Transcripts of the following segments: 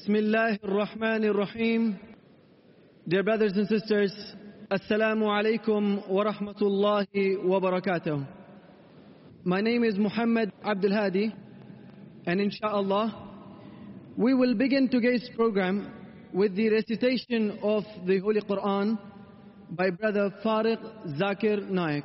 Bismillah ar-Rahman ar-Rahim. Dear brothers and sisters, Assalamu alaikum wa rahmatullahi wa barakatuh. My name is Muhammad Abdul Hadi, and inshallah, we will begin today's program with the recitation of the Holy Quran by brother Fariq Zakir Naik.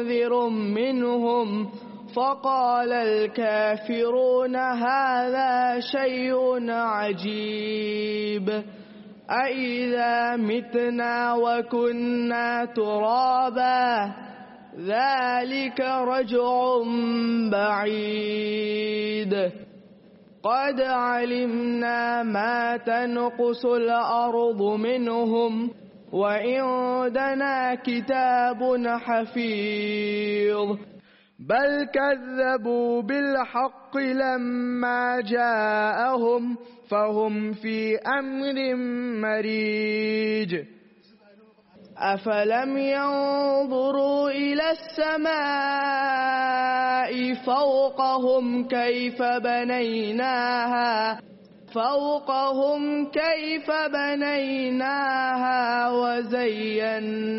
منذر منهم فقال الكافرون هذا شيء عجيب. أإذا متنا وكنا ترابا ذلك رجع بعيد. قد علمنا ما تنقص الأرض منهم وعندنا كتاب حفيظ بل كذبوا بالحق لما جاءهم فهم في أمر مريج أفلم ينظروا إلى السماء فوقهم كيف بنيناها فوقهم كيف بنيناها وزيناها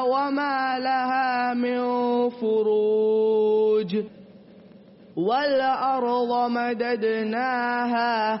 وما لها من فروج. والأرض مددناها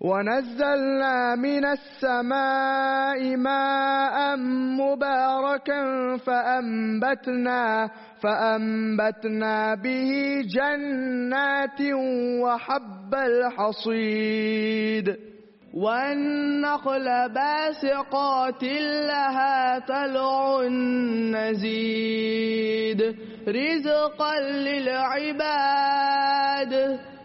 ونزلنا من السماء ماء مباركا فأنبتنا فأنبتنا به جنات وحب الحصيد. والنخل باسقات لها طلع نزيد. رزقا للعباد.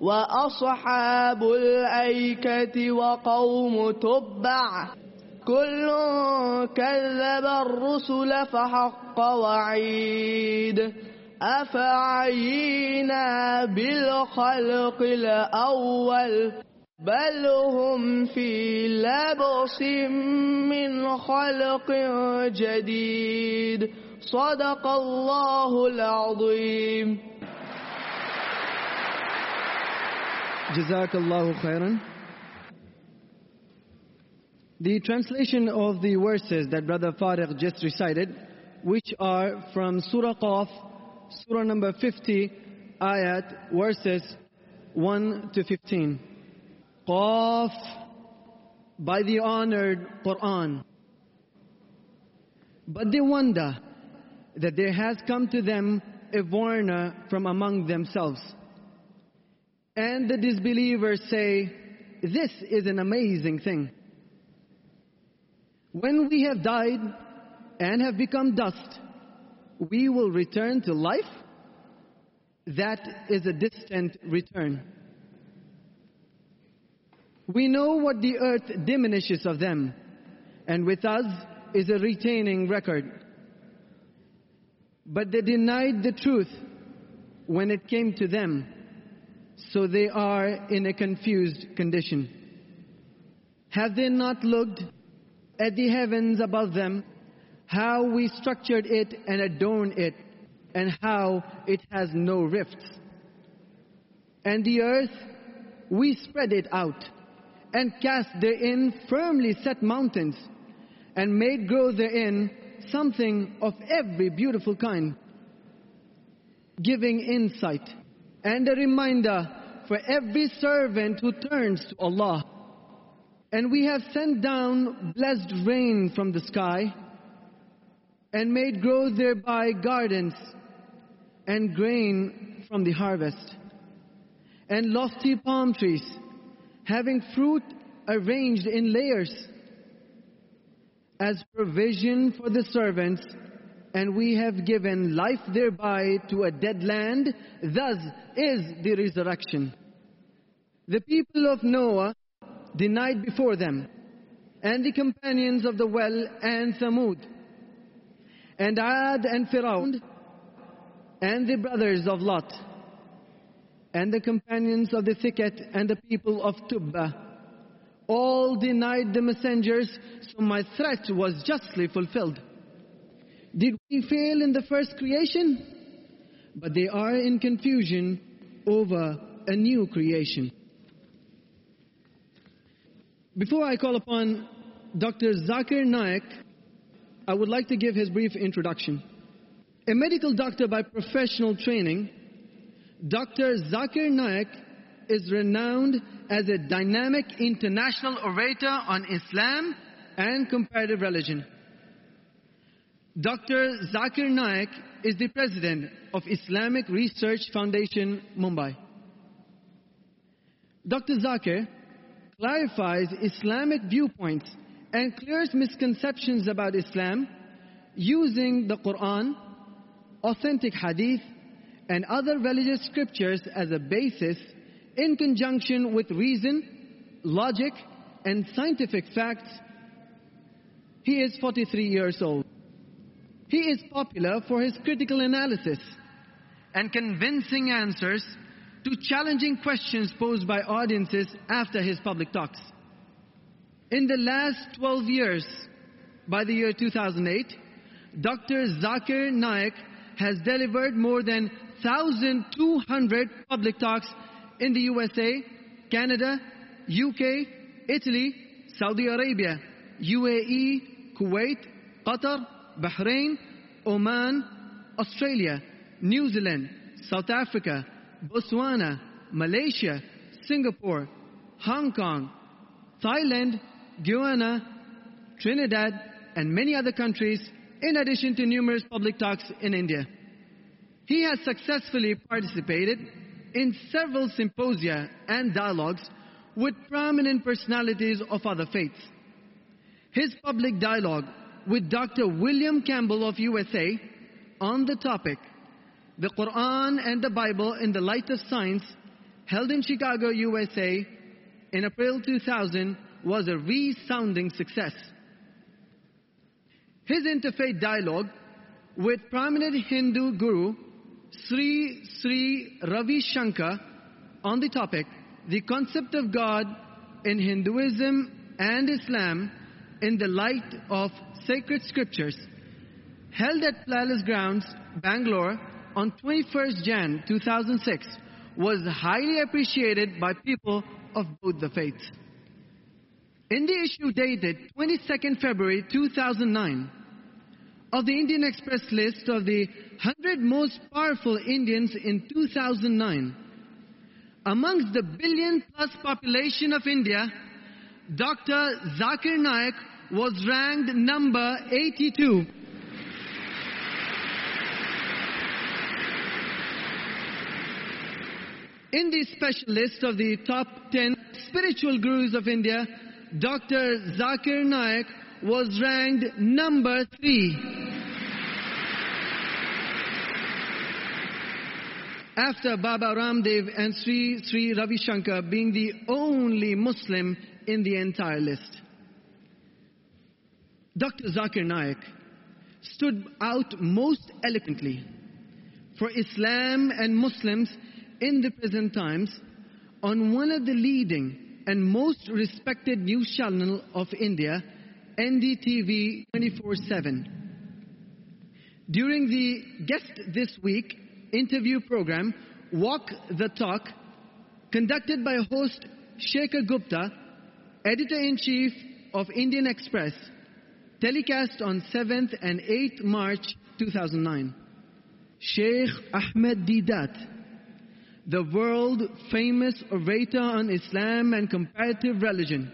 وأصحاب الأيكة وقوم تبع. كل كذب الرسل فحق وعيد. أفعينا بالخلق الأول؟ بل هم في لبس من خلق جديد. صدق الله العظيم. The translation of the verses that Brother Fariq just recited which are from Surah Qaf, Surah number 50, ayat, verses 1 to 15. Qaf, by the honored Quran. But they wonder that there has come to them a warner from among themselves. And the disbelievers say, This is an amazing thing. When we have died and have become dust, we will return to life? That is a distant return. We know what the earth diminishes of them, and with us is a retaining record. But they denied the truth when it came to them, so they are in a confused condition. Have they not looked at the heavens above them, how we structured it and adorned it, and how it has no rifts? And the earth, we spread it out and cast therein firmly set mountains, and made grow therein something of every beautiful kind, giving insight and a reminder for every servant who turns to Allah. And we have sent down blessed rain from the sky, and made grow thereby gardens and grain from the harvest, and lofty palm trees having fruit arranged in layers as provision for the servants, and we have given life thereby to a dead land. Thus is the resurrection. The people of Noah denied before them, and the companions of the well and Thamud, and Ad and Firaun, and the brothers of Lot and the companions of the thicket and the people of Tubba all denied the messengers, so my threat was justly fulfilled. Did we fail in the first creation? But they are in confusion over a new creation. Before I call upon Dr. Zakir Naik, I would like to give his brief introduction. A medical doctor by professional training, Dr. Zakir Naik is renowned as a dynamic international orator on Islam and comparative religion. Dr. Zakir Naik is the president of Islamic Research Foundation, Mumbai. Dr. Zakir clarifies Islamic viewpoints and clears misconceptions about Islam using the Quran, authentic hadith, and other religious scriptures as a basis in conjunction with reason, logic, and scientific facts. He is 43 years old. He is popular for his critical analysis and convincing answers to challenging questions posed by audiences after his public talks. In the last 12 years, by the year 2008, Dr. Zakir Naik has delivered more than 1,200 public talks in the USA, Canada, UK, Italy, Saudi Arabia, UAE, Kuwait, Qatar, Bahrain, Oman, Australia, New Zealand, South Africa, Botswana, Malaysia, Singapore, Hong Kong, Thailand, Guyana, Trinidad, and many other countries, in addition to numerous public talks in India. He has successfully participated in several symposia and dialogues with prominent personalities of other faiths. His public dialogue with Dr. William Campbell of USA on the topic, The Quran and the Bible in the Light of Science, held in Chicago, USA in April 2000 was a resounding success. His interfaith dialogue with prominent Hindu guru Sri Sri Ravi Shankar on the topic, the concept of God in Hinduism and Islam in the light of sacred scriptures, held at Palace Grounds, Bangalore on 21st Jan 2006, was highly appreciated by people of both the faiths. In the issue dated 22nd February 2009, of the Indian Express list of the 100 most powerful Indians in 2009. Amongst the billion plus population of India, Dr. Zakir Naik was ranked number 82. In the special list of the top 10 spiritual gurus of India, Dr. Zakir Naik was ranked number 3. After Baba Ramdev and Sri Sri Ravi Shankar being the only Muslim in the entire list. Dr. Zakir Naik stood out most eloquently for Islam and Muslims in the present times on one of the leading and most respected news channel of India, NDTV 24-7. During the Guest This Week interview program, Walk the Talk, conducted by host Shekhar Gupta, editor-in-chief of Indian Express, telecast on 7th and 8th March 2009. Sheikh Ahmed Deedat, the world famous orator on Islam and comparative religion,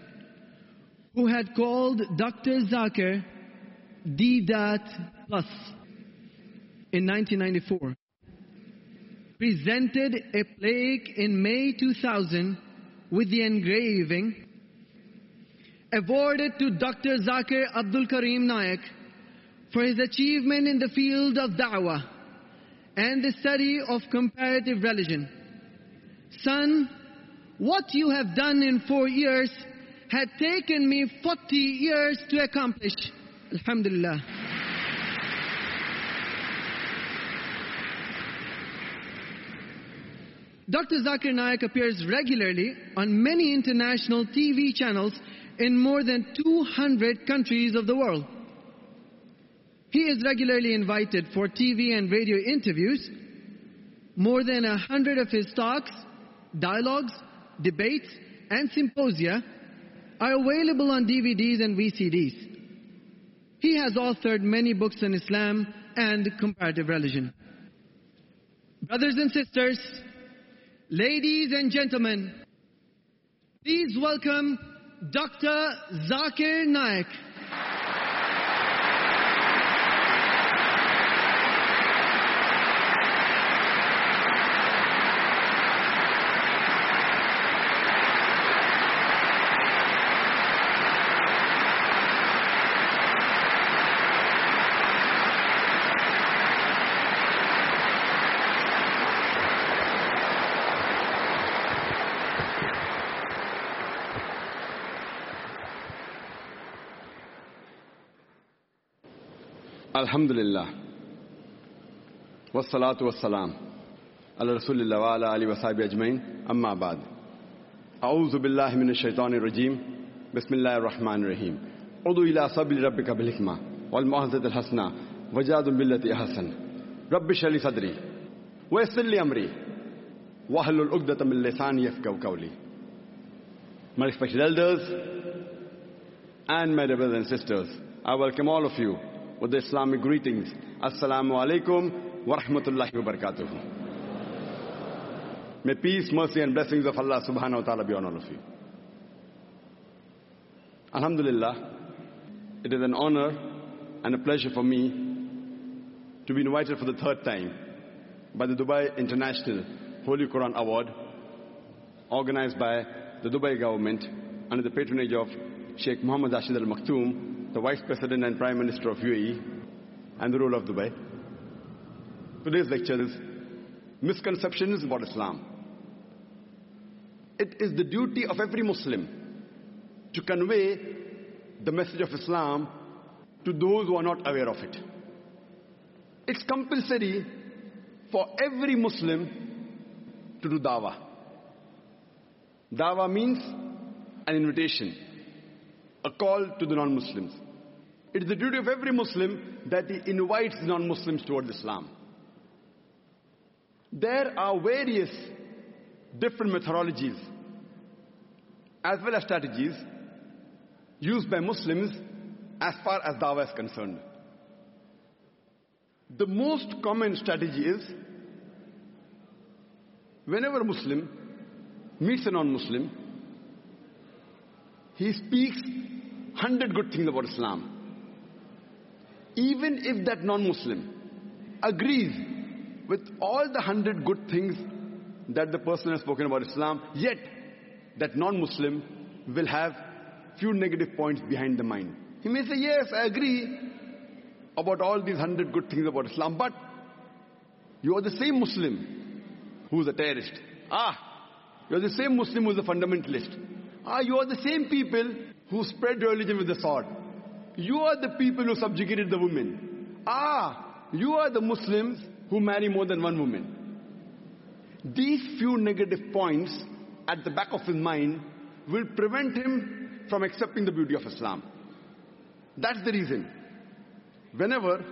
who had called Dr. Zakir Deedat Plus in 1994, presented a plaque in May 2000 with the engraving awarded to Dr. Zakir Abdul Karim Naik for his achievement in the field of da'wah and the study of comparative religion. Son, what you have done in four years had taken me 40 years to accomplish. Alhamdulillah. Dr. Zakir Naik appears regularly on many international TV channels in more than 200 countries of the world. He is regularly invited for TV and radio interviews. More than a hundred of his talks, dialogues, debates, and symposia are available on DVDs and VCDs. He has authored many books on Islam and comparative religion. Brothers and sisters, ladies and gentlemen, please welcome Dr. Zakir Naik. الحمد لله. والصلاة والسلام على رسول الله وعلى آله وصحبه أجمعين. أما بعد. أعوذ بالله من الشيطان الرجيم. بسم الله الرحمن الرحيم. ادعو إلى سبيل ربك بالحكمة والموعظة الحسنة وجاد بالتي أحسن. رب اشرح لي صدري ويسر لي أمري واحلل عقدة من لساني يفقهوا قولي. My respected elders and my brothers and sisters, I welcome all of you with the Islamic greetings. Assalamu alaikum wa rahmatullahi wa barakatuh. May peace, mercy and blessings of Allah subhanahu wa ta'ala be on all of you. Alhamdulillah, it is an honor and a pleasure for me to be invited for the third time by the Dubai International Holy Quran Award organized by the Dubai government under the patronage of Sheikh Mohammed Rashid Al Maktoum, the Vice President and Prime Minister of UAE, and the ruler of Dubai. Today's lecture is Misconceptions about Islam. It is the duty of every Muslim to convey the message of Islam to those who are not aware of it. It's compulsory for every Muslim to do dawah. Dawah means an invitation, a call to the non-Muslims. It is the duty of every Muslim that he invites non-Muslims towards Islam. There are various different methodologies as well as strategies used by Muslims as far as dawah is concerned. The most common strategy is whenever a Muslim meets a non-Muslim, he speaks hundred good things about Islam. Even if that non-Muslim agrees with all the hundred good things that the person has spoken about Islam, yet that non-Muslim will have few negative points behind the mind. He may say, yes, I agree about all these hundred good things about Islam, but you are the same Muslim who is a terrorist. Ah, you are the same Muslim who is a fundamentalist. Ah, you are the same people who spread religion with the sword. You are the people who subjugated the women. Ah, you are the Muslims who marry more than one woman. These few negative points at the back of his mind will prevent him from accepting the beauty of Islam. That's the reason. Whenever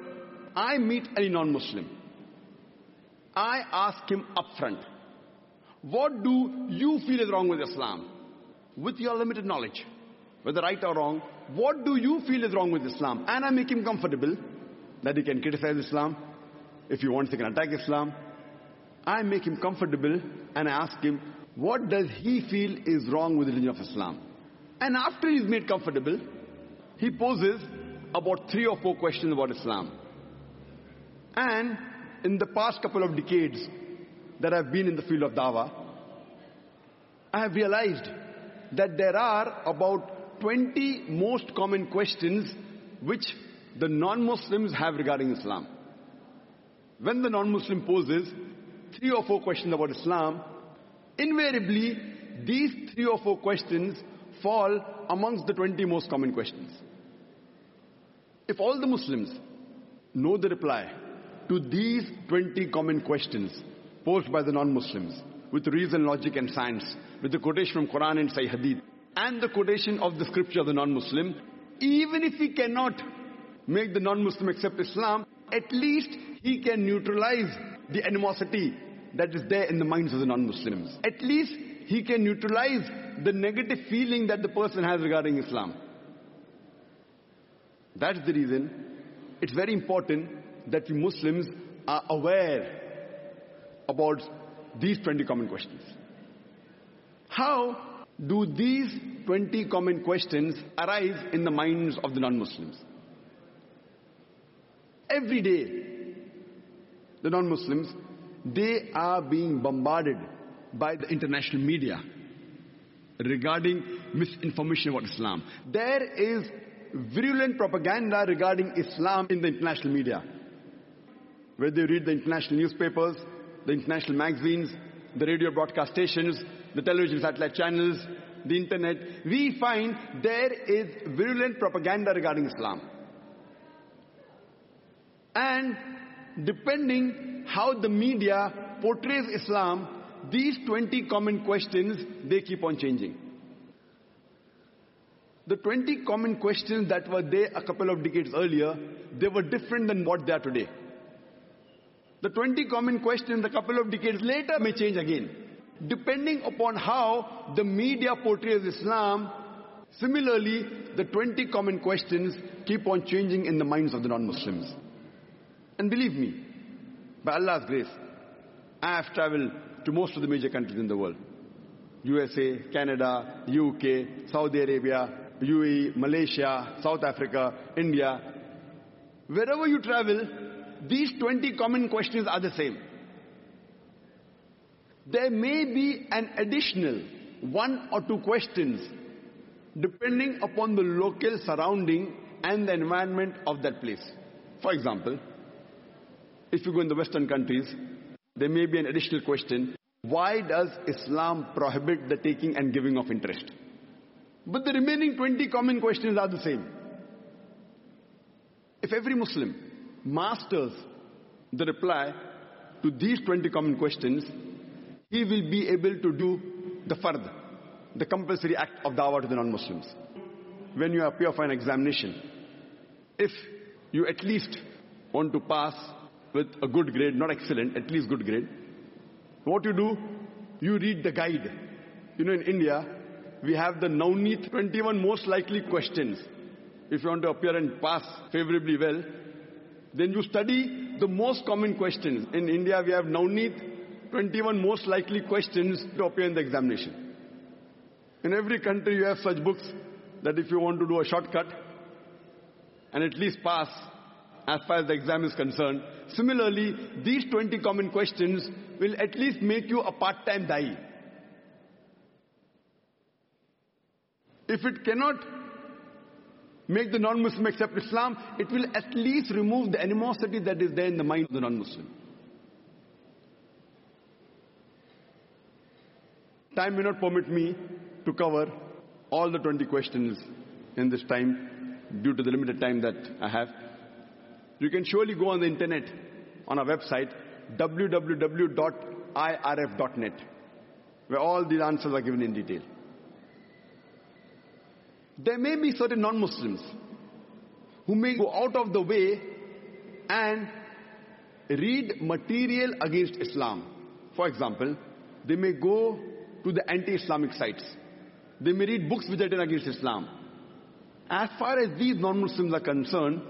I meet any non-Muslim, I ask him upfront, what do you feel is wrong with Islam? With your limited knowledge, whether right or wrong, what do you feel is wrong with Islam? And I make him comfortable that he can criticize Islam. If he wants, he can attack Islam. I make him comfortable and I ask him, what does he feel is wrong with the religion of Islam? And after he's made comfortable, he poses about three or four questions about Islam. And in the past couple of decades that I've been in the field of dawah, I have realized that there are about 20 most common questions which the non-Muslims have regarding Islam. When the non-Muslim poses three or four questions about Islam, invariably these three or four questions fall amongst the 20 most common questions. If all the Muslims know the reply to these 20 common questions posed by the non-Muslims with reason, logic and science, with the quotation from Quran and Sahih Hadith, and the quotation of the scripture of the non-Muslim, even if he cannot make the non-Muslim accept Islam, at least he can neutralize the animosity that is there in the minds of the non-Muslims. At least he can neutralize the negative feeling that the person has regarding Islam. That's the reason it's very important that we Muslims are aware about these 20 common questions. How do these 20 common questions arise in the minds of the non-Muslims? Every day, the non-Muslims, they are being bombarded by the international media regarding misinformation about Islam. There is virulent propaganda regarding Islam in the international media. Whether you read the international newspapers, the international magazines, the radio broadcast stations, the television satellite channels, the internet, we find there is virulent propaganda regarding Islam. And depending how the media portrays Islam, these 20 common questions, they keep on changing. The 20 common questions that were there a couple of decades earlier, they were different than what they are today. The 20 common questions a couple of decades later may change again. Depending upon how the media portrays Islam, similarly, the 20 common questions keep on changing in the minds of the non-Muslims. And believe me, by Allah's grace, I have traveled to most of the major countries in the world. USA, Canada, UK, Saudi Arabia, UAE, Malaysia, South Africa, India. Wherever you travel, these 20 common questions are the same. There may be an additional one or two questions depending upon the local surrounding and the environment of that place. For example, if you go in the Western countries, there may be an additional question. Why does Islam prohibit the taking and giving of interest? But the remaining 20 common questions are the same. If every Muslim masters the reply to these 20 common questions, he will be able to do the fard, the compulsory act of dawah to the non-Muslims. When you appear for an examination, if you at least want to pass with a good grade, not excellent, at least good grade, what you do, you read the guide. You know, in India, we have the Navneet 21 most likely questions. If you want to appear and pass favorably well, then you study the most common questions. In India, we have Navneet, 21 most likely questions to appear in the examination. In every country, you have such books that if you want to do a shortcut and at least pass as far as the exam is concerned, similarly, these 20 common questions will at least make you a part-time da'i. If it cannot make the non-Muslim accept Islam, it will at least remove the animosity that is there in the mind of the non-Muslim. Time may not permit me to cover all the 20 questions in this time due to the limited time that I have. You can surely go on the internet on our website www.irf.net where all the answers are given in detail. There may be certain non-Muslims who may go out of the way and read material against Islam. For example, they may go to the anti-Islamic sites. They may read books which are written against Islam. As far as these non-Muslims are concerned,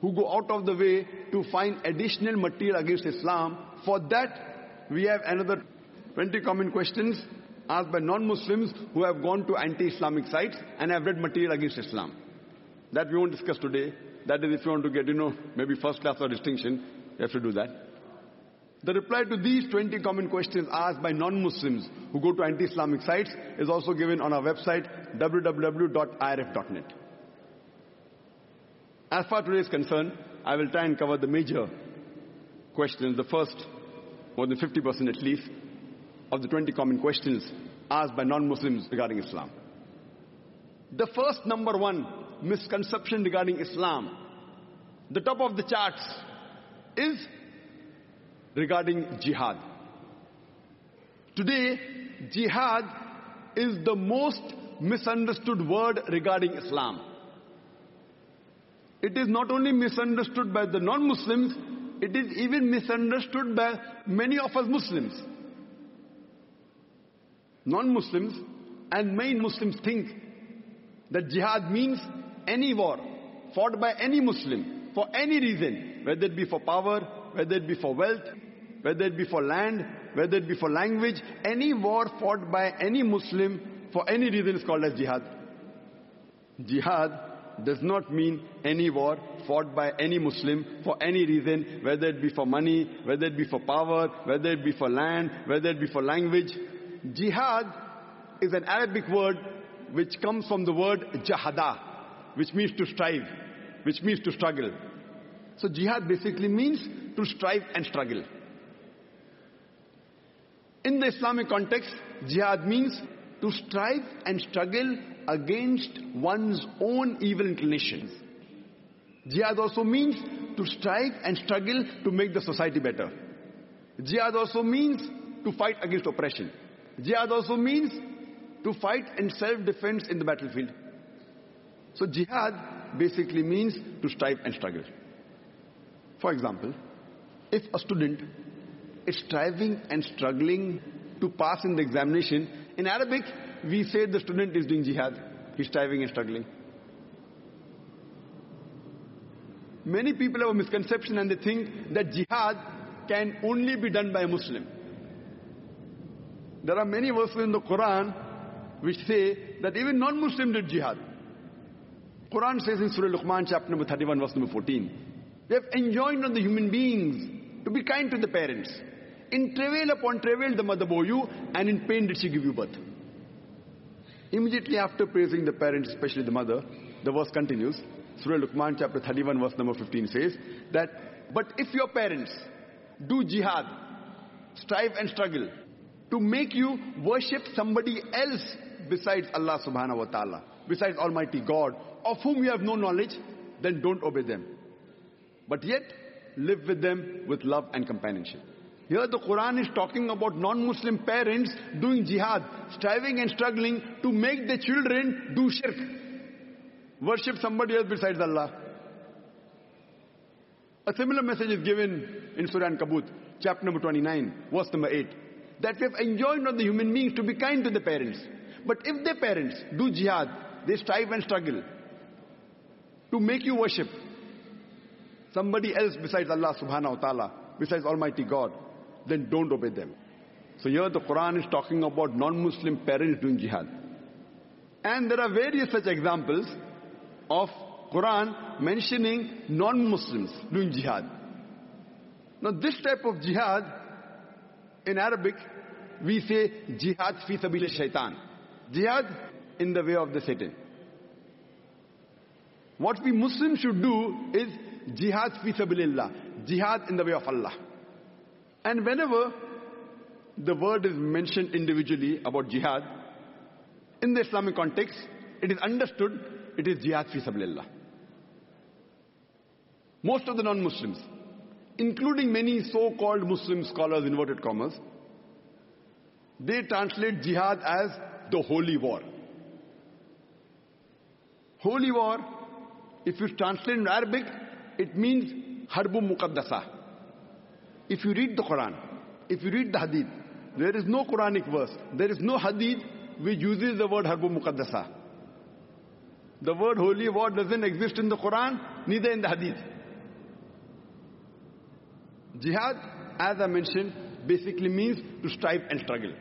who go out of the way to find additional material against Islam, for that we have another 20 common questions asked by non-Muslims who have gone to anti-Islamic sites and have read material against Islam. That we won't discuss today. That is if you want to get, you know, maybe first class or distinction, you have to do that. The reply to these 20 common questions asked by non-Muslims who go to anti-Islamic sites is also given on our website www.irf.net. As far as today is concerned, I will try and cover the major questions, the first, more than 50% at least, of the 20 common questions asked by non-Muslims regarding Islam. The first number one misconception regarding Islam, the top of the charts, is regarding jihad. Today, jihad is the most misunderstood word regarding Islam. It is not only misunderstood by the non-Muslims, it is even misunderstood by many of us Muslims. Non-Muslims and main Muslims think that jihad means any war fought by any Muslim for any reason, whether it be for power, whether it be for wealth, whether it be for land, whether it be for language, any war fought by any Muslim for any reason is called as jihad. Jihad does not mean any war fought by any Muslim for any reason, whether it be for money, whether it be for power, whether it be for land, whether it be for language. Jihad is an Arabic word which comes from the word jahada, which means to strive, which means to struggle. So jihad basically means to strive and struggle. In the Islamic context, jihad means to strive and struggle against one's own evil inclinations. Jihad also means to strive and struggle to make the society better. Jihad also means to fight against oppression. Jihad also means to fight in self-defense in the battlefield. So jihad basically means to strive and struggle. For example, if a student striving and struggling to pass in the examination, in Arabic, we say the student is doing jihad. He's striving and struggling. Many people have a misconception and they think that jihad can only be done by a Muslim. There are many verses in the Quran which say that even non-Muslim did jihad. Quran says in Surah Luqman chapter number 31 verse number 14, they have enjoined on the human beings to be kind to the parents. In travail upon travail the mother bore you and in pain did she give you birth. Immediately after praising the parents, especially the mother, the verse continues. Surah Luqman chapter 31 verse number 15 says that, but if your parents do jihad, strive and struggle to make you worship somebody else besides Allah subhanahu wa ta'ala, besides Almighty God, of whom you have no knowledge, then don't obey them. But yet, live with them with love and companionship. Here the Quran is talking about non-Muslim parents doing jihad, striving and struggling to make their children do shirk. Worship somebody else besides Allah. A similar message is given in Surah Al-Kabut, chapter number 29, verse number 8. That we have enjoined on the human beings to be kind to the parents. But if their parents do jihad, they strive and struggle to make you worship somebody else besides Allah subhanahu wa ta'ala, besides Almighty God, then don't obey them. So here the Quran is talking about non-Muslim parents doing jihad. And there are various such examples of Quran mentioning non-Muslims doing jihad. Now this type of jihad, in Arabic, we say jihad fi sabil shaitan. Jihad in the way of the Satan. What we Muslims should do is jihad fi sabilillah. Jihad in the way of Allah. And whenever the word is mentioned individually about jihad, in the Islamic context, it is understood it is jihad fi sabilillah. Most of the non-Muslims, including many so-called Muslim scholars, inverted commas, they translate jihad as the holy war. Holy war, if you translate in Arabic, it means harbu muqaddasa. If you read the Quran, if you read the hadith, there is no Quranic verse, there is no hadith which uses the word harbu muqaddasa. The word holy war doesn't exist in the Quran, neither in the hadith. Jihad, as I mentioned, basically means to strive and struggle.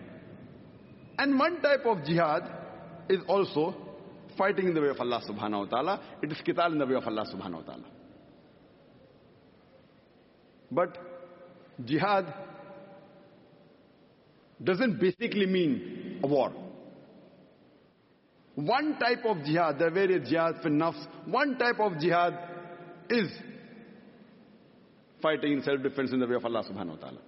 And one type of jihad is also fighting in the way of Allah subhanahu wa ta'ala. It is qital in the way of Allah subhanahu wa ta'ala. But jihad doesn't basically mean a war. One type of jihad, there are various jihads for nafs, one type of jihad is fighting in self-defense in the way of Allah subhanahu wa ta'ala.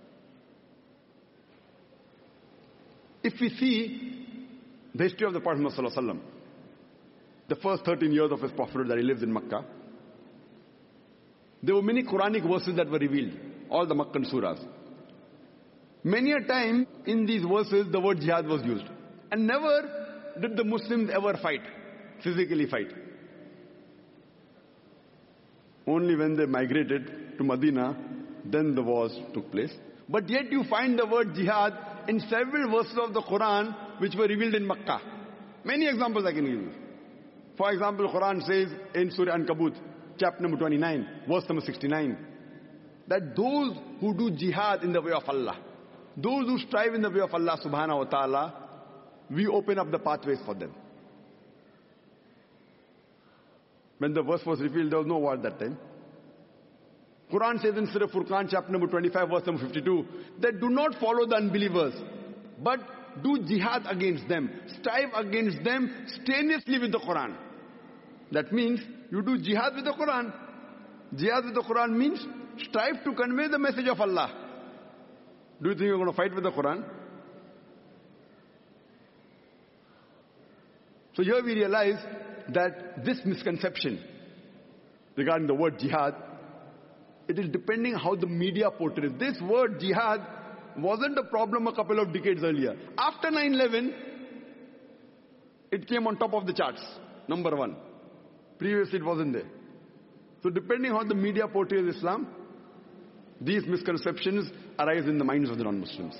If we see the history of the Prophet Muhammad the first 13 years of his prophethood that he lived in Makkah, there were many Quranic verses that were revealed, all the Makkan surahs. Many a time in these verses the word jihad was used. And never did the Muslims ever fight, physically fight. Only when they migrated to Medina, then the wars took place. But yet you find the word jihad in several verses of the Quran which were revealed in Makkah. Many examples I can give you. For example, Quran says in Surah An-Kabut, chapter number 29, verse number 69, that those who do jihad in the way of Allah, those who strive in the way of Allah subhanahu wa ta'ala, we open up the pathways for them. When the verse was revealed, there was no war at that time. Quran says in Surah Furqan, chapter number 25, verse number 52, that do not follow the unbelievers, but do jihad against them. Strive against them strenuously with the Quran. That means you do jihad with the Quran. Jihad with the Quran means strive to convey the message of Allah. Do you think you're going to fight with the Quran? So here we realize that this misconception regarding the word jihad, it is depending how the media portrays. This word jihad wasn't a problem a couple of decades earlier. After 9-11, it came on top of the charts, number one. Previously it wasn't there. So depending how the media portrays Islam, these misconceptions arise in the minds of the non-Muslims.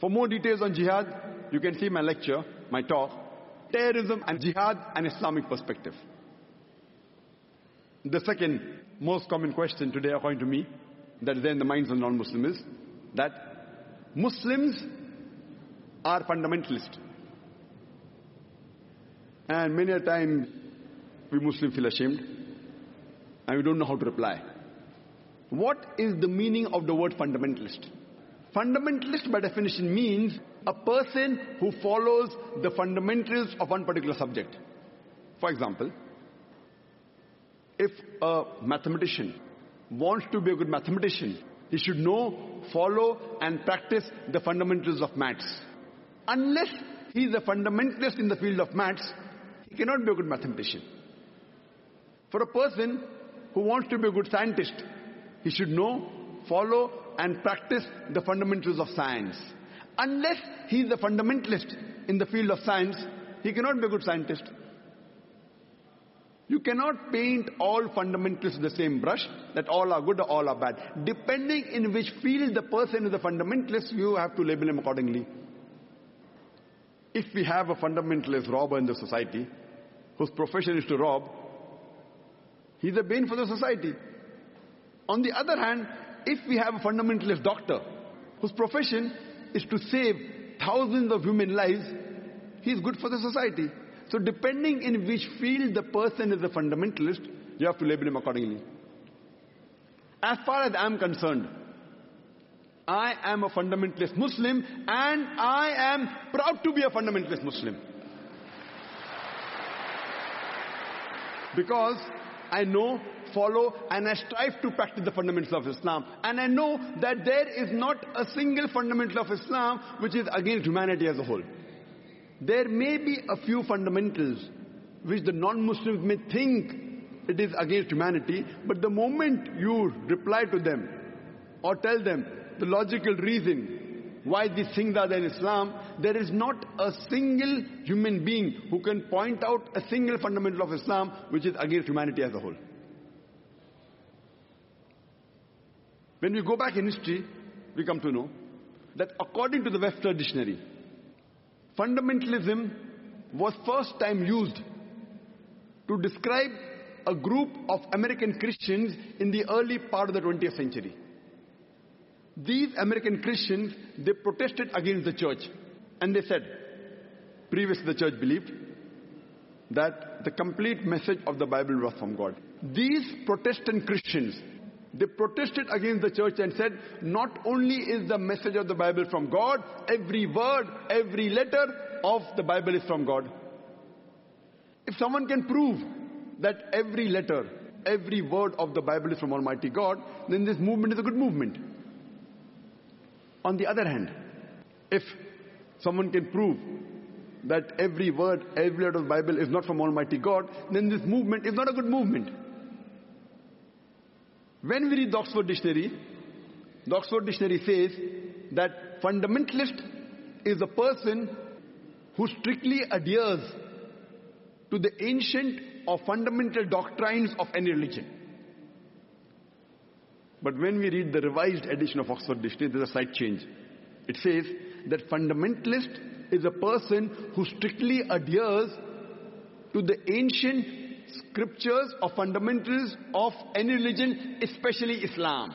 For more details on jihad, you can see my lecture, my talk, Terrorism and Jihad, an Islamic perspective. The second most common question today, according to me, that is in the minds of non-Muslims is that Muslims are fundamentalist. And many a time we Muslims feel ashamed and we don't know how to reply. What is the meaning of the word fundamentalist? Fundamentalist by definition means a person who follows the fundamentals of one particular subject. For example, if a mathematician wants to be a good mathematician, he should know, follow and practice the fundamentals of maths. Unless he is a fundamentalist in the field of maths, he cannot be a good mathematician. For a person who wants to be a good scientist, he should know, follow and practice the fundamentals of science. Unless he is a fundamentalist in the field of science, he cannot be a good scientist. You cannot paint all fundamentalists with the same brush, that all are good or all are bad. Depending in which field the person is a fundamentalist, you have to label him accordingly. If we have a fundamentalist robber in the society, whose profession is to rob, he's a bane for the society. On the other hand, if we have a fundamentalist doctor whose profession is to save thousands of human lives, he is good for the society. So depending in which field the person is a fundamentalist, you have to label him accordingly. As far as I am concerned, I am a fundamentalist Muslim and I am proud to be a fundamentalist Muslim. Because I know, follow and I strive to practice the fundamentals of Islam. And I know that there is not a single fundamental of Islam which is against humanity as a whole. There may be a few fundamentals which the non-Muslims may think it is against humanity, but the moment you reply to them or tell them the logical reason why these things are there in Islam, there is not a single human being who can point out a single fundamental of Islam which is against humanity as a whole. When we go back in history, we come to know that according to the Webster Dictionary, fundamentalism was first time used to describe a group of American Christians in the early part of the 20th century. These American Christians, they protested against the church. And they said, previously the church believed that the complete message of the Bible was from God. These Protestant Christians, they protested against the church and said, not only is the message of the Bible from God, every word, every letter of the Bible is from God. If someone can prove that every letter, every word of the Bible is from Almighty God, then this movement is a good movement. On the other hand, if someone can prove that every word, every word of the Bible is not from Almighty God, then this movement is not a good movement. When we read the Oxford Dictionary, the Oxford Dictionary says that fundamentalist is a person who strictly adheres to the ancient or fundamental doctrines of any religion. But when we read the revised edition of Oxford Dictionary, there's a slight change. It says that fundamentalist is a person who strictly adheres to the ancient scriptures or fundamentals of any religion, especially Islam.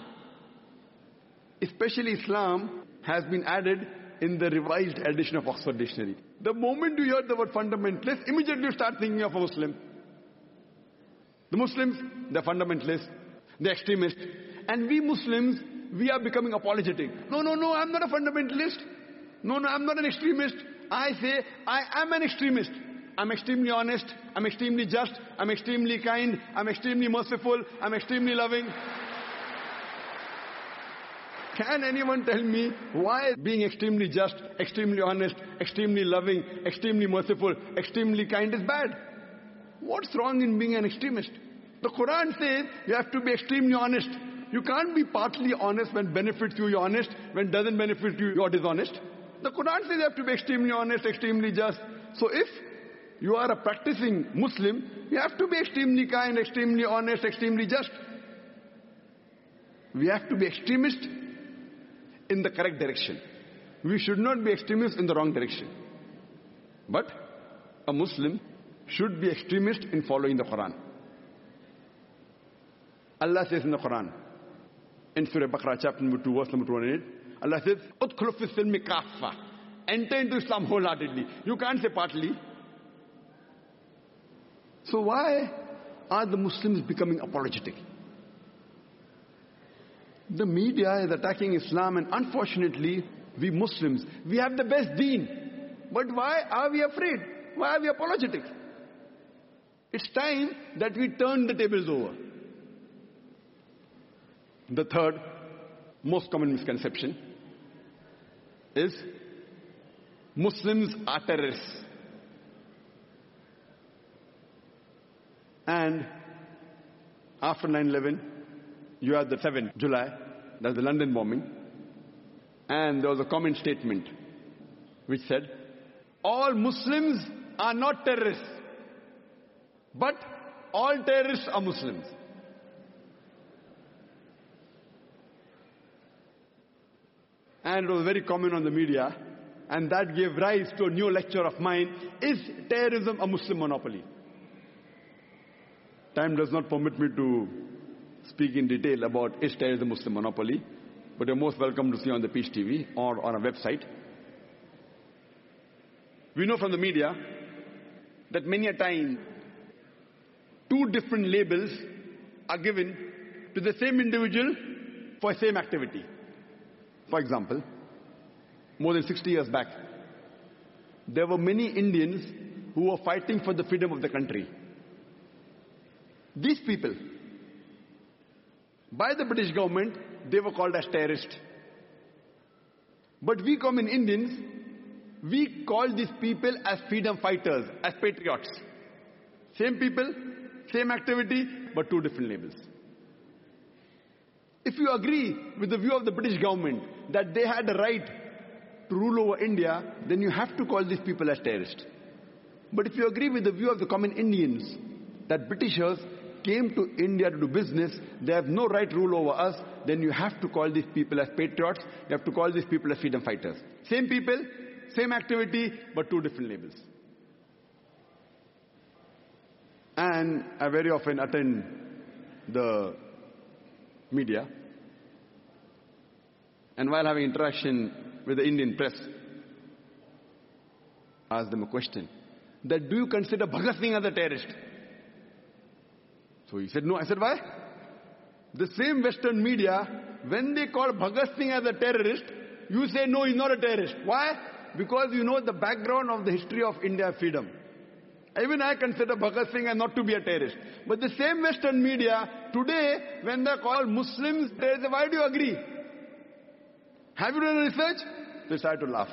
Especially Islam has been added in the revised edition of Oxford Dictionary. The moment you hear the word fundamentalist, immediately you start thinking of a Muslim. The Muslims, they're fundamentalists, they're extremists. And we Muslims, we are becoming apologetic. No, no, no, I'm not a fundamentalist. No, no, I'm not an extremist. I say, I am an extremist. I'm extremely honest. I'm extremely just. I'm extremely kind. I'm extremely merciful. I'm extremely loving. Can anyone tell me why being extremely just, extremely honest, extremely loving, extremely merciful, extremely kind is bad? What's wrong in being an extremist? The Quran says you have to be extremely honest. You can't be partly honest when benefits you, you're honest. When doesn't benefit you, you're dishonest. The Quran says you have to be extremely honest, extremely just. So if you are a practicing Muslim, you have to be extremely kind, extremely honest, extremely just. We have to be extremist in the correct direction. We should not be extremists in the wrong direction. But a Muslim should be extremist in following the Quran. Allah says in the Quran, in Surah Baqarah, chapter number 2, verse number 208, Allah says. Enter into Islam wholeheartedly. You can't say partly. So why are the Muslims becoming apologetic? The media is attacking Islam and unfortunately, we Muslims, we have the best deen. But why are we afraid? Why are we apologetic? It's time that we turn the tables over. The third most common misconception is Muslims are terrorists. And after 9-11, you had the 7th July, that's the London bombing. And there was a common statement which said, all Muslims are not terrorists, but all terrorists are Muslims. And it was very common on the media, and that gave rise to a new lecture of mine, is terrorism a Muslim monopoly? Time does not permit me to speak in detail about is terrorism a Muslim monopoly, but you're most welcome to see on the Peace TV or on our website. We know from the media that many a time two different labels are given to the same individual for the same activity. For example, more than 60 years back, there were many Indians who were fighting for the freedom of the country. These people, by the British government, they were called as terrorists. But we common Indians, we call these people as freedom fighters, as patriots. Same people, same activity, but two different labels. If you agree with the view of the British government that they had the right to rule over India, then you have to call these people as terrorists. But if you agree with the view of the common Indians that Britishers came to India to do business, they have no right rule over us, then you have to call these people as patriots, you have to call these people as freedom fighters. Same people, same activity, but two different labels. And I very often attend the media. And while having interaction with the Indian press, I asked them a question. That do you consider Bhagat Singh as a terrorist? So he said, no. I said, why? The same Western media, when they call Bhagat Singh as a terrorist, you say, no, he's not a terrorist. Why? Because you know the background of the history of India freedom. Even I consider Bhagat Singh as not to be a terrorist. But the same Western media, today, when they call Muslims terrorists, why do you agree? Have you done research? They start to laugh.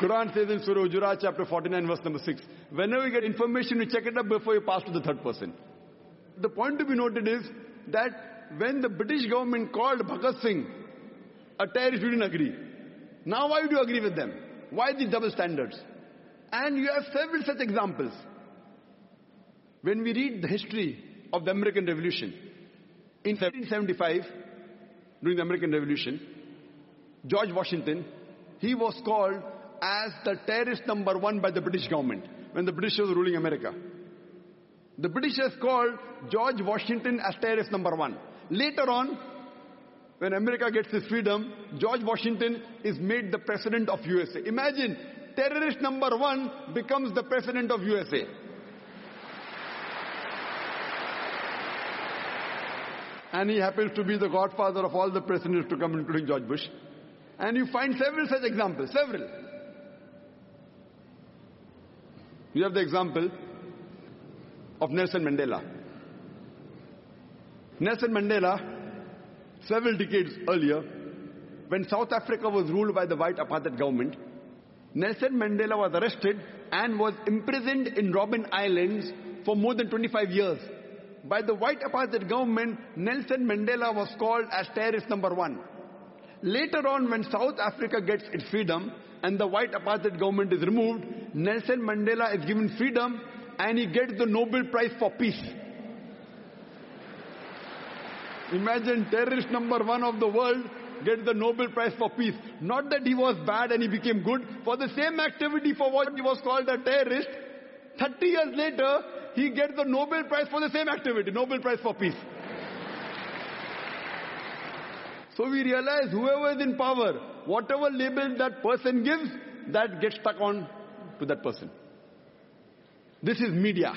Quran says in Surah Hujurat chapter 49 verse number 6, whenever you get information, you check it up before you pass to the third person. The point to be noted is that when the British government called Bhagat Singh a terrorist, we didn't agree. Now why do you agree with them? Why these double standards? And you have several such examples. When we read the history of the American Revolution, in 1775, during the American Revolution, George Washington, he was called as the terrorist number one by the British government when the British was ruling America. The British Britishers called George Washington as terrorist number one. Later on, when America gets its freedom, George Washington is made the president of USA. Imagine, terrorist number one becomes the president of USA. And he happens to be the godfather of all the presidents to come, including George Bush. And you find several such examples, several. You have the example of Nelson Mandela. Nelson Mandela, several decades earlier, when South Africa was ruled by the white apartheid government, Nelson Mandela was arrested and was imprisoned in Robben Islands for more than 25 years. By the white apartheid government, Nelson Mandela was called as terrorist number one. Later on, when South Africa gets its freedom and the white apartheid government is removed, Nelson Mandela is given freedom and he gets the Nobel Prize for Peace. Imagine terrorist number one of the world gets the Nobel Prize for Peace. Not that he was bad and he became good. For the same activity for what he was called a terrorist, 30 years later, he gets the Nobel Prize for the same activity, Nobel Prize for Peace. So we realize whoever is in power, whatever label that person gives, that gets stuck on to that person. This is media.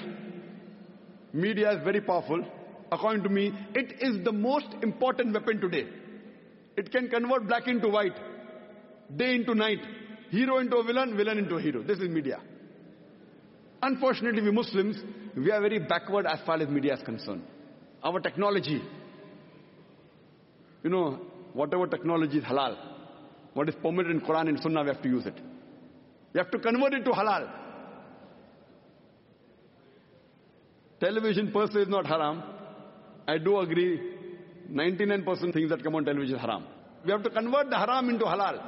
Media is very powerful. According to me, it is the most important weapon today. It can convert black into white, day into night, hero into a villain, villain into a hero. This is media. Unfortunately, we Muslims, we are very backward as far as media is concerned. Our technology, you know, whatever technology is halal, what is permitted in Quran and Sunnah, we have to use it. We have to convert it to halal. Television per se is not haram. I do agree, 99% things that come on television is haram. We have to convert the haram into halal.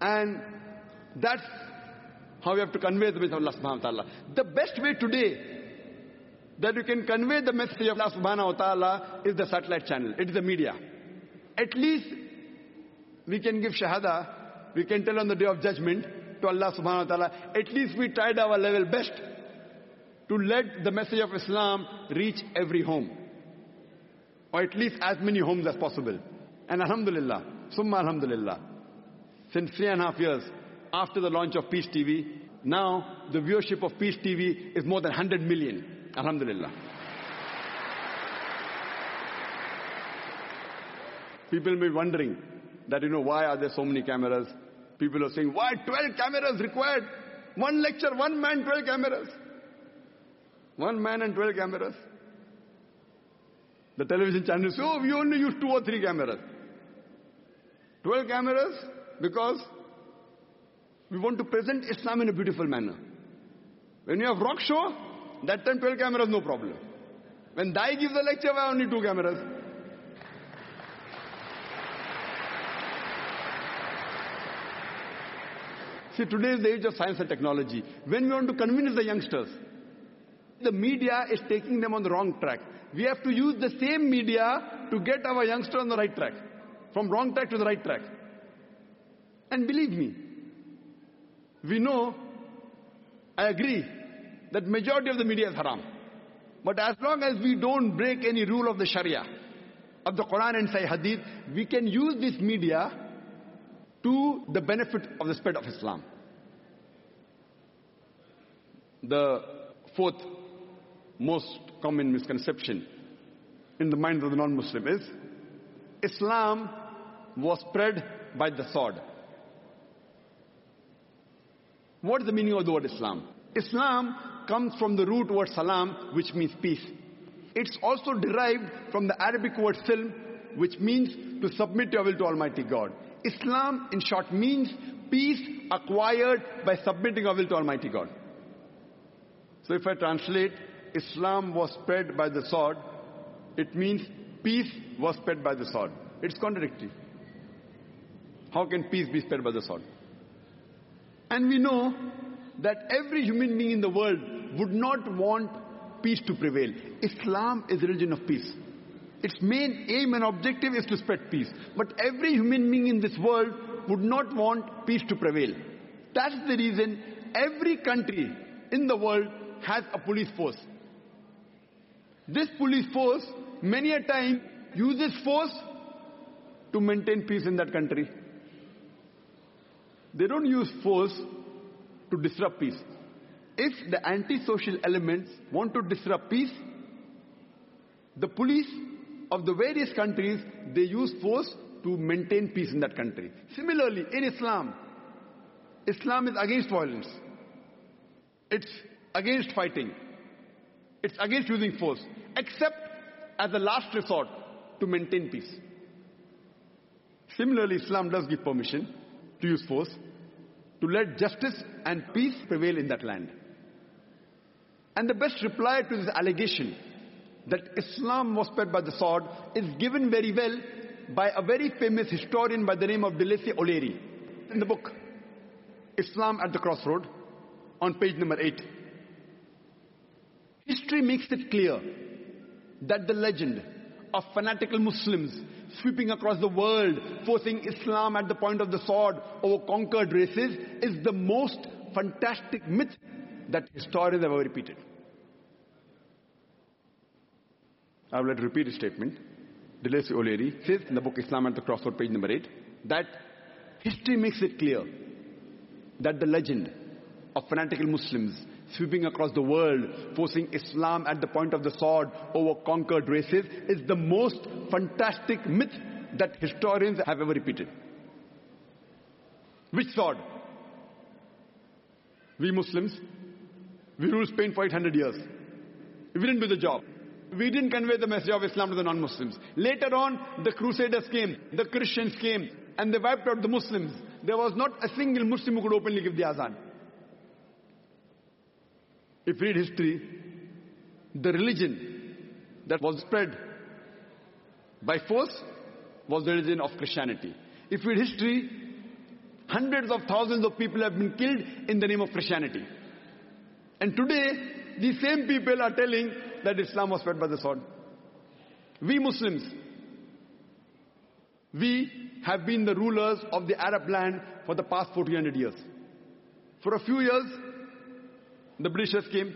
And that's how we have to convey the message of Allah subhanahu wa ta'ala. The best way today that you can convey the message of Allah subhanahu wa ta'ala is the satellite channel. It is the media. At least we can give shahada, we can tell on the day of judgment to Allah subhanahu wa ta'ala, at least we tried our level best to let the message of Islam reach every home. Or at least as many homes as possible. And alhamdulillah, summa alhamdulillah. Since three and a half years after the launch of Peace TV, now the viewership of Peace TV is more than 100 million. Alhamdulillah. People may be wondering that, you know, why are there so many cameras? People are saying, why 12 cameras required? One lecture, one man, 12 cameras. One man and 12 cameras. The television channel say, oh, we only use two or three cameras. 12 cameras because we want to present Islam in a beautiful manner. When you have rock show, that time 12 cameras, no problem. When Dai gives a lecture, why only two cameras? See, today is the age of science and technology. When we want to convince the youngsters, the media is taking them on the wrong track. We have to use the same media to get our youngster on the right track. From wrong track to the right track. And believe me, we know, I agree, that majority of the media is haram. But as long as we don't break any rule of the Sharia, of the Quran and Sahih Hadith, we can use this media to the benefit of the spread of Islam. The fourth most common misconception in the minds of the non-Muslim is Islam was spread by the sword. What is the meaning of the word Islam? Islam comes from the root word salam, which means peace. It's also derived from the Arabic word silm, which means to submit your will to Almighty God. Islam, in short, means peace acquired by submitting our will to Almighty God. So if I translate, Islam was spread by the sword, it means peace was spread by the sword. It's contradictory. How can peace be spread by the sword? And we know that every human being in the world would not want peace to prevail. Islam is a religion of peace. Its main aim and objective is to spread peace. But every human being in this world would not want peace to prevail. That's the reason every country in the world has a police force. This police force many a time uses force to maintain peace in that country. They don't use force to disrupt peace. If the antisocial elements want to disrupt peace, the police of the various countries, they use force to maintain peace in that country. Similarly, in Islam, Islam is against violence. It's against fighting. It's against using force, except as a last resort to maintain peace. Similarly, Islam does give permission to use force to let justice and peace prevail in that land. And the best reply to this allegation that Islam was spread by the sword is given very well by a very famous historian by the name of De Lacy O'Leary in the book Islam at the Crossroad on page number 8. History makes it clear that the legend of fanatical Muslims sweeping across the world, forcing Islam at the point of the sword over conquered races, is the most fantastic myth that historians have ever repeated. I will repeat his statement. De Lacy O'Leary says in the book Islam at the Crossroad, page number 8, that history makes it clear that the legend of fanatical Muslims sweeping across the world, forcing Islam at the point of the sword over conquered races, is the most fantastic myth that historians have ever repeated. Which sword? We Muslims, we ruled Spain for 800 years. We didn't do the job. We didn't convey the message of Islam to the non-Muslims. Later on, the Crusaders came, the Christians came, and they wiped out the Muslims. There was not a single Muslim who could openly give the azan. If you read history, the religion that was spread by force was the religion of Christianity. If you read history, hundreds of thousands of people have been killed in the name of Christianity. And today, these same people are telling that Islam was spread by the sword. We Muslims, we have been the rulers of the Arab land for the past 1400 years. For a few years, the Britishers came.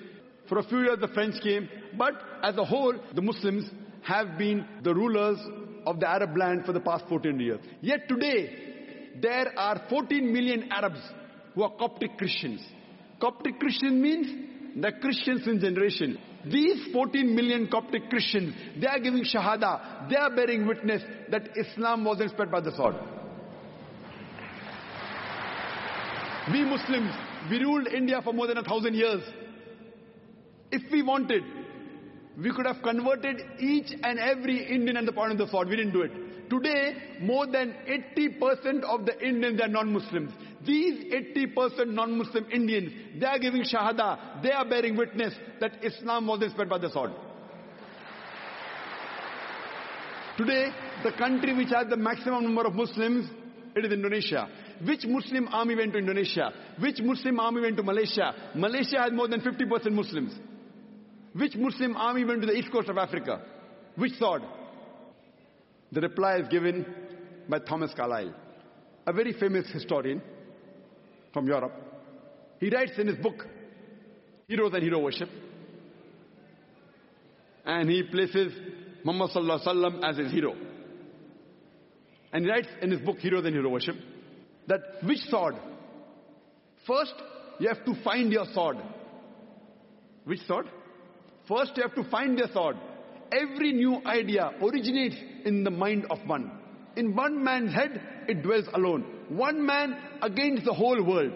For a few years, the French came. But as a whole, the Muslims have been the rulers of the Arab land for the past 14 years. Yet today, there are 14 million Arabs who are Coptic Christians. Coptic Christian means the Christians in generation. These 14 million Coptic Christians, they are giving Shahada, they are bearing witness that Islam wasn't spread by the sword. We Muslims, we ruled India for more than a thousand years. If we wanted, we could have converted each and every Indian at the point of the sword. We didn't do it. Today, more than 80% of the Indians are non-Muslims. These 80% non-Muslim Indians, they are giving Shahada, they are bearing witness that Islam wasn't spread by the sword. Today, the country which has the maximum number of Muslims, it is Indonesia. Which Muslim army went to Indonesia? Which Muslim army went to Malaysia? Malaysia has more than 50% Muslims. Which Muslim army went to the east coast of Africa? Which sword? The reply is given by Thomas Carlyle, a very famous historian from Europe. He writes in his book, Heroes and Hero Worship, and he places Muhammad Sallallahu Alaihi Wasallam as his hero. And he writes in his book, Heroes and Hero Worship, that which sword? First, you have to find your sword. Which sword? First, you have to find your sword. Every new idea originates in the mind of one. In one man's head, it dwells alone. One man against the whole world.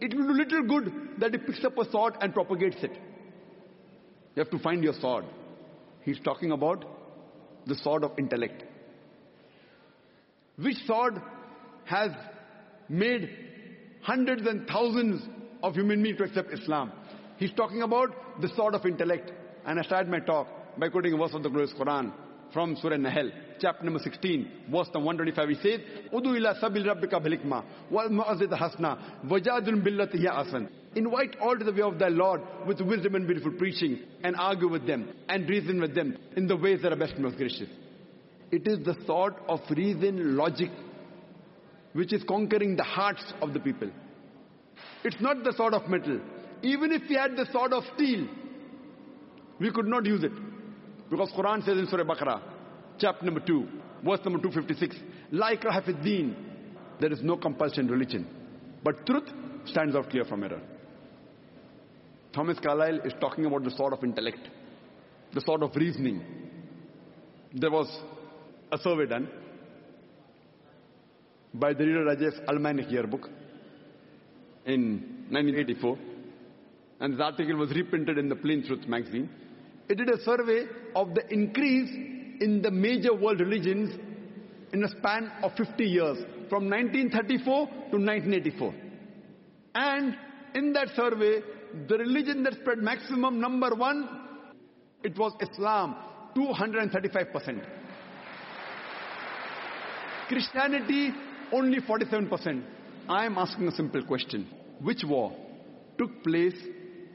It will do little good that he picks up a sword and propagates it. You have to find your sword. He's talking about the sword of intellect. Which sword has made hundreds and thousands of human beings to accept Islam? He's talking about the sword of intellect. And I started my talk by quoting a verse of the glorious Quran from Surah Nahl, chapter number 16, verse number 125. He says, Udu ila sabil rabbika bilikma, wal mu'azzid hasna, wajadun billati ya asan. Invite all to the way of thy Lord with wisdom and beautiful preaching, and argue with them, and reason with them in the ways that are best and most gracious. It is the sword of reason, logic, which is conquering the hearts of the people. It's not the sword of metal. Even if we had the sword of steel, we could not use it. Because Quran says in Surah Baqarah, chapter number 2, verse number 256, like Rahafid there is no compulsion in religion. But truth stands out clear from error. Thomas Carlyle is talking about the sort of intellect, the sort of reasoning. There was a survey done by the Reader Digest Almanac Yearbook in 1984 and this article was reprinted in the Plain Truth magazine. It did a survey of the increase in the major world religions in a span of 50 years, from 1934 to 1984. And in that survey, the religion that spread maximum number one, it was Islam, 235%. Christianity, only 47%. I am asking a simple question. Which war took place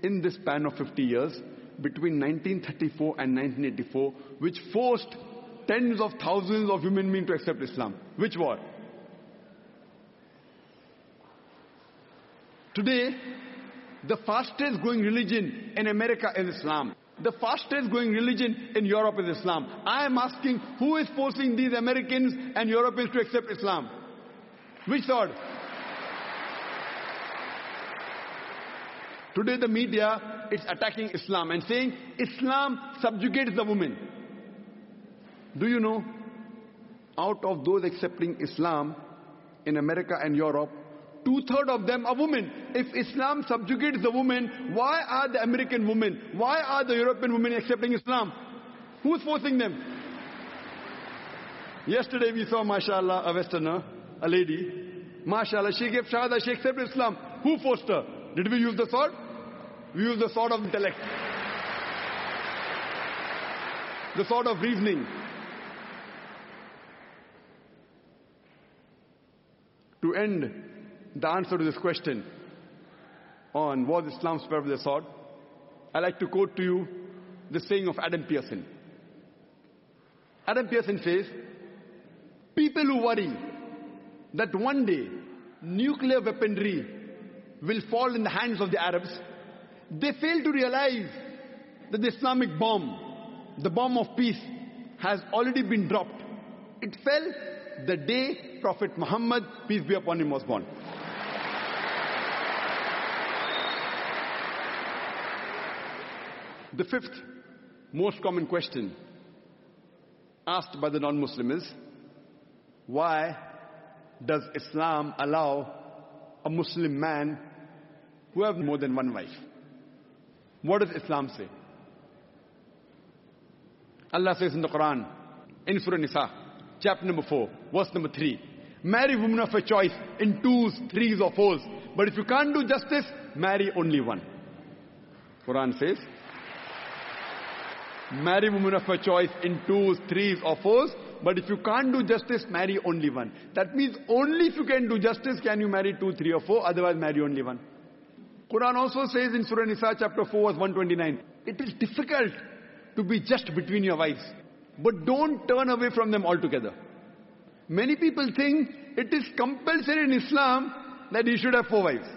in this span of 50 years between 1934 and 1984 which forced tens of thousands of human beings to accept Islam. Which war? Today, the fastest growing religion in America is Islam. The fastest growing religion in Europe is Islam. I am asking who is forcing these Americans and Europeans to accept Islam? Which sword? Today the media is attacking Islam and saying Islam subjugates the woman. Do you know? Out of those accepting Islam in America and Europe, two-thirds of them are women. If Islam subjugates the woman, why are the American women, why are the European women accepting Islam? Who's forcing them? Yesterday we saw, mashallah, a westerner, a lady. Mashallah, she gave shahada, she accepted Islam. Who forced her? Did we use the sword? We use the sword of intellect. The sword of reasoning. To end the answer to this question on was Islam spread with the sword, I like to quote to you the saying of Adam Pearson. Adam Pearson says, people who worry that one day nuclear weaponry will fall in the hands of the Arabs, they fail to realize that the Islamic bomb, the bomb of peace, has already been dropped. It fell the day Prophet Muhammad, peace be upon him, was born. The fifth most common question asked by the non-Muslim is, why does Islam allow a Muslim man who have more than one wife? What does Islam say? Allah says in the Quran, in Surah Nisa, chapter number 4, verse number 3, marry women of your choice in twos, threes or fours. But if you can't do justice, marry only one. Quran says, marry women of your choice in twos, threes or fours. But if you can't do justice, marry only one. That means only if you can do justice can you marry two, three or four, otherwise marry only one. Quran also says in Surah Nisa chapter 4 verse 129, it is difficult to be just between your wives. But don't turn away from them altogether. Many people think it is compulsory in Islam that you should have four wives.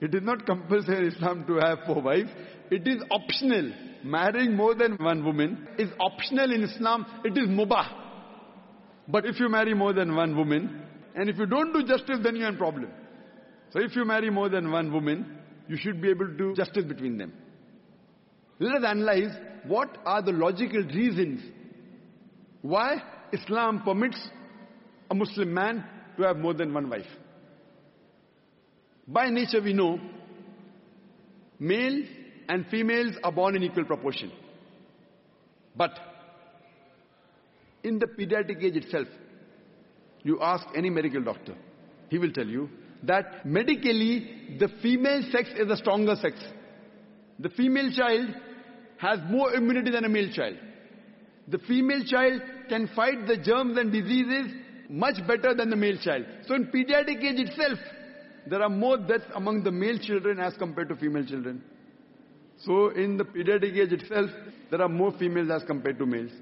It is not compulsory in Islam to have four wives. It is optional. Marrying more than one woman is optional in Islam. It is mubah. But if you marry more than one woman, and if you don't do justice, then you're in problem. So if you marry more than one woman, you should be able to do justice between them. Let us analyze what are the logical reasons why Islam permits a Muslim man to have more than one wife. By nature we know males and females are born in equal proportion. But in the pediatric age itself, you ask any medical doctor, he will tell you that medically the female sex is the stronger sex. The female child has more immunity than a male child. The female child can fight the germs and diseases much better than the male child. So in pediatric age itself, there are more deaths among the male children as compared to female children. So in the pediatric age itself, there are more females as compared to males.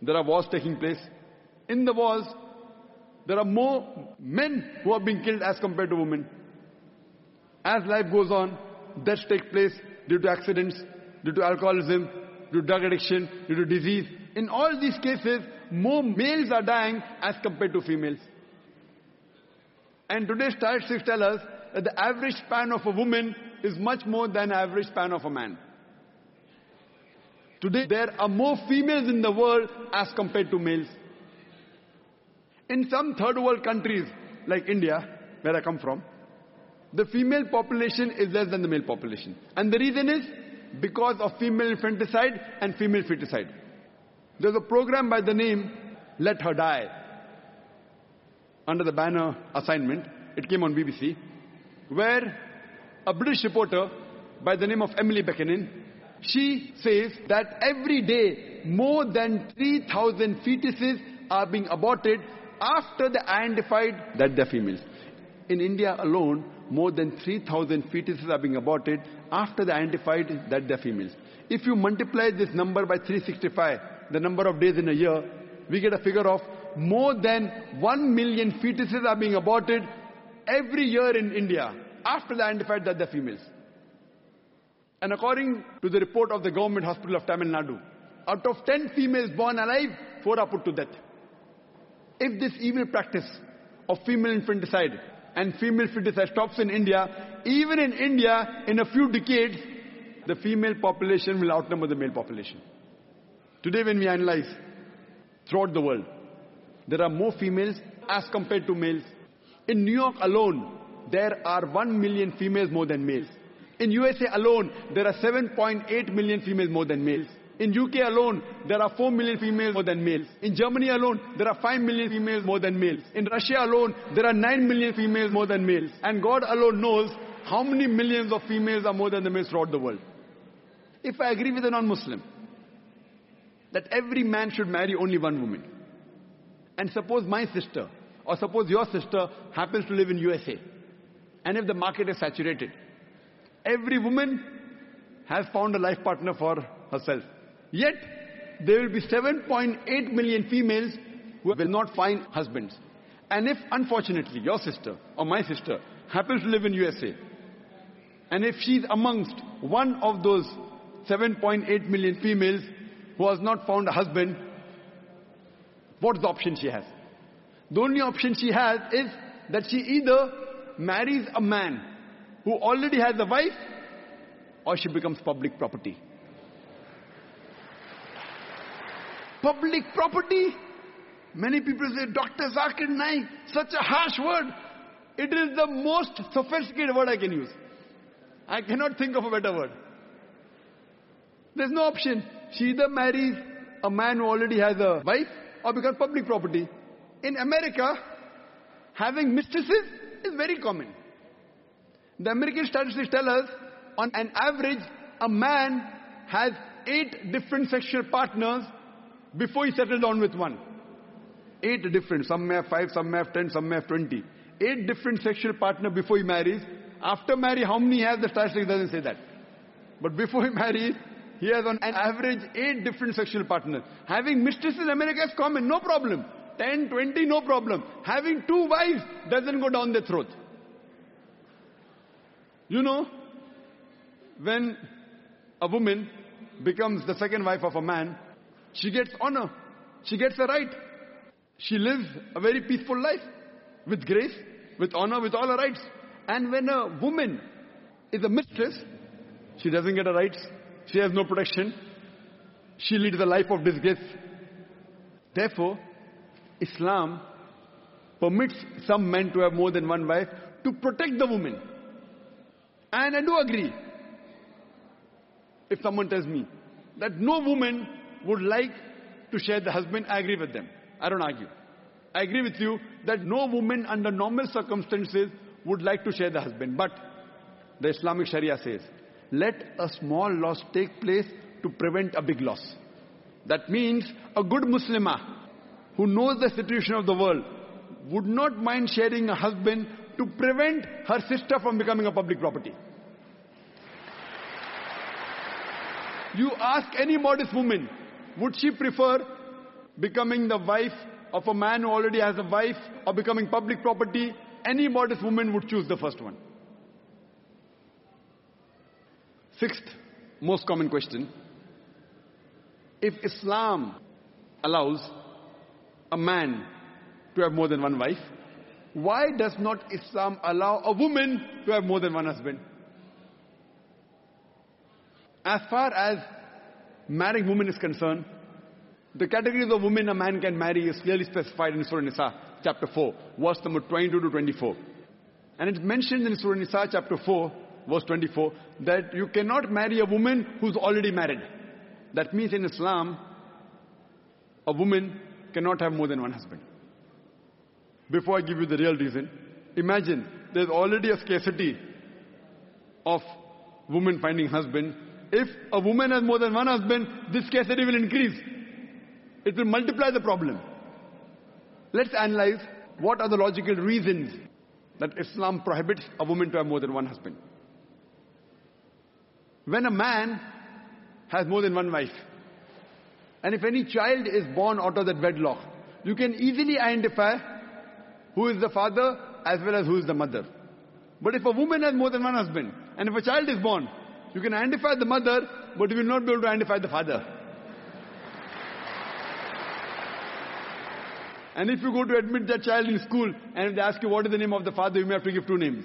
There are wars taking place. In the wars, there are more men who are being killed as compared to women. As life goes on, deaths take place due to accidents, due to alcoholism, due to drug addiction, due to disease. In all these cases, more males are dying as compared to females. And today's statistics tell us that the average span of a woman is much more than average span of a man. Today there are more females in the world as compared to males. In some third world countries like India, where I come from, the female population is less than the male population. And the reason is because of female infanticide and female feticide. There's a program by the name Let Her Die under the banner assignment. It came on BBC where a British reporter by the name of Emily Buchanan, she says that every day more than 3,000 fetuses are being aborted after they identified that they're females. In India alone, more than 3,000 fetuses are being aborted after they identified that they're females. If you multiply this number by 365, the number of days in a year, we get a figure of more than 1 million fetuses are being aborted every year in India after they identified that they're females. And according to the report of the government hospital of Tamil Nadu, out of 10 females born alive, 4 are put to death. If this evil practice of female infanticide and female feticide stops in India, even in India, in a few decades, the female population will outnumber the male population. Today when we analyze throughout the world, there are more females as compared to males. In New York alone, there are 1 million females more than males. In USA alone, there are 7.8 million females more than males. In UK alone, there are 4 million females more than males. In Germany alone, there are 5 million females more than males. In Russia alone, there are 9 million females more than males. And God alone knows how many millions of females are more than the males throughout the world. If I agree with a non-Muslim, that every man should marry only one woman, and suppose my sister, or suppose your sister happens to live in USA, and if the market is saturated, every woman has found a life partner for herself. Yet, there will be 7.8 million females who will not find husbands. And if, unfortunately, your sister or my sister happens to live in USA, and if she's amongst one of those 7.8 million females who has not found a husband, what's the option she has? The only option she has is that she either marries a man who already has a wife or she becomes public property. Public property? Many people say, Dr. Zakir Naik, such a harsh word. It is the most sophisticated word I can use. I cannot think of a better word. There's no option. She either marries a man who already has a wife or becomes public property. In America, having mistresses is very common. The American statistics tell us, on an average, a man has eight different sexual partners before he settles down with one. Eight different. Some may have five, some may have ten, some may have twenty. Eight different sexual partners before he marries. After marry, how many has, the statistics doesn't say that. But before he marries, he has on an average eight different sexual partners. Having mistresses in America is common, no problem. 10, 20, no problem. Having two wives doesn't go down the throat. You know, when a woman becomes the second wife of a man, she gets honor. She gets a right. She lives a very peaceful life with grace, with honor, with all her rights. And when a woman is a mistress, she doesn't get her rights. She has no protection. She leads a life of disgrace. Therefore, Islam permits some men to have more than one wife to protect the woman. And I do agree. If someone tells me that no woman would like to share the husband, I agree with them. I don't argue. I agree with you that no woman under normal circumstances would like to share the husband. But the Islamic Sharia says, let a small loss take place to prevent a big loss. That means a good Muslimah who knows the situation of the world would not mind sharing a husband to prevent her sister from becoming a public property. You ask any modest woman, would she prefer becoming the wife of a man who already has a wife or becoming public property? Any modest woman would choose the first one. Sixth most common question. If Islam allows a man to have more than one wife, why does not Islam allow a woman to have more than one husband? As far as marrying woman is concerned, the categories of women a man can marry is clearly specified in Surah Nisa, chapter 4, verse number 22 to 24. And it's mentioned in Surah Nisa, chapter 4, verse 24, that you cannot marry a woman who's already married. That means in Islam, a woman cannot have more than one husband. Before I give you the real reason, imagine there's already a scarcity of women finding husband. If a woman has more than one husband, this scarcity will increase. It will multiply the problem. Let's analyze what are the logical reasons that Islam prohibits a woman to have more than one husband. When a man has more than one wife, and if any child is born out of that wedlock, you can easily identify who is the father as well as who is the mother. But if a woman has more than one husband, and if a child is born, you can identify the mother, but you will not be able to identify the father. And if you go to admit that child in school, and if they ask you what is the name of the father, you may have to give two names.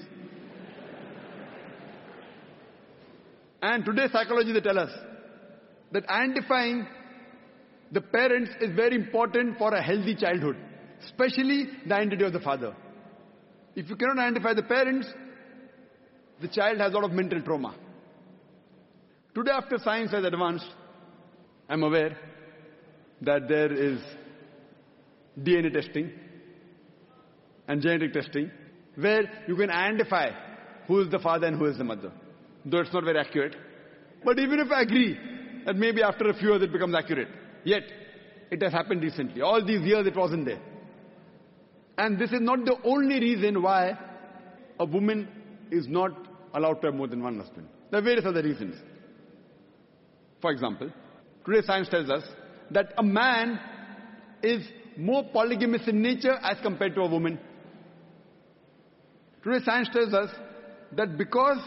And today psychology they tell us that identifying the parents is very important for a healthy childhood, especially the identity of the father. If you cannot identify the parents, the child has a lot of mental trauma. Today, after science has advanced, I'm aware that there is DNA testing and genetic testing where you can identify who is the father and who is the mother. Though it's not very accurate. But even if I agree that maybe after a few years it becomes accurate, Yet, it has happened recently. All these years it wasn't there. And this is not the only reason why a woman is not allowed to have more than one husband. There are various other reasons. For example, today science tells us that a man is more polygamous in nature as compared to a woman. Today science tells us that because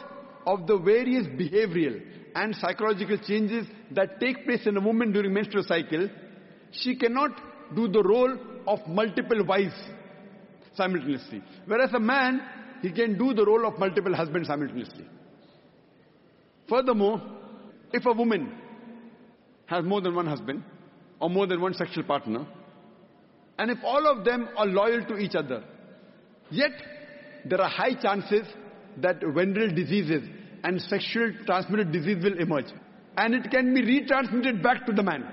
of the various behavioral and psychological changes that take place in a woman during menstrual cycle, she cannot do the role of multiple wives simultaneously. Whereas a man, he can do the role of multiple husbands simultaneously. Furthermore, if a woman has more than one husband or more than one sexual partner, and if all of them are loyal to each other, yet there are high chances that venereal diseases and sexual transmitted disease will emerge. And it can be retransmitted back to the man.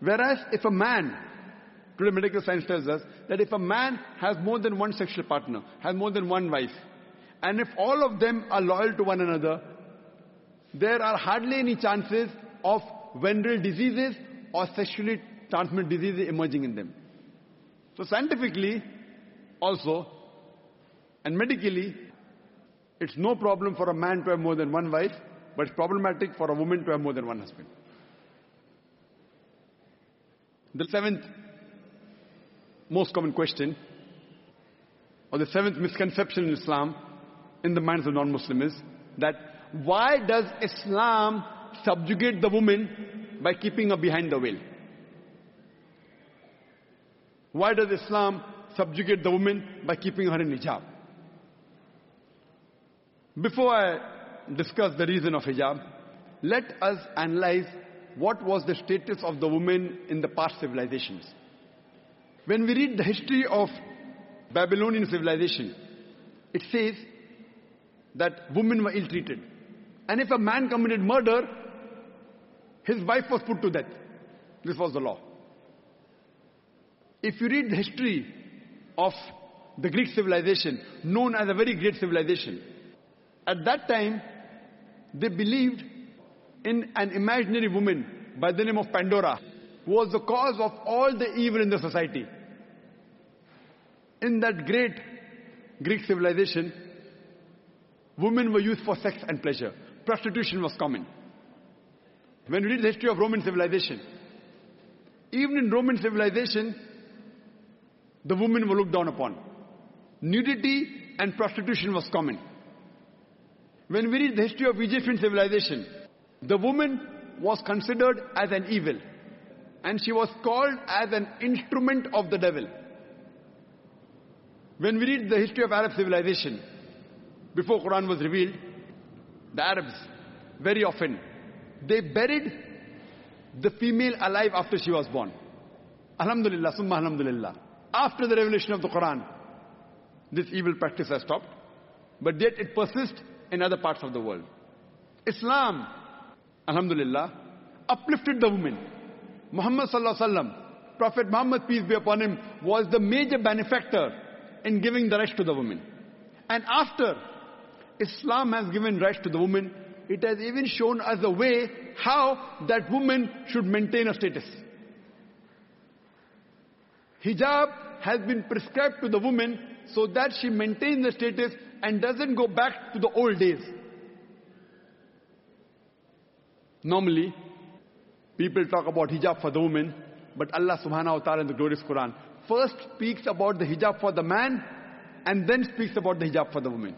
Whereas if a man, today medical science tells us that if a man has more than one sexual partner, has more than one wife, and if all of them are loyal to one another, there are hardly any chances of venereal diseases or sexually transmitted diseases emerging in them. So scientifically, also, and medically, it's no problem for a man to have more than one wife, but it's problematic for a woman to have more than one husband. The seventh most common question, or the seventh misconception in Islam, in the minds of non-Muslims is that why does Islam subjugate the woman by keeping her behind the veil? Why does Islam subjugate the woman by keeping her in hijab? Before I discuss the reason of hijab, let us analyze what was the status of the woman in the past civilizations. When we read the history of Babylonian civilization, it says that women were ill-treated. And if a man committed murder, his wife was put to death. This was the law. If you read the history of the Greek civilization, known as a very great civilization, at that time, they believed in an imaginary woman by the name of Pandora, who was the cause of all the evil in the society. In that great Greek civilization, women were used for sex and pleasure. Prostitution was common. When we read the history of Roman civilization, even in Roman civilization, the women were looked down upon. Nudity and prostitution was common. When we read the history of Egyptian civilization, the woman was considered as an evil. And she was called as an instrument of the devil. When we read the history of Arab civilization, before Quran was revealed, the Arabs, very often, they buried the female alive after she was born. Alhamdulillah, summa alhamdulillah. After the revelation of the Quran, this evil practice has stopped. But yet it persists in other parts of the world. Islam, alhamdulillah, uplifted the woman. Muhammad sallallahu alaihi wasallam, Prophet Muhammad, peace be upon him, was the major benefactor in giving the rights to the woman. And after Islam has given rights to the woman, it has even shown us a way how that woman should maintain a status. Hijab has been prescribed to the woman so that she maintains the status and doesn't go back to the old days. Normally, people talk about hijab for the woman, but Allah subhanahu wa ta'ala in the glorious Quran first speaks about the hijab for the man and then speaks about the hijab for the woman.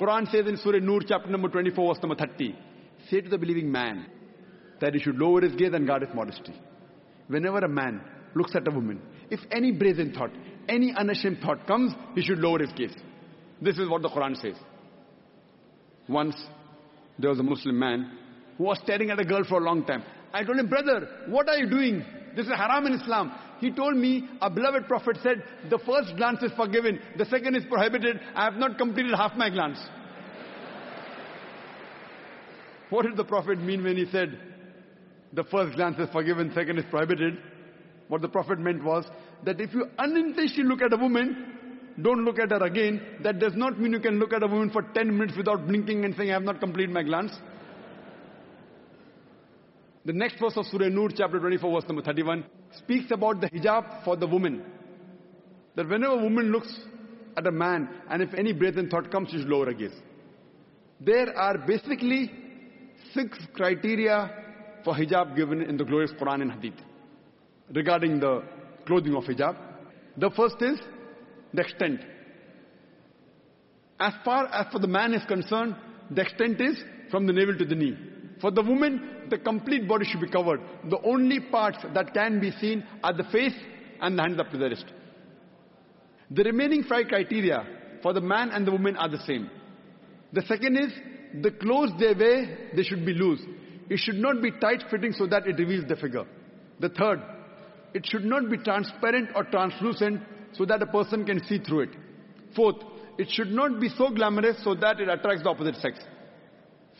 Quran says in Surah Nur chapter number 24 verse number 30, say to the believing man that he should lower his gaze and guard his modesty. Whenever a man looks at a woman, if any brazen thought, any unashamed thought comes, he should lower his gaze. This is what the Quran says. Once there was a Muslim man who was staring at a girl for a long time. I told him, brother, what are you doing? This is haram in Islam. He told me, a beloved prophet said, the first glance is forgiven, the second is prohibited. I have not completed half my glance. what did the prophet mean when he said, the first glance is forgiven, second is prohibited? What the prophet meant was that if you unintentionally look at a woman, don't look at her again. That does not mean you can look at a woman for 10 minutes without blinking and saying, I have not completed my glance. The next verse of Surah Nur, chapter 24, verse number 31, speaks about the hijab for the woman. That whenever a woman looks at a man, and if any breath and thought comes, she should lower her gaze. There are basically six criteria for hijab given in the glorious Quran and Hadith regarding the clothing of hijab. The first is the extent. As far as for the man is concerned, the extent is from the navel to the knee. For the woman, the complete body should be covered. The only parts that can be seen are the face and the hands up to the wrist. The remaining five criteria for the man and the woman are the same. The second is the clothes they wear, they should be loose. It should not be tight fitting so that it reveals the figure. The third, it should not be transparent or translucent so that a person can see through it. Fourth, it should not be so glamorous so that it attracts the opposite sex.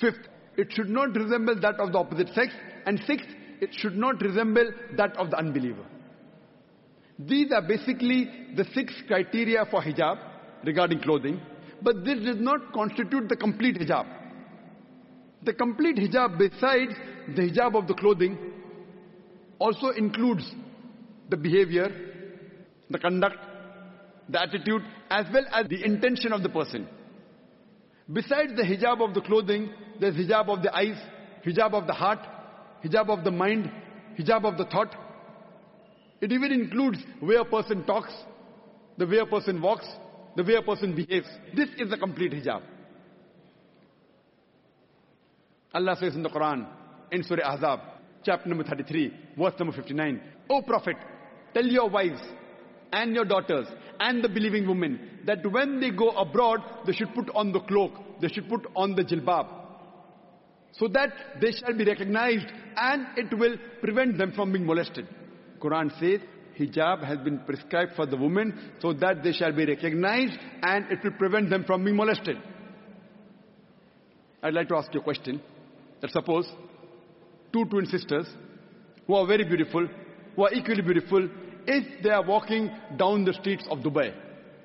Fifth, it should not resemble that of the opposite sex. And sixth, it should not resemble that of the unbeliever. These are basically the six criteria for hijab regarding clothing. But this does not constitute the complete hijab. The complete hijab besides the hijab of the clothing also includes the behavior, the conduct, the attitude, as well as the intention of the person. Besides the hijab of the clothing, there's hijab of the eyes, hijab of the heart, hijab of the mind, hijab of the thought. It even includes way a person talks, the way a person walks, the way a person behaves. This is the complete hijab. Allah says in the Quran, in Surah Ahzab, chapter number 33, verse number 59, O Prophet, tell your wives and your daughters and the believing women that when they go abroad, they should put on the cloak, they should put on the jilbab, so that they shall be recognized and it will prevent them from being molested. Quran says, hijab has been prescribed for the women so that they shall be recognized and it will prevent them from being molested. I'd like to ask you a question. That suppose two twin sisters who are very beautiful, who are equally beautiful, if they are walking down the streets of Dubai,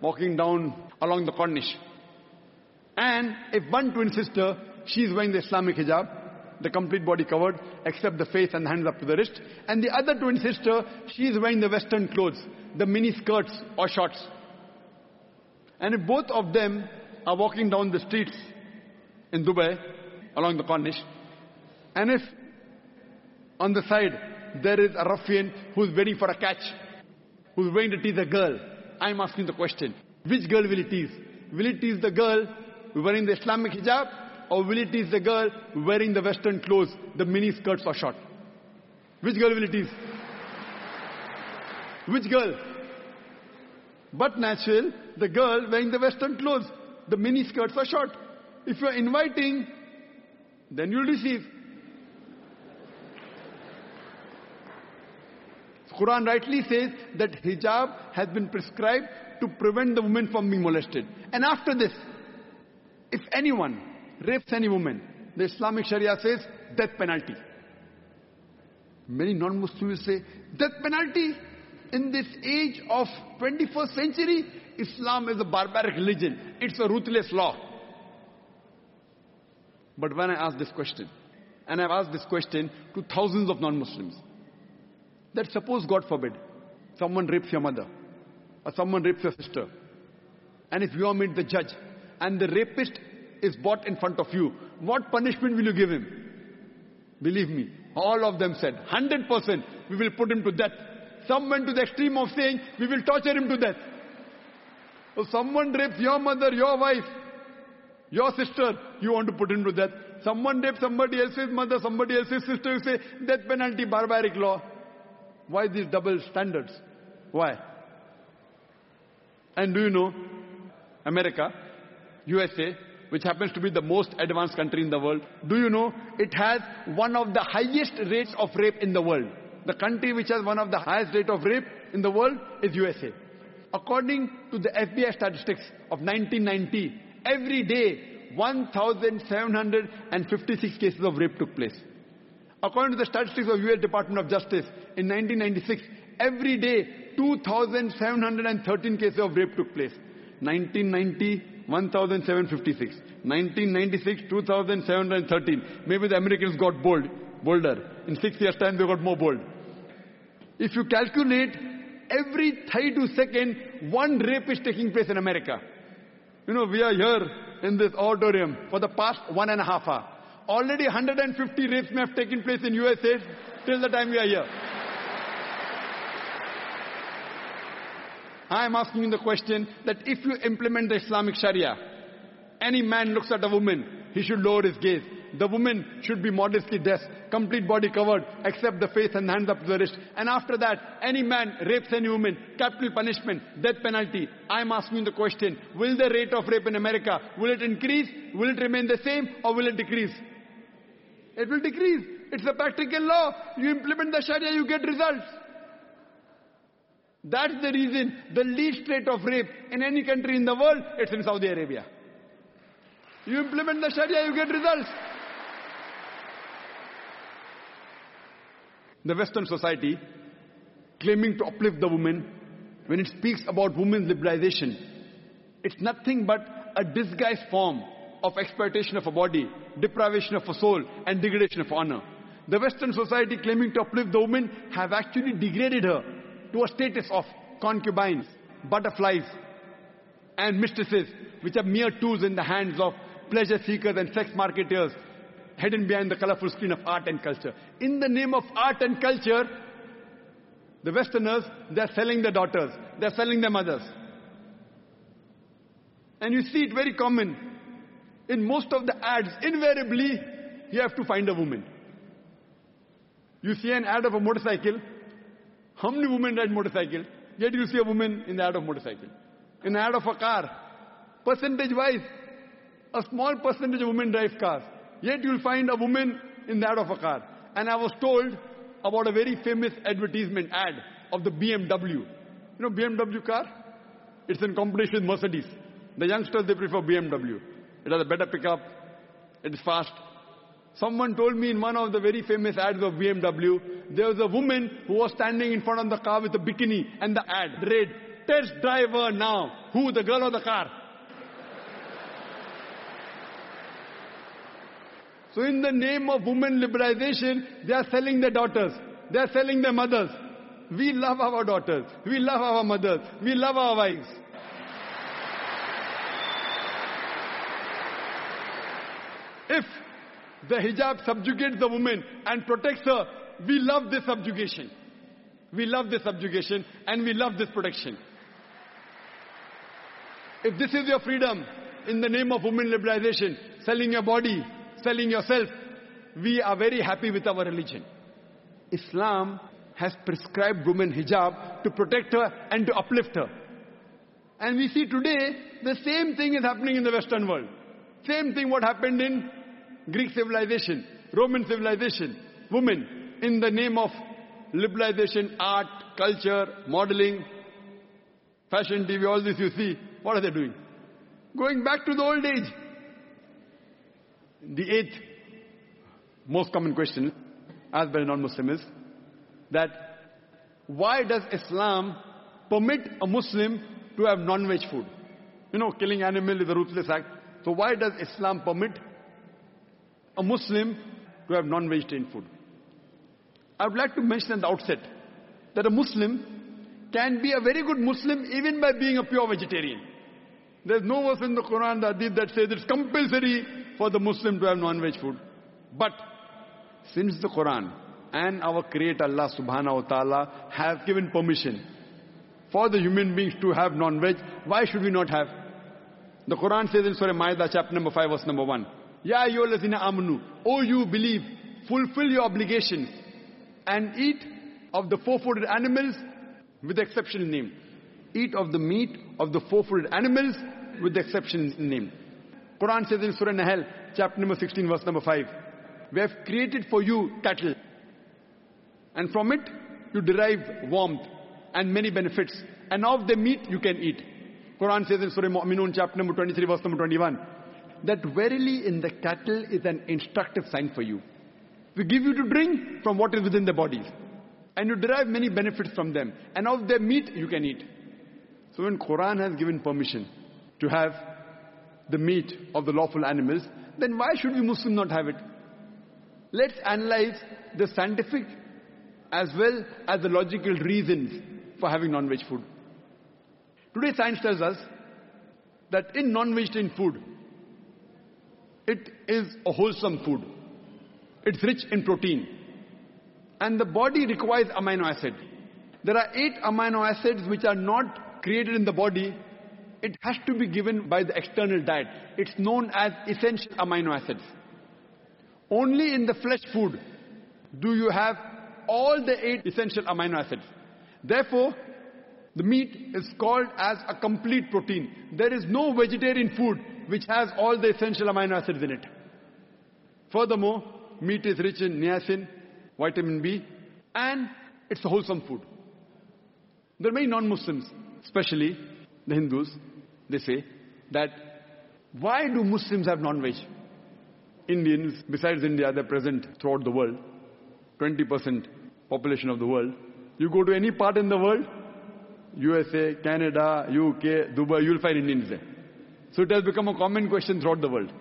walking down along the Corniche, and if one twin sister, she is wearing the Islamic hijab, the complete body covered, except the face and the hands up to the wrist, and the other twin sister, she is wearing the western clothes, the mini skirts or shorts. And if both of them are walking down the streets in Dubai, along the Corniche, and if on the side there is a ruffian who's waiting for a catch, who's going to tease a girl, I'm asking the question, which girl will he tease? Will he tease the girl wearing the Islamic hijab or will he tease the girl wearing the western clothes, the mini skirts or short? Which girl will he tease? Which girl? But natural, the girl wearing the western clothes, the mini skirts or short. If you're inviting, then you'll receive. Quran rightly says that hijab has been prescribed to prevent the woman from being molested. And after this, if anyone rapes any woman, the Islamic Sharia says death penalty. Many non-Muslims say, death penalty? In this age of 21st century, Islam is a barbaric religion. It's a ruthless law. But when I ask this question, and I've asked this question to thousands of non-Muslims, that suppose, God forbid, someone rapes your mother, or someone rapes your sister, and if you are made the judge, and the rapist is brought in front of you, what punishment will you give him? Believe me, all of them said, 100% we will put him to death. Some went to the extreme of saying, we will torture him to death. So someone rapes your mother, your wife, your sister, you want to put him to death. Someone rapes somebody else's mother, somebody else's sister, you say, death penalty, barbaric law. Why these double standards? Why? And do you know, America, USA, which happens to be the most advanced country in the world, do you know it has one of the highest rates of rape in the world? The country which has one of the highest rate of rape in the world is USA. According to the FBI statistics of 1990, every day 1,756 cases of rape took place. According to the statistics of US Department of Justice, in 1996, every day 2,713 cases of rape took place. 1990, 1,756. 1996, 2,713. Maybe the Americans got bold, bolder. In six years' time, they got more bold. If you calculate, every 32 second, one rape is taking place in America. You know, we are here in this auditorium for the past one and a half hour. Already 150 rapes may have taken place in USA till the time we are here. I am asking you the question that if you implement the Islamic Sharia, any man looks at a woman, he should lower his gaze. The woman should be modestly dressed, complete body covered, except the face and hands up to the wrist. And after that, any man rapes any woman, capital punishment, death penalty. I'm asking you the question, will the rate of rape in America, will it increase, will it remain the same, or will it decrease? It will decrease. It's a practical law. You implement the Sharia, you get results. That's the reason the least rate of rape in any country in the world, it's in Saudi Arabia. You implement the Sharia, you get results. The Western society, claiming to uplift the woman, when it speaks about women's liberalization, it's nothing but a disguised form of exploitation of a body, deprivation of a soul, and degradation of honor. The Western society claiming to uplift the woman have actually degraded her to a status of concubines, butterflies, and mistresses, which are mere tools in the hands of pleasure seekers and sex marketers hidden behind the colorful screen of art and culture. In the name of art and culture, the Westerners, they're selling their daughters, they're selling their mothers. And you see it very common. In most of the ads, invariably, you have to find a woman. You see an ad of a motorcycle, how many women ride motorcycle? Yet you see a woman in the ad of motorcycle. In the ad of a car, percentage-wise, a small percentage of women drive cars. Yet you'll find a woman in the ad of a car. And I was told about a very famous advertisement ad of the BMW. You know BMW car? It's in competition with Mercedes. The youngsters, they prefer BMW. It has a better pickup. It is fast. Someone told me in one of the very famous ads of BMW, there was a woman who was standing in front of the car with a bikini and the ad read, test driver now. Who, the girl or the car? So in the name of women liberalization, they are selling their daughters. They are selling their mothers. We love our daughters. We love our mothers. We love our wives. If the hijab subjugates the woman and protects her, we love this subjugation. We love this subjugation and we love this protection. If this is your freedom in the name of women liberalization, selling your body, selling yourself, we are very happy with our religion. Islam has prescribed women hijab to protect her and to uplift her. And we see today the same thing is happening in the Western world. Same thing what happened in Greek civilization, Roman civilization. Women in the name of liberalization, art, culture, modeling, fashion TV, all this you see, what are they doing? Going back to the old age. The eighth most common question asked by non-Muslim is that why does Islam permit a Muslim to have non-veg food? You know, killing animal is a ruthless act. So why does Islam permit a Muslim to have non-vegetarian food? I would like to mention at the outset that a Muslim can be a very good Muslim even by being a pure vegetarian. There's no verse in the Quran, the Hadith that says it's compulsory for the Muslim to have non-veg food. But since the Quran and our Creator Allah subhanahu wa ta'ala have given permission for the human beings to have non-veg, why should we not have? The Quran says in Surah Ma'idah chapter number 5 verse number 1, Ya ayyuhallazina amanu, O you believe, fulfill your obligations and eat of the four-footed animals with the exception named. Eat of the meat of the four-footed animals with the exception named. Quran says in Surah Nahl, chapter number 16, verse number 5, We have created for you cattle. And from it, you derive warmth and many benefits. And of the meat you can eat. Quran says in Surah Mu'minun, chapter number 23, verse number 21, that verily in the cattle is an instructive sign for you. We give you to drink from what is within the bodies. And you derive many benefits from them. And of their meat you can eat. So when Quran has given permission to have the meat of the lawful animals, then why should we Muslims not have it? Let's analyze the scientific as well as the logical reasons for having non-veg food. Today science tells us that in non-vegetarian food, it is a wholesome food. It's rich in protein. And the body requires amino acid. There are eight amino acids which are not created in the body it has to be given by the external diet. It's known as essential amino acids. Only in the flesh food do you have all the eight essential amino acids. Therefore, the meat is called as a complete protein. There is no vegetarian food which has all the essential amino acids in it. Furthermore, meat is rich in niacin, vitamin B, and it's a wholesome food. There are many non-Muslims, especially the Hindus, they say that why do Muslims have non-veg? Indians, besides India, they're present throughout the world. 20% population of the world. You go to any part in the world, USA, Canada, UK, Dubai, you'll find Indians there. So it has become a common question throughout the world.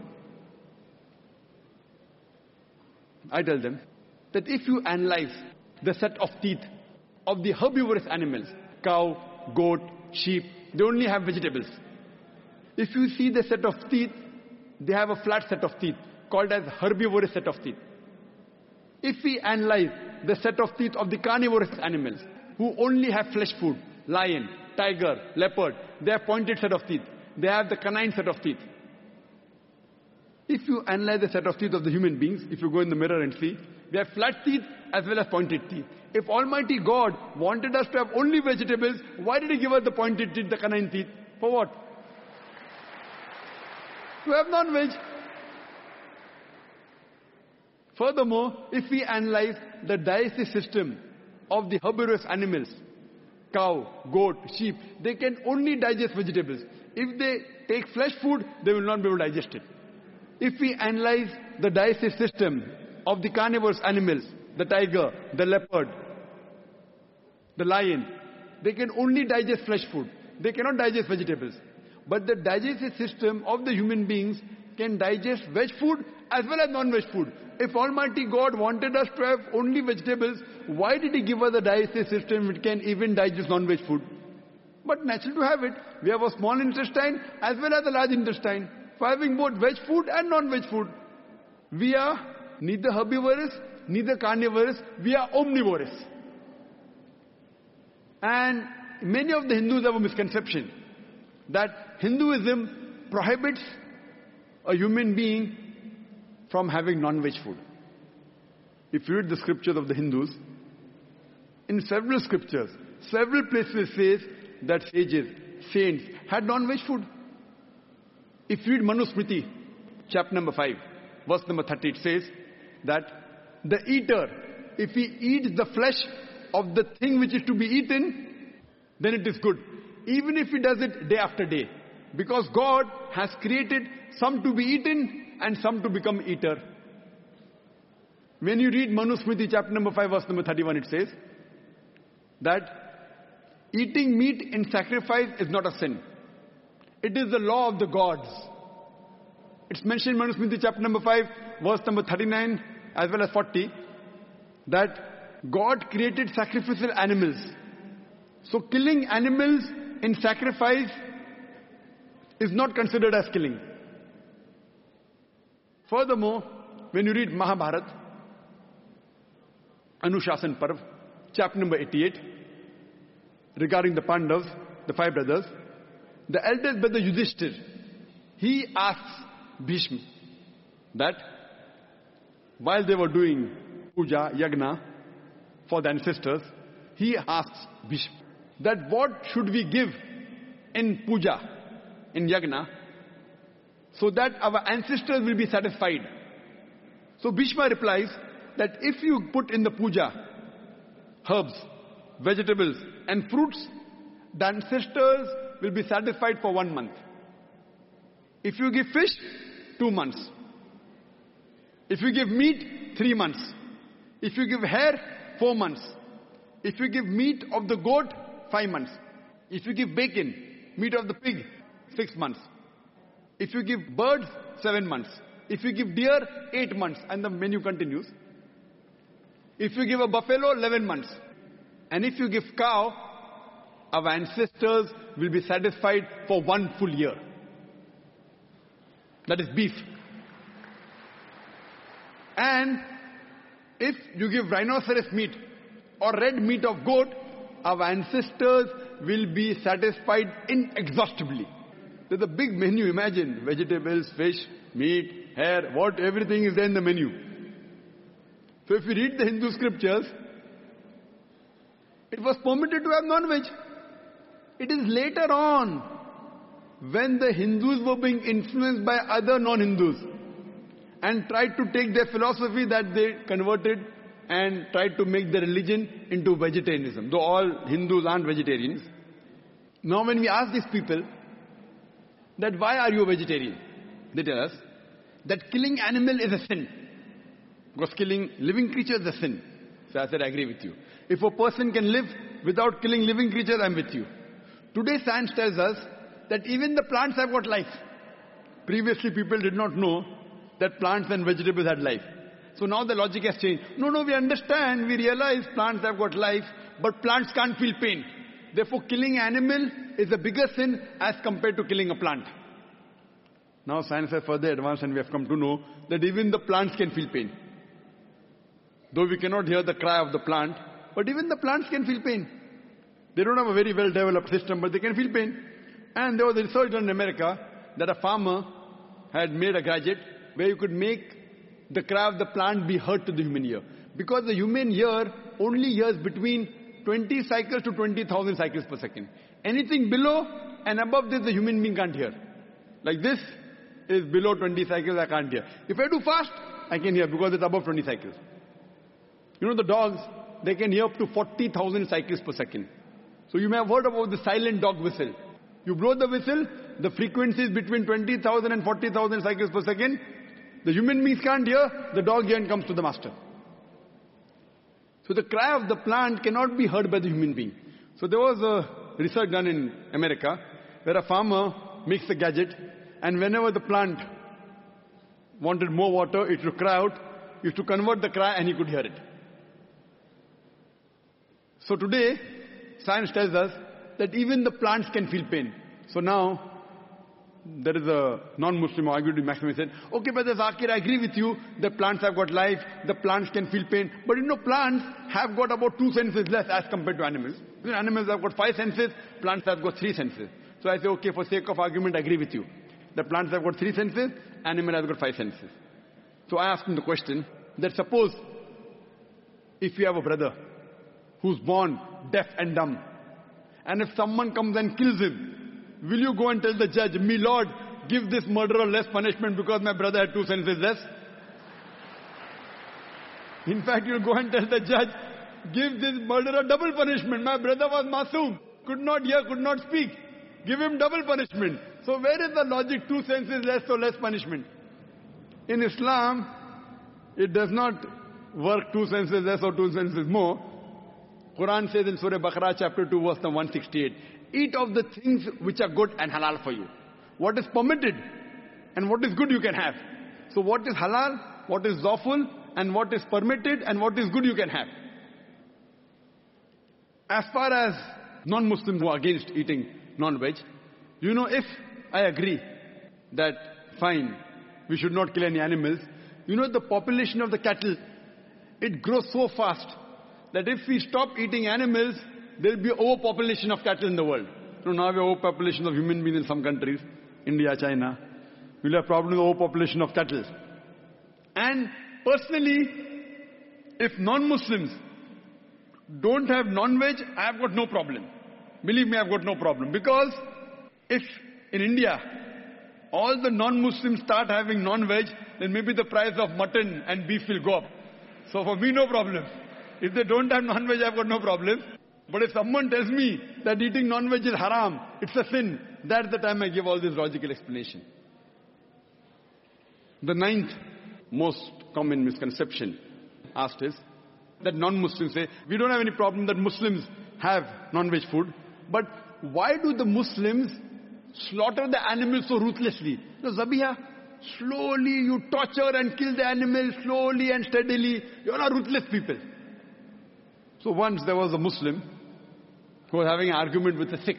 I tell them that if you analyze the set of teeth of the herbivorous animals, cow, goat, sheep, they only have vegetables. If you see the set of teeth, they have a flat set of teeth called as herbivorous set of teeth. If we analyze the set of teeth of the carnivorous animals who only have flesh food, lion, tiger, leopard, they have pointed set of teeth. They have the canine set of teeth. If you analyze the set of teeth of the human beings, if you go in the mirror and see, they have flat teeth as well as pointed teeth. If Almighty God wanted us to have only vegetables, why did He give us the pointed teeth, the canine teeth? For what? To have non-veg. Furthermore, if we analyze the digestive system of the herbivorous animals, cow, goat, sheep, they can only digest vegetables. If they take flesh food, they will not be able to digest it. If we analyze the digestive system of the carnivorous animals, the tiger, the leopard, the lion, they can only digest flesh food. They cannot digest vegetables. But the digestive system of the human beings can digest veg food as well as non-veg food. If Almighty God wanted us to have only vegetables, why did He give us a digestive system which can even digest non-veg food? But natural to have it. We have a small intestine as well as a large intestine. For having both veg food and non-veg food. We are neither herbivorous, neither carnivorous. We are omnivorous. And many of the Hindus have a misconception that Hinduism prohibits a human being from having non-veg food. If you read the scriptures of the Hindus, in several scriptures, several places says that sages, saints had non-veg food. If you read Manusmriti, chapter number 5, verse number 30, it says that the eater, if he eats the flesh of the thing which is to be eaten, then it is good. Even if he does it day after day. Because God has created some to be eaten and some to become eater. When you read Manusmriti chapter number 5 verse number 31 it says that eating meat in sacrifice is not a sin. It is the law of the gods. It's mentioned in Manusmriti chapter number 5 verse number 39 as well as 40 that God created sacrificial animals. So killing animals in sacrifice is not considered as killing. Furthermore, when you read Mahabharat, Anushasan Parv, chapter number 88, regarding the Pandavas, the five brothers, the eldest brother Yudhishthir, he asks Bhishma that while they were doing puja, yagna for the ancestors, he asks Bhishma that what should we give in puja, in yagna, so that our ancestors will be satisfied. So Bhishma replies that if you put in the puja herbs, vegetables and fruits, the ancestors will be satisfied for one month. If you give fish, two months. If you give meat, three months. If you give hare, four months. If you give meat of the goat, five months. If you give bacon, meat of the pig, six months. If you give birds, seven months. If you give deer, eight months. And the menu continues. If you give a buffalo, 11 months. And if you give cow, our ancestors will be satisfied for one full year. That is beef. And if you give rhinoceros meat or red meat of goat, our ancestors will be satisfied inexhaustibly. There's a big menu, imagine. Vegetables, fish, meat, hare, what, everything is there in the menu. So if you read the Hindu scriptures, it was permitted to have non-veg. It is later on, when the Hindus were being influenced by other non-Hindus and tried to take their philosophy that they converted and tried to make the religion into vegetarianism. Though all Hindus aren't vegetarians. Now when we ask these people that why are you a vegetarian? They tell us that killing animal is a sin. Because killing living creatures is a sin. So I said, I agree with you. If a person can live without killing living creatures, I'm with you. Today science tells us that even the plants have got life. Previously people did not know that plants and vegetables had life. So now the logic has changed. No, no, we understand, we realize plants have got life, but plants can't feel pain. Therefore killing an animal is a bigger sin as compared to killing a plant. Now science has further advanced and we have come to know that even the plants can feel pain. Though we cannot hear the cry of the plant, but even the plants can feel pain. They don't have a very well developed system, but they can feel pain. And there was a research done in America that a farmer had made a gadget where you could make the cry of the plant be heard to the human ear. Because the human ear only hears between 20 cycles to 20,000 cycles per second. Anything below and above this the human being can't hear. Like this is below 20 cycles, I can't hear. If I do fast, I can hear because it's above 20 cycles. You know the dogs, they can hear up to 40,000 cycles per second. So you may have heard about the silent dog whistle. You blow the whistle, the frequency is between 20,000 and 40,000 cycles per second. The human beings can't hear, the dog again comes to the master. So the cry of the plant cannot be heard by the human being. So there was a research done in America where a farmer makes a gadget and whenever the plant wanted more water, it would cry out, used to convert the cry and he could hear it. So today, science tells us that even the plants can feel pain. So now, there is a non-Muslim who argued with Maxim said, okay, Brother Zakir, I agree with you, the plants have got life, the plants can feel pain. But you know, plants have got about two senses less as compared to animals. Animals have got five senses, plants have got three senses. So I say, okay, for sake of argument, I agree with you. The plants have got three senses, animal has got five senses. So I asked him the question that suppose if you have a brother who's born deaf and dumb, and if someone comes and kills him, will you go and tell the judge, me lord, give this murderer less punishment because my brother had two senses less? In fact, you'll go and tell the judge, give this murderer double punishment. My brother was masoom, could not hear, could not speak. Give him double punishment. So where is the logic? Two senses less, so less punishment. In Islam, it does not work two senses less or two senses more. Quran says in Surah Baqarah chapter 2 verse 168, eat of the things which are good and halal for you. What is permitted and what is good you can have. So what is halal, what is lawful and what is permitted and what is good you can have. As far as non-Muslims who are against eating non-veg, you know if I agree that fine, we should not kill any animals, you know the population of the cattle, it grows so fast that if we stop eating animals, there will be overpopulation of cattle in the world. So now we have overpopulation of human beings in some countries, India, China. We'll have problem with overpopulation of cattle. And personally, if non-Muslims don't have non-veg, I have got no problem. Believe me, I've got no problem. Because if in India, all the non-Muslims start having non-veg, then maybe the price of mutton and beef will go up. So for me, no problem. If they don't have non-veg, I've got no problem. But if someone tells me that eating non-veg is haram, it's a sin, that's the time I give all this logical explanation. The ninth most common misconception asked is that non-Muslims say, we don't have any problem that Muslims have non-veg food, but why do the Muslims slaughter the animals so ruthlessly? The Zabiha, slowly you torture and kill the animal slowly and steadily. You're not ruthless people. So once there was a Muslim who was having an argument with a Sikh.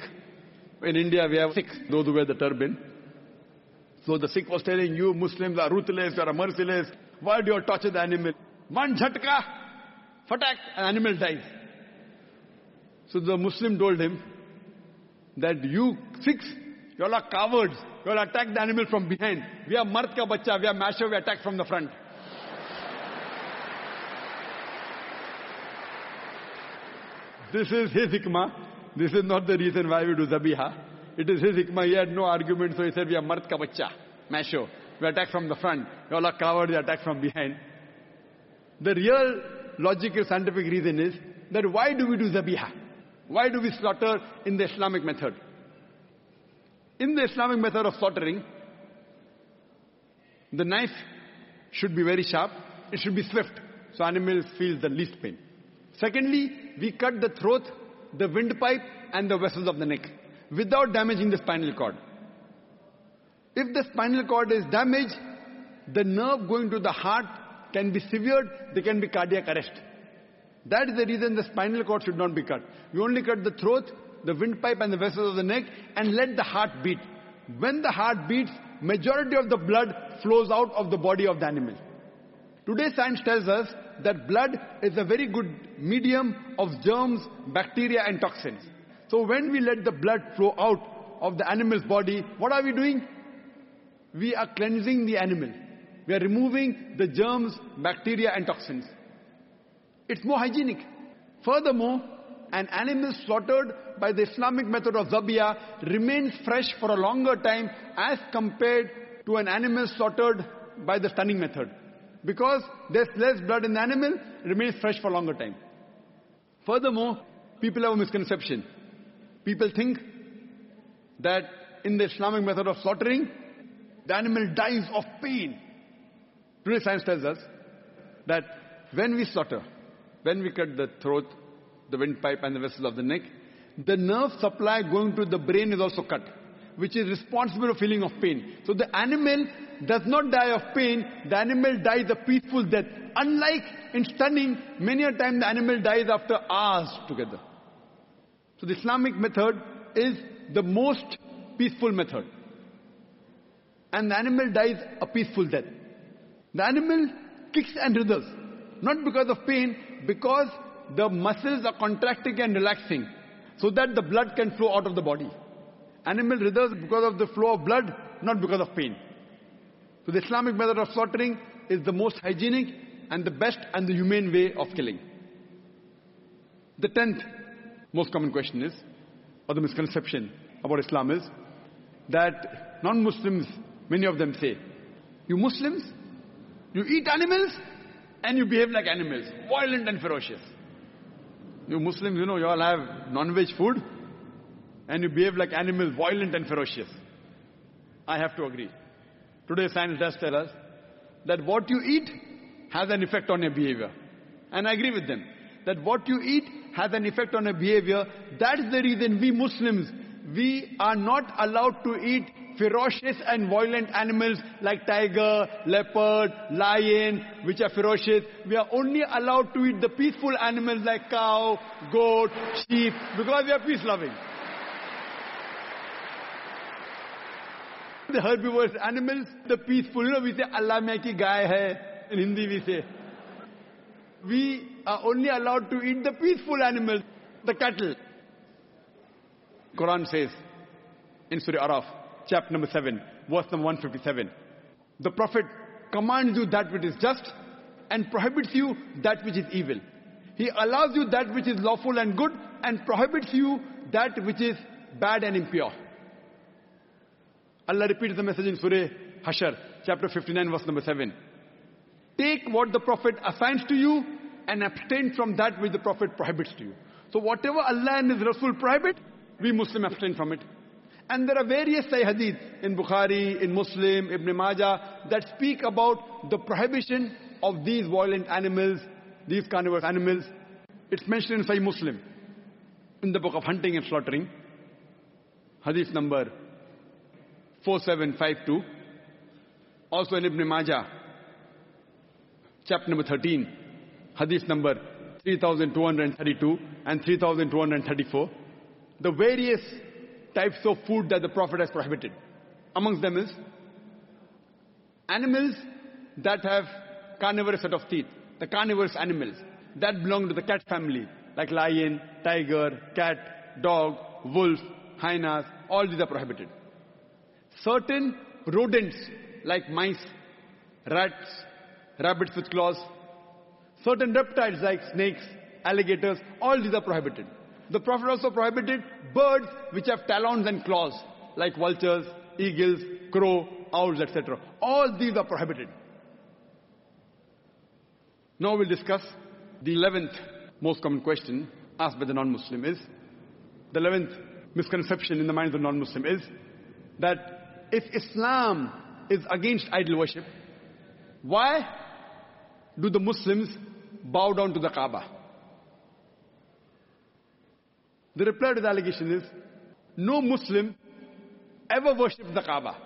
In India we have Sikhs, those who wear the turban. So the Sikh was telling you Muslims are ruthless, you are merciless. Why do you torture the animal? One jhatka, fatak, an animal dies. So the Muslim told him that you Sikhs, You all are cowards. You all attack the animal from behind. We are mard ka bacha, we are masher, we attack from the front. This is his hikmah. This is not the reason why we do zabiha. It is his hikmah. He had no argument, so he said, we are mard ka bacha, masho. We attack from the front. You all are cowards, we attack from behind. The real logical scientific reason is that why do we do zabiha? Why do we slaughter in the Islamic method? In the Islamic method of slaughtering, the knife should be very sharp. It should be swift, so animal feels the least pain. Secondly, we cut the throat, the windpipe, and the vessels of the neck without damaging the spinal cord. If the spinal cord is damaged, the nerve going to the heart can be severed, there can be cardiac arrest. That is the reason the spinal cord should not be cut. We only cut the throat, the windpipe and the vessels of the neck and let the heart beat. When the heart beats, majority of the blood flows out of the body of the animal. Today science tells us that blood is a very good medium of germs, bacteria and toxins. So when we let the blood flow out of the animal's body, what are we doing? We are cleansing the animal. We are removing the germs, bacteria and toxins. It's more hygienic. Furthermore, an animal slaughtered by the Islamic method of zabiha remains fresh for a longer time as compared to an animal slaughtered by the stunning method. Because there's less blood in the animal, it remains fresh for a longer time. Furthermore, people have a misconception. People think that in the Islamic method of slaughtering, the animal dies of pain. Today science tells us that when we slaughter, when we cut the throat, the windpipe and the vessels of the neck, the nerve supply going to the brain is also cut, which is responsible for feeling of pain. So the animal does not die of pain, the animal dies a peaceful death. Unlike in stunning, many a time the animal dies after hours together. So the Islamic method is the most peaceful method. And the animal dies a peaceful death. The animal kicks and writhers. Not because of pain, because the muscles are contracting and relaxing so that the blood can flow out of the body. Animal writhers because of the flow of blood, not because of pain. So the Islamic method of slaughtering is the most hygienic and the best and the humane way of killing. The tenth most common question is, or the misconception about Islam is, that non-Muslims, many of them say, you Muslims, you eat animals and you behave like animals, violent and ferocious. You Muslims, you know, you all have non-veg food and you behave like animals, violent and ferocious. I have to agree. Today science does tell us that what you eat has an effect on your behavior. And I agree with them. That what you eat has an effect on your behavior. That is the reason we Muslims, we are not allowed to eat ferocious and violent animals like tiger, leopard, lion, which are ferocious. We are only allowed to eat the peaceful animals like cow, goat, sheep, because we are peace loving. The herbivorous animals, the peaceful, you know, we say Allah ki gai hai. In Hindi we say. We are only allowed to eat the peaceful animals, the cattle. Quran says in Surah Araf, chapter number 7, verse number 157. The Prophet commands you that which is just and prohibits you that which is evil. He allows you that which is lawful and good and prohibits you that which is bad and impure. Allah repeats the message in Surah Hashar, chapter 59, verse number 7. Take what the Prophet assigns to you and abstain from that which the Prophet prohibits to you. So whatever Allah and His Rasul prohibit, we Muslim abstain from it. And there are various Sahih hadith in Bukhari, in Muslim, Ibn Majah that speak about the prohibition of these violent animals, these carnivorous animals. It's mentioned in Sahih Muslim in the book of hunting and slaughtering. Hadith number 4752. Also in Ibn Majah, chapter number 13, hadith number 3232 and 3234. The various types of food that the Prophet has prohibited. Amongst them is animals that have carnivorous set of teeth, the carnivorous animals that belong to the cat family, like lion, tiger, cat, dog, wolf, hyenas, all these are prohibited. Certain rodents like mice, rats, rabbits with claws, certain reptiles like snakes, alligators, all these are prohibited. The Prophet also prohibited birds which have talons and claws like vultures, eagles, crow, owls, etc. All these are prohibited. Now we'll discuss the 11th most common question asked by the non-Muslim is, the 11th misconception in the minds of the non-Muslim is that if Islam is against idol worship, why do the Muslims bow down to the Kaaba? The reply to the allegation is, no Muslim ever worshipped the Kaaba.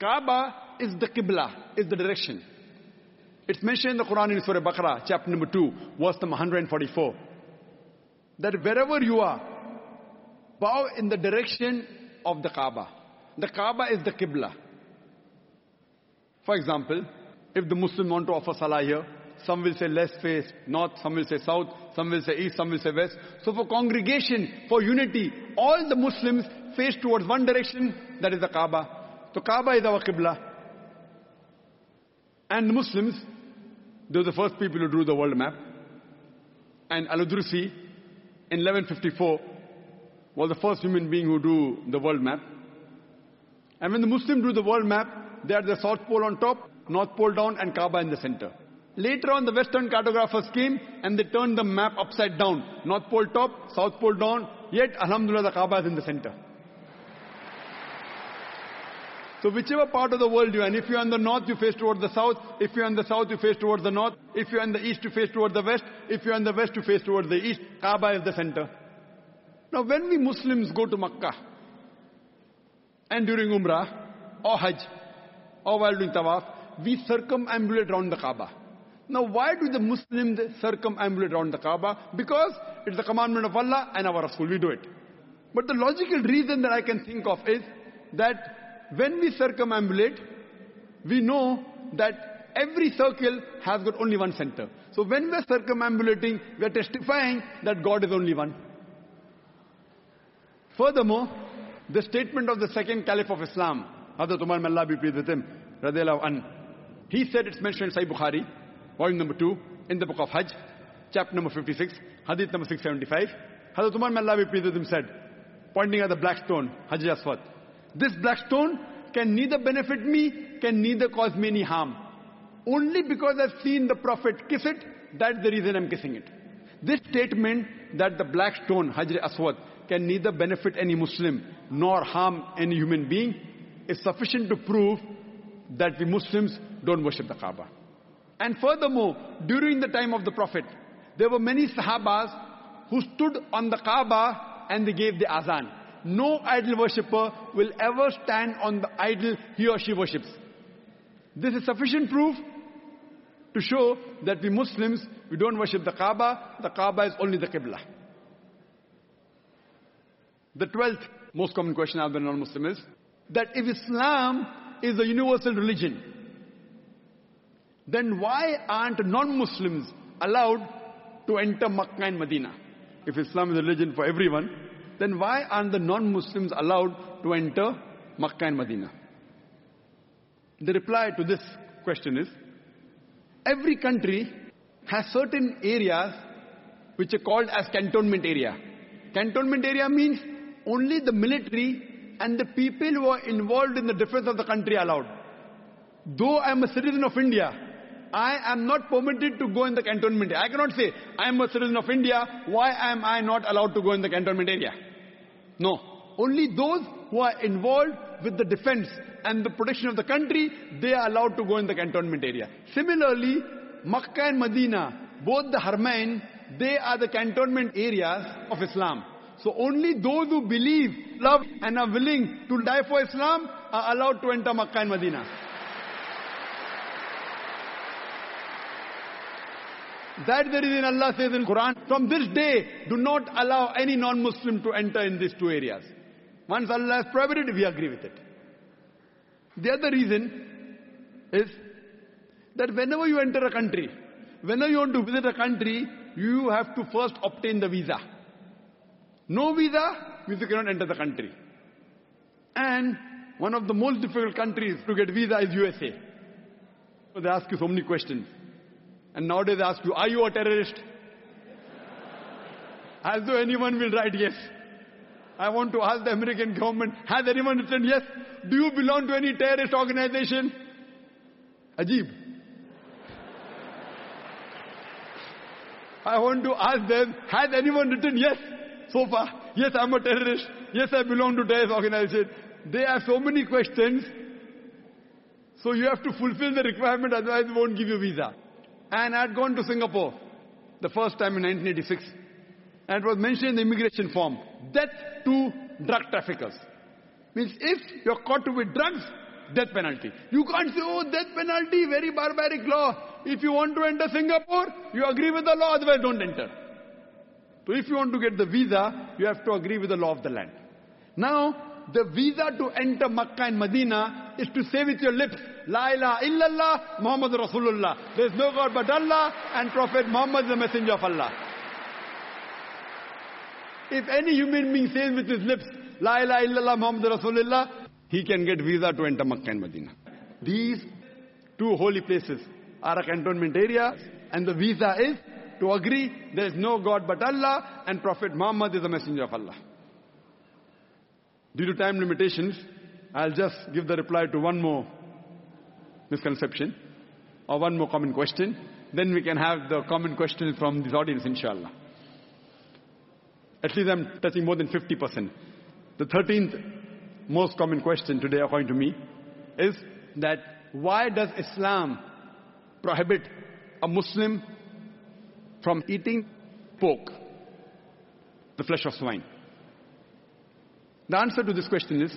Kaaba is the Qibla, is the direction. It's mentioned in the Quran in Surah Baqarah, chapter number 2, verse number 144. That wherever you are, bow in the direction of the Kaaba. The Kaaba is the Qibla. For example, if the Muslim want to offer Salah here, some will say let's face north, some will say south, some will say east, some will say west. So for congregation, for unity, all the Muslims face towards one direction, that is the Kaaba. So Kaaba is our Qibla. And the Muslims, they were the first people who drew the world map. And Al-Idrisi, in 1154, was the first human being who drew the world map. And when the Muslim drew the world map, they had the South Pole on top, North Pole down, and Kaaba in the center. Later on, the Western cartographers came and they turned the map upside down. North Pole top, South Pole down, yet Alhamdulillah the Kaaba is in the center. So whichever part of the world you are in, if you're in the north, you face towards the south. If you're in the south, you face towards the north. If you're in the east, you face towards the west. If you're in the west, you face towards the east. Kaaba is the center. Now when we Muslims go to Makkah, and during Umrah, or Hajj, or while doing Tawaf, we circumambulate around the Kaaba. Now why do the Muslims circumambulate around the Kaaba? Because it's the commandment of Allah and our Rasul, we do it. But the logical reason that I can think of is that when we circumambulate, we know that every circle has got only one center. So when we are circumambulating, we are testifying that God is only one. Furthermore, the statement of the second caliph of Islam, Hazrat Umar may Allah be pleased with him, an, he said it's mentioned in Sahih Bukhari, volume number 2, in the book of Hajj, chapter number 56, hadith number 675. Hazrat Umar may Allah be pleased with him said, pointing at the black stone, Hajar Aswad, this black stone can neither benefit me, can neither cause me any harm. Only because I've seen the Prophet kiss it, that's the reason I'm kissing it. This statement that the black stone, Hajar Aswad, can neither benefit any Muslim nor harm any human being is sufficient to prove that we Muslims don't worship the Kaaba. And furthermore, during the time of the Prophet, there were many Sahabas who stood on the Kaaba and they gave the azan. No idol worshipper will ever stand on the idol he or she worships. This is sufficient proof to show that we Muslims, we don't worship the Kaaba. The Kaaba is only the Qibla. The twelfth most common question asked by non-Muslim is that if Islam is a universal religion, then why aren't non-Muslims allowed to enter Makkah and Medina? If Islam is a religion for everyone, then why aren't the non-Muslims allowed to enter Makkah and Medina? The reply to this question is, every country has certain areas which are called as cantonment area. Cantonment area means only the military and the people who are involved in the defense of the country allowed. Though I am a citizen of India, I am not permitted to go in the cantonment area. I cannot say, I am a citizen of India, why am I not allowed to go in the cantonment area? No. Only those who are involved with the defense and the protection of the country, they are allowed to go in the cantonment area. Similarly, Makkah and Medina, both the Harmain, they are the cantonment areas of Islam. So only those who believe, love and are willing to die for Islam are allowed to enter Makkah and Medina. That's the reason Allah says in Quran, from this day, do not allow any non-Muslim to enter in these two areas. Once Allah has prohibited, we agree with it. The other reason is that whenever you enter a country, whenever you want to visit a country, you have to first obtain the visa. No visa means you cannot enter the country. And one of the most difficult countries to get visa is USA. So they ask you so many questions. And nowadays they ask you, are you a terrorist? As though anyone will write yes. I want to ask the American government, has anyone written yes? Do you belong to any terrorist organization? Ajib. I want to ask them, has anyone written yes so far? Yes, I'm a terrorist. Yes, I belong to terrorist organization. They have so many questions. So you have to fulfill the requirement, otherwise they won't give you visa. And I had gone to Singapore the first time in 1986. And it was mentioned in the immigration form. Death to drug traffickers. Means if you're caught with drugs, death penalty. You can't say, oh, death penalty, very barbaric law. If you want to enter Singapore, you agree with the law, otherwise don't enter. So if you want to get the visa, you have to agree with the law of the land. Now, the visa to enter Makkah and Medina is to say with your lips, La ilaha illallah, Muhammad Rasulullah. There is no God but Allah and Prophet Muhammad is the messenger of Allah. If any human being says with his lips, La ilaha illallah, Muhammad Rasulullah, he can get visa to enter Makkah and Medina. These two holy places are a cantonment area and the visa is to agree there is no God but Allah and Prophet Muhammad is the messenger of Allah. Due to time limitations, I'll just give the reply to one more misconception or one more common question. Then we can have the common questions from this audience, inshallah. At least I'm touching more than 50%. The 13th most common question today, according to me, is that why does Islam prohibit a Muslim from eating pork, the flesh of swine? The answer to this question is,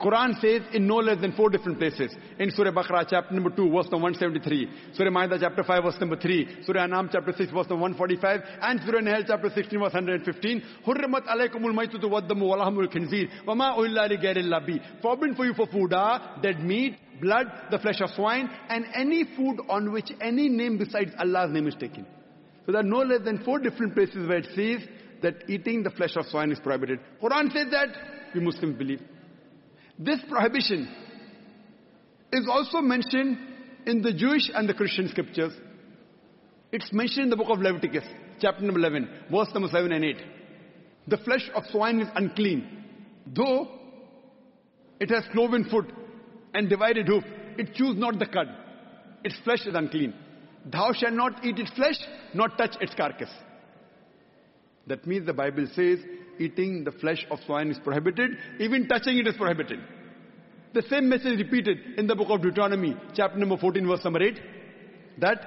Quran says in no less than four different places. In Surah Baqarah chapter number 2 verse number 173. Surah Ma'idah chapter 5 verse number 3. Surah Anam chapter 6 verse number 145. And Surah Nahl chapter 16 verse 115. Hurrimat alaykumul maytutu waddamu walahmul khinzir. Wama uhilla li ghayril bi. Forbidden for you for food are dead meat, blood, the flesh of swine, and any food on which any name besides Allah's name is taken. So there are no less than four different places where it says that eating the flesh of swine is prohibited. Quran says that, we Muslims believe. This prohibition is also mentioned in the Jewish and the Christian scriptures. It's mentioned in the book of Leviticus, chapter number 11, verse number 7 and 8. The flesh of swine is unclean. Though it has cloven foot and divided hoof, it chews not the cud. Its flesh is unclean. Thou shalt not eat its flesh, nor touch its carcass. That means the Bible says eating the flesh of swine is prohibited, even touching it is prohibited. The same message repeated in the book of Deuteronomy, chapter number 14, verse number 8, that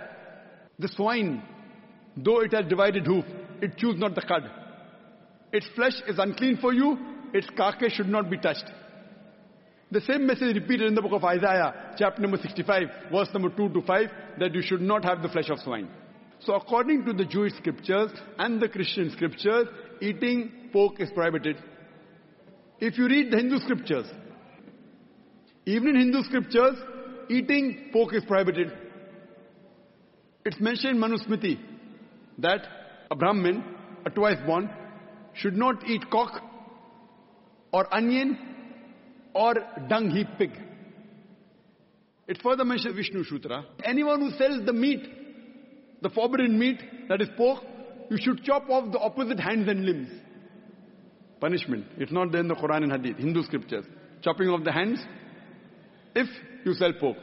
the swine, though it has divided hoof, it chews not the cud. Its flesh is unclean for you, its carcass should not be touched. The same message repeated in the book of Isaiah, chapter number 65, verse number 2 to 5, that you should not have the flesh of swine. So according to the Jewish scriptures and the Christian scriptures, eating pork is prohibited. If you read the Hindu scriptures, even in Hindu scriptures, eating pork is prohibited. It's mentioned in Manusmriti that a Brahmin, a twice born, should not eat cock or onion or dung heap pig. It further mentions Vishnu Sutra. Anyone who sells the meat the forbidden meat, that is pork, you should chop off the opposite hands and limbs. Punishment. It's not there in the Quran and Hadith, Hindu scriptures. Chopping off the hands if you sell pork.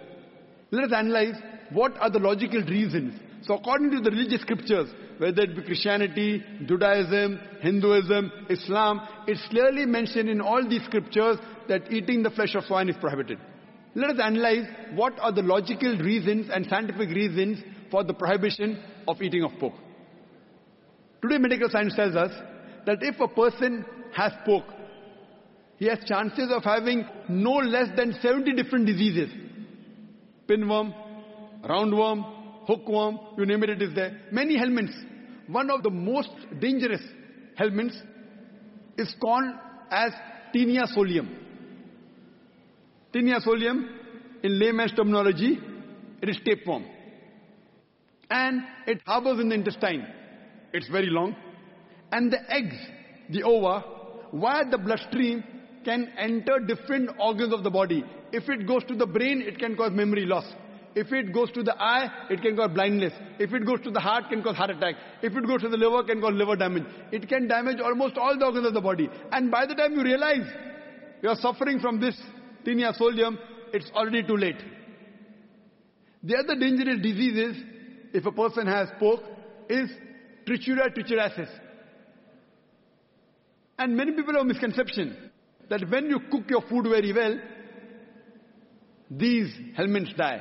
Let us analyze what are the logical reasons. So according to the religious scriptures, whether it be Christianity, Judaism, Hinduism, Islam, it's clearly mentioned in all these scriptures that eating the flesh of swine is prohibited. Let us analyze what are the logical reasons and scientific reasons for the prohibition of eating of pork. Today medical science tells us that if a person has pork, he has chances of having no less than 70 different diseases. Pinworm, roundworm, hookworm, you name it, it is there. Many helminths. One of the most dangerous helminths is called as Taenia solium. Taenia solium, in layman's terminology, it is tapeworm and it harbors in the intestine. It's very long. And the eggs, the ova, via the bloodstream, can enter different organs of the body. If it goes to the brain, it can cause memory loss. If it goes to the eye, it can cause blindness. If it goes to the heart, can cause heart attack. If it goes to the liver, can cause liver damage. It can damage almost all the organs of the body. And by the time you realize you are suffering from this Taenia solium, it's already too late. The other dangerous diseases, if a person has poke, is trichuria trichuriasis. And many people have misconception that when you cook your food very well, these helminths die.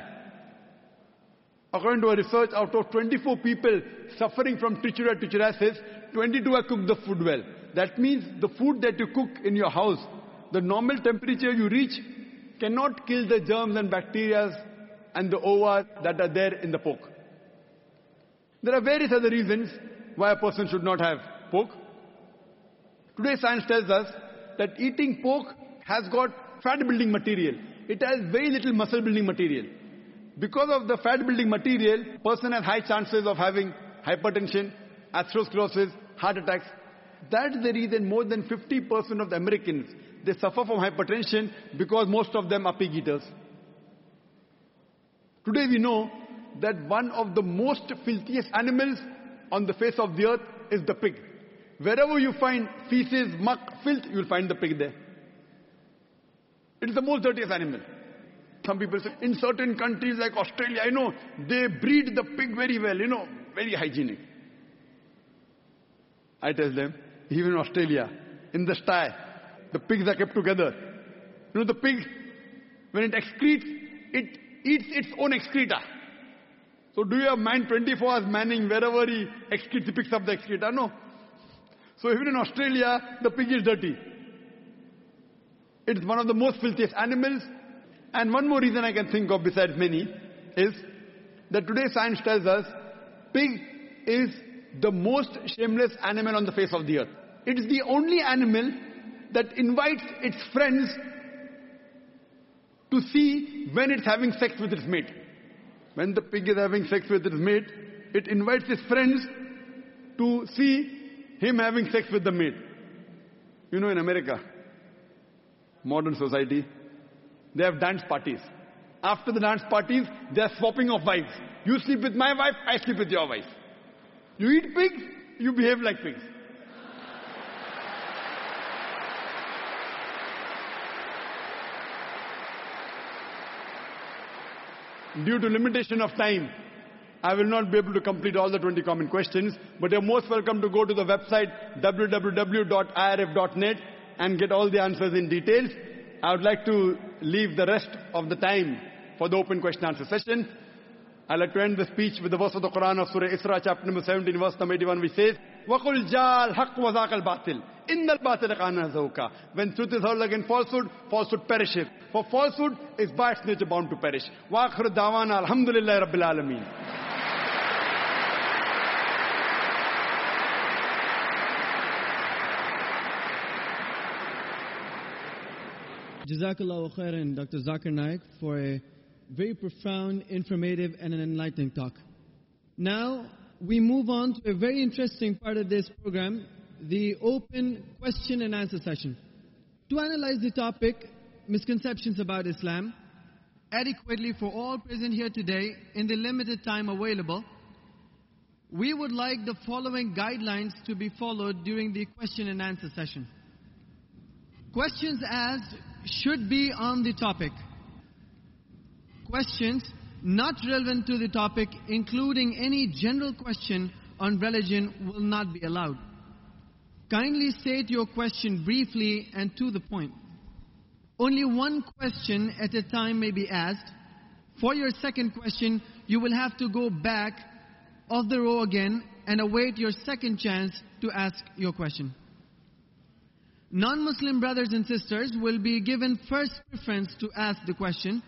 According to a research, out of 24 people suffering from trichuria trichuriasis, 22 have cooked the food well. That means the food that you cook in your house, the normal temperature you reach cannot kill the germs and bacteria and the ova that are there in the pork. There are various other reasons why a person should not have pork. Today science tells us that eating pork has got fat building material. It has very little muscle building material. Because of the fat building material, person has high chances of having hypertension, atherosclerosis, heart attacks. That's the reason more than 50% of the Americans, they suffer from hypertension because most of them are pig eaters. Today we know that one of the most filthiest animals on the face of the earth is the pig. Wherever you find feces, muck, filth, you will find the pig there. It is the most dirtiest animal. Some people say, in certain countries like Australia, I know, they breed the pig very well, you know, very hygienic. I tell them, even in Australia, in the sty, the pigs are kept together. You know, the pig, when it excretes, it eats its own excreta. So do you have man 24 hours manning wherever he excretes, he picks up the excreta? No. So even in Australia, the pig is dirty. It's one of the most filthiest animals. And one more reason I can think of besides many is that today science tells us pig is the most shameless animal on the face of the earth. It is the only animal that invites its friends to see when it's having sex with its mate. When the pig is having sex with its mate, it invites its friends to see him having sex with the mate. You know, in America, modern society, they have dance parties. After the dance parties, they are swapping of wives. You sleep with my wife, I sleep with your wife. You eat pigs, you behave like pigs. Due to limitation of time, I will not be able to complete all the 20 common questions, but you're most welcome to go to the website www.irf.net and get all the answers in details. I would like to leave the rest of the time for the open question answer session. I'd like to end the speech with the verse of the Quran of Surah Isra, chapter number 17, verse number 81, which says, وَقُلْ جَاءَ الْحَقُّ وَذَاقَ الْبَاطِلِ إِنَّ الْبَاطِلَ كَانَ زَهُوقًا When truth is hurled against falsehood, falsehood perishes. For falsehood is by its nature bound to perish. وَآخِرُ دَعْوَانَا الْحَمْدُ لِلَّهِ رَبِّ الْعَالَمِينَ Jazakallah khairan, Dr. Zakir Naik, for a very profound, informative, and an enlightening talk. Now, we move on to a very interesting part of this program, the open question and answer session. To analyze the topic, misconceptions about Islam, adequately for all present here today in the limited time available, we would like the following guidelines to be followed during the question and answer session. Questions asked should be on the topic. Questions not relevant to the topic, including any general question on religion, will not be allowed. Kindly state your question briefly and to the point. Only one question at a time may be asked. For your second question, you will have to go back off the row again and await your second chance to ask your question. Non-Muslim brothers and sisters will be given first preference to ask the question.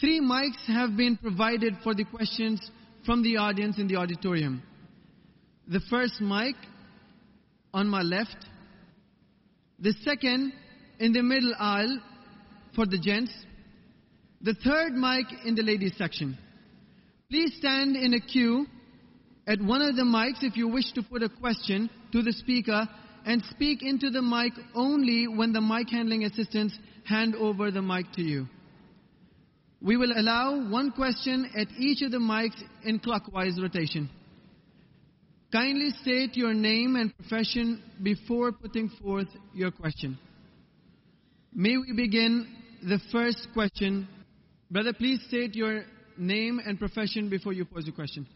Three mics have been provided for the questions from the audience in the auditorium. The first mic on my left. The second in the middle aisle for the gents. The third mic in the ladies section. Please stand in a queue at one of the mics if you wish to put a question to the speaker and speak into the mic only when the mic handling assistants hand over the mic to you. We will allow one question at each of the mics in clockwise rotation. Kindly state your name and profession before putting forth your question. May we begin the first question. Brother, please state your name and profession before you pose your question.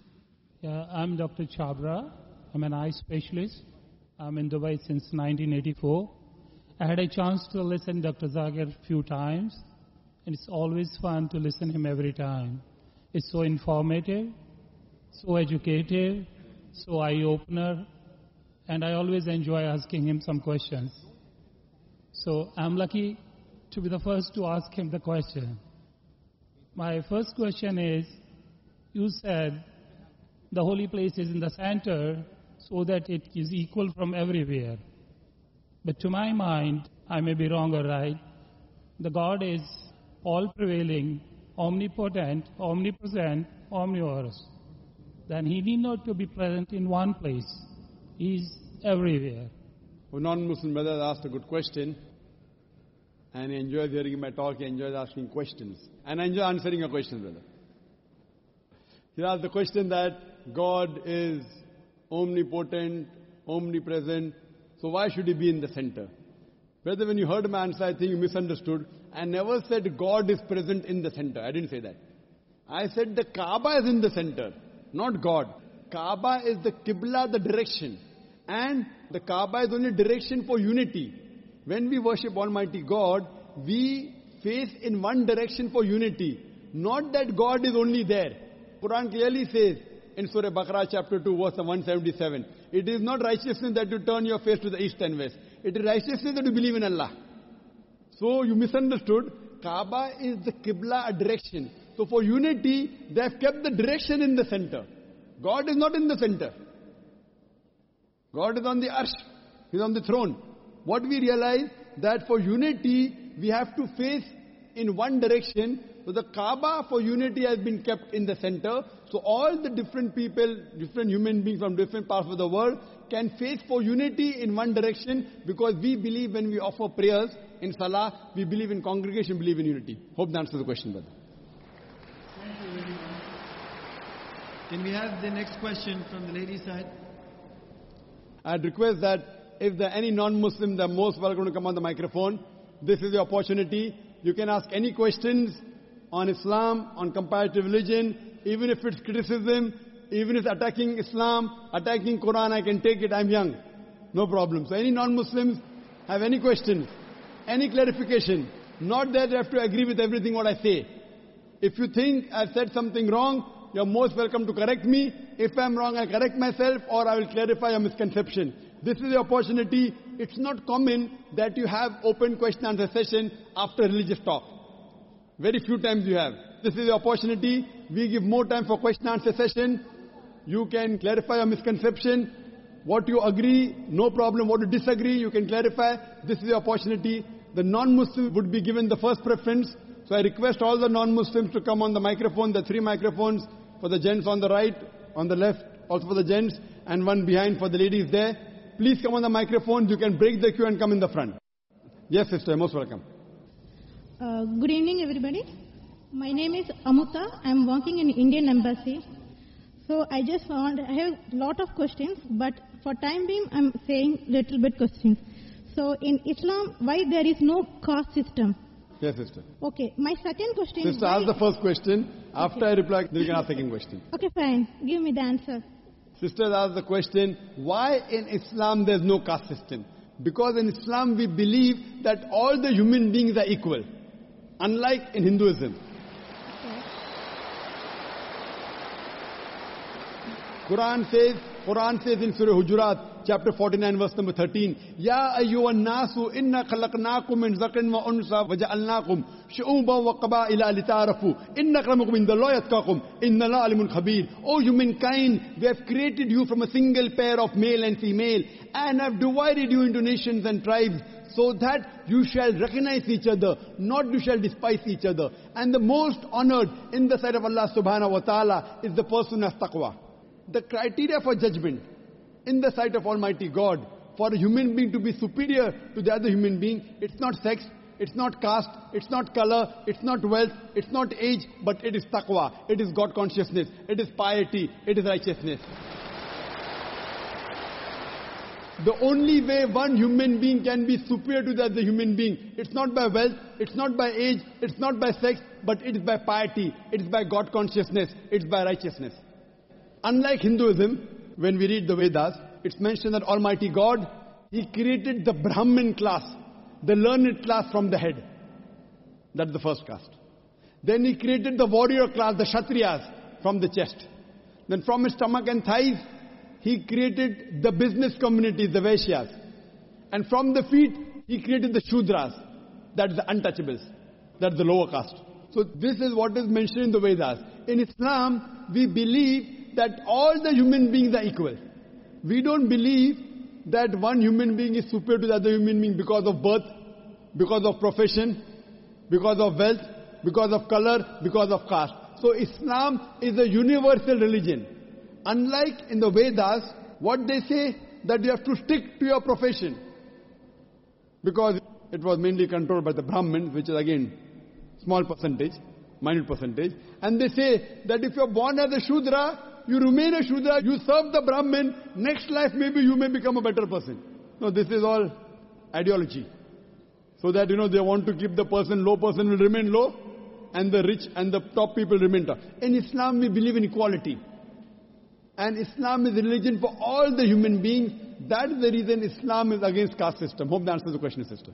Yeah, I'm Dr. Chabra. I'm an eye specialist. I'm in Dubai since 1984. I had a chance to listen to Dr. Zakir a few times, and it's always fun to listen to him every time. It's so informative, so educative, so eye-opener, and I always enjoy asking him some questions. So I'm lucky to be the first to ask him the question. My first question is, you said the holy place is in the center so that it is equal from everywhere. But to my mind, I may be wrong or right, the God is all prevailing, omnipotent, omnipresent, omnivorous. Then he need not to be present in one place. He is everywhere. A non-Muslim brother asked a good question, and he enjoys hearing my talk. He enjoys asking questions, and I enjoy answering your question, brother. He asked the question that God is omnipotent, omnipresent, so why should He be in the center? Brother, when you heard my answer, I think you misunderstood. I never said God is present in the center. I didn't say that. I said the Kaaba is in the center, not God. Kaaba is the Qibla, the direction. And the Kaaba is only direction for unity. When we worship Almighty God, we face in one direction for unity. Not that God is only there. Quran clearly says in Surah Baqarah chapter 2 verse 177, it is not righteousness that you turn your face to the east and west. It is righteousness that you believe in Allah. So you misunderstood. Kaaba is the Qibla, a direction. So for unity, they have kept the direction in the center. God is not in the center. God is on the arsh. He's on the throne. What we realize that for unity, we have to face in one direction. So the Kaaba for unity has been kept in the center. So all the different people, different human beings from different parts of the world can face for unity in one direction because we believe when we offer prayers in Salah, we believe in congregation, believe in unity. Hope that answers the question, brother. Thank you very much. Can we have the next question from the ladies' side? I'd request that if there are any non-Muslim, they're most welcome to come on the microphone. This is the opportunity. You can ask any questions on Islam, on comparative religion, even if it's criticism, even if attacking Islam, attacking Quran, I can take it, I'm young. No problem. So any non-Muslims have any questions, any clarification, not that you have to agree with everything what I say. If you think I've said something wrong, you're most welcome to correct me. If I'm wrong, I correct myself or I will clarify your misconception. This is the opportunity. It's not common that you have open question answer session after religious talk. Very few times you have. This is the opportunity. We give more time for question and answer session. You can clarify a misconception. What you agree, no problem. What you disagree, you can clarify. This is the opportunity. The non-Muslim would be given the first preference. So I request all the non-Muslims to come on the microphone, the three microphones for the gents on the right, on the left, also for the gents, and one behind for the ladies there. Please come on the microphones. You can break the queue and come in the front. Yes, sister, most welcome. Uh, good evening, everybody. My name is Amuta. I'm working in Indian Embassy. So I just want, I have a lot of questions, but for time being, I'm saying little bit questions. So in Islam, why there is no caste system? Yes, sister. Okay, my second question is Sister, ask the first question. After I reply, then you can ask the second question. Okay, fine. Give me the answer. Sister ask the question, why in Islam there's no caste system? Because in Islam we believe that all the human beings are equal. Unlike in Hinduism. Quran says, Quran says in Surah Hujurat, chapter 49, verse number 13, Ya ayyuhan nasu inna khalaqnakum min zakarin wa unsa wa ja'alnakum shu'uban wa qaba'ila litarafu inna akramakum indallahi atqakum inna la alimun khabir. O humankind, we have created you from a single pair of male and female and have divided you into nations and tribes so that you shall recognize each other, not you shall despise each other. And the most honored in the sight of Allah subhanahu wa ta'ala is the person has taqwa. The criteria for judgment in the sight of Almighty God For a human being to be superior to the other human being, it's not sex, it's not caste, it's not color, it's not wealth, it's not age, but it is taqwa, it is God consciousness, it is piety, it is righteousness. The only way one human being can be superior to the other human being, it's not by wealth, it's not by age, it's not by sex, but it is by piety, it is by God consciousness, it's by righteousness. Unlike Hinduism, when we read the Vedas, it's mentioned that Almighty God, He created the Brahmin class, the learned class from the head. That's the first caste. Then He created the warrior class, the Kshatriyas, from the chest. Then from his stomach and thighs, He created the business community, the Vaishyas. And from the feet, He created the Shudras, that's the untouchables, that's the lower caste. So this is what is mentioned in the Vedas. In Islam, we believe that all the human beings are equal. We don't believe that one human being is superior to the other human being because of birth, because of profession, because of wealth, because of color, because of caste. So Islam is a universal religion. Unlike in the Vedas, what they say that you have to stick to your profession. Because it was mainly controlled by the Brahmins, which is again small percentage, minute percentage. And they say that if you're born as a Shudra, you remain a Shudra, you serve the Brahmin, next life maybe you may become a better person. No, this is all ideology. So that, you know, they want to keep the person, low person will remain low, and the rich and the top people remain top. In Islam, we believe in equality. And Islam is religion for all the human beings. That is the reason Islam is against caste system. Hope that answers the question, sister.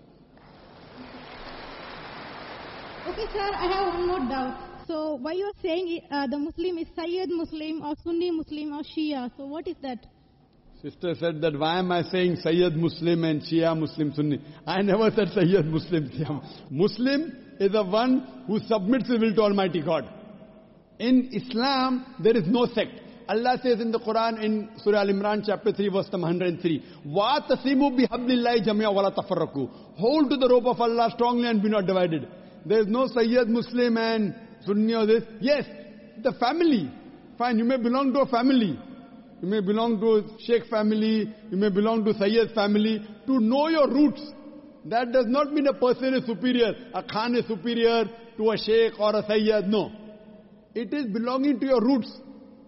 Okay, sir, I have one more doubt. So why you are saying uh, the Muslim is Sayyid Muslim or Sunni Muslim or Shia? So what is that? Sister said that why am I saying Sayyid Muslim and Shia Muslim Sunni? I never said Sayyid Muslim Shia. Muslim is the one who submits his will to Almighty God. In Islam, there is no sect. Allah says in the Quran in Surah Al Imran chapter 3 verse 103 Wa tasimu bihablillahi jamia wala tafarraku Hold to the rope of Allah strongly and be not divided There is no Sayyid Muslim and Sunni or this. Yes, the family. Fine, you may belong to a family. You may belong to Sheikh family. You may belong to Sayyid family. To know your roots. That does not mean a person is superior. A Khan is superior to a Sheikh or a Sayyid. No. It is belonging to your roots.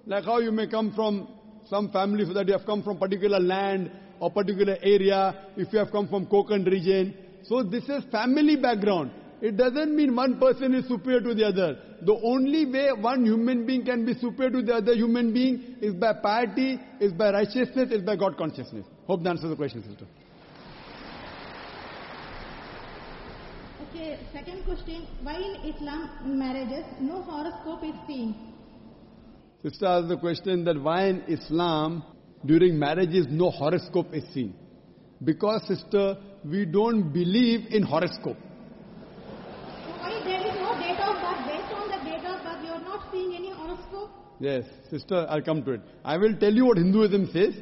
Like how you may come from some family so that you have come from particular land or particular area. If you have come from Konkan region. So this is family background. It doesn't mean one person is superior to the other. The only way one human being can be superior to the other human being is by piety, is by righteousness, is by God consciousness. Hope that answers the question, sister. Okay, second question. Why in Islam marriages no horoscope is seen? Sister asked the question that why in Islam during marriages no horoscope is seen. Because sister, we don't believe in horoscope. So why there is no date of birth? Based on the date of birth, you are not seeing any horoscope? Yes, sister, I'll come to it. I will tell you what Hinduism says,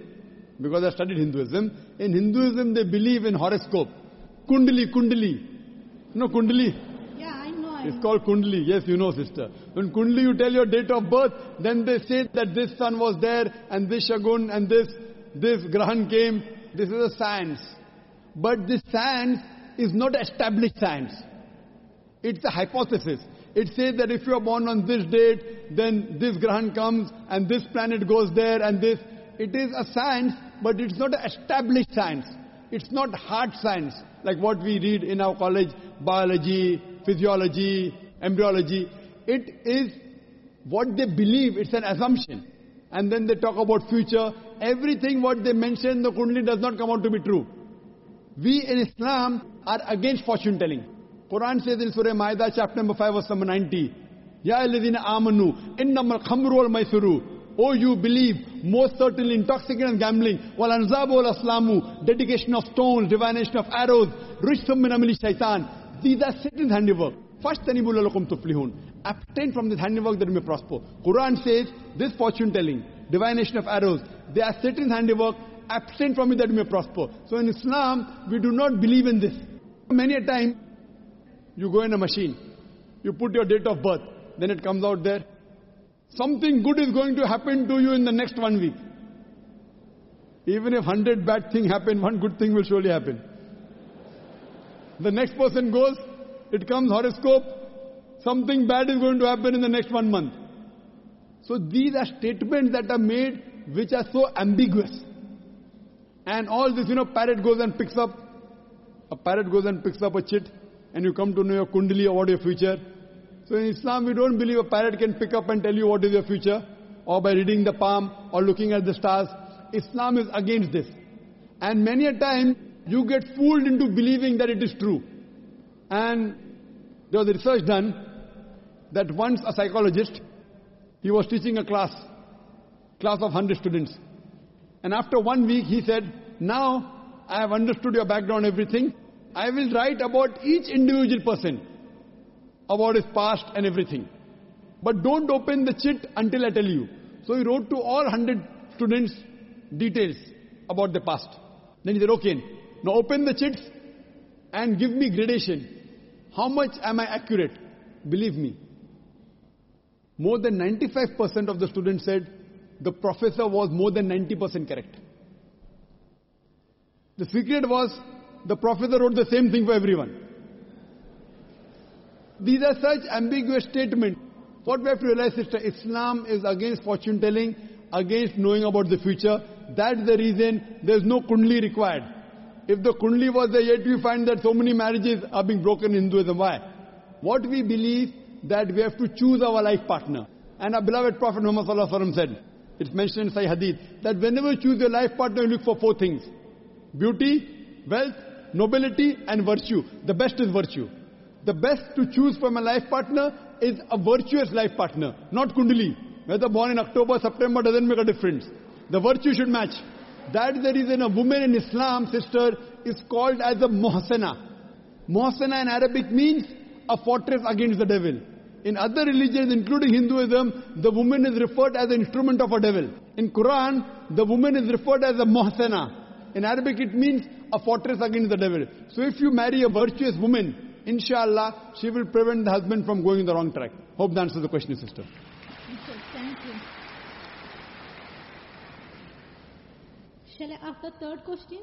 because I studied Hinduism. In Hinduism, they believe in horoscope. Kundali, Kundali. You know Kundali? Yeah, I know. I It's know. called Kundali. Yes, you know, sister. When Kundali, you tell your date of birth, then they say that this sun was there, and this shagun, and this, this grahan came. This is a science. But this science is not established science. It's a hypothesis. It says that if you are born on this date, then this grahan comes and this planet goes there and this. It is a science, but it's not established science. It's not hard science like what we read in our college, biology, physiology, embryology. It is what they believe. It's an assumption. And then they talk about future. Everything what they mention in the Kundali does not come out to be true. We in Islam are against fortune telling. Quran says in Surah Maida chapter number 5 verse number 90, Ya alladhina amanu, innamal khamru wal maisuru. Oh you believe, most certainly intoxicant and gambling, wal anzabu wal aslamu, dedication of stones, divination of arrows, rishtum min amali shaitan. These are Satan's handiwork. First lakum tuflihun. Abstain from this handiwork that you may prosper. Quran says, this fortune telling, divination of arrows, they are Satan's handiwork, abstain from it that you may prosper. So in Islam, we do not believe in this. Many a time, you go in a machine, you put your date of birth, then it comes out there. Something good is going to happen to you in the next one week. Even if hundred bad things happen, one good thing will surely happen. The next person goes, it comes horoscope, something bad is going to happen in the next one month. So these are statements that are made which are so ambiguous. And all this, you know, parrot goes and picks up, a parrot goes and picks up a chit, and you come to know your kundali what your future. So in Islam, we don't believe a parrot can pick up and tell you what is your future, or by reading the palm, or looking at the stars. Islam is against this. And many a time, you get fooled into believing that it is true. And there was a research done that once a psychologist, he was teaching a class, class of 100 students. And after one week, he said, now I have understood your background, everything. I will write about each individual person, about his past and everything. But don't open the chit until I tell you. So he wrote to all 100 students details about the past. Then he said, okay, now open the chits and give me gradation. How much am I accurate? Believe me. More than 95% of the students said the professor was more than 90% correct. The secret was the professor wrote the same thing for everyone. These are such ambiguous statements. What we have to realize, sister, Islam is against fortune telling, against knowing about the future. That's the reason there's no kundli required. If the kundli was there, yet we find that so many marriages are being broken in Hinduism. Why? What we believe that we have to choose our life partner. And our beloved Prophet Muhammad said, it's mentioned in Sahih Hadith, that whenever you choose your life partner, you look for four things. Beauty, wealth, nobility and virtue. The best is virtue. The best to choose from a life partner is a virtuous life partner, not kundali. Whether born in October, September doesn't make a difference. The virtue should match. That is the reason a woman in Islam, sister, is called as a muhsana. Muhsana in Arabic means a fortress against the devil. In other religions, including Hinduism, the woman is referred as an instrument of a devil. In Quran, the woman is referred as a muhsana. In Arabic, it means a fortress against the devil. So if you marry a virtuous woman, inshallah, she will prevent the husband from going in the wrong track. Hope that answers the question, sister. Thank you. Shall I ask the third question?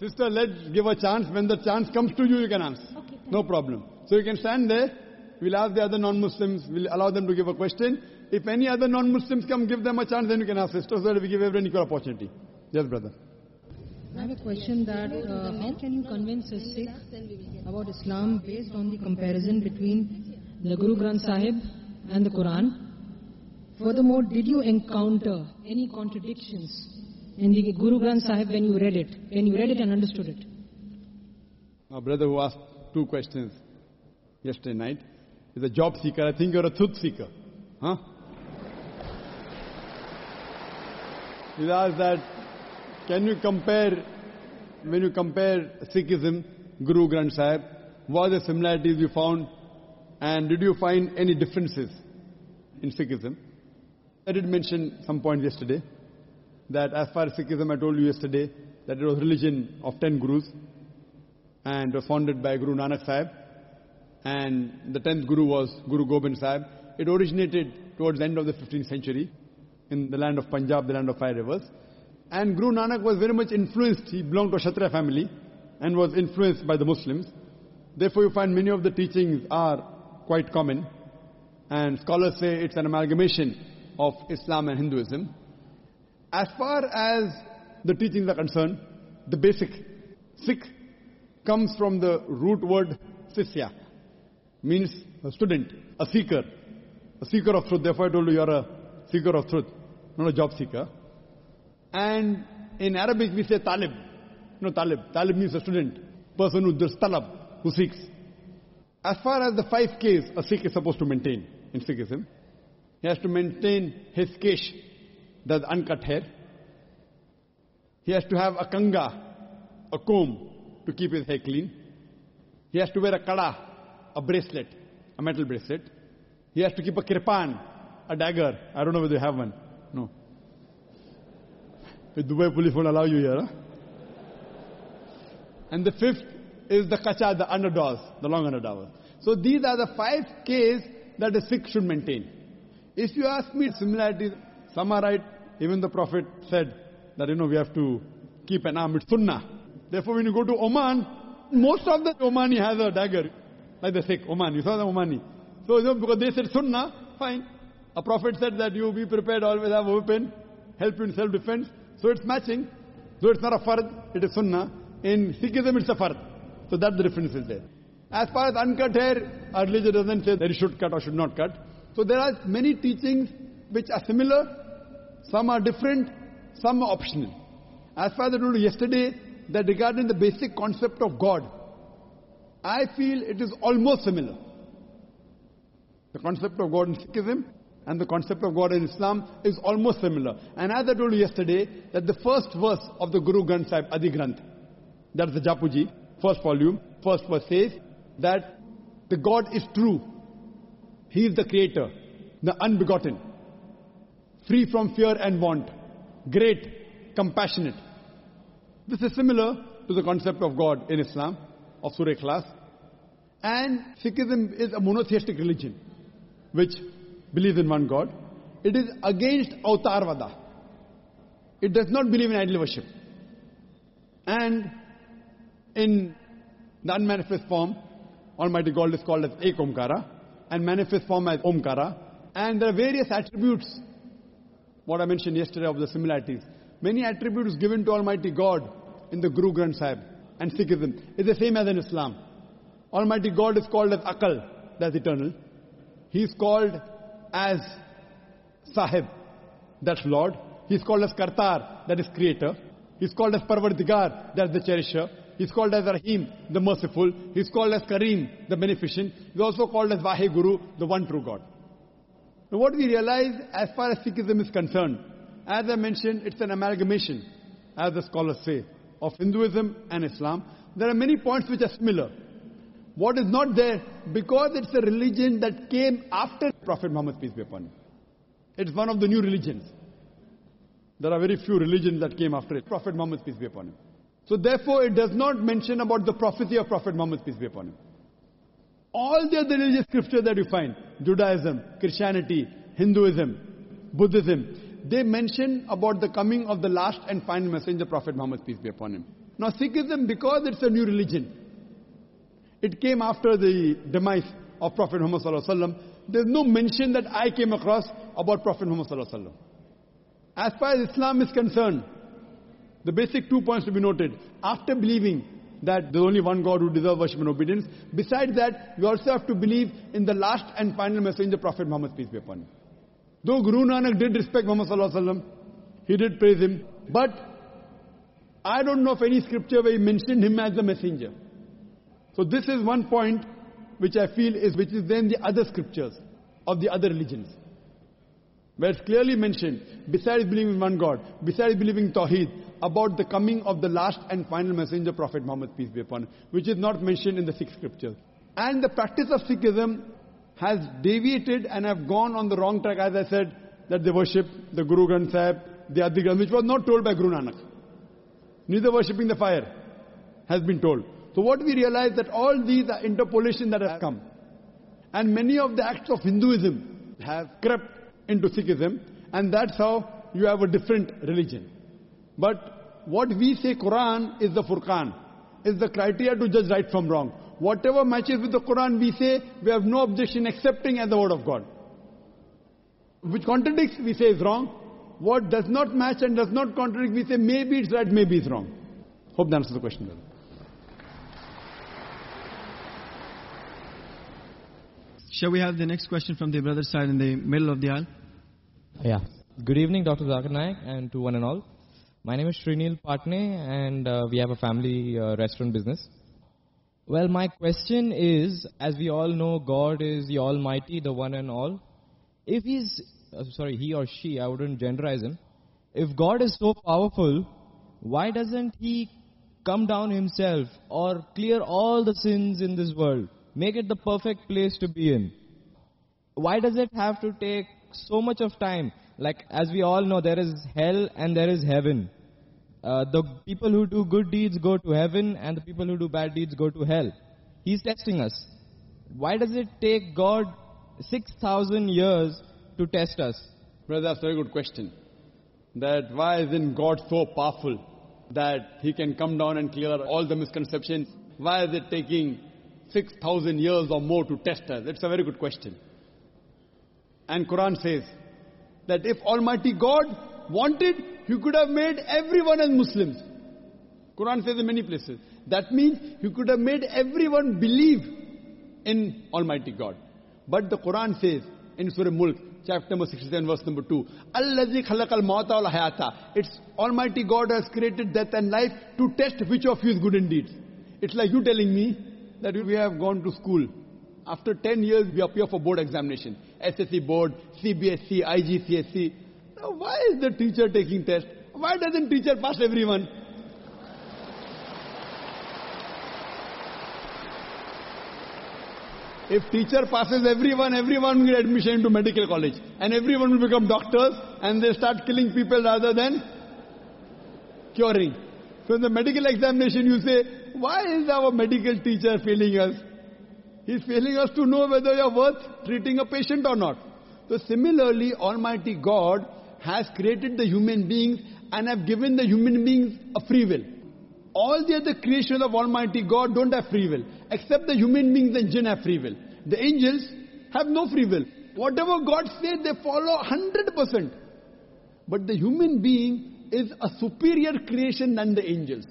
Sister, let's give a chance. When the chance comes to you, you can answer. Okay, no problem. So you can stand there. We'll ask the other non-Muslims. We'll allow them to give a question. If any other non-Muslims come, give them a chance, then you can ask sister so that we give everyone equal opportunity. Yes, brother. I have a question that uh, how can you convince a Sikh about Islam based on the comparison between the Guru Granth Sahib and the Quran? Furthermore, did you encounter any contradictions in the Guru Granth Sahib when you read it, when you read it and understood it? Our brother who asked two questions yesterday night is a job seeker. I think you're a truth seeker. Huh? He asked that, can you compare, when you compare Sikhism, Guru Granth Sahib, what are the similarities you found and did you find any differences in Sikhism? I did mention some points yesterday that as far as Sikhism, I told you yesterday that it was religion of 10 gurus and was founded by Guru Nanak Sahib and the 10th guru was Guru Gobind Sahib. It originated towards the end of the 15th century in the land of Punjab, the land of five rivers. And Guru Nanak was very much influenced. He belonged to a Kshatriya family and was influenced by the Muslims. Therefore, you find many of the teachings are quite common. And scholars say it's an amalgamation of Islam and Hinduism. As far as the teachings are concerned, the basic Sikh comes from the root word sisya, means a student, a seeker, a seeker of truth. Therefore, I told you you're a seeker of truth, not a job seeker. And in Arabic, we say talib. No, talib. Talib means a student, person who does talab, who seeks. As far as the five Ks a Sikh is supposed to maintain in Sikhism, he has to maintain his kesh, that's uncut hair. He has to have a kanga, a comb, to keep his hair clean. He has to wear a kada, a bracelet, a metal bracelet. He has to keep a kirpan, a dagger. I don't know whether you have one. No. The Dubai police won't allow you here. Huh? And the fifth is the kacha, the underdoors, the long underdoors. So these are the five Ks that a Sikh should maintain. If you ask me similarities, some are right. Even the Prophet said that, you know, we have to keep an arm. It's sunnah. Therefore, when you go to Oman, most of the Omani has a dagger. Like the Sikh, Oman. You saw the Omani. So, you know, because they said sunnah, fine. A prophet said that you be prepared, always have a weapon, help you in self-defense. So it's matching. Though it's not a fard, it is sunnah. In Sikhism, it's a fard. So that's the difference is there. As far as uncut hair, our religion doesn't say that you should cut or should not cut. So there are many teachings which are similar, some are different, some are optional. As far as I told you yesterday, that regarding the basic concept of God, I feel it is almost similar. The concept of God in Sikhism and the concept of God in Islam is almost similar. And as I told you yesterday, that the first verse of the Guru Granth Sahib, Adi Granth, that's the Japuji, first volume, first verse says that the God is true. He is the creator, the unbegotten, free from fear and want, great, compassionate. This is similar to the concept of God in Islam, of Surah Ikhlas. And Sikhism is a monotheistic religion, which believes in one God. It is against Avtarvada. It does not believe in idol worship. And in the unmanifest form, Almighty God is called as Ek Omkara, and manifest form as Omkara. And there are various attributes, what I mentioned yesterday of the similarities. Many attributes given to Almighty God in the Guru Granth Sahib and Sikhism is the same as in Islam. Almighty God is called as Akal, that's eternal. He is called as Sahib, that's Lord. He's called as Kartar, that is Creator. He's called as Parvardigar, that's the Cherisher. He's called as Rahim, the Merciful. He's called as Kareem, the Beneficent. He's also called as Vaheguru, the One True God. Now what we realize as far as Sikhism is concerned, as I mentioned, it's an amalgamation, as the scholars say, of Hinduism and Islam. There are many points which are similar. What is not there, because it's a religion that came after Prophet Muhammad, peace be upon him. It's one of the new religions. There are very few religions that came after it. Prophet Muhammad, peace be upon him. So therefore, it does not mention about the prophecy of Prophet Muhammad, peace be upon him. All the other religious scriptures that you find, Judaism, Christianity, Hinduism, Buddhism, they mention about the coming of the last and final messenger, Prophet Muhammad, peace be upon him. Now Sikhism, because it's a new religion, it came after the demise of Prophet Muhammad sallallahu alaihi wasallam. There's no mention that I came across about Prophet Muhammad sallallahu alaihi wasallam. As far as Islam is concerned, the basic two points to be noted. After believing that there's only one God who deserves worship and obedience, besides that, we also have to believe in the last and final messenger, Prophet Muhammad, peace be upon him. Though Guru Nanak did respect Muhammad sallallahu alaihi wasallam, he did praise him, but I don't know of any scripture where he mentioned him as the messenger. So this is one point which I feel is which is then the other scriptures of the other religions. Where it's clearly mentioned, besides believing in one God, besides believing Tawheed, about the coming of the last and final messenger, Prophet Muhammad, peace be upon him, which is not mentioned in the Sikh scriptures. And the practice of Sikhism has deviated and have gone on the wrong track, as I said, that they worship the Guru Granth Sahib, the Adi Granth, which was not told by Guru Nanak. Neither worshipping the fire has been told. So what we realize that all these are interpolation that has come. And many of the acts of Hinduism have crept into Sikhism, and that's how you have a different religion. But what we say Quran is the Furqan, is the criteria to judge right from wrong. Whatever matches with the Quran, we say we have no objection accepting as the word of God. Which contradicts, we say is wrong. What does not match and does not contradict, we say maybe it's right, maybe it's wrong. Hope that answers the question. Shall we have the next question from the brother side in the middle of the aisle? Yeah. Good evening, Dr. Zakir Naik, and to one and all. My name is Srinil Patne, and uh, we have a family uh, restaurant business. Well, my question is, as we all know, God is the Almighty, the one and all. If He's, uh, sorry, he or she, I wouldn't genderize him. If God is so powerful, why doesn't He come down Himself or clear all the sins in this world? Make it the perfect place to be in. Why does it have to take so much of time? Like, as we all know, there is hell and there is heaven. Uh, the people who do good deeds go to heaven and the people who do bad deeds go to hell. He's testing us. Why does it take God 6,000 years to test us? Brother, that's a very good question. that why isn't God so powerful that He can come down and clear all the misconceptions? Why is it taking 6,000 years or more to test us? It's a very good question. And Quran says that if Almighty God wanted, He could have made everyone as Muslims. Quran says in many places. That means He could have made everyone believe in Almighty God. But the Quran says in Surah Mulk, chapter number 67, verse number 2, Allazi khalaqal mawta wal hayata. It's Almighty God has created death and life to test which of you is good in deeds. It's like you telling me that we have gone to school. After 10 years, we appear for board examination. SSC board, CBSC, IGCSE. Now, why is the teacher taking test? Why doesn't teacher pass everyone? If teacher passes everyone, everyone will get admission into medical college. And everyone will become doctors and they start killing people rather than curing. So in the medical examination you say, why is our medical teacher failing us? He's failing us to know whether you're worth treating a patient or not. So similarly, Almighty God has created the human beings and have given the human beings a free will. All the other creations of Almighty God don't have free will. Except the human beings and jinn have free will. The angels have no free will. Whatever God says, they follow 100%. But the human being is a superior creation than the angels.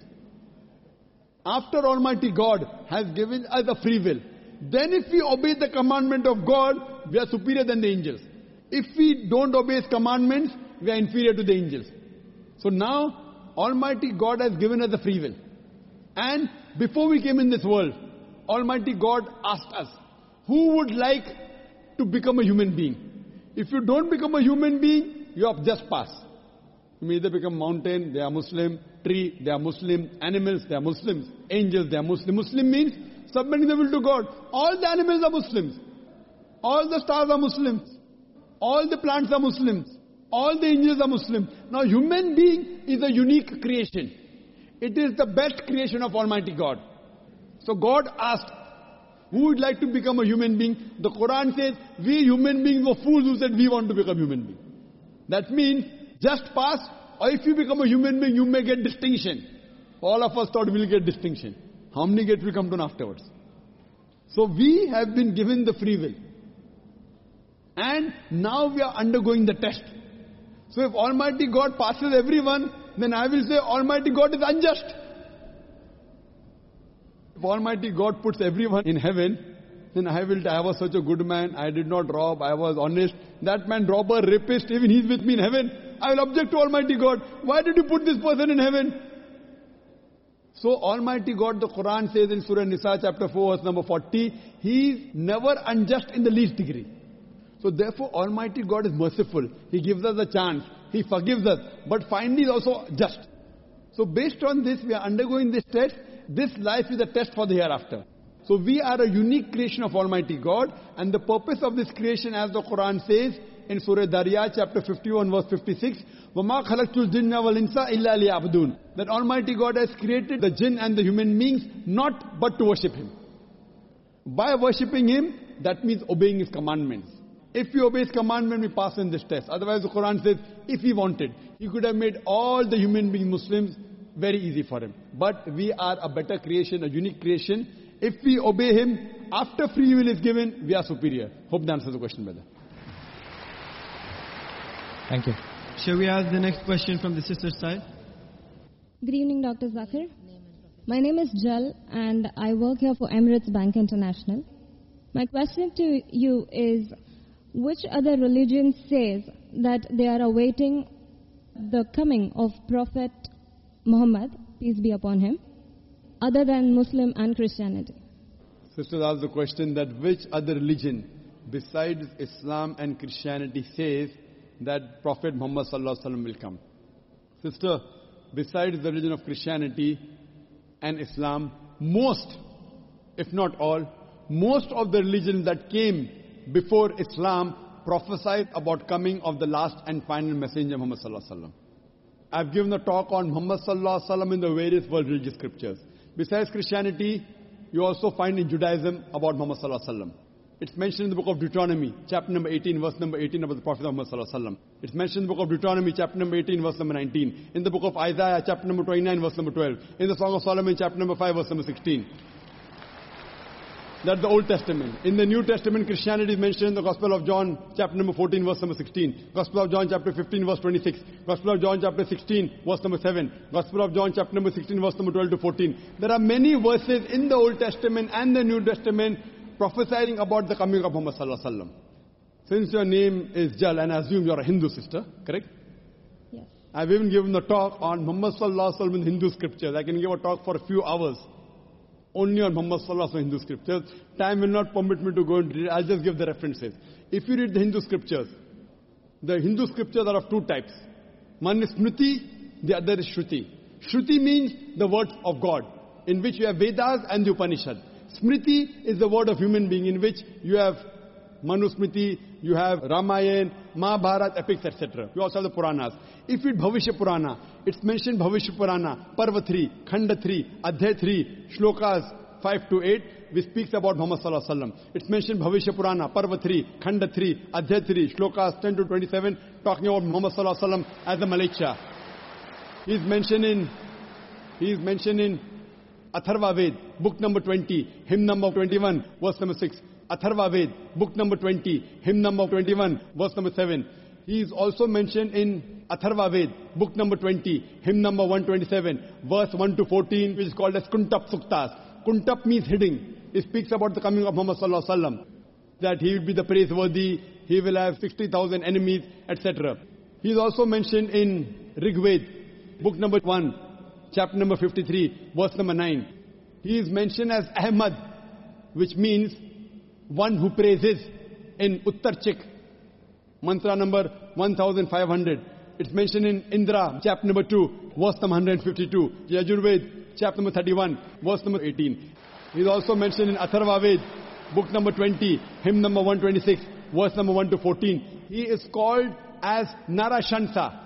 After Almighty God has given us a free will, then if we obey the commandment of God, we are superior than the angels. If we don't obey His commandments, we are inferior to the angels. So now, Almighty God has given us a free will. And before we came in this world, Almighty God asked us, who would like to become a human being? If you don't become a human being, you have just passed. You may either become mountain, they are Muslim, tree, they are Muslim, animals, they are Muslims, angels, they are Muslim. Muslim means submitting the will to God. All the animals are Muslims. All the stars are Muslims. All the plants are Muslims. All the angels are Muslim. Now human being is a unique creation. It is the best creation of Almighty God. So God asked, who would like to become a human being? The Quran says, we human beings were fools who said we want to become human beings. That means, just pass, or if you become a human being, you may get distinction. All of us thought we'll get distinction. How many get will come to afterwards? So we have been given the free will. And now we are undergoing the test. So if Almighty God passes everyone, then I will say Almighty God is unjust. If Almighty God puts everyone in heaven, then I will, I was such a good man, I did not rob, I was honest. That man, robber, rapist, even he's with me in heaven. I will object to Almighty God. Why did you put this person in heaven? So Almighty God, the Quran says in Surah Nisa chapter 4 verse number 40, He is never unjust in the least degree. So therefore Almighty God is merciful. He gives us a chance. He forgives us. But finally is also just. So based on this, we are undergoing this test. This life is a test for the hereafter. So we are a unique creation of Almighty God. And the purpose of this creation, as the Quran says in Surah Dariyat chapter 51 verse 56, وَمَا خَلَقْتُ الْجِنَّ وَالْإِنسَ إِلَّا لِيَعْبُدُونَ That Almighty God has created the jinn and the human beings not but to worship Him. By worshipping Him, that means obeying His commandments. If we obey His commandment, we pass in this test. Otherwise, the Quran says, if He wanted, He could have made all the human being Muslims very easy for Him. But we are a better creation, a unique creation. If we obey Him, after free will is given, we are superior. Hope that answers the question, brother. Thank you. Shall we ask the next question from the sister's side? Good evening, Dr. Zakir. My name is Jal and I work here for Emirates Bank International. My question to you is which other religion says that they are awaiting the coming of Prophet Muhammad, peace be upon him, other than Muslim and Christianity? Sisters asked the question that which other religion besides Islam and Christianity says that Prophet Muhammad sallallahu alaihi will come. Sister, besides the religion of Christianity and Islam, most, if not all, most of the religions that came before Islam prophesied about coming of the last and final messenger Muhammad sallallahu alaihi. I've given a talk on Muhammad sallallahu in the various world religious scriptures. Besides Christianity, you also find in Judaism about Muhammad sallallahu alaihi. It's mentioned in the book of Deuteronomy, chapter number 18, verse number 18 about the Prophet Muhammad sallallahu. It's mentioned in the book of Deuteronomy, chapter number 18, verse number 19. In the book of Isaiah, chapter number 29, verse number 12. In the Song of Solomon, chapter number 5, verse number 16. That's the Old Testament. In the New Testament, Christianity is mentioned in the Gospel of John, chapter number 14, verse number 16. Gospel of John, chapter 15, verse 26. Gospel of John, chapter 16, verse number 7. Gospel of John, chapter number 16, verse number 12 to 14. There are many verses in the Old Testament and the New Testament prophesying about the coming of Muhammad sallallahu alaihi wasallam. Since your name is Jal, and I assume you're a Hindu sister, correct? Yes. I've even given a talk on Muhammad sallallahu alaihi wasallam in Hindu scriptures. I can give a talk for a few hours only on Muhammad sallallahu alaihi wasallam Hindu scriptures. Time will not permit me to go into it. I'll just give the references. If you read the Hindu scriptures, the Hindu scriptures are of two types. One is Smriti, the other is Shruti. Shruti means the words of God, in which you have Vedas and the Upanishad. Smriti is the word of human being, in which you have Manusmriti, you have Ramayan, Mahabharat, epics, etc. You also have the Puranas. If you read Bhavishya Purana, it's mentioned Bhavishya Purana, Parva 3, Khanda 3, Adhyay 3, Shlokas 5 to 8, which speaks about Muhammad Sallallahu Alaihi Wasallam. It's mentioned Bhavishya Purana, Parva 3, Khanda 3, Adhyay 3, Shlokas 10 to 27, talking about Muhammad Sallallahu Alaihi Wasallam as a Malacha. He is mentioned in, he is mentioned in Atharva Ved, book number 20, hymn number 21, verse number 6. Atharva Ved, book number 20, hymn number 21, verse number 7. He is also mentioned in Atharva Ved, book number 20, hymn number 127, verse 1 to 14, which is called as Kuntap Suktas. Kuntap means hidden. It speaks about the coming of Muhammad Sallallahu Wasallam. That he will be the praiseworthy, he will have 60,000 enemies, etc. He is also mentioned in Rig Ved, book number 1, chapter number 53, verse number 9. He is mentioned as Ahmad, which means one who praises in Uttar Chik, mantra number 1500. It's mentioned in Indra, chapter number 2, verse number 152. Yajurved, chapter number 31, verse number 18. It is also mentioned in Atharva Ved, book number 20, hymn number 126, verse number 1 to 14. He is called as Narashansa.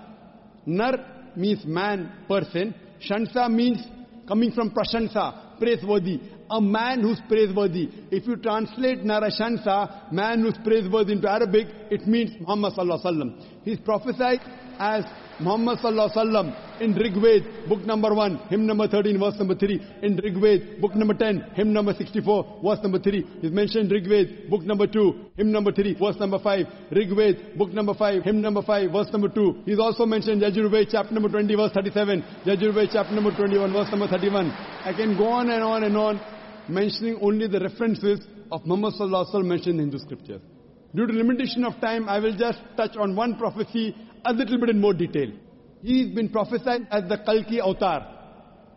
Nar means man, person. Shansa means coming from Prashansa, praiseworthy. A man who's praiseworthy. If you translate Narashansa, man who's praiseworthy into Arabic, it means Muhammad Sallallahu Alaihi Wasallam. He's prophesied as Muhammad Sallallahu Alaihi Wasallam in Rig Ved, book number 1, hymn number 13, verse number 3. In Rig Ved, book number 10, hymn number 64, verse number 3. He's mentioned Rig Ved, book number 2, hymn number 3, verse number 5. Rig Ved, book number 5, hymn number 5, verse number 2. He's also mentioned Yajurved, chapter number 20, verse 37. Yajurved, chapter number 21, verse number 31. I can go on and on and on, mentioning only the references of Muhammad Sallallahu Alaihi Wasallam mentioned in Hindu scriptures. Due to limitation of time, I will just touch on one prophecy a little bit in more detail. He's been prophesied as the Kalki Avatar.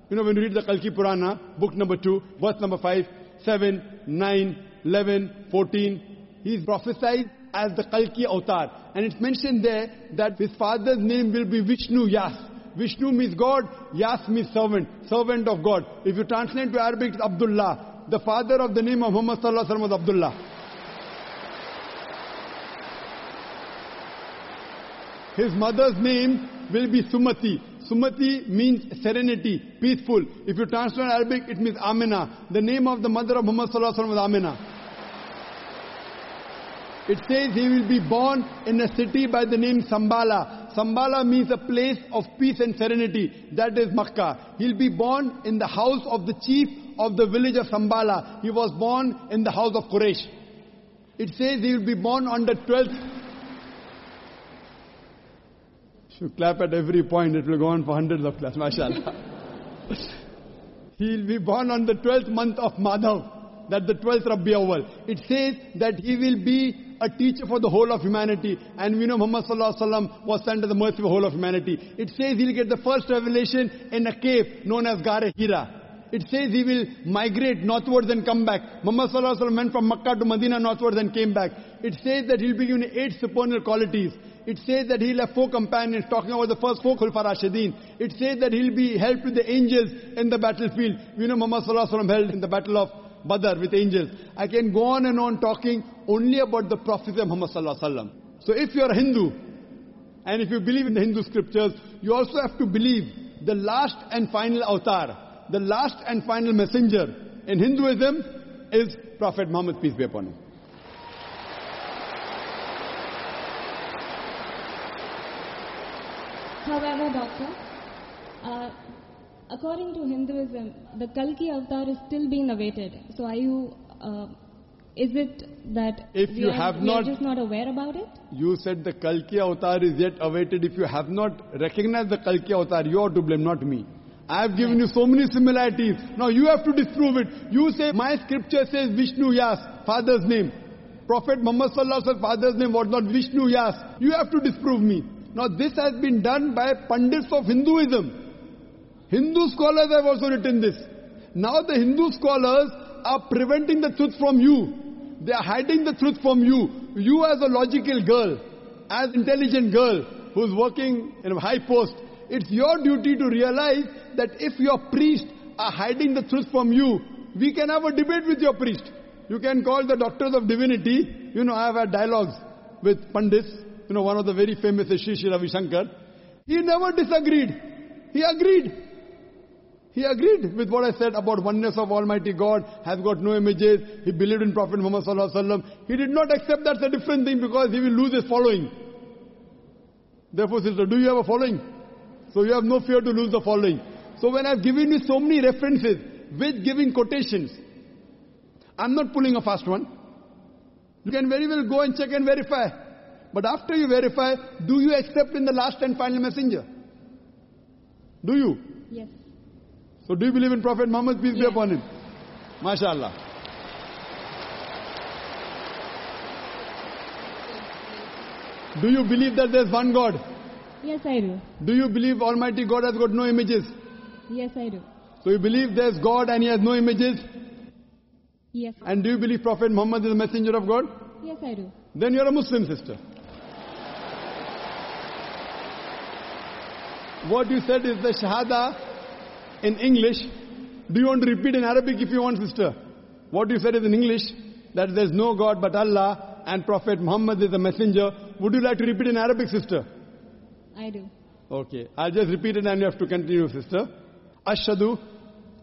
You know, when you read the Kalki Purana, book number 2, verse number 5, 7, 9, 11, 14, he's prophesied as the Kalki Avatar. And it's mentioned there that his father's name will be Vishnu Yas. Vishnu means God, Yas means servant, servant of God. If you translate to Arabic, it's Abdullah. The father of the name of Muhammad Sallallahu Alaihi Wasallam was Abdullah. His mother's name will be Sumati. Sumati means serenity, peaceful. If you translate Arabic, it means Amina. The name of the mother of Muhammad Sallallahu Alaihi Wasallam was Amina. It says he will be born in a city by the name Sambala. Sambala means a place of peace and serenity. That is Makkah. He'll be born in the house of the chief of the village of Sambala. He was born in the house of Quraysh. It says he will be born on the 12th if you clap at every point, it will go on for hundreds of claps, mashallah. He'll be born on the 12th month of Madhav, that the 12th Rabbi Awal. It says that he will be a teacher for the whole of humanity. And we know Muhammad Sallallahu Alaihi Wasallam was sent to the mercy of the whole of humanity. It says he'll get the first revelation in a cave known as Gare Hira. It says he will migrate northwards and come back. Muhammad Sallallahu Alaihi Wasallam went from Makkah to Medina northwards and came back. It says that he'll be given eight supernal qualities. It says that he'll have four companions, talking about the first four Khulfa Rashideen. It says that he'll be helped with the angels in the battlefield. You know Muhammad Sallallahu Alaihi held in the battle of Badr with angels. I can go on and on talking only about the prophecy of Muhammad Sallallahu Alaihi. So if you're a Hindu, and if you believe in the Hindu scriptures, you also have to believe the last and final avatar, the last and final messenger in Hinduism is Prophet Muhammad, peace be upon him. However, Doctor, uh, according to Hinduism, the Kalki avatar is still being awaited. So are you, uh, is it that If you are, have not- just not aware about it? You said the Kalki avatar is yet awaited. If you have not recognized the Kalki avatar, you are to blame, not me. I have given you so many similarities. Now you have to disprove it. You say, my scripture says Vishnu Yas, father's name. Prophet Muhammad Sallallahu Alaihi Wasallam, father's name was not Vishnu Yas. You have to disprove me. Now this has been done by pundits of Hinduism. Hindu scholars have also written this. Now the Hindu scholars are preventing the truth from you. They are hiding the truth from you. You as a logical girl, as intelligent girl who's working in a high post, it's your duty to realize that if your priest are hiding the truth from you, we can have a debate with your priest. You can call the doctors of divinity. You know, I have had dialogues with Pandits. You know, one of the very famous is Sri Ravi Shankar. He never disagreed. He agreed. He agreed with what I said about oneness of Almighty God, has got no images. He believed in Prophet Muhammad Sallallahu Alaihi Wasallam. He did not accept that's a different thing because he will lose his following. Therefore, sister, do you have a following? So you have no fear to lose the following. So when I've given you so many references with giving quotations, I'm not pulling a fast one. You can very well go and check and verify. But after you verify, do you accept in the last and final messenger? Do you? Yes. So do you believe in Prophet Muhammad, peace be upon him? MashaAllah. Do you believe that there's one God? Yes, I do. Do you believe Almighty God has got no images? Yes, I do. So you believe there's God and He has no images? Yes. And do you believe Prophet Muhammad is a messenger of God? Yes, I do. Then you're a Muslim sister. What you said is the Shahada in English. Do you want to repeat in Arabic if you want, sister? What you said is in English that there's no God but Allah and Prophet Muhammad is a messenger. Would you like to repeat in Arabic, sister? I do. Okay, I'll just repeat it and you have to continue, sister. Ashadu.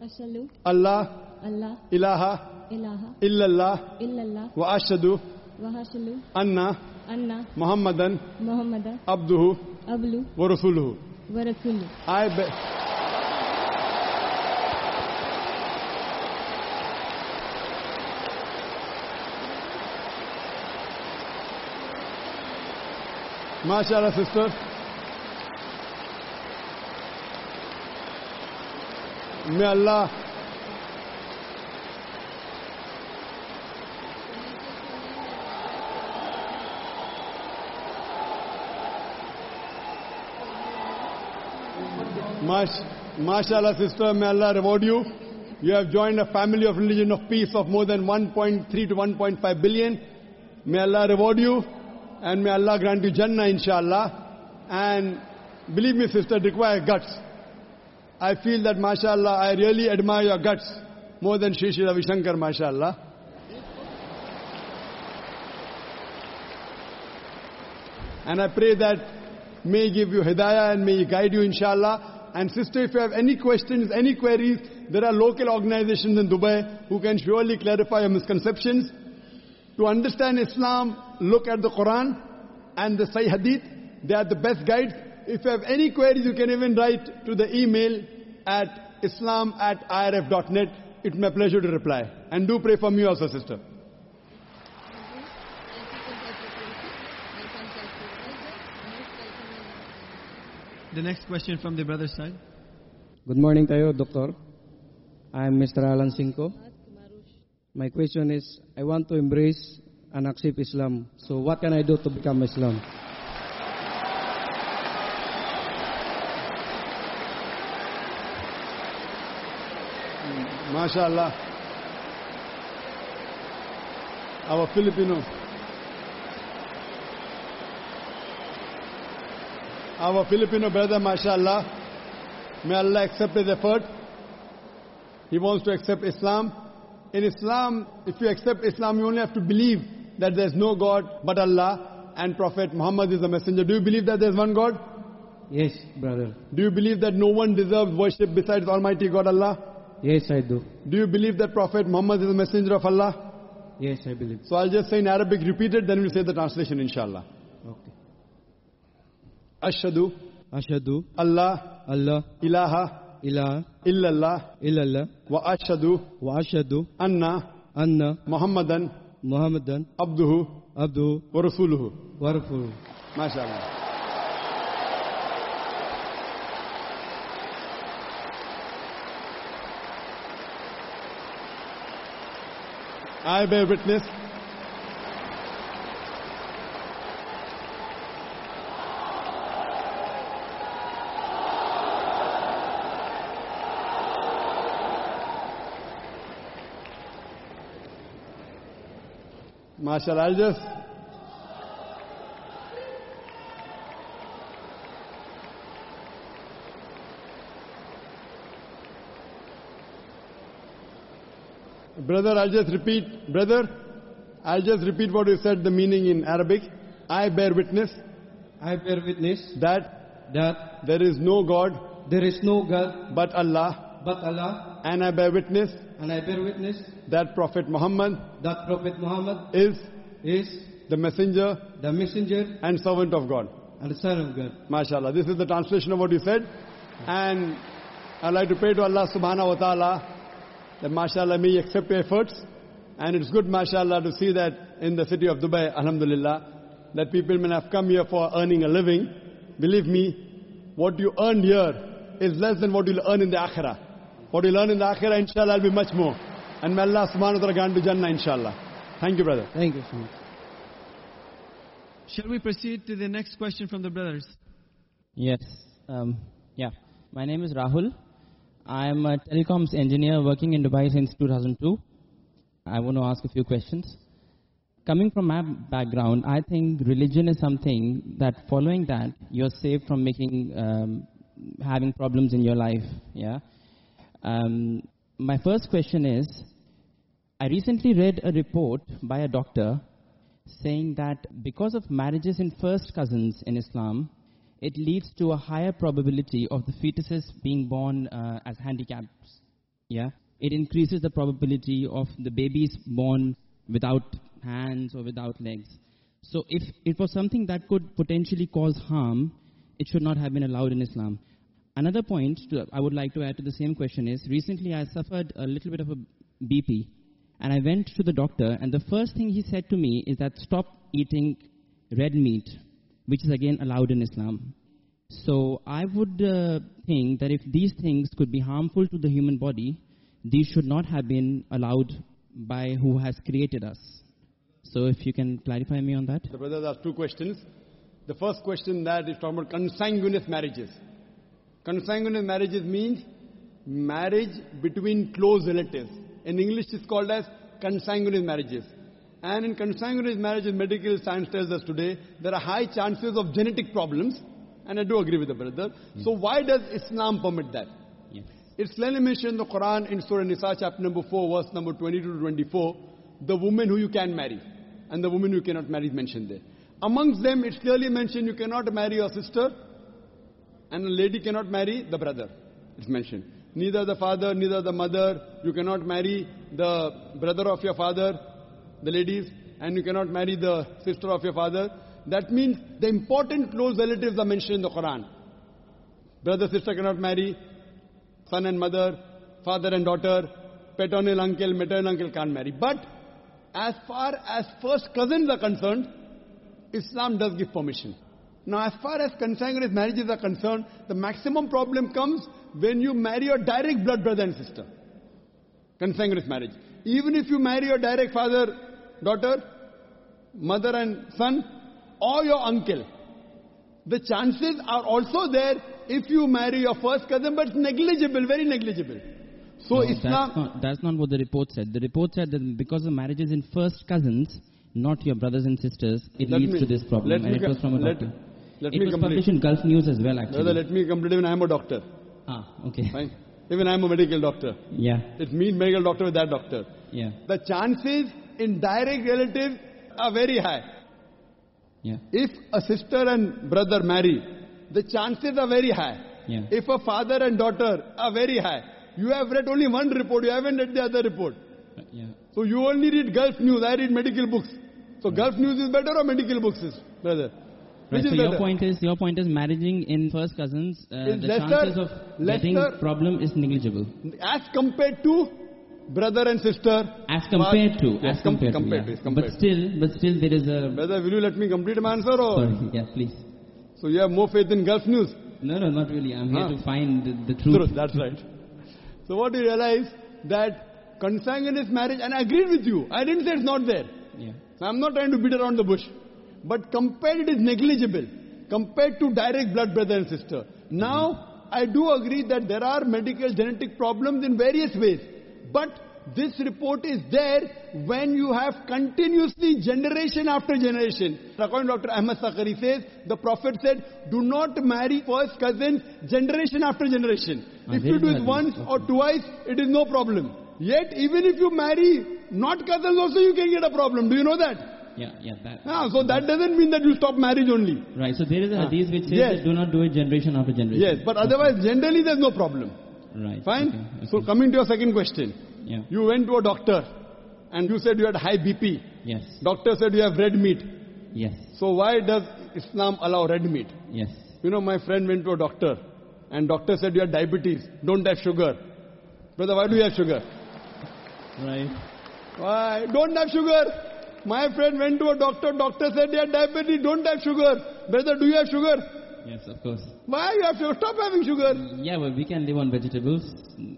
Ashalu Allah. Allah. Ilaha. Ilaha. Illallah. Illallah. Wa ashadu. Wa hashalu anna. Anna. Muhammadan. Muhammada abduhu. Ablu wa rasuluhu. Wa rasulu. I be- MashaAllah, sister. May Allah MashaAllah, sister, may Allah reward you. You have joined a family of religion of peace of more than 1.3 to 1.5 billion. May Allah reward you and may Allah grant you Jannah, inshallah. And believe me, sister, it requires guts. I feel that, mashallah, I really admire your guts more than Shri Shri Ravi mashallah. And I pray that may give you hidayah and may He guide you, inshallah. And sister, if you have any questions, any queries, there are local organizations in Dubai who can surely clarify your misconceptions. To understand Islam, look at the Quran and the Sahih Hadith. They are the best guides. If you have any queries, you can even write to the email at islam at irf.net. It's my pleasure to reply. And do pray for me also, sister. The next question from the brother's side. Good morning tayo, Doctor. I'm Mr. Alan Cinco. My question is, I want to embrace and accept Islam. So what can I do to become Muslim? Mm, MashaAllah. Our Filipino. Our Filipino brother, MashaAllah. May Allah accept his effort. He wants to accept Islam. In Islam, if you accept Islam, you only have to believe that there's no God but Allah and Prophet Muhammad is the messenger. Do you believe that there's one God? Yes, brother. Do you believe that no one deserves worship besides Almighty God Allah? Yes, I do. Do you believe that Prophet Muhammad is the messenger of Allah? Yes, I believe. So I'll just say in Arabic, repeat it, then we'll say the translation, inshallah. Okay. Ashadu ashadu Allah Allah ilaha ilaha illallah illallah wa ashadu wa ashadu anna anna Muhammadan Muhammadan abduhu abduhu wa rasuluhu. wa rasuluhu. MashaAllah. I bear witness MashaAllah. I'll just Brother, I'll just repeat. Brother, I'll just repeat what you said, the meaning in Arabic. I bear witness I bear witness that that there is no God there is no God but Allah. but Allah, And I bear witness and I bear witness that Prophet Muhammad that Prophet Muhammad is is the messenger the messenger and servant of God. and the Son of God. MashaAllah. This is the translation of what you said. And I'd like to pray to Allah subhanahu wa ta'ala that MashaAllah may accept your efforts. And it's good, MashaAllah, to see that in the city of Dubai, Alhamdulillah, that people may have come here for earning a living. Believe me, what you earned here is less than what you'll earn in the Akhirah. What you learn in the Akhirah, inshallah, will be much more. And may Allah subhanahu wa ta'ala grant you Jannah, inshallah. Thank you, brother. Thank you so much. Shall we proceed to the next question from the brothers? Yes. Um, yeah. My name is Rahul. I am a telecoms engineer working in Dubai since 2002. I want to ask a few questions. Coming from my background, I think religion is something that following that you're safe from making um, having problems in your life. Yeah. Um, my first question is, I recently read a report by a doctor saying that because of marriages in first cousins in Islam, it leads to a higher probability of the fetuses being born uh, as handicaps. Yeah, it increases the probability of the babies born without hands or without legs. So, if it was something that could potentially cause harm, it should not have been allowed in Islam. Another point to, I would like to add to the same question is recently I suffered a little bit of a BP and I went to the doctor and the first thing he said to me is that stop eating red meat, which is again allowed in Islam. So I would uh, think that if these things could be harmful to the human body, these should not have been allowed by who has created us. So if you can clarify me on that. The brothers asked two questions. The first question that is talking about consanguineous marriages. Consanguineous marriages means marriage between close relatives. In English it's called as consanguineous marriages. And in consanguineous marriages, medical science tells us today, there are high chances of genetic problems. And I do agree with the brother. So hmm. why does Islam permit that? Yes. It's clearly mentioned in the Quran in Surah Nisa chapter number 4 verse number 22 to 24. The woman who you can marry and the woman who you cannot marry is mentioned there. Amongst them it's clearly mentioned you cannot marry your sister and a lady cannot marry the brother. It's mentioned. Neither the father, neither the mother. You cannot marry the brother of your father, the ladies, and you cannot marry the sister of your father. That means the important close relatives are mentioned in the Quran. Brother, sister cannot marry, son and mother, father and daughter, paternal uncle, maternal uncle can't marry. But as far as first cousins are concerned, Islam does give permission. Now, as far as consanguineous marriages are concerned, the maximum problem comes when you marry your direct blood brother and sister. Consanguineous marriage. Even if you marry your direct father, daughter, mother and son, or your uncle, the chances are also there if you marry your first cousin, but it's negligible, very negligible. So No, Islam. That's not, that's not what the report said. The report said that because of marriages in first cousins, not your brothers and sisters, it Let leads me- to this problem. and it was from a let- doctor. Let it me was complete. published in Gulf News as well, actually. Brother, let me complete. Even I am a doctor. ah, okay. Fine. Even I am a medical doctor. Yeah, It's me, medical doctor, with that doctor. yeah, The chances in direct relatives are very high. yeah, If a sister and brother marry, the chances are very high. yeah. If a father and daughter are very high, you have read only one report, you haven't read the other report. yeah. So you only read Gulf News, I read medical books. So Gulf News is better or medical books is, brother? Right, so your better? point is your point is marrying in first cousins. Uh, the lesser- chances of getting lesser- problem is negligible. As compared to brother and sister. As compared to, as com- compared, compared to, to, yeah. yes, compared but still, but still there is a. Brother, will you let me complete my answer or? Sorry, yeah, please. So you have more faith in Gulf News? No, no, not really. I'm here Huh? to find the, the truth. Truth, that's right. So what you realize that consanguineous marriage, and I agreed with you. I didn't say it's not there. Yeah. So I'm not trying to beat around the bush. But compared it is negligible. Compared to direct blood brother and sister. Now, I do agree that there are medical genetic problems in various ways. But this report is there when you have continuously generation after generation. According to Dr. Ahmad Sakari says, the Prophet said, do not marry first cousins generation after generation. If you do it once or twice, it is no problem. Yet, even if you marry not cousins also, you can get a problem. Do you know that? Yeah, yeah, that. Ah, so that doesn't mean that you stop marriage only. Right, so there is a Ah, hadith which says yes. that do not do it generation after generation. Yes, but otherwise, generally there's no problem. Right. Fine? okay, So coming to your second question. Yeah. You went to a doctor and you said you had high BP. Yes. Doctor said you have red meat. Yes. So why does Islam allow red meat? Yes. You know, my friend went to a doctor and doctor said you have diabetes. Don't have sugar. Brother, why do you have sugar? Right. Why? Don't have sugar. My friend went to a doctor. Doctor said you have diabetes. Don't have sugar. Brother, do you have sugar? Yes, of course. Why you have sugar? Stop having sugar. Yeah, but we can live on vegetables,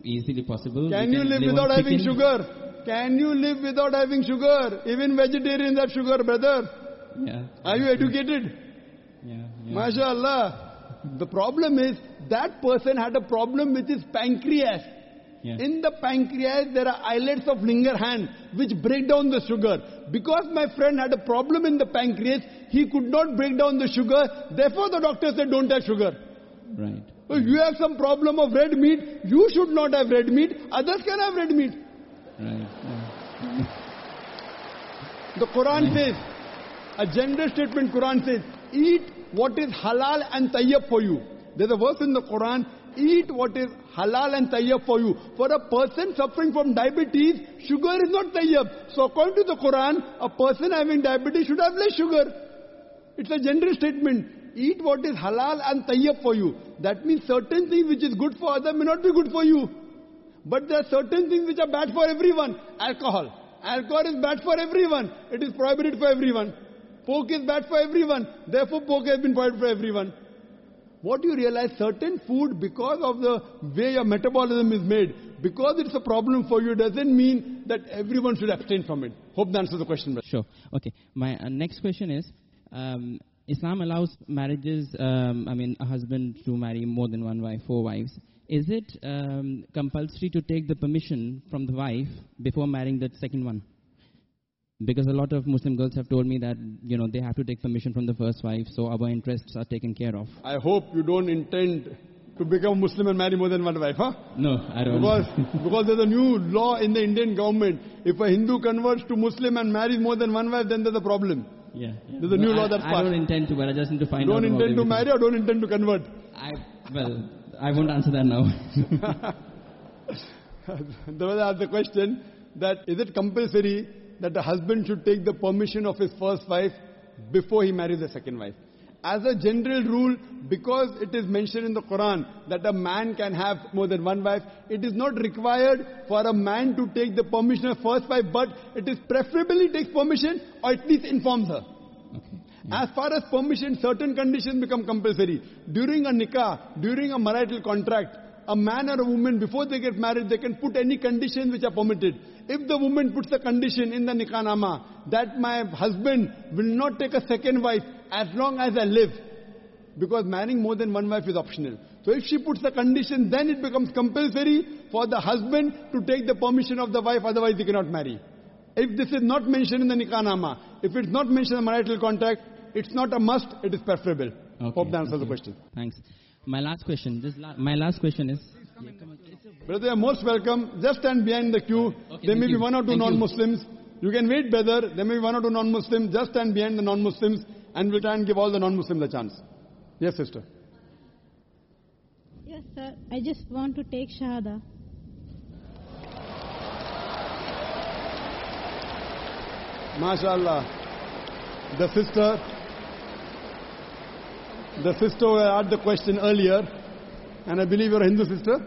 easily possible. Can We you live on without having chicken. sugar? Can you live without having sugar? Even vegetarians have sugar, brother. Yeah. Are you educated? Yeah. yeah. MashaAllah. The problem is that person had a problem with his pancreas. Yeah. In the pancreas, there are islets of Langerhans which break down the sugar. Because my friend had a problem in the pancreas, he could not break down the sugar. Therefore, the doctor said, don't have sugar. Right. So you have some problem of red meat, you should not have red meat, others can have red meat. Right. Yeah. The Quran says, a gender statement Quran says, eat what is halal and tayyib for you. There's a verse in the Quran, eat what is halal and tayyib for you. For a person suffering from diabetes, sugar is not tayyib. So according to the Quran, a person having diabetes should have less sugar. It's a general statement. Eat what is halal and tayyib for you. That means certain things which is good for others may not be good for you. But there are certain things which are bad for everyone. Alcohol. Alcohol is bad for everyone. It is prohibited for everyone. Pork is bad for everyone. Therefore, pork has been prohibited for everyone. What do you realize? Certain food, because of the way your metabolism is made, because it's a problem for you, doesn't mean that everyone should abstain from it. Hope that answers the question. brother. Sure. Okay. My uh, next question is, um, Islam allows marriages. Um, I mean, a husband to marry more than one wife, four wives. Is it um, compulsory to take the permission from the wife before marrying that second one? Because a lot of Muslim girls have told me that you know they have to take permission from the first wife, so our interests are taken care of. I hope you don't intend to become Muslim and marry more than one wife, huh? No, I don't. Because, because there's a new law in the Indian government. If a Hindu converts to Muslim and marries more than one wife, then there's a problem. Yeah. yeah. There's a new No, law I, that's I don't intend to, but I just need to find Don't out. about intend to marry or don't intend to convert? I well, I won't answer that now. the way I asked the question that is it compulsory that a husband should take the permission of his first wife before he marries the second wife? As a general rule, because it is mentioned in the Quran that a man can have more than one wife, it is not required for a man to take the permission of first wife, but it is preferably takes permission or at least informs her. As far as permission, certain conditions become compulsory. During a nikah, during a marital contract, a man or a woman, before they get married, they can put any condition which are permitted. If the woman puts a condition in the nikah nama that my husband will not take a second wife as long as I live, because marrying more than one wife is optional. So if she puts a condition, then it becomes compulsory for the husband to take the permission of the wife, otherwise he cannot marry. If this is not mentioned in the nikah nama, if it's not mentioned in the marital contract, it's not a must, it is preferable. Hope that answers the question. Thanks. My last question. This la- my last question is. Brother, you're most welcome. Just stand behind the queue. Okay, there may thank be you. one or two non-Muslims. You. can wait, brother. There may be one or two non-Muslims. Just stand behind the non-Muslims and we'll try and give all the non-Muslims a chance. Yes, sister. Yes, sir. I just want to take Shahada. MashaAllah. The sister. The sister who asked the question earlier, and I believe you're a Hindu sister?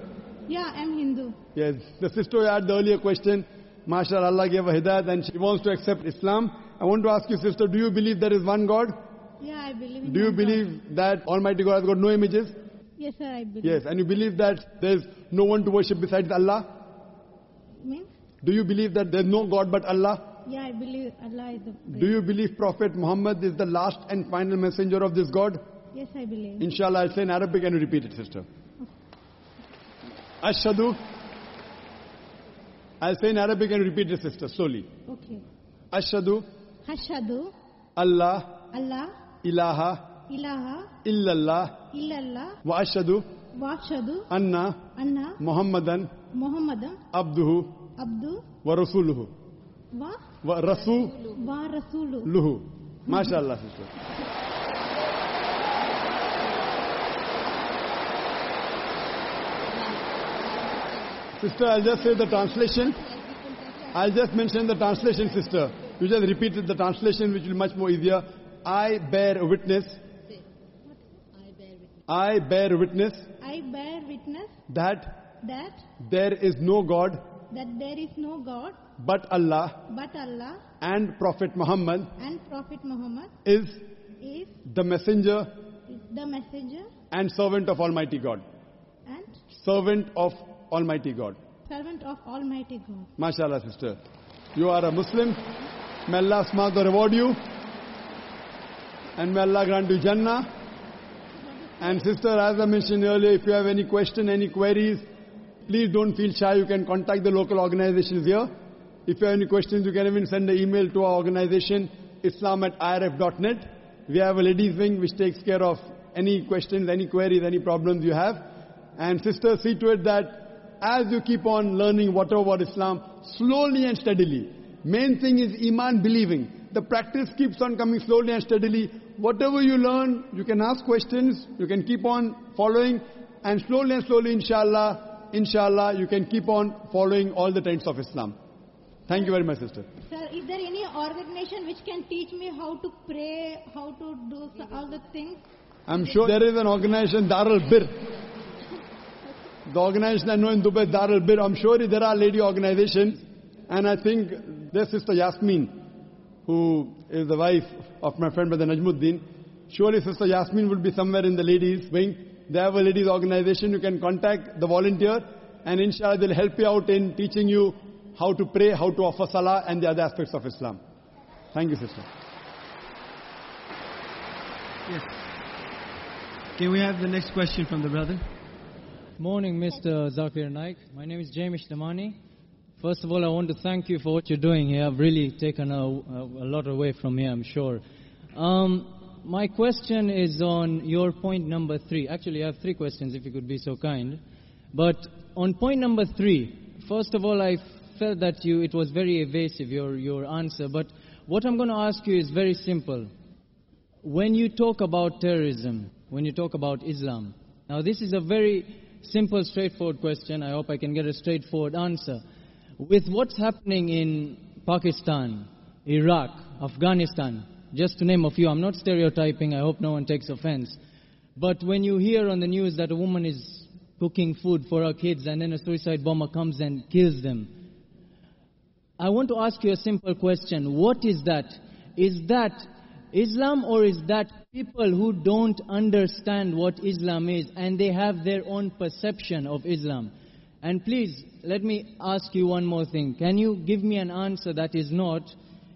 Yeah, I'm Hindu. Yes, the sister who had the earlier question, Mashallah, Allah gave her hidayat and she wants to accept Islam. I want to ask you, sister, do you believe there is one God? Yeah, I believe in Do you one God. believe that Almighty God has got no images? Yes, sir, I believe. Yes, and you believe that there's no one to worship besides Allah? Means? Do you believe that there's no God but Allah? Yeah, I believe Allah is the. Do you believe Prophet Muhammad is the last and final messenger of this God? Yes, I believe. Inshallah, I'll say in Arabic and you repeat it, sister. Ashadu. I'll say in Arabic and repeat it, sister, slowly. Okay. Ashadu. Hashadu Allah. Allah. Ilaha. Ilaha. Illallah. Illallah. Wa ashadu. Washadu anna. Anna. Muhammadan. Muhammadan. Abduhu. Abdu. Wa rasuluhu. Wa wa rasuluhu. wa rasulu. MashaAllah, sister. Sister, I'll just say the translation. I'll just mention the translation, sister. You just repeated the translation, which will be much more easier. I bear witness. I bear witness I bear witness that that there is no God that there is no God but Allah but Allah and Prophet Muhammad and Prophet Muhammad is is the messenger the messenger and servant of Almighty God. and Servant of Almighty God. servant of Almighty God. MashaAllah, sister. You are a Muslim. May Allah subhanahu reward you. And may Allah grant you Jannah. And sister, as I mentioned earlier, if you have any question, any queries, please don't feel shy. You can contact the local organizations here. If you have any questions, you can even send an email to our organization, islam at irf.net. We have a ladies wing which takes care of any questions, any queries, any problems you have. And sister, see to it that as you keep on learning whatever about Islam, slowly and steadily. Main thing is Iman believing. The practice keeps on coming slowly and steadily. Whatever you learn, you can ask questions, you can keep on following, and slowly and slowly, inshallah, inshallah, you can keep on following all the trends of Islam. Thank you very much, sister. Sir, is there any organization which can teach me how to pray, how to do all the things? I'm sure there is an organization, Darul Bir. The organization I know in Dubai, Darul Bir. I'm sure there are lady organizations. And I think there's Sister Yasmin, who is the wife of my friend Brother Najmuddin. Surely Sister Yasmin will be somewhere in the ladies wing. They have a ladies organization. You can contact the volunteer and inshallah they'll help you out in teaching you how to pray, how to offer salah and the other aspects of Islam. Thank you, sister. Yes. Can we have the next question from the brother? Morning, Mr. Zakir Naik. My name is Jamish Damani. First of all, I want to thank you for what you're doing here. I've really taken a, a, lot away from here, I'm sure. Um, my question is on your point number three. Actually, I have three questions, if you could be so kind. But on point number three, first of all, I felt that you it was very evasive your your answer. But what I'm going to ask you is very simple. When you talk about terrorism, when you talk about Islam, now this is a very simple, straightforward question. I hope I can get a straightforward answer. With what's happening in Pakistan, Iraq, Afghanistan, just to name a few, I'm not stereotyping, I hope no one takes offense. But when you hear on the news that a woman is cooking food for her kids and then a suicide bomber comes and kills them, I want to ask you a simple question. What is that? Is that Islam or is that people who don't understand what Islam is and they have their own perception of Islam? And please, let me ask you one more thing. Can you give me an answer that is not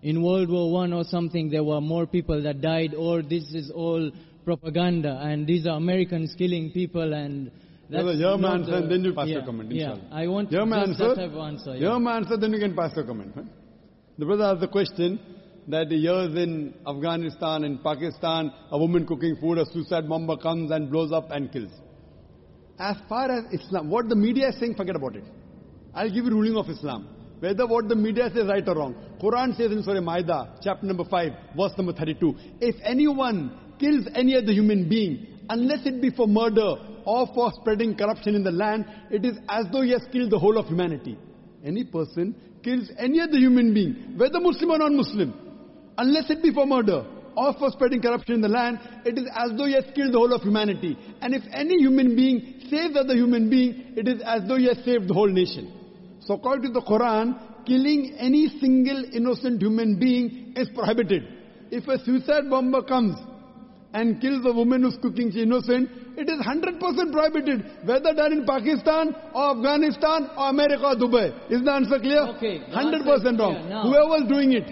in World War One or something there were more people that died or this is all propaganda and these are Americans killing people and that's hear my answer and then you pass yeah, your comment, Yeah. I want Hear my just answer. that type of answer. yeah. Hear my answer, then you can pass your comment. huh? The brother asked the question that the years in Afghanistan and Pakistan, a woman cooking food, a suicide bomber comes and blows up and kills. As far as Islam, what the media is saying, forget about it. I'll give you ruling of Islam. Whether what the media says right or wrong. Quran says in Surah Maida, chapter number 5, verse number 32, if anyone kills any other human being, unless it be for murder or for spreading corruption in the land, it is as though he has killed the whole of humanity. Any person kills any other human being, whether Muslim or non-Muslim, unless it be for murder or for spreading corruption in the land, it is as though he has killed the whole of humanity. And if any human being saves other human being, it is as though he has saved the whole nation. So according to the Quran, killing any single innocent human being is prohibited. If a suicide bomber comes and kills a woman who's cooking, she's innocent, it is 100% prohibited, whether done in Pakistan or Afghanistan or America or Dubai. Is the answer clear? Okay. 100% answer wrong. Now- Whoever's doing it,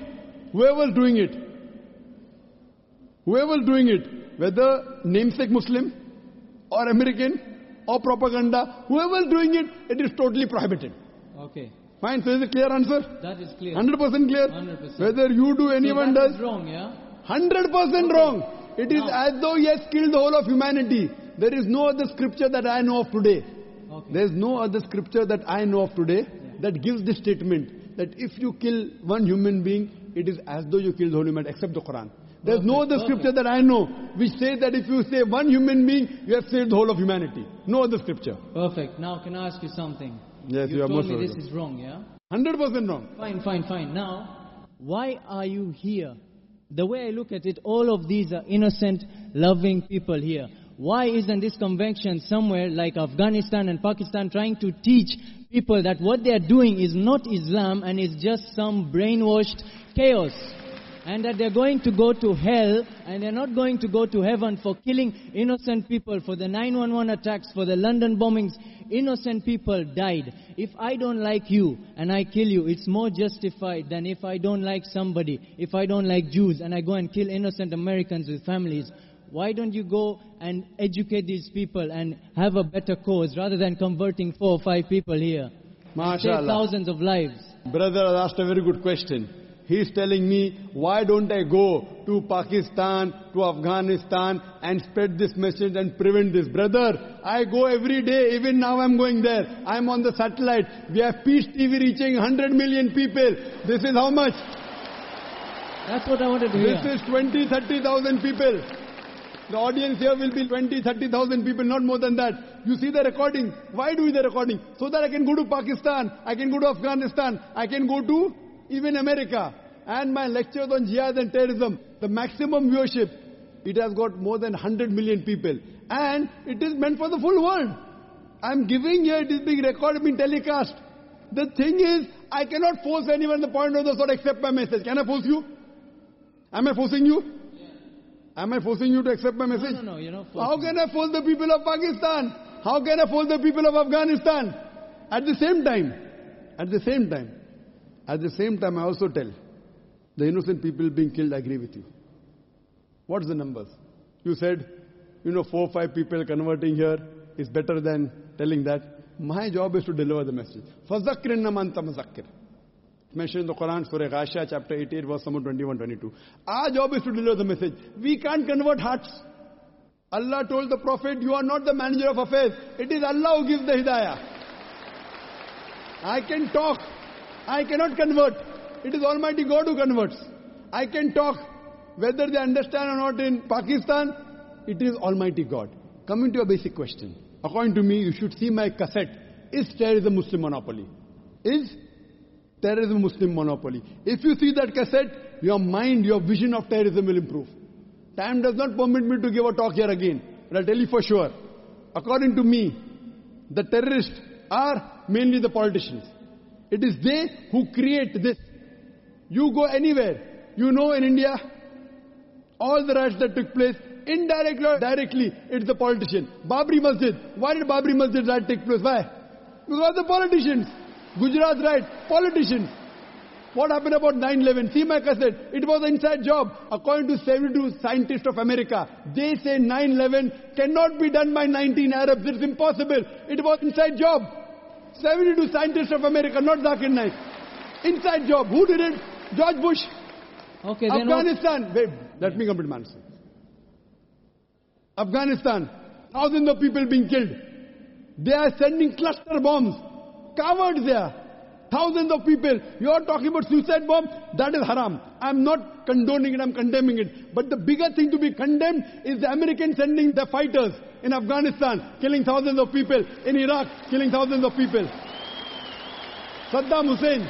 whoever's doing it, whoever's doing it, whether namesake Muslim or American or propaganda, whoever's doing it, it is totally prohibited. Okay. Fine, so is it clear answer? That is clear. 100% clear? 100%. Whether you do, anyone so does? wrong, yeah? 100% wrong. It is as though he has killed the whole of humanity. There is no other scripture that I know of today. Okay. There is no other scripture that I know of today that gives this statement that if you kill one human being, it is as though you killed the whole humanity, except the Quran. There is no Perfect, other scripture that I know which says that if you save one human being, you have saved the whole of humanity. No other scripture. Perfect. Now, can I ask you something? Yes, you, you are told most me this is wrong, yeah? 100% wrong. Fine, fine, fine. Now, why are you here? The way I look at it, all of these are innocent, loving people here. Why isn't this convention somewhere like Afghanistan and Pakistan trying to teach people that what they are doing is not Islam and is just some brainwashed chaos? And that they're going to go to hell and they're not going to go to heaven for killing innocent people, for the 911 attacks, for the London bombings. Innocent people died. If I don't like you and I kill you, it's more justified than if I don't like somebody, if I don't like Jews and I go and kill innocent Americans with families. Why don't you go and educate these people and have a better cause rather than converting four or five people here? Save thousands of lives. Brother has asked a very good question. He is telling me, why don't I go to Pakistan, to Afghanistan and spread this message and prevent this? Brother, I go every day, even now I'm going there. I'm on the satellite. We have Peace TV reaching 100 million people. This is how much? That's what I wanted to hear. This is 20, 30,000 people. The audience here will be 20, 30,000 people, not more than that. You see the recording. Why do we the recording? So that I can go to Pakistan, I can go to Afghanistan, I can go to even America. And my lectures on jihad and terrorism, the maximum viewership, it has got more than 100 million people. And it is meant for the full world. I'm giving here, it is being recorded, being telecast. The thing is, I cannot force anyone the point of the sword accept my message. Can I force you? Am I forcing you? Am I forcing you to accept my message? No, no, no, you're not How can I force the people of Pakistan? How can I force the people of Afghanistan? At the same time, at the same time, at the same time, I also tell the innocent people being killed, I agree with you. What's the numbers? You said, you know, four or five people converting here is better than telling that. My job is to deliver the message. فَذَكِّرْ إِنَّمَا أَنْتَ مُذَكِّرٌ. Mentioned in the Quran, Surah Ghashiyah, chapter 88, verse number 21, 22. Our job is to deliver the message. We can't convert hearts. Allah told the Prophet, you are not the manager of affairs. It is Allah who gives the hidayah. I can talk. I cannot convert. It is Almighty God who converts. I can talk. Whether they understand or not in Pakistan, it is Almighty God. Coming to a basic question. According to me, you should see my cassette. Is terrorism Muslim monopoly? Is terrorism Muslim monopoly? If you see that cassette, your mind, your vision of terrorism will improve. Time does not permit me to give a talk here again. But I'll tell you for sure. According to me, the terrorists are mainly the politicians. It is they who create this. You go anywhere. You know in India, all the riots that took place, indirectly or directly, it's the politician. Babri Masjid. Why did Babri Masjid riot take place? Why? Because the politicians. Gujarat right, politicians. What happened about 9-11? See my cassette. It was an inside job. According to 72 scientists of America, they say 9-11 cannot be done by 19 Arabs. It's impossible. It was inside job. 72 scientists of America, not Zakir Naik. Inside job. Who did it? George Bush. Okay, then Afghanistan. Wait, let me complete my answer. Afghanistan. Thousands of people being killed. They are sending cluster bombs. Cowards there. Thousands of people. You are talking about suicide bomb? That is haram. I'm not condoning it, I'm condemning it. But the bigger thing to be condemned is the Americans sending the fighters in Afghanistan, killing thousands of people. In Iraq, killing thousands of people. Saddam Hussein.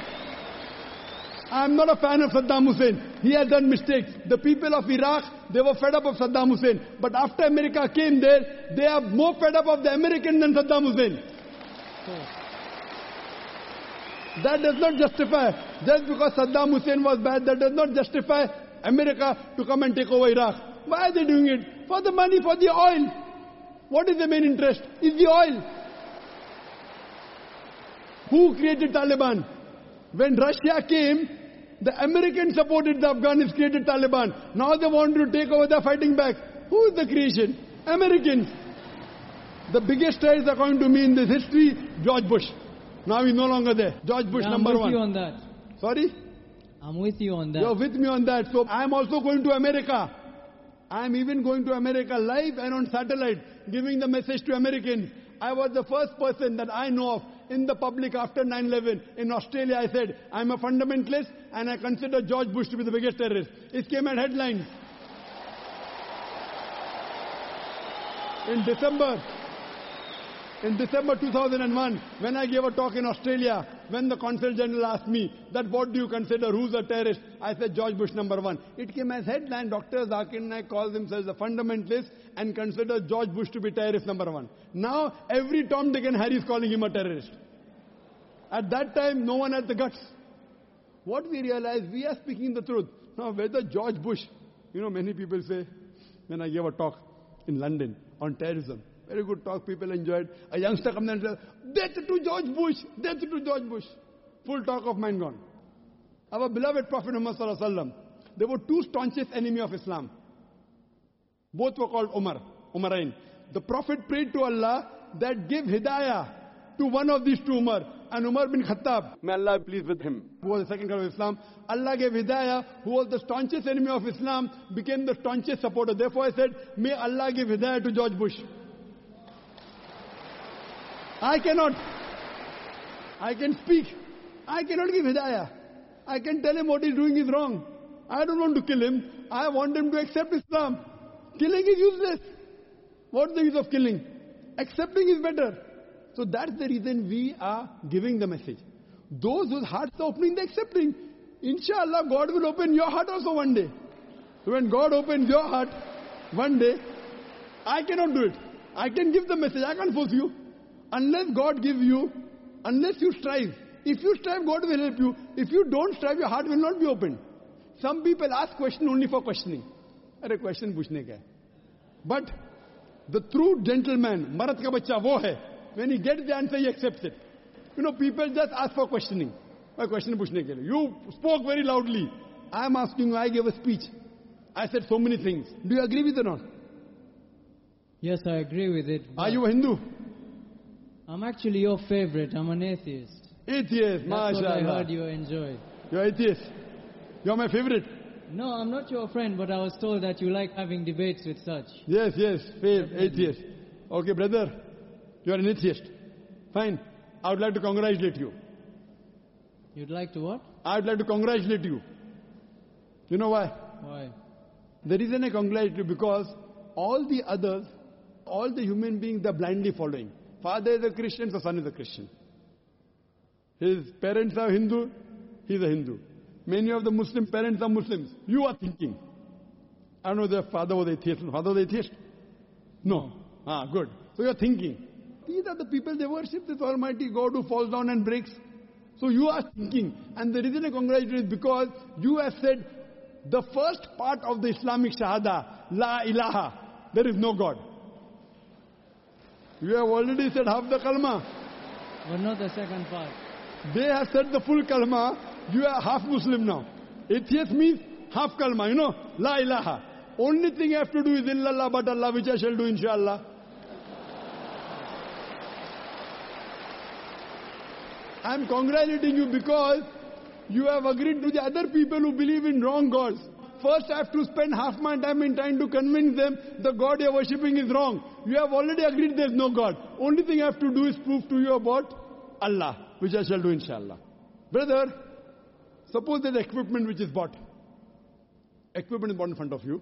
I'm not a fan of Saddam Hussein. He has done mistakes. The people of Iraq, they were fed up of Saddam Hussein. But after America came there, they are more fed up of the Americans than Saddam Hussein. That does not justify, just because Saddam Hussein was bad, that does not justify America to come and take over Iraq. Why are they doing it? For the money, for the oil. What is the main interest? Is the oil. Who created Taliban? When Russia came, the Americans supported the Afghans, created Taliban. Now they want to take over, they're fighting back. Who is the creation? Americans. The biggest terrorist according to me in this history, George Bush. Now he's no longer there. George Bush Yeah, number I'm with one. you on that. Sorry? I'm with you on that. You're with me on that. So I'm also going to America. I'm even going to America live and on satellite, giving the message to Americans. I was the first person that I know of in the public after 9-11 in Australia. I said, I'm a fundamentalist and I consider George Bush to be the biggest terrorist. It came at headlines. In December, in December 2001, when I gave a talk in Australia, when the Consul General asked me that what do you consider, who's a terrorist? I said George Bush number one. It came as headline, Dr. Zakir Naik calls themselves a fundamentalist and considers George Bush to be terrorist number one. Now, every Tom, Dick and Harry is calling him a terrorist. At that time, no one had the guts. What we realized, we are speaking the truth. Now, whether George Bush, you know, many people say, when I gave a talk in London on terrorism, very good talk, people enjoyed. A youngster comes and says, Death to George Bush! Death to George Bush! Full talk of mine gone. Our beloved Prophet Muhammad Sallallahu Alaihi Wasallam, there were two staunchest enemy of Islam. Both were called Umar, Umarain. The Prophet prayed to Allah that give hidayah to one of these two Umar, and Umar bin Khattab, may Allah be pleased with him, who was the second caliph of Islam. Allah gave hidayah, who was the staunchest enemy of Islam, became the staunchest supporter. Therefore I said, may Allah give hidayah to George Bush. I cannot. I can speak. I cannot give hidayah. I can tell him what he's doing is wrong. I don't want to kill him. I want him to accept Islam. Killing is useless. What's the use of killing? Accepting is better. So that's the reason we are giving the message. Those whose hearts are opening, they're accepting. Inshallah, God will open your heart also one day. So when God opens your heart one day, I cannot do it. I can give the message. I can't force you Unless God gives you, unless you strive. If you strive, God will help you. If you don't strive, your heart will not be opened. Some people ask question only for questioning. अरे question पूछने का है. But the true gentleman, मर्द का बच्चा वो है. When he gets the answer, he accepts it. You know, people just ask for questioning. वह question पूछने के लिए. You spoke very loudly. I am asking you, I gave a speech. I said so many things. Do you agree with it or not? Yes, I agree with it. I'm actually your favorite. I'm an atheist. Atheist, That's what I heard you enjoy. You're atheist. You're my favorite. No, I'm not your friend, but I was told that you like having debates with such. Yes, yes, faith, atheist. Okay, brother, you're an atheist. Fine. I would like to congratulate you. You'd like to what? I would like to congratulate you. You know why? Why? The reason I congratulate you because all the others, all the human beings, they're blindly following. Father is a Christian, so son is a Christian. His parents are Hindu, he's a Hindu. Many of the Muslim parents are Muslims. You are thinking. I don't know their father was atheist. Father was atheist? No. Ah, good. So you're thinking. These are the people they worship this Almighty God who falls down and breaks. So you are thinking. And the reason I congratulate is because you have said the first part of the Islamic Shahada, La ilaha, there is no God. You have already said half the kalma. But not the second part. They have said the full kalma. You are half Muslim now. Atheist means half kalma, you know. La ilaha. Only thing you have to do is illallah but Allah, which I shall do inshallah. I am congratulating you because you have agreed to the other people who believe in wrong gods. First, I have to spend half my time in trying to convince them the God you are worshipping is wrong. You have already agreed there is no God. Only thing I have to do is prove to you about Allah, which I shall do inshallah. Brother, suppose there's equipment which is bought. Equipment is bought in front of you.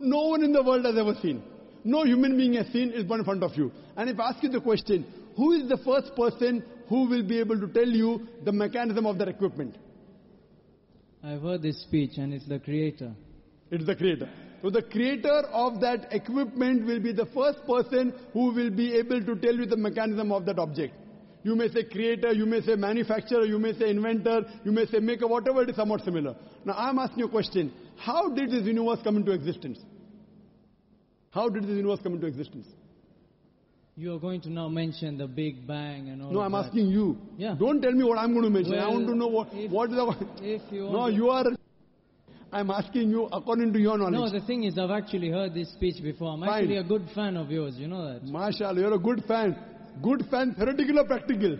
No one in the world has ever seen. No human being has seen is bought in front of you. And if I ask you the question, who is the first person who will be able to tell you the mechanism of that equipment? I've heard this speech and it's the creator. It's the creator. So the creator of that equipment will be the first person who will be able to tell you the mechanism of that object. You may say creator, you may say manufacturer, you may say inventor, you may say maker, whatever it is somewhat similar. Now I'm asking you a question. How did this universe come into existence? How did this universe come into existence? You are going to now mention the Big Bang and all No, I'm that. asking you. Yeah. Don't tell me what I'm going to mention. I want to know what, if- what is the... If you No, you are... I'm asking you according to your knowledge. No, the thing is, I've actually heard this speech before. I'm Fine. actually a good fan of yours, you know that. Mashallah, you're a good fan. Good fan, theoretical or practical?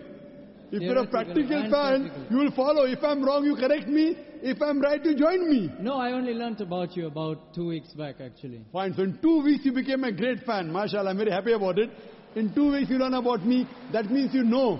If you're a practical fan, practical. you will follow. If I'm wrong, you correct me. If I'm right, you join me. No, I only learnt about you about two weeks back, actually. Fine. So in two weeks, you became a great fan. Mashallah, I'm very happy about it. In two ways you learn about me. That means you know.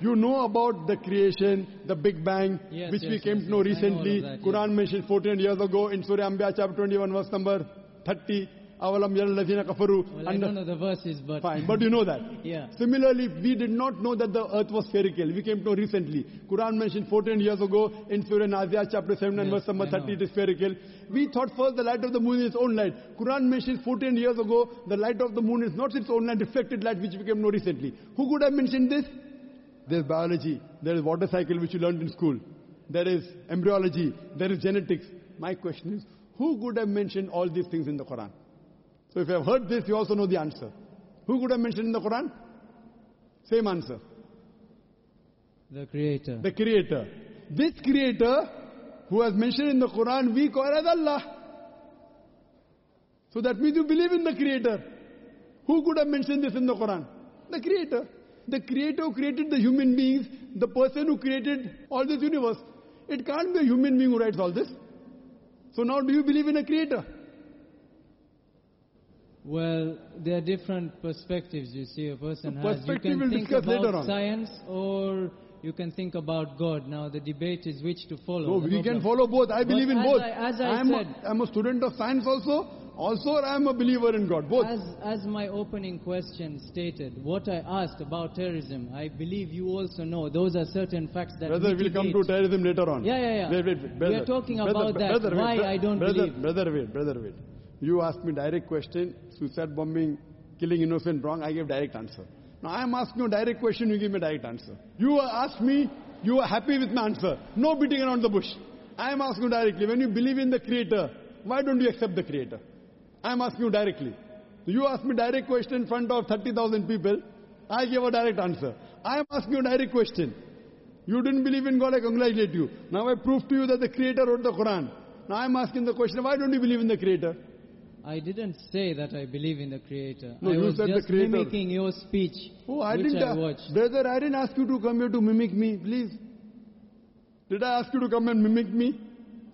You know about the creation, the Big Bang, Yes, which we came yes, to know yes, I know recently. that, yes. Quran mentioned 14 years ago in Surah Anbiya chapter 21 verse number 30. Avalam yaral ladhina kafaru. Well, I don't know the verses, but... Fine, but you know that. Yeah. Similarly, we did not know that the earth was spherical. We came to know recently. Quran mentioned 14 years ago in Surah Naziat chapter 7 and Yes, verse number I 30 it is spherical. We thought first the light of the moon is its own light. Quran mentions 14 years ago the light of the moon is not its own light, reflected light which we came to know recently. Who could have mentioned this? There is biology, there is water cycle which you learned in school. There is embryology, there is genetics. My question is, who could have mentioned all these things in the Quran? So if you have heard this, you also know the answer. Who could have mentioned in the Quran? Same answer. The creator. The creator. This creator who has mentioned in the Quran, we call as Allah. So that means you believe in the creator. Who could have mentioned this in the Quran? The creator. The creator who created the human beings, the person who created all this universe. It can't be a human being who writes all this. So now do you believe in a creator? Well, there are different perspectives you see a person The has. You can we'll think about later on. science or you can think about God. Now the debate is which to follow. No, we can follow both. I But believe in as both. I- as I I'm, said- a, I'm a student of science also. Also, I'm a believer in God. Both. As, as my opening question stated, what I asked about terrorism, I believe you also know those are certain facts that Brother, we'll come to terrorism later on. Yeah, yeah, yeah. Wait, wait, wait. We are talking brother, about that, brother, why brother, I don't brother, believe. Brother, wait, brother, wait. You asked me direct question, suicide bombing, killing innocent, wrong. I gave direct answer. Now I am asking you a direct question, you give me direct answer. You asked me, you are happy with my answer. No beating around the bush. I am asking you directly, when you believe in the creator, why don't you accept the creator? I am asking you directly. You asked me direct question in front of 30,000 people. I gave a direct answer. I am asking you a direct question. You didn't believe in God, I congratulate you. Now I prove to you that the Creator wrote the Quran. Now I am asking the question, why don't you believe in the Creator? I didn't say that I believe in the Creator. No, I you was said the just Creator. mimicking your speech, Oh, I which didn't. I watched. Brother, I didn't ask you to come here to mimic me, please. Did I ask you to come and mimic me?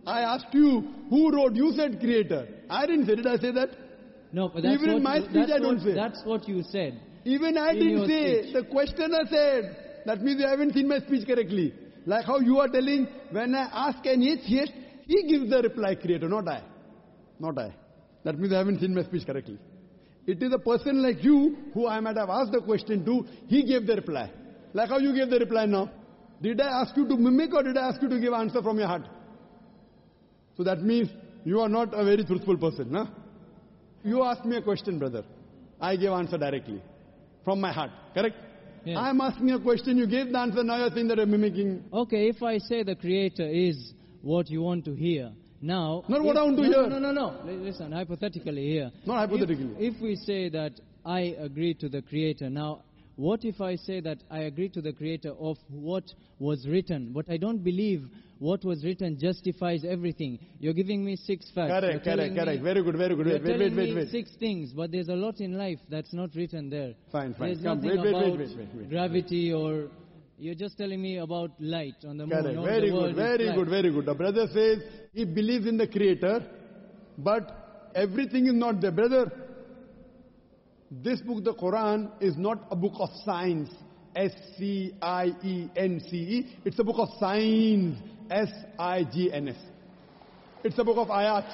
I asked you, who wrote? You said Creator. I didn't say, did I say that? No, but that's Even in what my you- speech, that's I don't what- say. That's what you said. Even I didn't say. speech. The questioner said. That means you haven't seen my speech correctly. Like how you are telling, when I ask an atheist, he gives the reply creator, not I. Not I. That means I haven't seen my speech correctly. It is a person like you, who I might have asked the question to, he gave the reply. Like how you gave the reply now. Did I ask you to mimic or did I ask you to give answer from your heart? So that means you are not a very truthful person, huh? You asked me a question, brother. I gave answer directly. From my heart. Correct? Yes. I am asking a question, you gave the answer, now you're saying that you're mimicking. Okay, if I say the Creator is what you want to hear, now... Not what I want to no, hear. No, no, no, no. Listen, hypothetically here. Not hypothetically. If, if we say that I agree to the Creator, now, what if I say that I agree to the Creator of what was written, but I don't believe what was written justifies everything? You're giving me six facts. Correct, You're correct, correct. me- Very good, very good. Wait, wait, wait, wait, wait. six things, but there's a lot in life that's not written there. Fine, fine. There's Come, nothing wait, wait, about wait, wait, wait, wait. gravity or you're just telling me about light on the moon. Correct. or Very good, very good, very good. The brother says he believes in the creator, but everything is not there. Brother, this book, the Quran, is not a book of science. S-C-I-E-N-C-E. It's a book of signs. S-I-G-N-S. It's a book of ayats.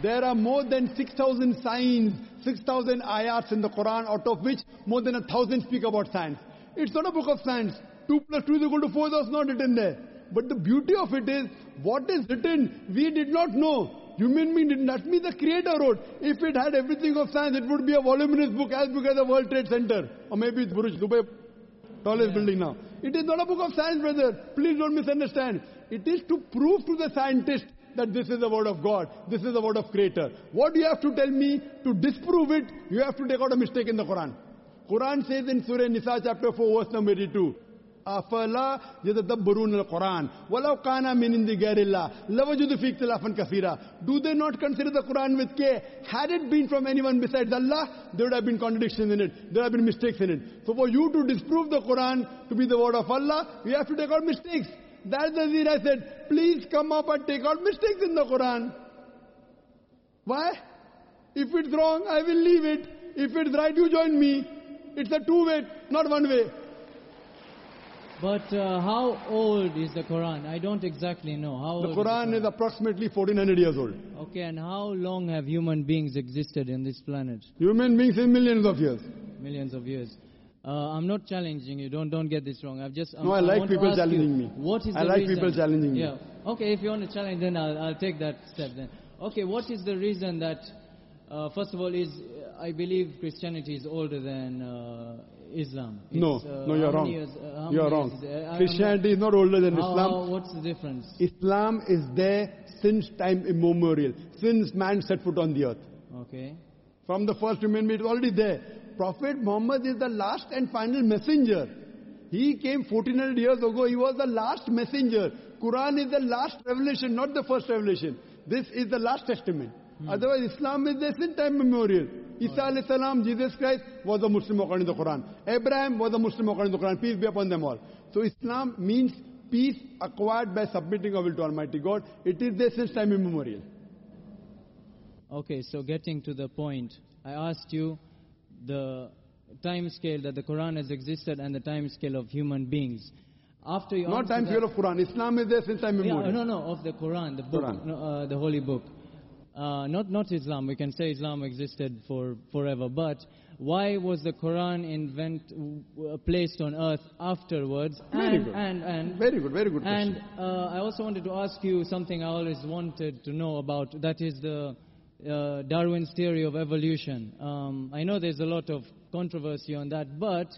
There are more than 6,000 signs, 6,000 ayats in the Quran, out of which more than a thousand speak about science. It's not a book of science. 2 plus 2 is equal to 4, that's not written there. But the beauty of it is, what is written, we did not know. Human being did not mean the creator wrote. If it had everything of science, it would be a voluminous book as big as the World Trade Center. Or maybe it's Burj Dubai, tallest building now. It is not a book of science, brother. Please don't misunderstand. It is to prove to the scientist that this is the word of God. This is the word of creator. What do you have to tell me? To disprove it, you have to take out a mistake in the Quran. Quran says in Surah Nisa chapter 4 verse number 82, أفلا يتدبرون القرآن ولو كان من عند غير الله لوجدوا فيه اختلافا كثيرا Do they not consider the Quran with care? Had it been from anyone besides Allah, there would have been contradictions in it. There would have been mistakes in it. So for you to disprove the Quran to be the word of Allah, you have to take out mistakes. That's the reason I said, please come up and take out mistakes in the Quran. Why? If it's wrong, I will leave it. If it's right, you join me. It's a two-way, not one way. But uh, how old is the Quran? I don't exactly know. How The old Quran is approximately 1400 years old. Okay, and how long have human beings existed in this planet? Human beings in millions of years. Millions of years. Uh, I'm not challenging you. Don't don't get this wrong. I've just No, I like people ask you, challenging me. What is I the like reason? people challenging me. Yeah. Okay, if you want to challenge, then I'll, I'll take that step. Then. Okay, what is the reason that? Uh, first of all, is I believe Christianity is older than uh, Islam. No, It's, uh, no, you're wrong. years- uh, you're wrong. is it? I- I'm Christianity not- is not older than How- Islam. how- what's the difference? Islam is there since time immemorial, since man set foot on the earth. Okay. From the first human being, it was already there. Prophet Muhammad is the last and final messenger. He came 1400 years ago. He was the last messenger. Quran is the last revelation, not the first revelation. This is the last testament. Hmm. Otherwise, Islam is there since time memorial. Isa alayhi salam, Jesus Christ, was a Muslim according to the Quran. Abraham was a Muslim according to the Quran. Peace be upon them all. So Islam means peace acquired by submitting our will to Almighty God. It is there since time immemorial. Okay, so getting to the point, I asked you the time scale that the Quran has existed and the time scale of human beings. After you Not time scale of Quran. Islam is there since time Yeah, immemorial. no, no, of the Quran, the book, Quran. uh, the holy book. Uh, not, not Islam. We can say Islam existed for forever, but why was the Quran invent, uh, placed on earth afterwards? Very and, good. And, and Very good, very good And uh, I also wanted to ask you something I always wanted to know about. That is the uh, Darwin's theory of evolution. Um, I know there's a lot of controversy on that, but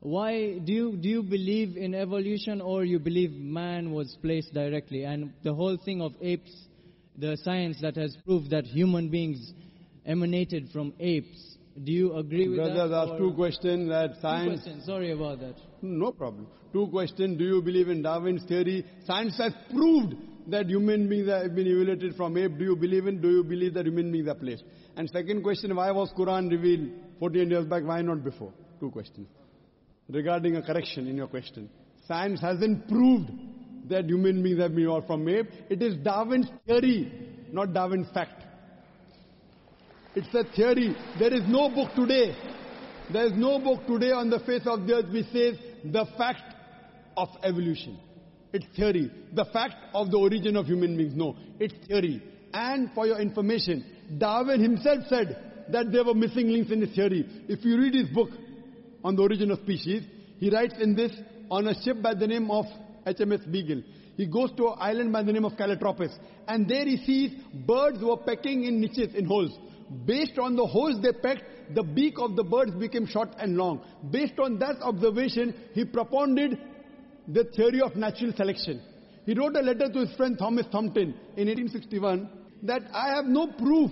why do you do you believe in evolution or you believe man was placed directly? And the whole thing of apes, the science that has proved that human beings emanated from apes. Do you agree with Brothers that? asked or- two questions that Two science. questions. Sorry about that. No problem. Two questions. Do you believe in Darwin's theory? Science has proved that human beings have been evoluted from ape. Do you believe in? Do you believe that human beings are placed? And second question, why was Quran revealed 14 years back? Why not before? Two questions. Regarding a correction in your question. Science hasn't proved that human beings have been evolved from ape. It is Darwin's theory, not Darwin's fact. It's a theory. There is no book today. There is no book today on the face of the earth which says the fact of evolution. It's theory. The fact of the origin of human beings. No, it's theory. And for your information, Darwin himself said that there were missing links in his theory. If you read his book on the origin of species, he writes in this on a ship by the name of HMS Beagle. He goes to an island by the name of Galapagos. And there he sees birds were pecking in niches, in holes. Based on the holes they pecked, the beak of the birds became short and long. Based on that observation, he propounded the theory of natural selection. He wrote a letter to his friend Thomas Thompson in 1861 that I have no proof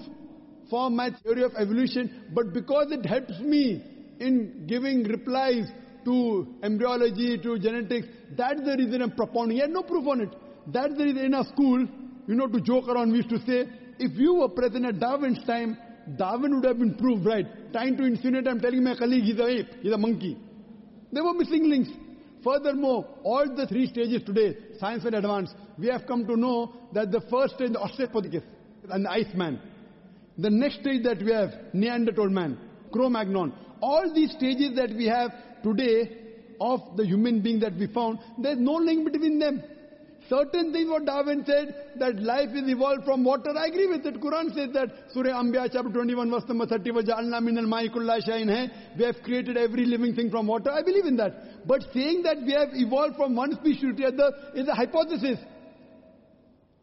for my theory of evolution, but because it helps me in giving replies to embryology, to genetics, that's the reason I'm propounding. He had no proof on it. That's the reason in our school, you know, to joke around, we used to say, if you were present at Darwin's time, Darwin would have been proved right. Trying to insinuate, I'm telling my colleague he's a ape, he's a monkey. There were missing links. Furthermore, all the three stages today, science and advance, we have come to know that the first stage, the Australopithecus, and the Iceman. The next stage that we have, Neanderthal man, Cro-Magnon. All these stages that we have today of the human being that we found, there's no link between them. Certain things what Darwin said, that life is evolved from water, I agree with it. Quran says that, Surah Anbiya chapter 21 verse number 30, وَجَعَلْنَا مِنَ الْمَاءِ كُلَّا شَيْءٍ hai. We have created every living thing from water, I believe in that. But saying that we have evolved from one species to the other is a hypothesis.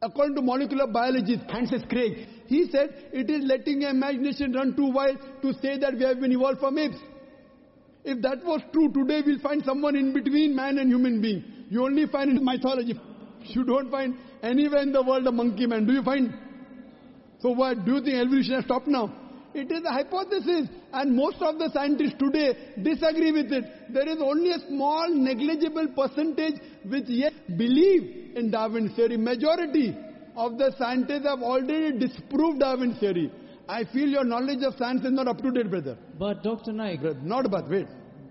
According to molecular biologist Francis Crick, he said it is letting imagination run too wild to say that we have been evolved from apes. If that was true, today we'll find someone in between man and human being. You only find in mythology. You don't find anywhere in the world a monkey man. Do you find? So what? Do you think evolution has stopped now? It is a hypothesis and most of the scientists today disagree with it. There is only a small negligible percentage which yet believe in Darwin's theory. Majority of the scientists have already disproved Darwin's theory. I feel your knowledge of science is not up to date, brother. But Dr. Naik... Not but, wait.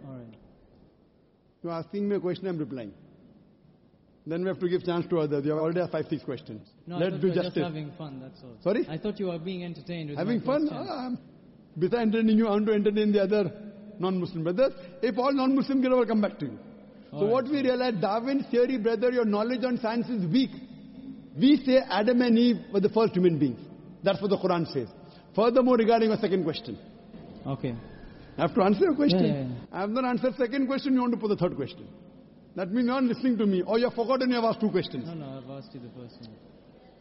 Alright. You're asking me a question, I'm replying. Then we have to give chance to others. You already have five, six questions. No, Let's I thought do you were justice. just having fun, that's all. Sorry? I thought you were being entertained with Having fun? Ah, besides entertaining you, I want to entertain the other non-Muslim brothers. If all non-Muslim get over, come back to you. so what we realize, Darwin's theory, brother, your knowledge on science is weak. We say Adam and Eve were the first human beings. That's what the Quran says. Furthermore, regarding your second question. Okay. I have to answer your question. Yeah, yeah, yeah. I have not answered second question, you want to put the third question. That means you are not listening to me. Or you have forgotten you have asked two questions. No, no, I've asked you the first one.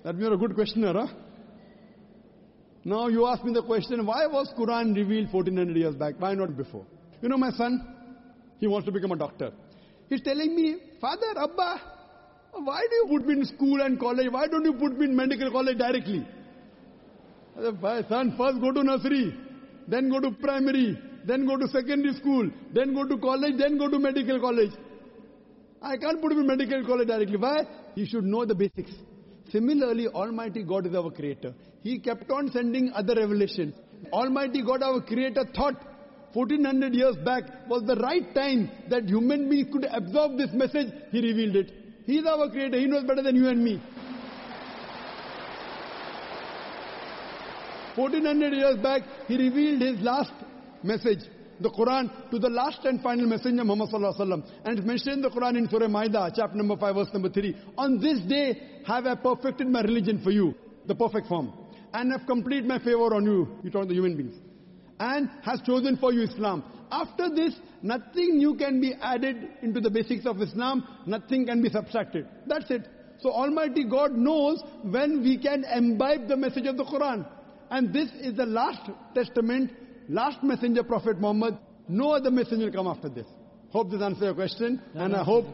That means you're a good questioner, huh? Now you ask me the question, why was Quran revealed 1400 years back? Why not before? You know my son? He wants to become a doctor. He's telling me, Father, Abba, why do you put me in school and college? Why don't you put me in medical college directly? I said, "Why, son, first go to nursery, then go to primary, then go to secondary school, then go to college, then go to medical college. I can't put him in medical college directly. Why? He should know the basics. Similarly, Almighty God is our creator. He kept on sending other revelations. Almighty God, our creator, thought 1400 years back was the right time that human beings could absorb this message. He revealed it. He is our creator. He knows better than you and me. 1400 years back, he revealed his last message, the Quran, to the last and final messenger, Muhammad. And it's mentioned in the Quran in Surah Maida, chapter number 5, verse number 3. On this day have I perfected my religion for you, the perfect form. And have completed my favor on you, you talk the human beings. And has chosen for you Islam. After this, nothing new can be added into the basics of Islam, nothing can be subtracted. That's it. So Almighty God knows when we can imbibe the message of the Quran. And this is the last testament, last messenger, Prophet Muhammad. No other messenger will come after this. Hope this answers your question. That and I hope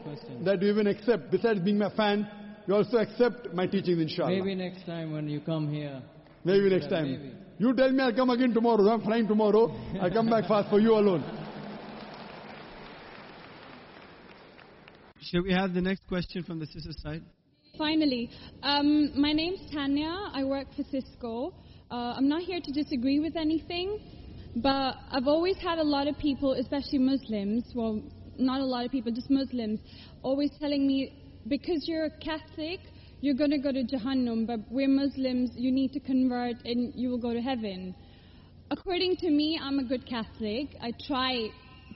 that you even accept, besides being my fan, you also accept my teachings, inshallah. Maybe next time when you come here. Maybe next time. Maybe. You tell me I'll come again tomorrow. I'm flying tomorrow. I'll come back fast for you alone. Shall we have the next question from the sister side? Finally, um, my name's Tanya. I work for Cisco. Uh, I'm not here to disagree with anything, but I've always had a lot of people, especially Muslims, well, not a lot of people, just Muslims, always telling me, because you're a Catholic, you're going to go to Jahannam, but we're Muslims, you need to convert and you will go to heaven. According to me, I'm a good Catholic. I try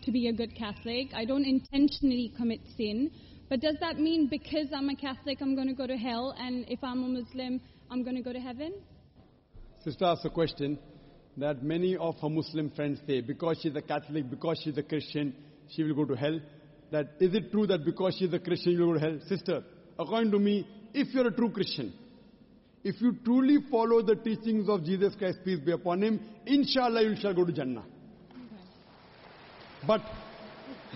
to be a good Catholic. I don't intentionally commit sin. But does that mean because I'm a Catholic, I'm going to go to hell, and if I'm a Muslim, I'm going to go to heaven? Sister asked a question that many of her Muslim friends say because she's a Catholic, because she's a Christian, she will go to hell. That is it true that because she's a Christian, you will go to hell? Sister, according to me, if you're a true Christian, if you truly follow the teachings of Jesus Christ, peace be upon him, inshallah you shall go to Jannah. But,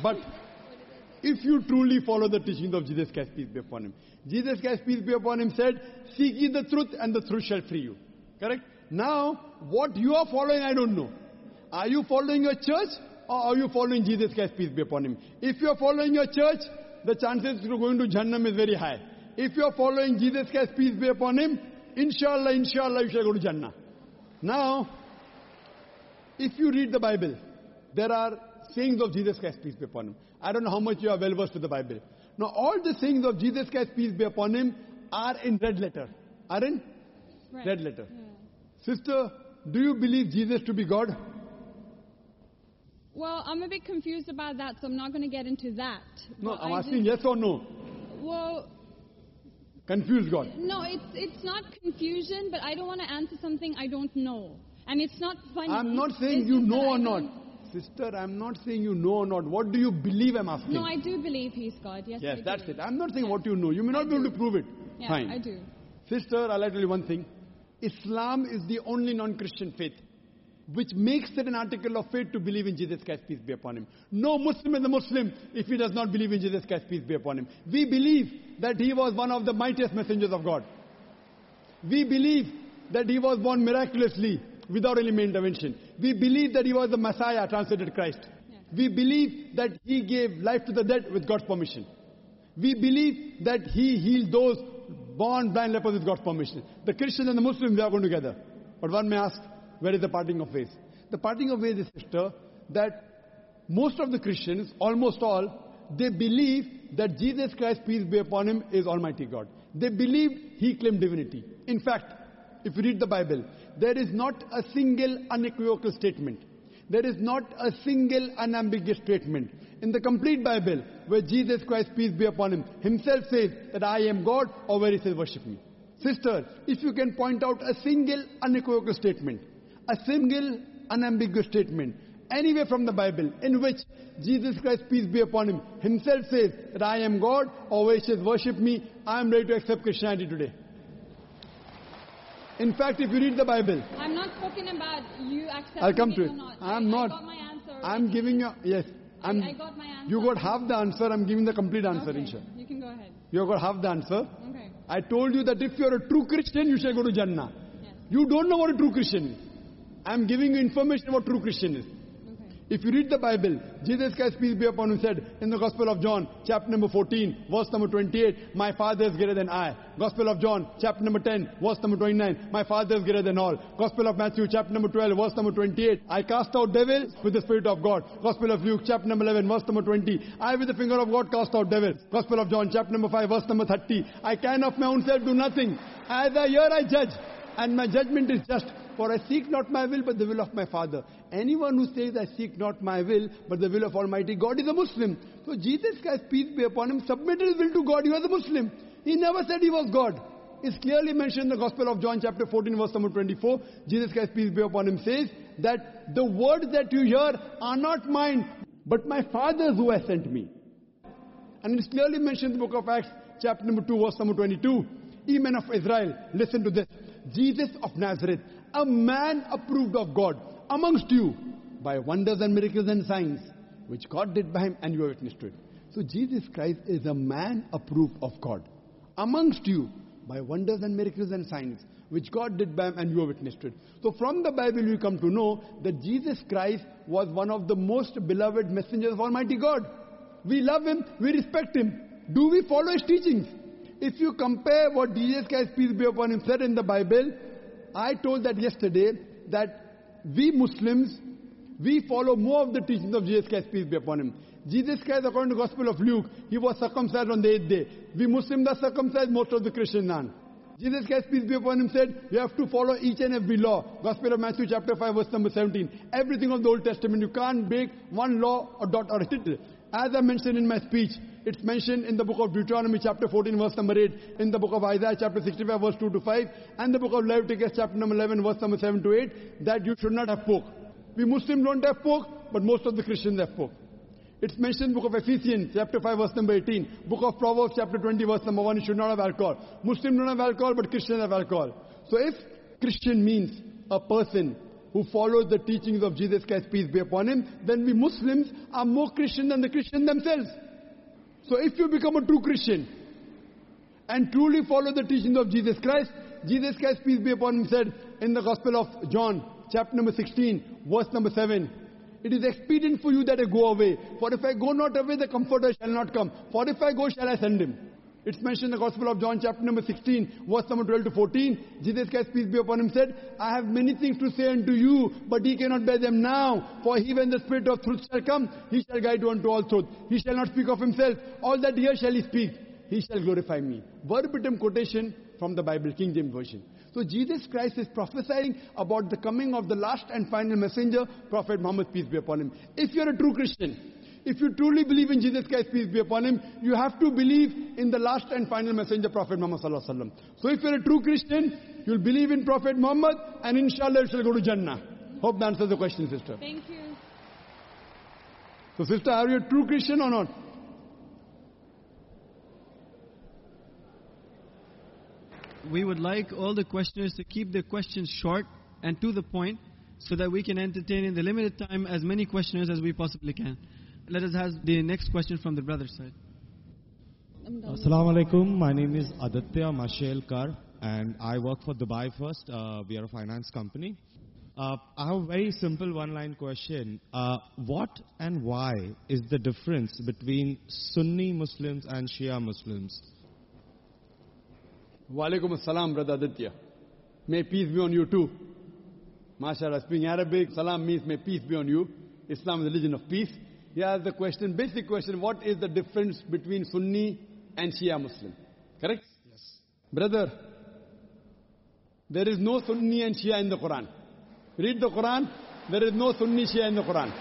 but, if you truly follow the teachings of Jesus Christ, peace be upon him. Jesus Christ, peace be upon him, said, Seek ye the truth, and the truth shall free you. Correct? Now, what you are following, I don't know. Are you following your church, or are you following Jesus Christ, peace be upon him? If you are following your church, the chances of going to Jahannam is very high. If you are following Jesus Christ, peace be upon him, inshallah, inshallah, you shall go to Jannah. Now, if you read the Bible, there are sayings of Jesus Christ, peace be upon him. I don't know how much you are well versed with the Bible. Now, all the sayings of Jesus Christ, peace be upon him, are in red letter. Are in Right. red letter. Hmm. Sister, do you believe Jesus to be God? Well, I'm a bit confused about that, so I'm not going to get into that. No, I'm I asking do- yes or no. Well, Confused God. No, it's it's not confusion, but I don't want to answer something I don't know, and it's not funny. I'm not saying you know or not. Sister, I'm not saying you know or not. What do you believe I'm asking? No, I do believe He's God. Yes, yes, I that's do. it. I'm not saying what you know. You may not be able to prove it. Yeah, Fine. I do. Sister, I'll tell you one thing. Islam is the only non-Christian faith which makes it an article of faith to believe in Jesus Christ, peace be upon him. No Muslim is a Muslim if he does not believe in Jesus Christ, peace be upon him. We believe that he was one of the mightiest messengers of God. We believe that he was born miraculously without any intervention. We believe that he was the Messiah, translated Christ. We believe that he gave life to the dead with God's permission. We believe that he healed those born blind lepers with God's permission. The Christian and the Muslim, they are going together. But one may ask, where is the parting of ways? The parting of ways is, sister, that most of the Christians, almost all, they believe that Jesus Christ, peace be upon him, is Almighty God. They believe he claimed divinity. In fact, if you read the Bible, there is not a single unequivocal statement. There is not a single unambiguous statement in the complete Bible where Jesus Christ, peace be upon him, himself says that I am God or where he says worship me. Sister, if you can point out a single unequivocal statement, a single unambiguous statement, anywhere from the Bible in which Jesus Christ, peace be upon him, himself says that I am God or where he says worship me, I am ready to accept Christianity today. In fact, if you read the Bible, I'm not talking about you accepting I'll come to it or not. I'm I, not. I got my answer. I'm giving you, yes. I'm, I got my answer. You got half the answer, I'm giving the complete answer, okay. inshallah. You can go ahead. You got half the answer. Okay. I told you that if you're a true Christian, you shall go to Jannah. You don't know what a true Christian is. I'm giving you information about true Christian is. If you read the Bible, Jesus Christ, peace be upon him, said in the Gospel of John, chapter number 14, verse number 28, My Father is greater than I. Gospel of John, chapter number 10, verse number 29, My Father is greater than all. Gospel of Matthew, chapter number 12, verse number 28, I cast out devils with the Spirit of God. Gospel of Luke, chapter number 11, verse number 20, I with the finger of God cast out devils. Gospel of John, chapter number 5, verse number 30, I can of my own self do nothing. As I hear, I judge, and my judgment is just. For I seek not my will, but the will of my Father. Anyone who says, I seek not my will, but the will of Almighty God is a Muslim. So Jesus Christ, peace be upon him, submitted his will to God. He was a Muslim. He never said he was God. It's clearly mentioned in the Gospel of John, chapter 14, verse number 24. Jesus Christ, peace be upon him, says that the words that you hear are not mine, but my Father's who has sent me. And it's clearly mentioned in the book of Acts, chapter number 2, verse number 22. Ye men of Israel, listen to this. Jesus of Nazareth, a man approved of God amongst you by wonders and miracles and signs, which God did by him, and you are witness to it. So Jesus Christ is a man approved of God amongst you by wonders and miracles and signs, which God did by him, and you are witness to it. So from the Bible, you come to know that Jesus Christ was one of the most beloved messengers of Almighty God. We love him, we respect him. Do we follow his teachings? If you compare what Jesus Christ, peace be upon him, said in the Bible, I told that yesterday that we Muslims, we follow more of the teachings of Jesus Christ, peace be upon him. Jesus Christ, according to the Gospel of Luke, he was circumcised on the eighth day. We Muslims are circumcised, most of the Christians aren't. Jesus Christ, peace be upon him, said, you have to follow each and every law. Gospel of Matthew chapter 5 verse number 17. Everything of the Old Testament, you can't break one law or dot or a tittle. As I mentioned in my speech, it's mentioned in the book of Deuteronomy chapter 14 verse number 8, in the book of Isaiah chapter 65 verse 2 to 5, and the book of Leviticus chapter number 11 verse number 7 to 8, that you should not have pork. We Muslims don't have pork, but most of the Christians have pork. It's mentioned in the book of Ephesians, chapter 5, verse number 18. Book of Proverbs, chapter 20, verse number 1, you should not have alcohol. Muslims don't have alcohol, but Christians have alcohol. So if Christian means a person who follows the teachings of Jesus Christ, peace be upon him, then we Muslims are more Christian than the Christians themselves. So if you become a true Christian and truly follow the teachings of Jesus Christ, Jesus Christ, peace be upon him, said in the Gospel of John, chapter number 16, verse number 7, it is expedient for you that I go away. For if I go not away, the Comforter shall not come. For if I go, shall I send him. It's mentioned in the Gospel of John, chapter number 16, verse number 12 to 14. Jesus Christ, peace be upon him, said, I have many things to say unto you, but ye cannot bear them now. For he, when the Spirit of truth shall come, he shall guide you unto all truth. He shall not speak of himself. All that here shall he speak. He shall glorify me. Verbatim quotation from the Bible, King James Version. So Jesus Christ is prophesying about the coming of the last and final messenger, Prophet Muhammad, peace be upon him. If you're a true Christian, If you truly believe in Jesus Christ, peace be upon him, you have to believe in the last and final messenger, Prophet Muhammad sallallahu alaihi wasallam. So if you're a true Christian, you'll believe in Prophet Muhammad, and inshallah you shall go to Jannah. Hope that answers the question, sister. Thank you. So, sister, are you a true Christian or not? We would like all the questioners to keep their questions short and to the point so that we can entertain in the limited time as many questioners as we possibly can. Let us have the next question from the brother side. Assalamu alaikum. My name is Aditya Mashelkar and I work for Dubai First. Uh, we are a finance company. Uh, I have a very simple one line question. Uh, what and why is the difference between Sunni Muslims and Shia Muslims? Walaikum assalam, brother Aditya. May peace be on you too. MashaAllah, speaking Arabic, salam means may peace be on you. Islam is a religion of peace. Here is the question, basic question, what is the difference between Sunni and Shia Muslim? Correct? Yes. Brother, there is no Sunni and Shia in the Quran. Read the Quran, there is no Sunni Shia in the Quran.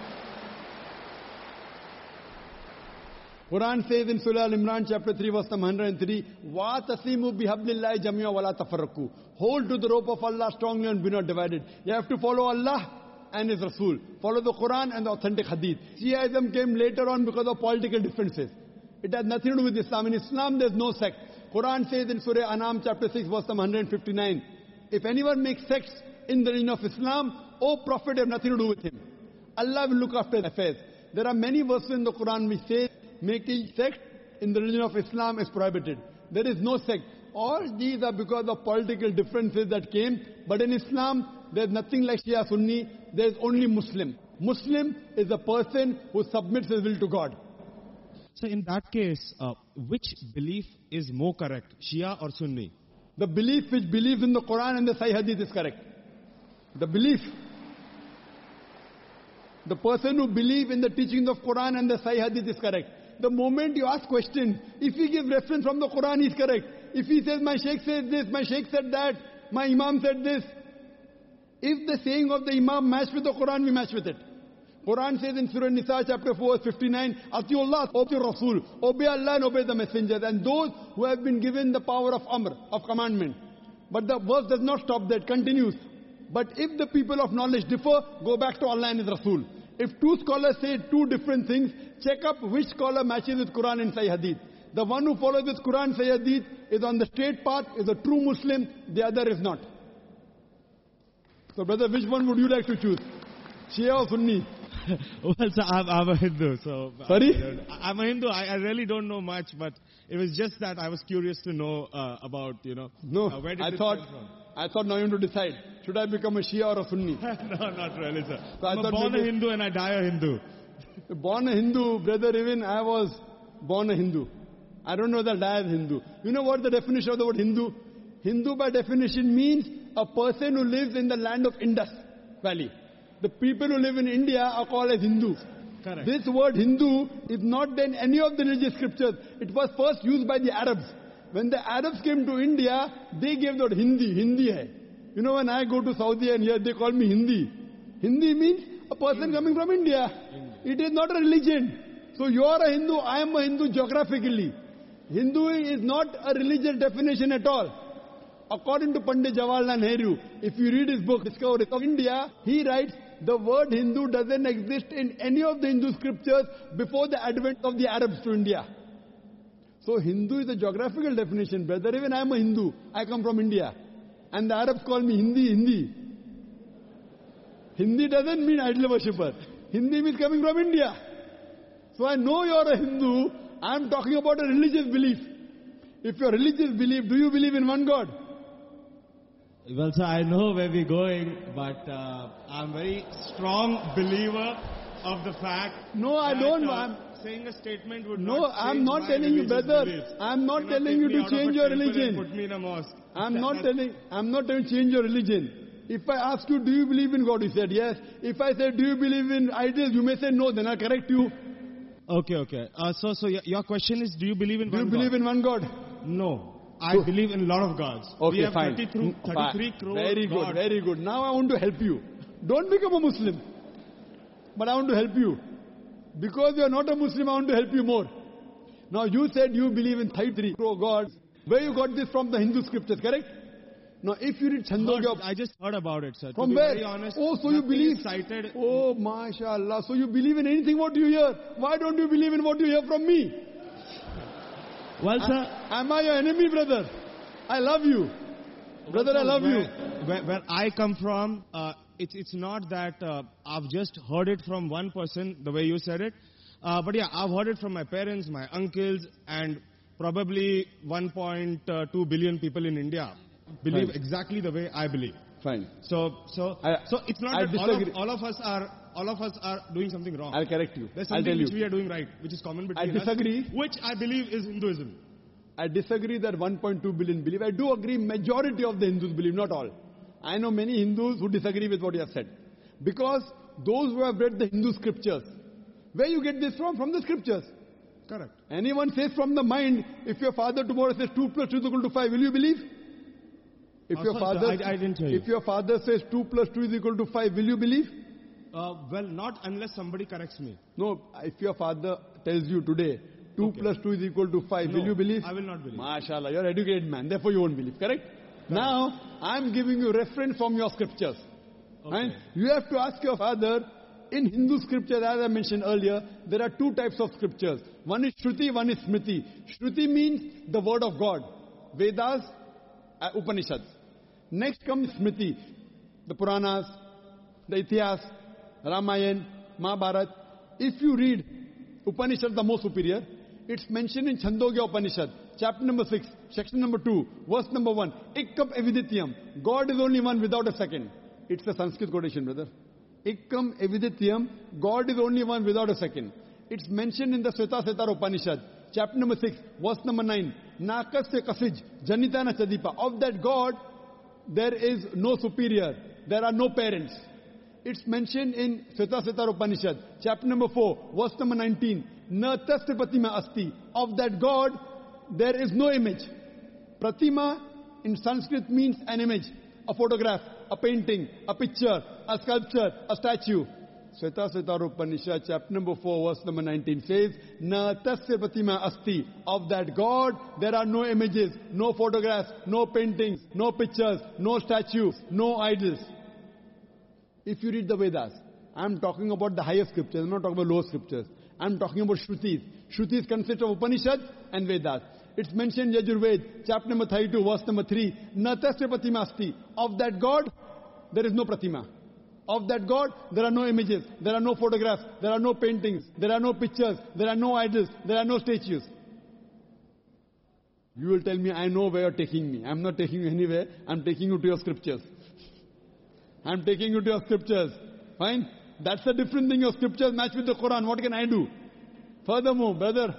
Quran says in Surah Al-Imran chapter 3 verse number 103, وَاتَسِمُوا بِحَبْلِ اللَّهِ جَمِيعًا وَلَا تَفَرَّقُوا Hold to the rope of Allah strongly and be not divided. You have to follow Allah and His Rasul. Follow the Quran and the authentic Hadith. Shiaism came later on because of political differences. It has nothing to do with Islam. In Islam there's no sect. Quran says in Surah Anam chapter 6 verse 159, if anyone makes sects in the religion of Islam, O Prophet have nothing to do with him. Allah will look after his affairs. There are many verses in the Quran which say making sect in the religion of Islam is prohibited. There is no sect. All these are because of political differences that came. But in Islam, there's nothing like Shia Sunni. There's only Muslim. Muslim is a person who submits his will to God. So in that case, uh, which belief is more correct, Shia or Sunni? The belief which believes in the Quran and the Sahih Hadith is correct. The belief. The person who believes in the teachings of Quran and the Sahih Hadith is correct. The moment you ask question, if he gives reference from the Quran, he's correct. If he says, my sheikh says this, my sheikh said that, my imam said this. If the saying of the imam match with the Quran, we match with it. Quran says in Surah Nisa chapter 4 verse 59, Atiullah, obey Rasul, obey Allah and obey the messengers and those who have been given the power of Amr, of commandment. But the verse does not stop there, it continues. But if the people of knowledge differ, go back to Allah and His Rasul. If two scholars say two different things, check up which scholar matches with Quran and Sahih Hadith. The one who follows with Quran Sahih Hadith is on the straight path, is a true Muslim, the other is not. So brother, which one would you like to choose? Shia or Sunni? well, sir, I'm, I'm a Hindu, so... Sorry? I, I'm a Hindu. I, I really don't know much, but it was just that I was curious to know uh, about, you know... No, uh, where did I thought... I thought now you have to decide. Should I become a Shia or a Sunni? no, not really, sir. So I I'm born a Hindu and I die a Hindu. Born a Hindu, brother, even I was born a Hindu. I don't know that I am Hindu. You know what the definition of the word Hindu? Hindu by definition means a person who lives in the land of Indus Valley. The people who live in India are called as Hindus. Correct. This word Hindu is not in any of the religious scriptures. It was first used by the Arabs. When the Arabs came to India, they gave the word Hindi. Hindi hai. You know, when I go to Saudi and here they call me Hindi. Hindi means a person coming from India. It is not a religion. So you are a Hindu, I am a Hindu geographically. Hindu is not a religious definition at all. According to Pandit Jawaharlal Nehru, if you read his book, Discovery of India, he writes, the word Hindu doesn't exist in any of the Hindu scriptures before the advent of the Arabs to India. So Hindu is a geographical definition, brother. Even I am a Hindu. I come from India. And the Arabs call me Hindi, Hindi. Hindi doesn't mean idol worshipper. Hindi means coming from India. So I know you are a Hindu. I am talking about a religious belief. If your religious belief, do you believe in one God? Well, sir, I know where we're going, but uh, I'm very strong believer of the fact. No, I that, don't. Uh, I'm- saying a statement would No, not I'm not telling you, brother. beliefs. I'm not telling you to out of a change your religion. Put me in a mosque. I'm not telling, I'm not telling change your religion. If I ask you, do you believe in God? You said yes. If I say, do you believe in idols? You may say no, then I'll correct you. Okay, okay. Uh, so, so your, question is, do you believe in God? Do you believe God? in one God? No. I So- believe in a lot of gods. Okay, we have fine. 33, Mm, 33 crore Very good, very good. Now I want to help you. Don't become a Muslim. But I want to help you. Because you are not a Muslim, I want to help you more. Now you said you believe in 33 crore gods. Where you got this from the Hindu scriptures, correct? Now if you read Chandogya... I just heard about it, sir. From where? Very honest, oh, so you believe... Cited. Oh, mashallah. So you believe in anything what you hear. Why don't you believe in what you hear from me? Well, sir... Am I your enemy, brother? I love you. Brother, I love where, you. Where, where I come from, uh, it's it's not that uh, I've just heard it from one person the way you said it, uh, but yeah, I've heard it from my parents, my uncles, and probably 1.2 billion people in India believe Fine. exactly the way I believe. Fine. So so I- so it's not I that all of, all of us are all of us are doing something wrong. I'll correct you. There's I'll something tell which you. we are doing right, which is common I between us, disagree. which I believe is Hinduism. I disagree that 1.2 billion believe. I do agree majority of the Hindus believe, not all. I know many Hindus who disagree with what you have said. Because those who have read the Hindu scriptures, where you get this from? From the scriptures. Correct. Anyone says from the mind, if your father tomorrow says 2 plus 2 is equal to 5, will you believe? If Uh, your sorry, father, I- I didn't hear you. if your father says 2 plus 2 is equal to 5, will you believe? Uh, well, not unless somebody corrects me. No, if your father tells you today 2 plus 2 is equal to 5, will you believe? I will not believe. MashaAllah, you're an educated man, therefore you won't believe, correct? Now, I'm giving you reference from your scriptures. And you have to ask your father, in Hindu scriptures, as I mentioned earlier, there are two types of scriptures. One is Shruti, one is Smriti. Shruti means the word of God. Vedas, uh, Upanishads. Next comes Smriti, the Puranas, the Itias, Ramayan, Mahabharat. If you read Upanishad, the most superior, it's mentioned in Chandogya Upanishad, chapter number 6, section number 2, verse number 1. Ekam evadvitiyam. God is only one without a second. It's a Sanskrit quotation, brother. Ekam evadvitiyam. God is only one without a second. It's mentioned in the Svetasvatara Upanishad, chapter number 6, verse number 9. Nakasya kasij, janitana chadipa. Of that God, there is no superior. There are no parents. It's mentioned in Svetasvatara Upanishad, chapter number 4, verse number 19. Na tasya pratima asti. Of that God, there is no image. Pratima in Sanskrit means an image, a photograph, a painting, a picture, a sculpture, a statue. Svetasvatara Upanishad, chapter number 4, verse number 19 says, Na tasya pratima asti. Of that God, there are no images, no photographs, no paintings, no pictures, no statues, no idols. If you read the Vedas, I'm talking about the higher scriptures, I'm not talking about lower scriptures. I'm talking about Shrutis. Shrutis consist of Upanishads and Vedas. It's mentioned in Yajurved, chapter number 32, verse number 3. Natasya pratimasti. Of that God, there is no pratima. Of that God, there are no images, there are no photographs, there are no paintings, there are no pictures, there are no idols, there are no statues. You will tell me, I know where you're taking me. I'm not taking you anywhere. I'm taking you to your scriptures. I'm taking you to your scriptures. Fine? That's a different thing. Your scriptures match with the Quran. What can I do? Furthermore, brother,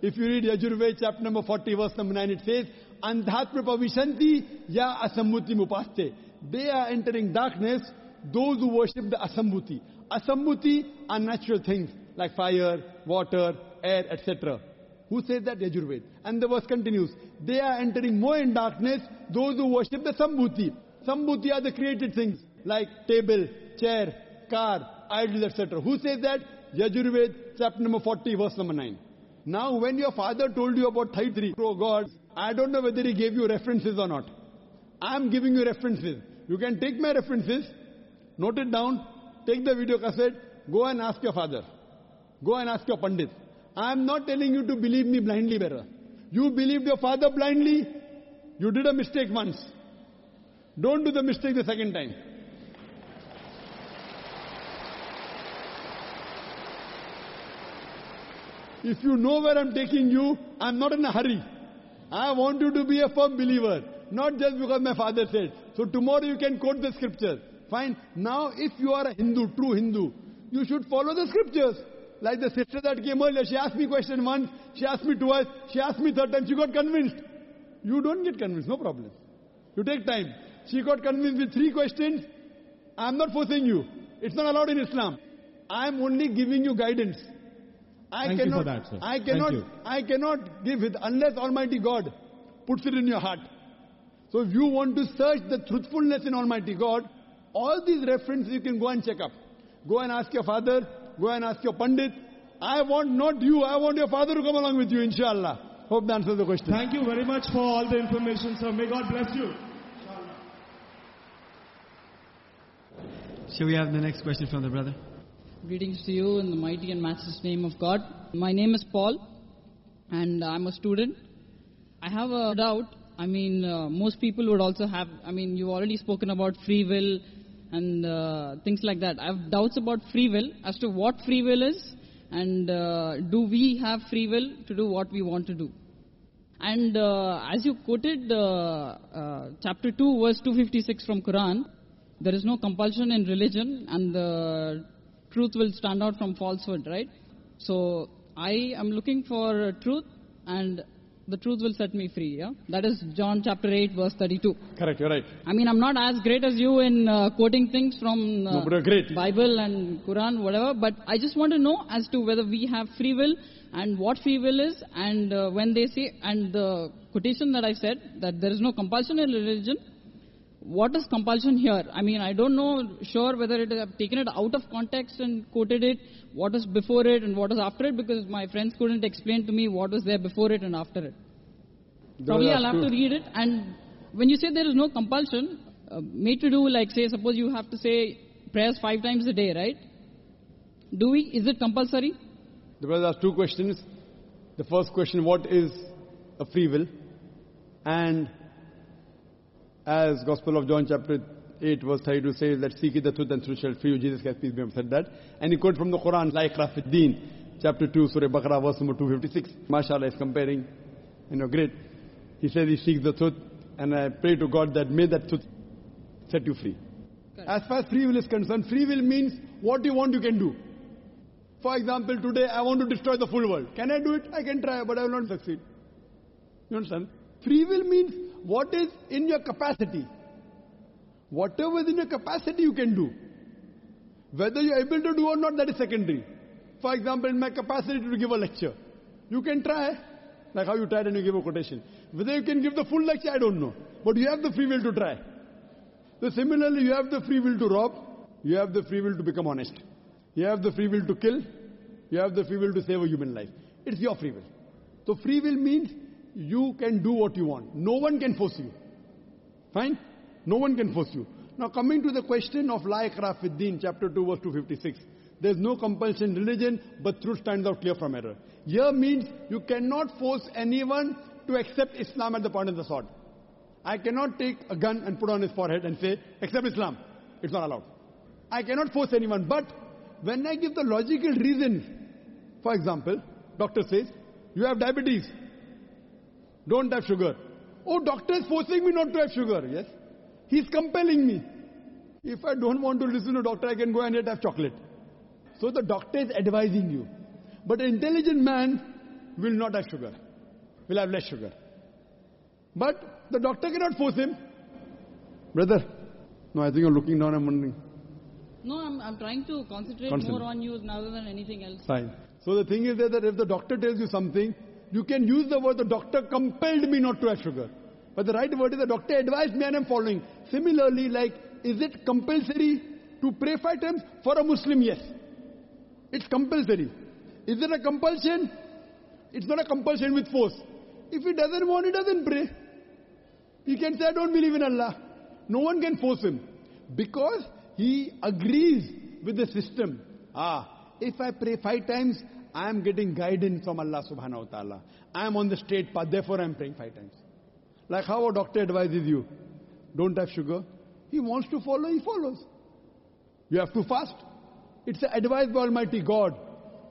if you read Yajurved chapter number 40 verse number 9, it says, Andhatma pavishanti ya asambuti mupaste. They are entering darkness, those who worship the asambuti. Asambuti are natural things like fire, water, air, etc. Who says that? Yajurved. And the verse continues, they are entering more in darkness, those who worship the sambhuti. Sambhuti are the created things like table, chair, car, idols, etc. Who says that? Yajurved, chapter number 40, verse number 9. Now, when your father told you about Thaitri, crore gods, I don't know whether he gave you references or not. I am giving you references. You can take my references, note it down, take the video cassette, go and ask your father. Go and ask your Pandit. I am not telling you to believe me blindly, brother. You believed your father blindly, you did a mistake once. Don't do the mistake the second time. If you know where I'm taking you, I'm not in a hurry. I want you to be a firm believer, not just because my father said. So tomorrow you can quote the scripture. Fine. Now, if you are a Hindu, true Hindu, you should follow the scriptures. Like the sister that came earlier, she asked me question once, she asked me twice, she asked me third time, she got convinced. You don't get convinced, no problem. You take time. She got convinced with three questions. I'm not forcing you. It's not allowed in Islam. I'm only giving you guidance. I Thank you cannot, for that, sir. I Thank cannot, you. I cannot give it unless Almighty God puts it in your heart. So if you want to search the truthfulness in Almighty God, all these references you can go and check up. Go and ask your father, go and ask your Pandit, I want not you, I want your father to come along with you, inshallah. Hope that answers the question. Thank you very much for all the information, sir. May God bless you. Shall we have the next question from the brother? Greetings to you in the mighty and matchless name of God. My name is Paul, and I'm a student. I have a doubt. I mean, uh, most people would also have. I mean, you've already spoken about free will and uh, things like that. I have doubts about free will as to what free will is, and uh, do we have free will to do what we want to do? And uh, as you quoted uh, uh, chapter 2, verse 256 from Quran, there is no compulsion in religion, and the truth will stand out from falsehood, right? So I am looking for truth, and the truth will set me free. Yeah, that is John chapter 8, verse 32. Correct, you're right. I mean, I'm not as great as you in uh, quoting things from uh, No, great. Bible and Quran, whatever. But I just want to know as to whether we have free will and what free will is, and uh, when they say and the quotation that I said that there is no compulsion in religion. What is compulsion here? I mean, I don't know sure whether it have taken it out of context and quoted it, what is before it and what is after it, because my friends couldn't explain to me what was there before it and after it. Probably I'll have to read it. And when you say there is no compulsion, uh, made to do like say, suppose you have to say prayers five times a day, right? Do we? Is it compulsory? The brother asked two questions. The first question, what is a free will? And as Gospel of John chapter 8 verse 32 says that seek the truth and truth shall free you. Jesus Christ, peace be upon said that. And he quoted from the Quran, La Ikrah fi Din, chapter 2, Surah Baqarah, verse number 256. MashaAllah is comparing, you know, great. He says he seeks the truth and I pray to God that may that truth set you free. As far as free will is concerned, free will means what you want you can do. For example, today I want to destroy the full world. Can I do it? I can try, but I will not succeed. You understand? Free will means what is in your capacity. Whatever is in your capacity, you can do. Whether you're able to do or not, that is secondary. For example, in my capacity to give a lecture, you can try, like how you tried and you give a quotation. Whether you can give the full lecture, I don't know. But you have the free will to try. So similarly, you have the free will to rob, you have the free will to become honest. You have the free will to kill, you have the free will to save a human life. It's your free will. So free will means you can do what you want. No one can force you. Fine? No one can force you. Now coming to the question of La Ikrah fi Din, chapter 2 verse 256. There is no compulsion in religion, but truth stands out clear from error. Here means you cannot force anyone to accept Islam at the point of the sword. I cannot take a gun and put on his forehead and say, accept Islam. It's not allowed. I cannot force anyone. But when I give the logical reason, for example, doctor says, you have diabetes. Don't have sugar. Oh, doctor is forcing me not to have sugar. Yes. He's compelling me. If I don't want to listen to doctor, I can go and yet have chocolate. So the doctor is advising you. But an intelligent man will not have sugar. Will have less sugar. But the doctor cannot force him. Brother, no, I think you're looking down. I'm wondering. No, I'm, I'm trying to concentrate Concentrate. more on you rather than anything else. Fine. So the thing is that if the doctor tells you something, you can use the word the doctor compelled me not to have sugar. But the right word is the doctor advised me and I'm following. Similarly, like, is it compulsory to pray five times? For a Muslim, yes. It's compulsory. Is it a compulsion? It's not a compulsion with force. If he doesn't want, he doesn't pray. He can say, I don't believe in Allah. No one can force him. Because he agrees with the system. Ah, if I pray five times, I am getting guidance from Allah subhanahu wa ta'ala. I am on the straight path, therefore I am praying five times. Like how a doctor advises you, don't have sugar. He wants to follow, he follows. You have to fast. It's advised by Almighty God.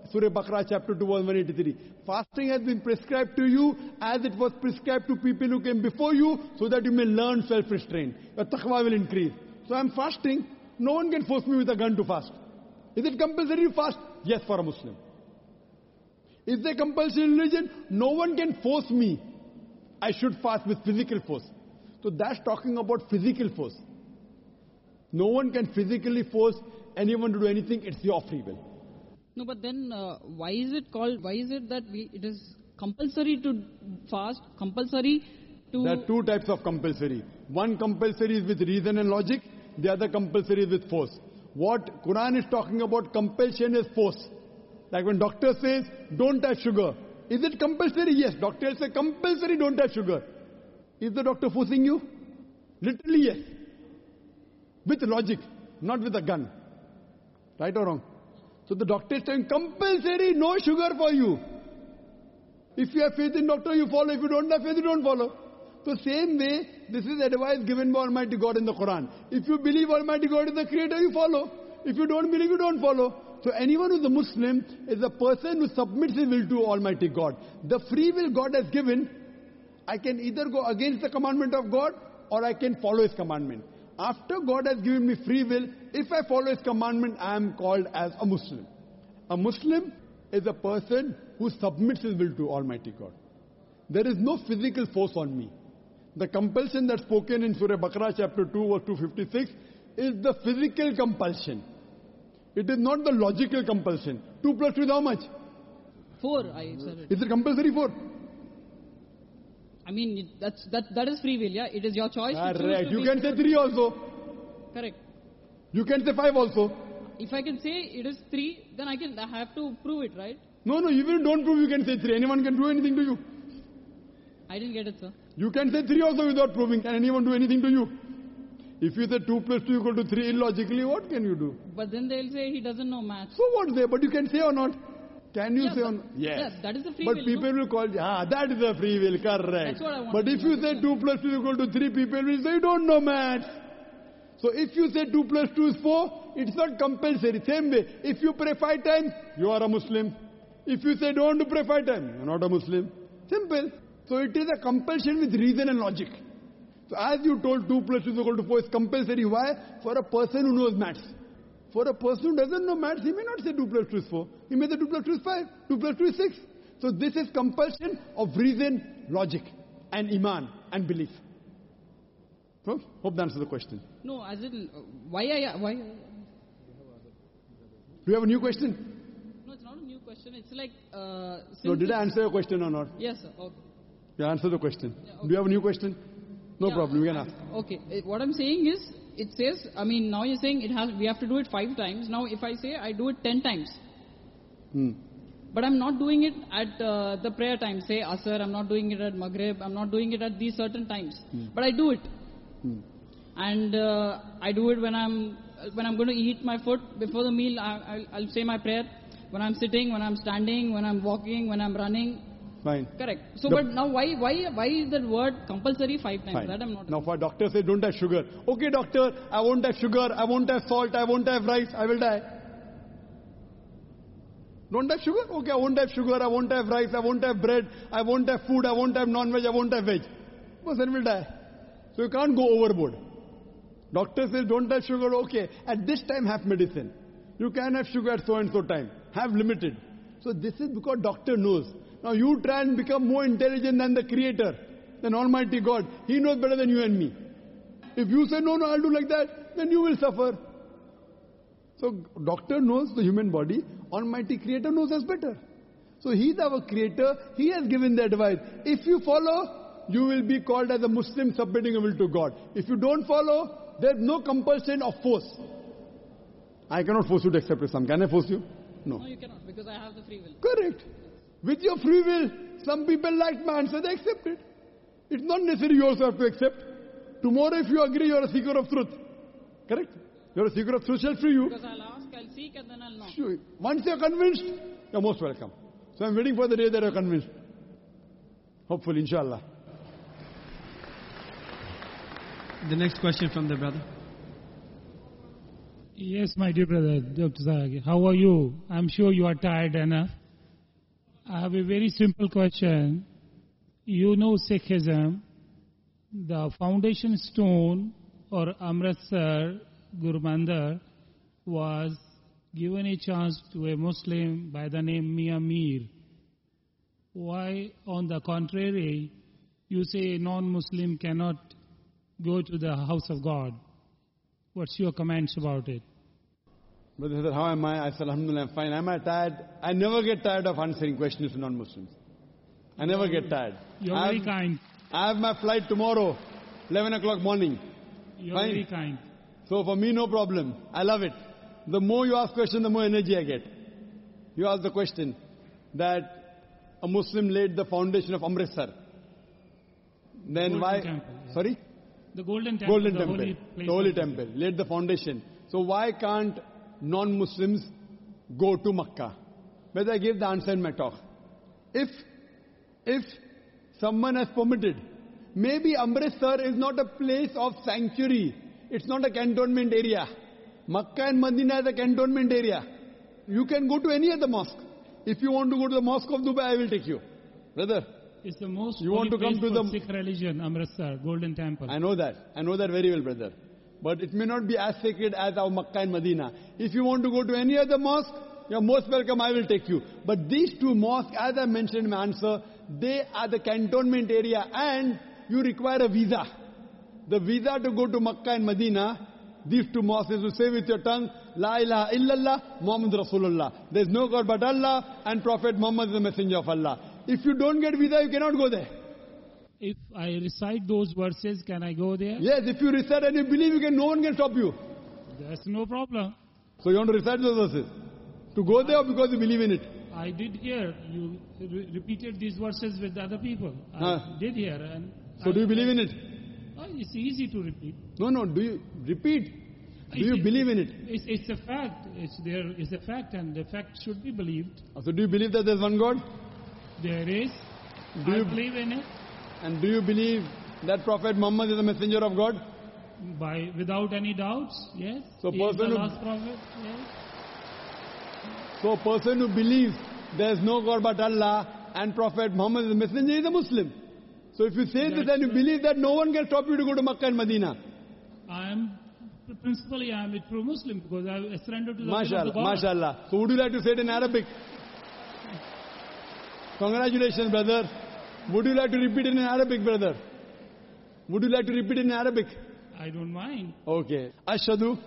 Surah Baqarah chapter 2 verse 183. Fasting has been prescribed to you as it was prescribed to people who came before you so that you may learn self-restraint. Your taqwa will increase. So I'm fasting. No one can force me with a gun to fast. Is it compulsory to fast? Yes, for a Muslim. Is there compulsion in religion? No one can force me. I should fast with physical force. So that's talking about physical force. No one can physically force anyone to do anything. It's your free will. No, but then uh, why is it called? Why is it that we, it is compulsory to fast? Compulsory to There are two types of compulsory. One compulsory is with reason and logic. The other compulsory is with force. What Quran is talking about compulsion is force. Like when doctor says, don't have sugar. Is it compulsory? Yes. Doctor say compulsory, don't have sugar. Is the doctor forcing you? Literally, yes. With logic, not with a gun. Right or wrong? So the doctor is saying compulsory, no sugar for you. If you have faith in doctor, you follow. If you don't have faith, you don't follow. So same way, this is advice given by Almighty God in the Quran. If you believe Almighty God is the creator, you follow. If you don't believe, you don't follow. So anyone who's a Muslim is a person who submits his will to Almighty God. The free will God has given, I can either go against the commandment of God or I can follow His commandment. After God has given me free will, if I follow His commandment, I am called as a Muslim. A Muslim is a person who submits his will to Almighty God. There is no physical force on me. The compulsion that's spoken in Surah Baqarah chapter 2 verse 256 is the physical compulsion. It is not the logical compulsion. 2 plus 2 is how much? 4, I said it. Is it compulsory 4? I mean, that's, that, that is free will, yeah? It is your choice Correct. You can say 3 also. Correct. You can say 5 also. If I can say it is 3, then I can I have to prove it, right? No, no, even don't prove you can say 3. Anyone can do anything to you. I didn't get it, sir. You can say 3 also without proving. Can anyone do anything to you? If you say 2 plus 2 equal to 3 illogically, what can you do? But then they'll say he doesn't know maths. So what there? But you can say or not? Can you Yeah, say but- or not? Yes. yeah, that is the free but will, But people will call you, ah, that is the free will, correct. That's what I want But to if you say 2 plus 2 equal to 3, people will say you don't know maths. So if you say 2 plus 2 is 4, it's not compulsory. Same way, if you pray 5 times, you are a Muslim. If you say don't pray 5 times, you're not a Muslim. Simple. So it is a compulsion with reason and logic. So as you told 2 plus 2 is equal to 4 is compulsory. Why? For a person who knows maths. For a person who doesn't know maths, he may not say 2 plus 2 is 4. He may say 2 plus 2 is 5. 2 plus 2 is 6. So this is compulsion of reason, logic, and iman, and belief. So, hope that answers the question. No, as in, uh, why I, why? Do you have a new question? No, it's not a new question. It's like, uh, No, did I answer your question or not? Yes, sir. Okay. You answer the question. Do you have a new question? No Yeah, problem, you can ask. Okay. Uh, What I'm saying is, it says, I mean, now you're saying it has, we have to do it five times. Now, if I say I do it ten times, Hmm. but I'm not doing it at uh, the prayer time, say Asr, I'm not doing it at Maghrib, I'm not doing it at these certain times, but I do it. Hmm. And uh, I do it when I'm when I'm going to eat my food before the meal. I, I'll, I'll say my prayer. When I'm sitting, when I'm standing, when I'm walking, when I'm running. Fine. Correct. So, The- but now why why why is that word compulsory five times? Fine. That I'm not. Now, for doctor say don't have sugar. Okay, doctor, I won't have sugar, I won't have salt, I won't have rice, I will die. Don't have sugar? Okay, I won't have sugar, I won't have rice, I won't have bread, I won't have food, I won't have non-veg, I won't have veg. Person will die. So you can't go overboard. Doctor says don't have sugar, okay. At this time have medicine. You can have sugar at so and so time. Have limited. So this is because doctor knows. Now you try and become more intelligent than the creator, than Almighty God. He knows better than you and me. If you say no, no, I'll do like that, then you will suffer. So doctor knows the human body, Almighty Creator knows us better. So He's our Creator, He has given the advice. If you follow, you will be called as a Muslim submitting your will to God. If you don't follow, there's no compulsion of force. I cannot force you to accept Islam. Can I force you? No. No, you cannot because I have the free will. Correct. With your free will, some people like man, so they accept it. It's not necessary you also have to accept. Tomorrow, if you agree, you're a seeker of truth. Correct? You're a seeker of truth, shall free you. Because I'll ask, I'll seek, and then I'll know. Sure. Once you're convinced, you're most welcome. So I'm waiting for the day that you're convinced. Hopefully, inshallah. The next question from the brother. Yes, my dear brother, Dr. Zakir. How are you? I'm sure you are tired enough. I have a very simple question. You know Sikhism, the foundation stone or Amritsar Guru Mandir was given a chance to a Muslim by the name Mian Mir. Why, on the contrary, you say a non-Muslim cannot go to the house of God? What's your comments about it? Brother said, How am I? I said, Alhamdulillah, I'm fine. Am I tired? I never get tired of answering questions to non Muslims. I never get tired. You're I very kind. I have my flight tomorrow, 11 o'clock morning. You're Fine. very kind. So for me, no problem. I love it. The more you ask questions, the more energy I get. You asked the question that a Muslim laid the foundation of Amritsar. Then Golden why? Temple, yeah. Sorry? The Golden Temple. Golden the Temple. Holy the Holy Temple. Laid the foundation. So why can't non-Muslims go to Makkah? Whether I gave the answer in my talk. If, if someone has permitted, maybe Amritsar is not a place of sanctuary. It's not a cantonment area. Makkah and Medina is a cantonment area. You can go to any other mosque. If you want to go to the mosque of Dubai, I will take you. Brother, It's the most You want to come to the- Sikh religion, Amritsar, Golden Temple. I know that. I know that very well, brother. But it may not be as sacred as our Makkah and Medina. If you want to go to any other mosque, you're most welcome, I will take you. But these two mosques, as I mentioned in my answer, they are the cantonment area and you require a visa. The visa to go to Makkah and Medina, these two mosques to say with your tongue, La ilaha illallah, Muhammad Rasulullah. There is no God but Allah and Prophet Muhammad is the messenger of Allah. If you don't get visa, you cannot go there. If I recite those verses, can I go there? Yes, if you recite and you believe, you can, no one can stop you. There's no problem. So you want to recite those verses? To go there or because you believe in it? I did hear you re- repeated these verses with other people. I Huh. did hear, and So do you believe in it? Oh, it's easy to repeat. No, no, do you repeat? Do you believe in it? It's, it's a fact. It's there is a fact, and the fact should be believed. So do you believe that there's one God? There is. Do I you- believe in it And do you believe that Prophet Muhammad is a messenger of God? by without any doubts. Yes. So he is the person who- last prophet. Yes. So a person who believes there's no God but Allah and Prophet Muhammad is a messenger is a Muslim. So if you say this and you believe that no one can stop you to go to Makkah and Medina. I am principally I am a true Muslim because I surrendered to the will of the MashaAllah, God. MashaAllah. So would you like to say it in Arabic? Congratulations, brother. Would you like to repeat it in Arabic, brother? Would you like to repeat it in Arabic? I don't mind. Okay. Ashadu.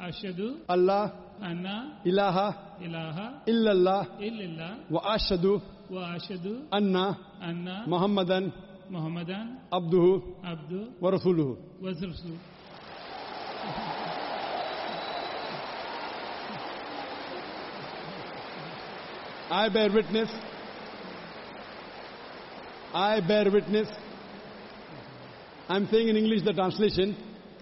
Ashadu. Allah. Anna. Ilaha. Ilaha. Illallah. Illallah. Wa ashadu. Wa ashadu. Anna. Anna. Muhammadan. Muhammadan. Abduhu. Abdu. Wa rasuluhu. wa rasul. I bear witness. I bear witness. I'm saying in English the translation.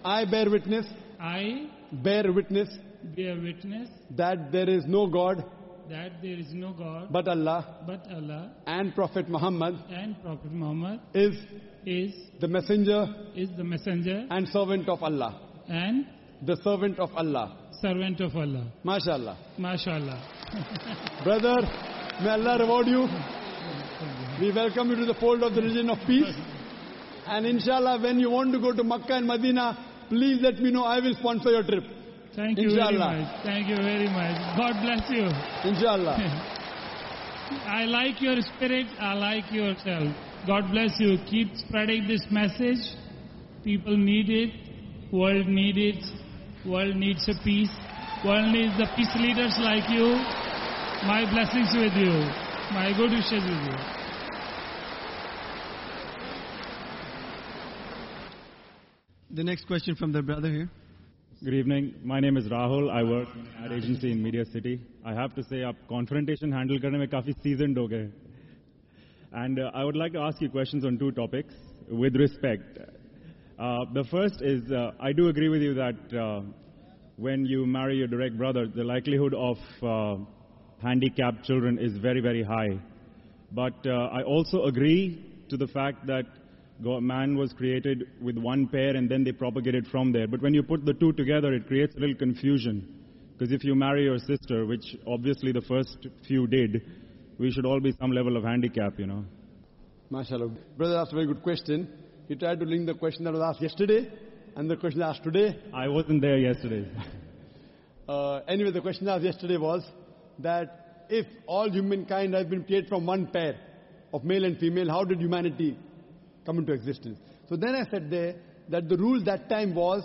I bear witness, I bear witness bear witness that there is no God that there is no God but Allah but Allah and Prophet Muhammad and Prophet Muhammad is is the messenger is the messenger and servant of Allah. and The servant of Allah. servant of Allah. MashaAllah. MashaAllah. Brother, may Allah reward you. We welcome you to the fold of the religion of peace. And inshallah, when you want to go to Makkah and Medina, please let me know. I will sponsor your trip. Thank you Inshallah. very much. Thank you very much. God bless you. Inshallah. I like your spirit. I like yourself. God bless you. Keep spreading this message. People need it. World need it. World needs a peace. World needs the peace leaders like you. My blessings with you. My good wishes with you. The next question from the brother here. Good evening. My name is Rahul. I work in an ad agency in Media City. I have to say, आप confrontation handle करने में काफी seasoned हो गए. And uh, I would like to ask you questions on two topics with respect. Uh, the first is, uh, I do agree with you that uh, when you marry your direct brother, the likelihood of uh, handicapped children is very, very high. But uh, I also agree to the fact that God, man was created with one pair and then they propagated from there. But when you put the two together, it creates a little confusion. Because if you marry your sister, which obviously the first few did, we should all be some level of handicap, you know. MashaAllah. Brother asked a very good question. He tried to link the question that was asked yesterday and the question asked today. I wasn't there yesterday. Uh, anyway, the question asked yesterday was that if all humankind has been created from one pair of male and female, how did humanity come into existence? So then I said there that the rule that time was,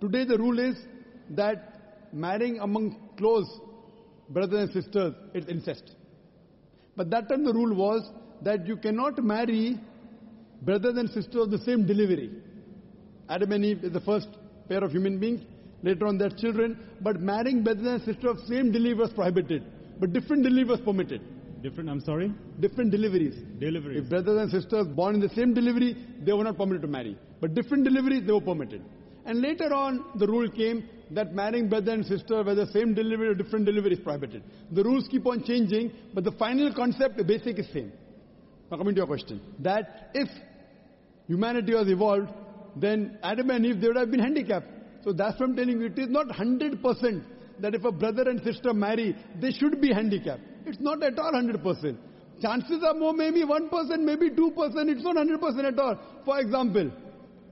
today the rule is that marrying among close brothers and sisters is incest. But that time the rule was that you cannot marry brothers and sisters of the same delivery. Adam and Eve is the first pair of human beings. Later on, their children. But marrying brothers and sisters of same delivery was prohibited. but different delivery was permitted. Different, I'm sorry? Different deliveries. Deliveries. If brothers and sisters born in the same delivery, they were not permitted to marry. But different deliveries, they were permitted. And later on, the rule came that marrying brother and sister, whether the same delivery or different delivery, is prohibited. The rules keep on changing, but the final concept, the basic is same. Now coming to your question, that if humanity was evolved, then Adam and Eve, they would have been handicapped. So that's what I'm telling you, it is not 100% that if a brother and sister marry, they should be handicapped. It's not at all 100%. Chances are more, maybe 1%, maybe 2%, it's not 100% at all. For example,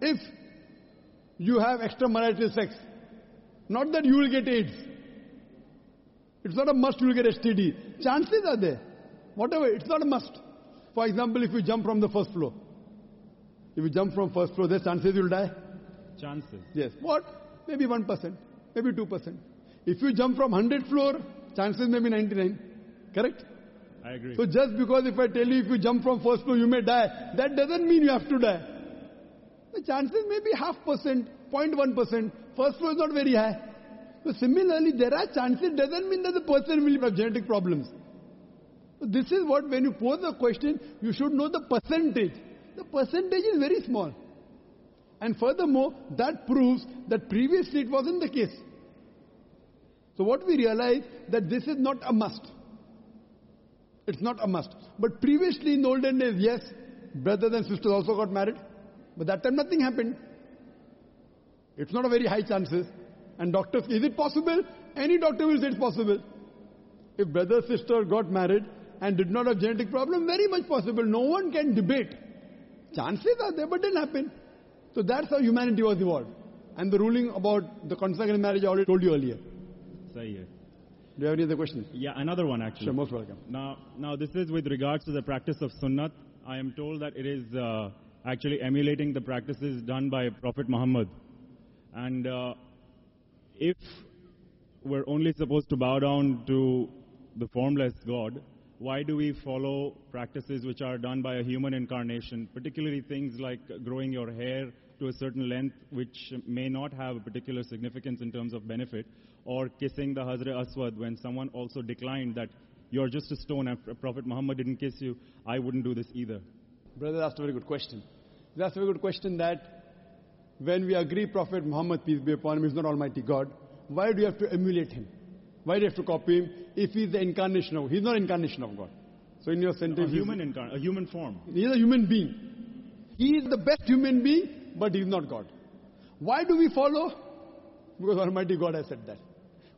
if you have extramarital sex, not that you will get AIDS. It's not a must you will get STD. Chances are there. Whatever, it's not a must. For example, if you jump from the first floor, if you jump from first floor, there's chances you'll die. Chances. Yes. What? Maybe 1%, maybe 2%. If you jump from 100 floor, chances may be 99. Correct? I agree. So just because if I tell you if you jump from first floor you may die, that doesn't mean you have to die. The chances may be half percent, 0.1 percent. First floor is not very high. So similarly, there are chances, doesn't mean that the person will have genetic problems. So this is what, when you pose a question, you should know the percentage. The percentage is very small. And furthermore, that proves that previously it wasn't the case. So what we realize that this is not a must. It's not a must. But previously in the olden days, yes, brothers and sisters also got married. But that time nothing happened. It's not a very high chances. And doctors, is it possible? Any doctor will say it's possible. If brother sister got married and did not have genetic problem, very much possible. No one can debate. Chances are there, but didn't happen. So that's how humanity was evolved. And the ruling about the consanguine marriage I already told you earlier. Hai. Do you have any other questions? Yeah, another one actually. Sure, most welcome. Now, now this is with regards to the practice of sunnat. I am told that it is uh, actually emulating the practices done by Prophet Muhammad. And uh, if we're only supposed to bow down to the formless God, why do we follow practices which are done by a human incarnation, particularly things like growing your hair to a certain length, which may not have a particular significance in terms of benefit, or kissing the Hajar Aswad when someone also declined that you're just a stone and Prophet Muhammad didn't kiss you, I wouldn't do this either. Brother asked a very good question. He asked a very good question that when we agree Prophet Muhammad, peace be upon him, is not Almighty God, why do you have to emulate him? Why do you have to copy him if he's the incarnation of He's not incarnation of God. So in your sentence, a human incarn- a human form. He's a human being. He is the best human being, but he's not God. Why do we follow? Because Almighty God has said that.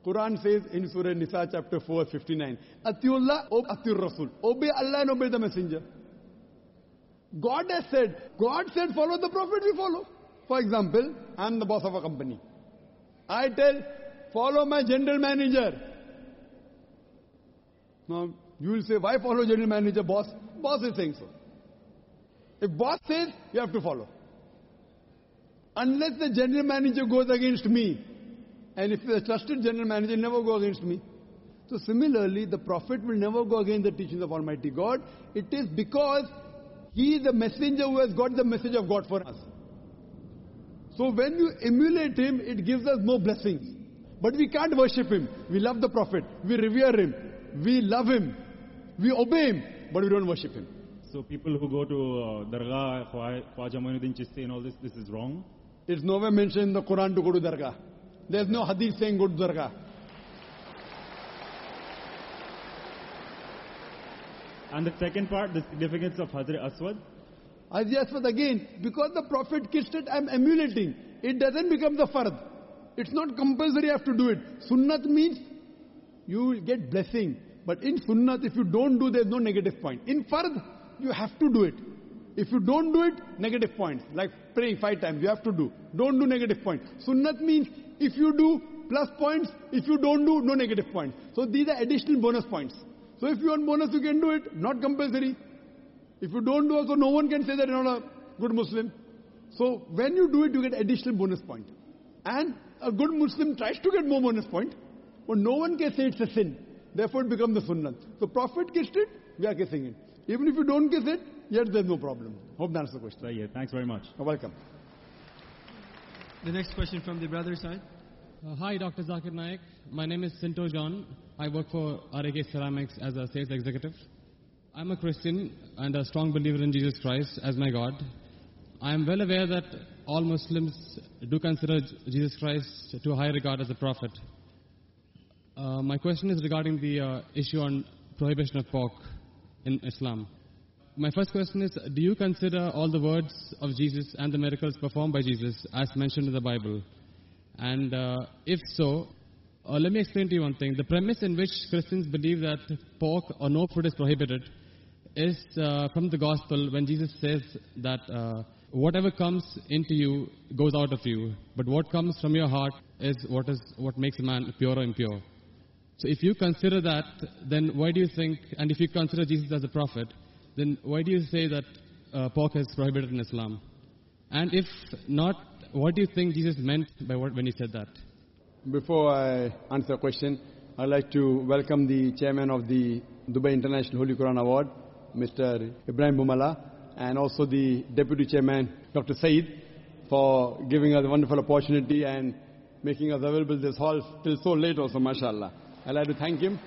Quran says in Surah Nisa chapter 4, 59, Atiullah, Atir Rasul. Obey Allah and obey the messenger. God has said, God said follow the Prophet, we follow. For example, I'm the boss of a company. I tell, follow my general manager. Now, you will say, why follow general manager, boss? Boss is saying so. If boss says, you have to follow. Unless the general manager goes against me, and if the trusted general manager never go against me. So similarly, the Prophet will never go against the teachings of Almighty God. It is because he is the messenger who has got the message of God for us. So when you emulate him, it gives us more blessings. But we can't worship him. We love the Prophet. We revere him. We love him. We obey him. But we don't worship him. So people who go to uh, Dargah, Khwa- Khwaja Moinuddin Chisti and all this, this is wrong? It's nowhere mentioned in the Quran to go to Dargah. There's no hadith saying go to Dargah. And the second part, the significance of Hajar Aswad? Hajar Aswad again, because the Prophet kissed it, I'm emulating. It doesn't become the fard. It's not compulsory, I have to do it. Sunnat means you will get blessing. But in sunnat, if you don't do, there's no negative point. In fard, you have to do it. If you don't do it, negative points. Like praying five times, you have to do. Don't do negative points. Sunnat means if you do, plus points. If you don't do, no negative points. So these are additional bonus points. So if you want bonus, you can do it. Not compulsory. If you don't do also, no one can say that you're not a good Muslim. So when you do it, you get additional bonus point. And a good Muslim tries to get more bonus point, but no one can say it's a sin. Therefore it becomes the sunnah. So Prophet kissed it, we are kissing it. Even if you don't kiss it, yet there's no problem. Hope that answers the question. yeah, thanks very much. You're welcome. The next question from the brother side. Uh, hi, Dr. Zakir Naik. My name is Sinto John. I work for RAK Ceramics as a sales executive. I'm a Christian and a strong believer in Jesus Christ as my God. I am well aware that all Muslims do consider Jesus Christ to a high regard as a prophet. Uh, my question is regarding the uh, issue on prohibition of pork in Islam. My first question is Do you consider all the words of Jesus and the miracles performed by Jesus as mentioned in the Bible? And uh, if so, uh, let me explain to you one thing. The premise in which Christians believe that pork or no food is prohibited is uh, from the gospel when Jesus says that uh, whatever comes into you goes out of you, but what comes from your heart is what is what makes a man pure or impure. So if you consider that, then why do you think, and if you consider Jesus as a prophet, then why do you say that uh, pork is prohibited in Islam? And if not, what do you think Jesus meant by what, when he said that? Before I answer the question, I'd like to welcome the chairman of the Dubai International Holy Quran Award, Mr. Ibrahim Bumelha, and also the deputy chairman, Dr. Said, for giving us a wonderful opportunity and making us available this hall till so late also, mashallah. I'd like to thank him.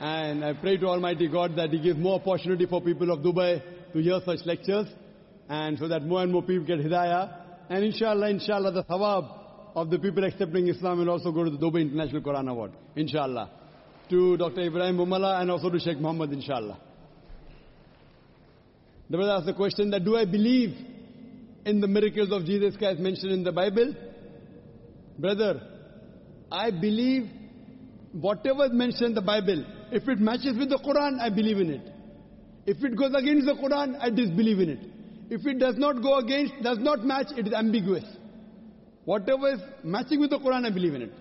And I pray to Almighty God that He gives more opportunity for people of Dubai to hear such lectures, and so that more and more people get hidayah. And inshallah, inshallah, the thawab of the people accepting Islam will also go to the Dubai International Quran Award, inshallah. To Dr. Ibrahim Bumelha and also to Sheikh Muhammad, inshallah. The brother asked the question that do I believe in the miracles of Jesus Christ mentioned in the Bible? Brother, I believe whatever is mentioned in the Bible, if it matches with the Quran, I believe in it. If it goes against the Quran, I disbelieve in it. If it does not go against, does not match, it is ambiguous. Whatever is matching with the Quran, I believe in it.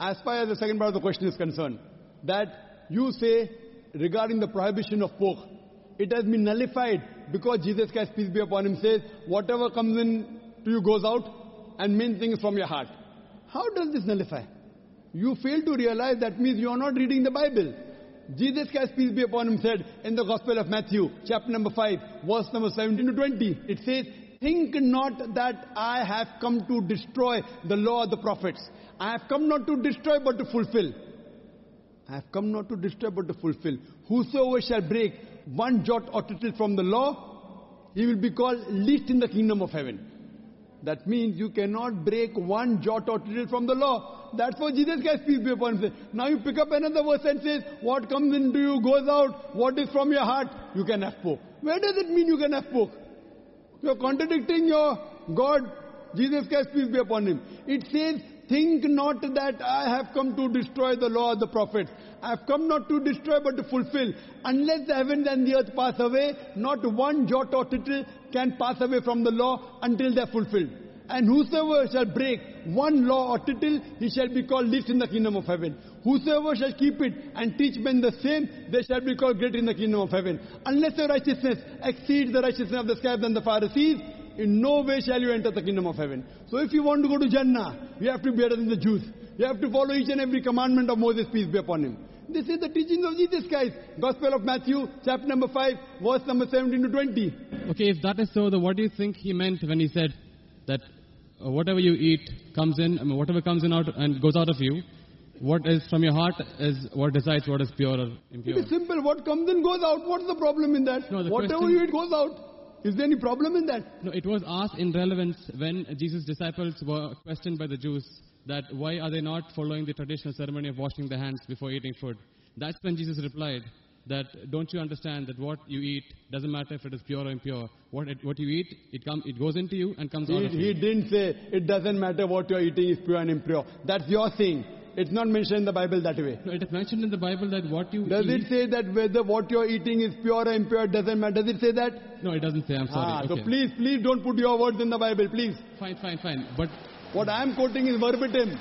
As far as the second part of the question is concerned, that you say regarding the prohibition of pork, it has been nullified because Jesus Christ, peace be upon him, says, whatever comes in to you goes out, and main thing is from your heart. How does this nullify? You fail to realize that means you are not reading the Bible. Jesus Christ, peace be upon him, said in the Gospel of Matthew, chapter number 5, verse number 17 to 20, it says, Think not that I have come to destroy the law of the prophets. I have come not to destroy but to fulfill. I have come not to destroy but to fulfill. Whosoever shall break one jot or tittle from the law, he will be called least in the kingdom of heaven. That means you cannot break one jot or tittle from the law. That's what Jesus Christ, peace be upon him. Now you pick up another verse and says, what comes into you goes out, what is from your heart, you can have pork. Where does it mean you can have pork? You're contradicting your God, Jesus Christ, peace be upon him. It says, think not that I have come to destroy the law of the prophets. I have come not to destroy but to fulfill. Unless the heavens and the earth pass away, not one jot or tittle can pass away from the law until they are fulfilled. And whosoever shall break one law or tittle, he shall be called least in the kingdom of heaven. Whosoever shall keep it and teach men the same, they shall be called great in the kingdom of heaven. Unless your righteousness exceeds the righteousness of the scribes and the Pharisees, in no way shall you enter the kingdom of heaven. So if you want to go to Jannah, you have to be better than the Jews. You have to follow each and every commandment of Moses, peace be upon him. This is the teachings of Jesus Christ. Gospel of Matthew, chapter number 5, verse number 17 to 20. Okay, if that is so, then what do you think he meant when he said that uh, whatever you eat comes in, I mean, whatever comes in out and goes out of you, what is from your heart is what decides what is pure or impure. It is simple. What comes in goes out. What's the problem in that? No, the Whatever question- you eat goes out. Is there any problem in that? No, it was asked in relevance when Jesus' disciples were questioned by the Jews that why are they not following the traditional ceremony of washing their hands before eating food. That's when Jesus replied that don't you understand that what you eat doesn't matter if it is pure or impure. What it, what you eat, it come it goes into you and comes out He, of he you. didn't say it doesn't matter what you're eating is pure and impure. That's your saying. It's not mentioned in the Bible that way. No, it is mentioned in the Bible that what you Does eat. it say that whether what you're eating is pure or impure doesn't matter? Does it say that? No, it doesn't say. I'm sorry. Ah, okay. So please, please don't put your words in the Bible, please. Fine, fine, fine. But what I am quoting is verbatim.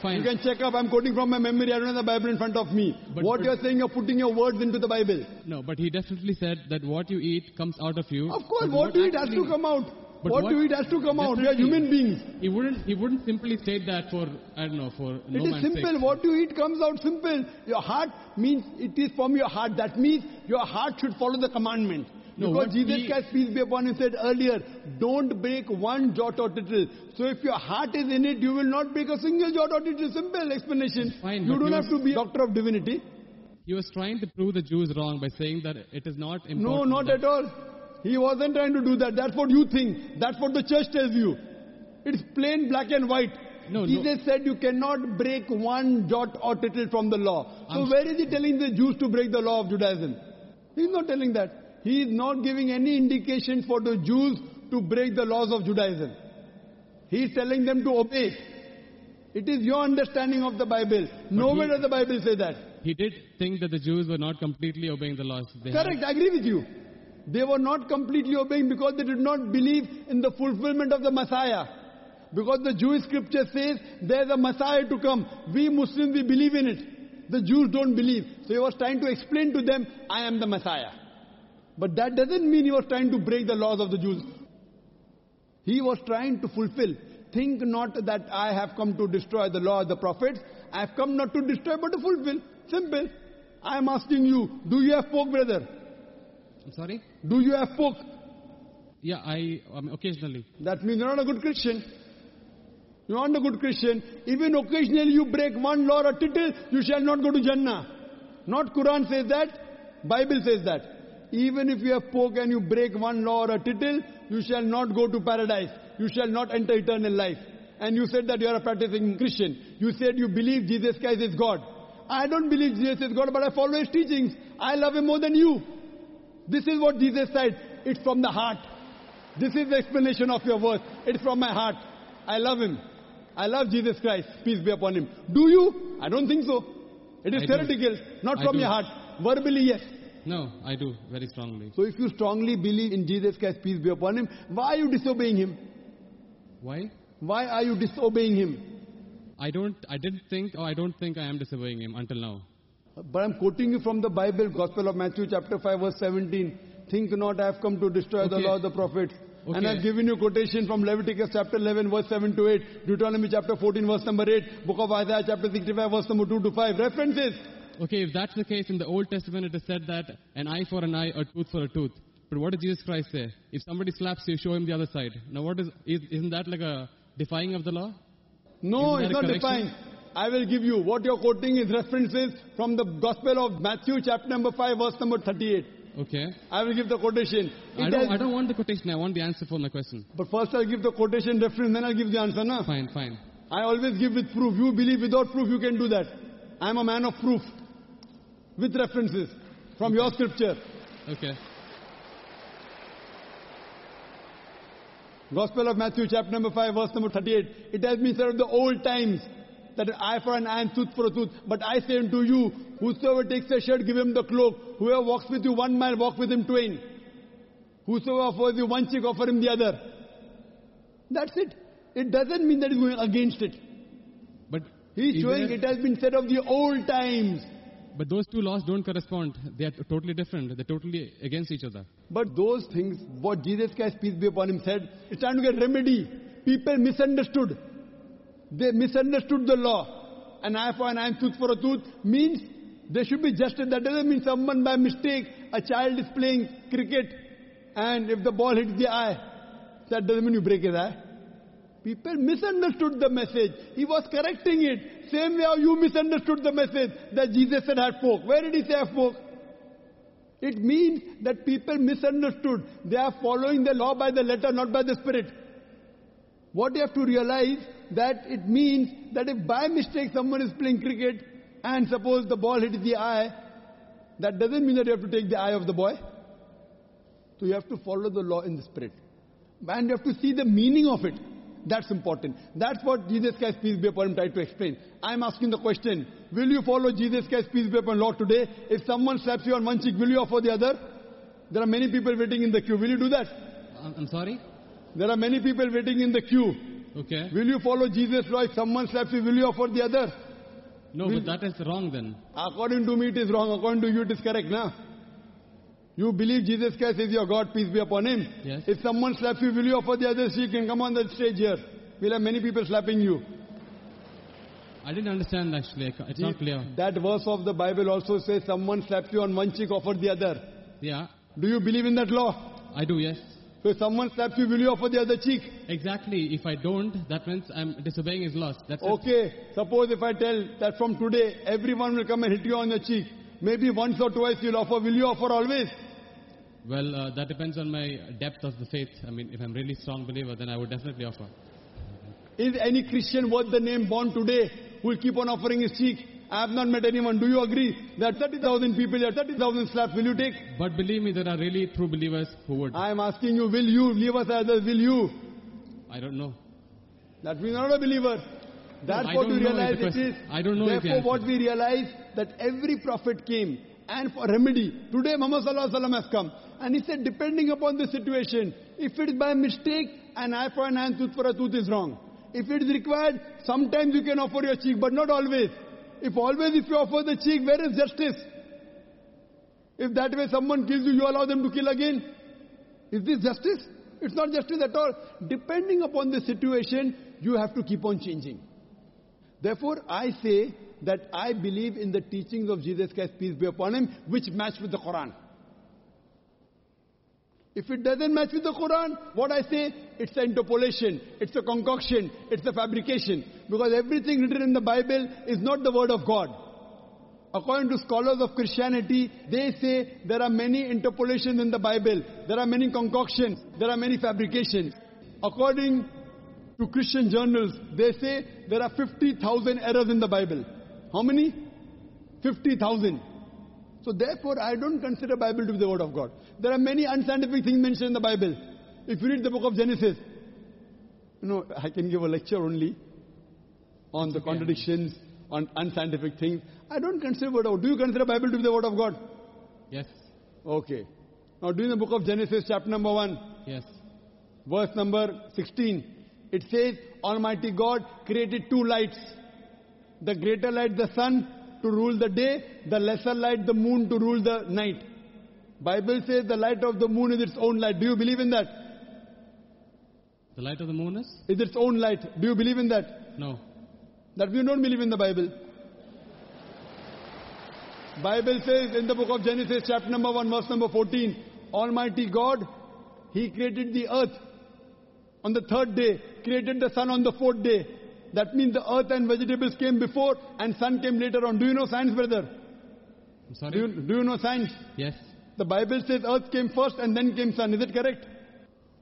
Fine. You can check up. I'm quoting from my memory. I don't have the Bible in front of me. But- what you're saying, you're putting your words into the Bible. No, but he definitely said that what you eat comes out of you. Of course, But what you eat has to come out. But what, what- you eat has to come out. We are human beings. He wouldn't. He wouldn't simply state that for I don't know for no it is simple. sake. What you eat comes out simple. Your heart means it is from your heart. That means your heart should follow the commandment. Because Jesus Christ, peace be upon him, said earlier, don't break one jot or tittle. So if your heart is in it, you will not break a single jot or tittle. Simple explanation. fine, you don't have was- to be a doctor of divinity. He was trying to prove the Jews wrong by saying that it is not important. No, not at all. He wasn't trying to do that. That's what you think. That's what the church tells you. It's plain black and white. No, no. Jesus said you cannot break one jot or tittle from the law. So I'm- where is he telling the Jews to break the law of Judaism? He's not telling that. He is not giving any indication for the Jews to break the laws of Judaism. He is telling them to obey. It is your understanding of the Bible. Nowhere he- does the Bible say that. He did think that the Jews were not completely obeying the laws. They had- Correct, I agree with you. They were not completely obeying because they did not believe in the fulfillment of the Messiah. Because the Jewish scripture says there's a Messiah to come. We Muslims, we believe in it. The Jews don't believe. So he was trying to explain to them, I am the Messiah. But that doesn't mean he was trying to break the laws of the Jews. He was trying to fulfill. Think not that I have come to destroy the law of the prophets. I have come not to destroy but to fulfill. Simple. I am asking you, do you have pork, brother? I'm sorry? Do you have pork? Yeah, I um, occasionally. That means you're not a good Christian. You're not a good Christian. Even occasionally you break one law or a tittle, you shall not go to Jannah. Not Quran says that, Bible says that. Even if you have pork and you break one law or a tittle, you shall not go to paradise. You shall not enter eternal life. And you said that you are a practicing Christian. You said you believe Jesus Christ is God. I don't believe Jesus is God, but I follow his teachings. I love him more than you. This is what Jesus said. It's from the heart. This is the explanation of your words. It's from my heart. I love him. I love Jesus Christ. Peace be upon him. Do you? I don't think so. It is I do. theoretical, not I from do. your heart. Verbally, yes. No, I do, very strongly. So if you strongly believe in Jesus Christ, peace be upon him, why are you disobeying him? Why? Why are you disobeying him? I don't, I didn't think, or I don't think I am disobeying him until now. But I'm quoting you from the Bible, Gospel of Matthew, chapter 5, verse 17. Think not I have come to destroy the law of the prophets. And I've given you quotation from Leviticus chapter 11, verse 7 to 8, Deuteronomy chapter 14, verse number 8, Book of Isaiah chapter 65, verse number 2 to 5. References. Okay, if that's the case, in the Old Testament it is said that an eye for an eye, a tooth for a tooth. But what did Jesus Christ say? If somebody slaps you, show him the other side. Now what is, is isn't that like a defying of the law? No, it's not defying. I will give you. What you're quoting is references from the Gospel of Matthew chapter number 5, verse number 38. Okay. I will give the quotation. I don't, I don't want the quotation, I want the answer for my question. But first I'll give the quotation reference, then I'll give the answer, na? Fine, fine. I always give with proof. You believe without proof, you can do that. I'm a man of proof. With references from your scripture. Okay. Gospel of Matthew, chapter number 5, verse number 38. It has been said of the old times that an eye for an eye and tooth for a tooth. But I say unto you, whosoever takes a shirt, give him the cloak. Whoever walks with you one mile, walk with him twain. Whosoever offers you one cheek, offer him the other. That's it. It doesn't mean that he's going against it. But He's showing it has been said of the old times. But those two laws don't correspond. They are totally different. They're totally against each other. But those things, what Jesus Christ, peace be upon him, said, it's time to get remedy. People misunderstood. They misunderstood the law. An eye for an eye tooth for a tooth means there should be justice. That doesn't mean someone by mistake, a child is playing cricket and if the ball hits the eye, that doesn't mean you break his eye. People misunderstood the message. He was correcting it. Same way how you misunderstood the message that Jesus said have pork. Where did he say have pork? It means that people misunderstood. They are following the law by the letter, not by the spirit. What you have to realize that it means that if by mistake someone is playing cricket and suppose the ball hits the eye, that doesn't mean that you have to take the eye of the boy. So you have to follow the law in the spirit. And you have to see the meaning of it. That's important. That's what Jesus Christ, peace be upon him, tried to explain. I'm asking the question, will you follow Jesus Christ, peace be upon Lord today? If someone slaps you on one cheek, will you offer the other? There are many people waiting in the queue. Will you do that? I'm sorry? There are many people waiting in the queue. Okay. Will you follow Jesus' law? If someone slaps you, will you offer the other? No, Will- but that is wrong then. According to me, it is wrong. According to you, it is correct, now. You believe Jesus Christ is your God, peace be upon him. Yes. If someone slaps you, will you offer the other cheek and come on the stage here? We'll have many people slapping you. I didn't understand actually. It's not clear. That verse of the Bible also says someone slaps you on one cheek, offer the other. Yeah. Do you believe in that law? I do, yes. So if someone slaps you, will you offer the other cheek? Exactly. If I don't, that means I'm disobeying his laws. That's it. Okay, suppose if I tell that from today, everyone will come and hit you on the cheek. Maybe once or twice you'll offer. Will you offer always? Well, uh, that depends on my depth of the faith. I mean, if I'm really strong believer, then I would definitely offer. Is any Christian worth the name born today who will keep on offering his cheek? I have not met anyone. Do you agree? There are 30,000 people here, 30,000 slaps. Will you take? But believe me, there are really true believers who would. I am asking you, will you leave us others? Will you? I don't know. That means you're not a believer. That's I what don't we realize it is. I don't know Therefore, what we realize that every prophet came and for remedy. Today, Muhammad Sallallahu Alaihi Wasallam has come. And he said, depending upon the situation, if it is by mistake, an eye for an eye, tooth for a tooth is wrong. If it is required, sometimes you can offer your cheek, but not always. If always if you offer the cheek, where is justice? If that way someone kills you, you allow them to kill again. Is this justice? It's not justice at all. Depending upon the situation, you have to keep on changing. Therefore, I say that I believe in the teachings of Jesus Christ, peace be upon him, which match with the Quran. If it doesn't match with the Quran, what I say, it's an interpolation, it's a concoction, it's a fabrication. Because everything written in the Bible is not the word of God. According to scholars of Christianity, they say there are many interpolations in the Bible, there are many concoctions, there are many fabrications. According to Christian journals, they say there are 50,000 errors in the Bible. How many? 50,000. So therefore, I don't consider Bible to be the word of God. There are many unscientific things mentioned in the Bible. If you read the book of Genesis, you know, I can give a lecture only on the contradictions, on unscientific things. I don't consider word of Do you consider Bible to be the word of God? Yes. Okay. Now, do in the book of Genesis, chapter number 1, Yes. verse number 16, it says, Almighty God created two lights. The greater light, the sun, to rule the day, the lesser light, the moon, to rule the night. Bible says the light of the moon is its own light. Do you believe in that? The light of the moon is? Is its own light. Do you believe in that? No. That we don't believe in the Bible. Bible says in the book of Genesis chapter number 1 verse number 14, Almighty God, He created the earth on the third day, created the sun on the fourth day. That means the earth and vegetables came before and sun came later on. Do you know science, brother? I'm sorry? Do you, do you know science? Yes. The Bible says earth came first and then came sun. Is it correct?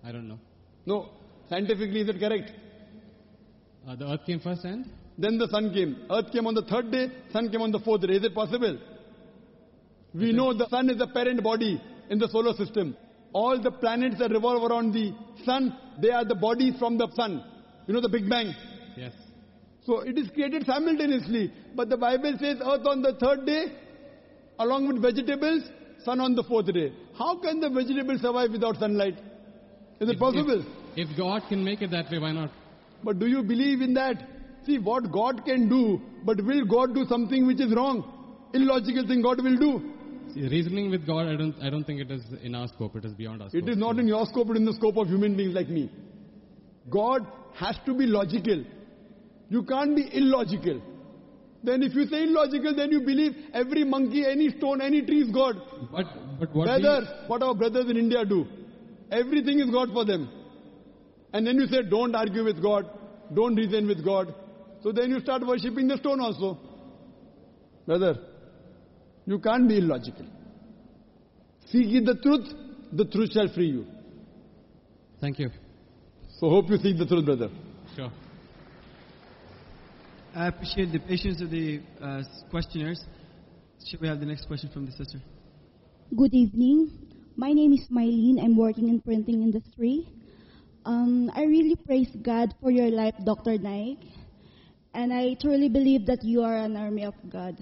I don't know. No. Scientifically, is it correct? Uh, the earth came first and? Then the sun came. Earth came on the third day, sun came on the fourth day. Is it possible? We know the sun is the parent body in the solar system. All the planets that revolve around the sun, they are the bodies from the sun. You know the Big Bang? Yes. So it is created simultaneously. But the Bible says earth on the third day, along with vegetables, sun on the fourth day. How can the vegetables survive without sunlight? Is it possible? If, if God can make it that way, why not? But do you believe in that? See what God can do, but will God do something which is wrong? Illogical thing God will do. Reasoning with God, I don't, I don't think it is in our scope. It is beyond our scope. It is not in your scope, but in the scope of human beings like me. God has to be logical. You can't be illogical. Then if you say illogical, then you believe every monkey, any stone, any tree is God. But, but what Brothers, what our brothers in India do, everything is God for them. And then you say, don't argue with God, don't reason with God. So then you start worshipping the stone also. Brother, you can't be illogical. Seek ye the truth, the truth shall free you. Thank you. So hope you seek the truth, brother. Sure. I appreciate the patience of the uh, questioners. Should we have the next question from the sister? Good evening. My name is Mylene. I'm working in printing industry. Um, I really praise God for your life, Dr. Naik. And I truly believe that you are an army of God.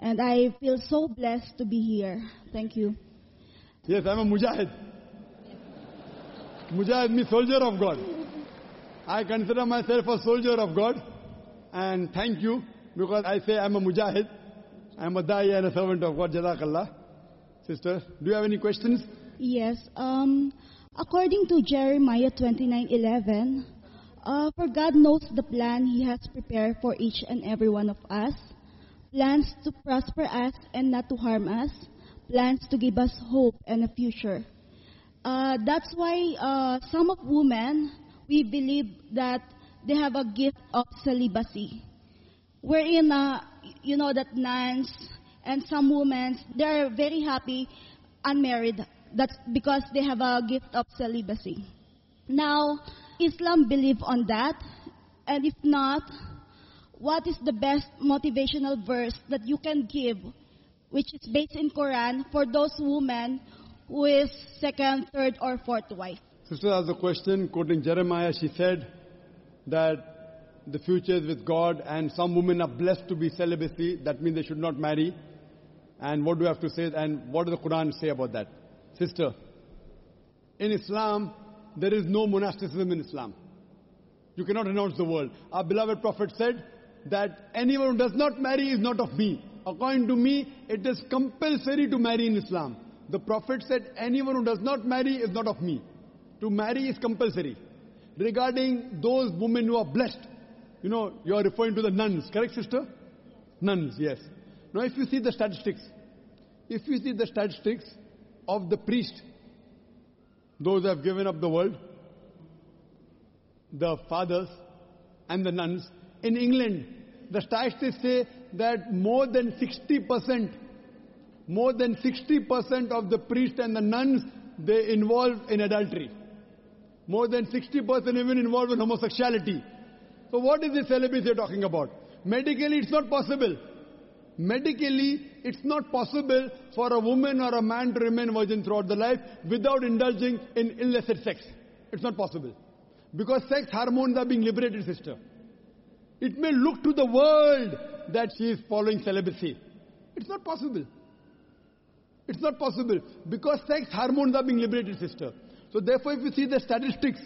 And I feel so blessed to be here. Thank you. Yes, I'm a mujahid. Mujahid means soldier of God. I consider myself a soldier of God. And thank you because I say I'm a mujahid. I'm a da'i and a servant of God. Jazakallah. Sister, do you have any questions? Yes. Um, according to Jeremiah 29:11, uh, for God knows the plan He has prepared for each and every one of us, plans to prosper us and not to harm us, plans to give us hope and a future. Uh, that's why uh, some of women, we believe that they have a gift of celibacy. Wherein, uh, you know, that nuns and some women, they're very happy unmarried. That's because they have a gift of celibacy. Now, Islam believe on that, and if not, what is the best motivational verse that you can give, which is based in Quran for those women who is second, third, or fourth wife? Sister asked a question quoting Jeremiah. She said that the future is with God, and some women are blessed to be celibacy. That means they should not marry. And what do we have to say? And what does the Quran say about that? Sister, in Islam, there is no monasticism in Islam. You cannot renounce the world. Our beloved Prophet said that anyone who does not marry is not of me. According to me, it is compulsory to marry in Islam. The Prophet said anyone who does not marry is not of me. To marry is compulsory. Regarding those women who are blessed, you know, you are referring to the nuns, correct, sister? Nuns, yes. Now, if you see the statistics, if you see the statistics of the priest, those who have given up the world, the fathers and the nuns, in England, the statistics say that more than 60%, more than 60% of the priests and the nuns, they involve in adultery. More than 60% even involved in homosexuality. So what is the celibacy you're talking about? Medically, it's not possible. Medically, it's not possible for a woman or a man to remain virgin throughout the life without indulging in illicit sex. It's not possible. Because sex hormones are being liberated, sister. It may look to the world that she is following celibacy. It's not possible. It's not possible. Because sex hormones are being liberated, sister. So therefore, if you see the statistics,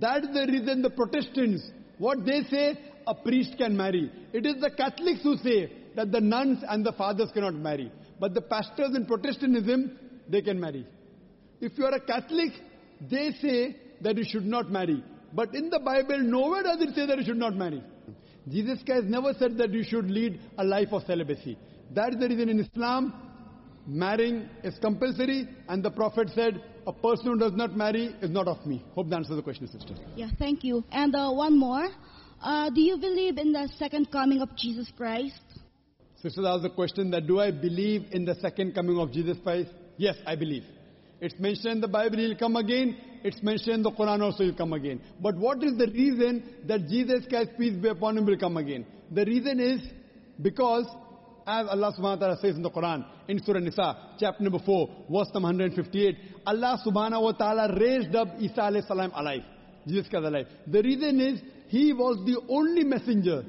that is the reason the Protestants, what they say, a priest can marry. It is the Catholics who say that the nuns and the fathers cannot marry. But the pastors in Protestantism, they can marry. If you are a Catholic, they say that you should not marry. But in the Bible, nowhere does it say that you should not marry. Jesus Christ never said that you should lead a life of celibacy. That is the reason in Islam, marrying is compulsory, and the Prophet said, a person who does not marry is not of me. Hope that answers the question, sister. Yeah, thank you. And uh, one more. Uh, do you believe in the second coming of Jesus Christ? Sister asked the question that do I believe in the second coming of Jesus Christ? Yes, I believe. It's mentioned in the Bible, he'll come again. It's mentioned in the Quran also, he'll come again. But what is the reason that Jesus Christ, peace be upon him, will come again? The reason is because, as Allah subhanahu wa ta'ala says in the Quran, in Surah Nisa, chapter number 4, verse number 158, Allah subhanahu wa ta'ala raised up Isa alayhi salam alive. Jesus Christ alive. The reason is, he was the only messenger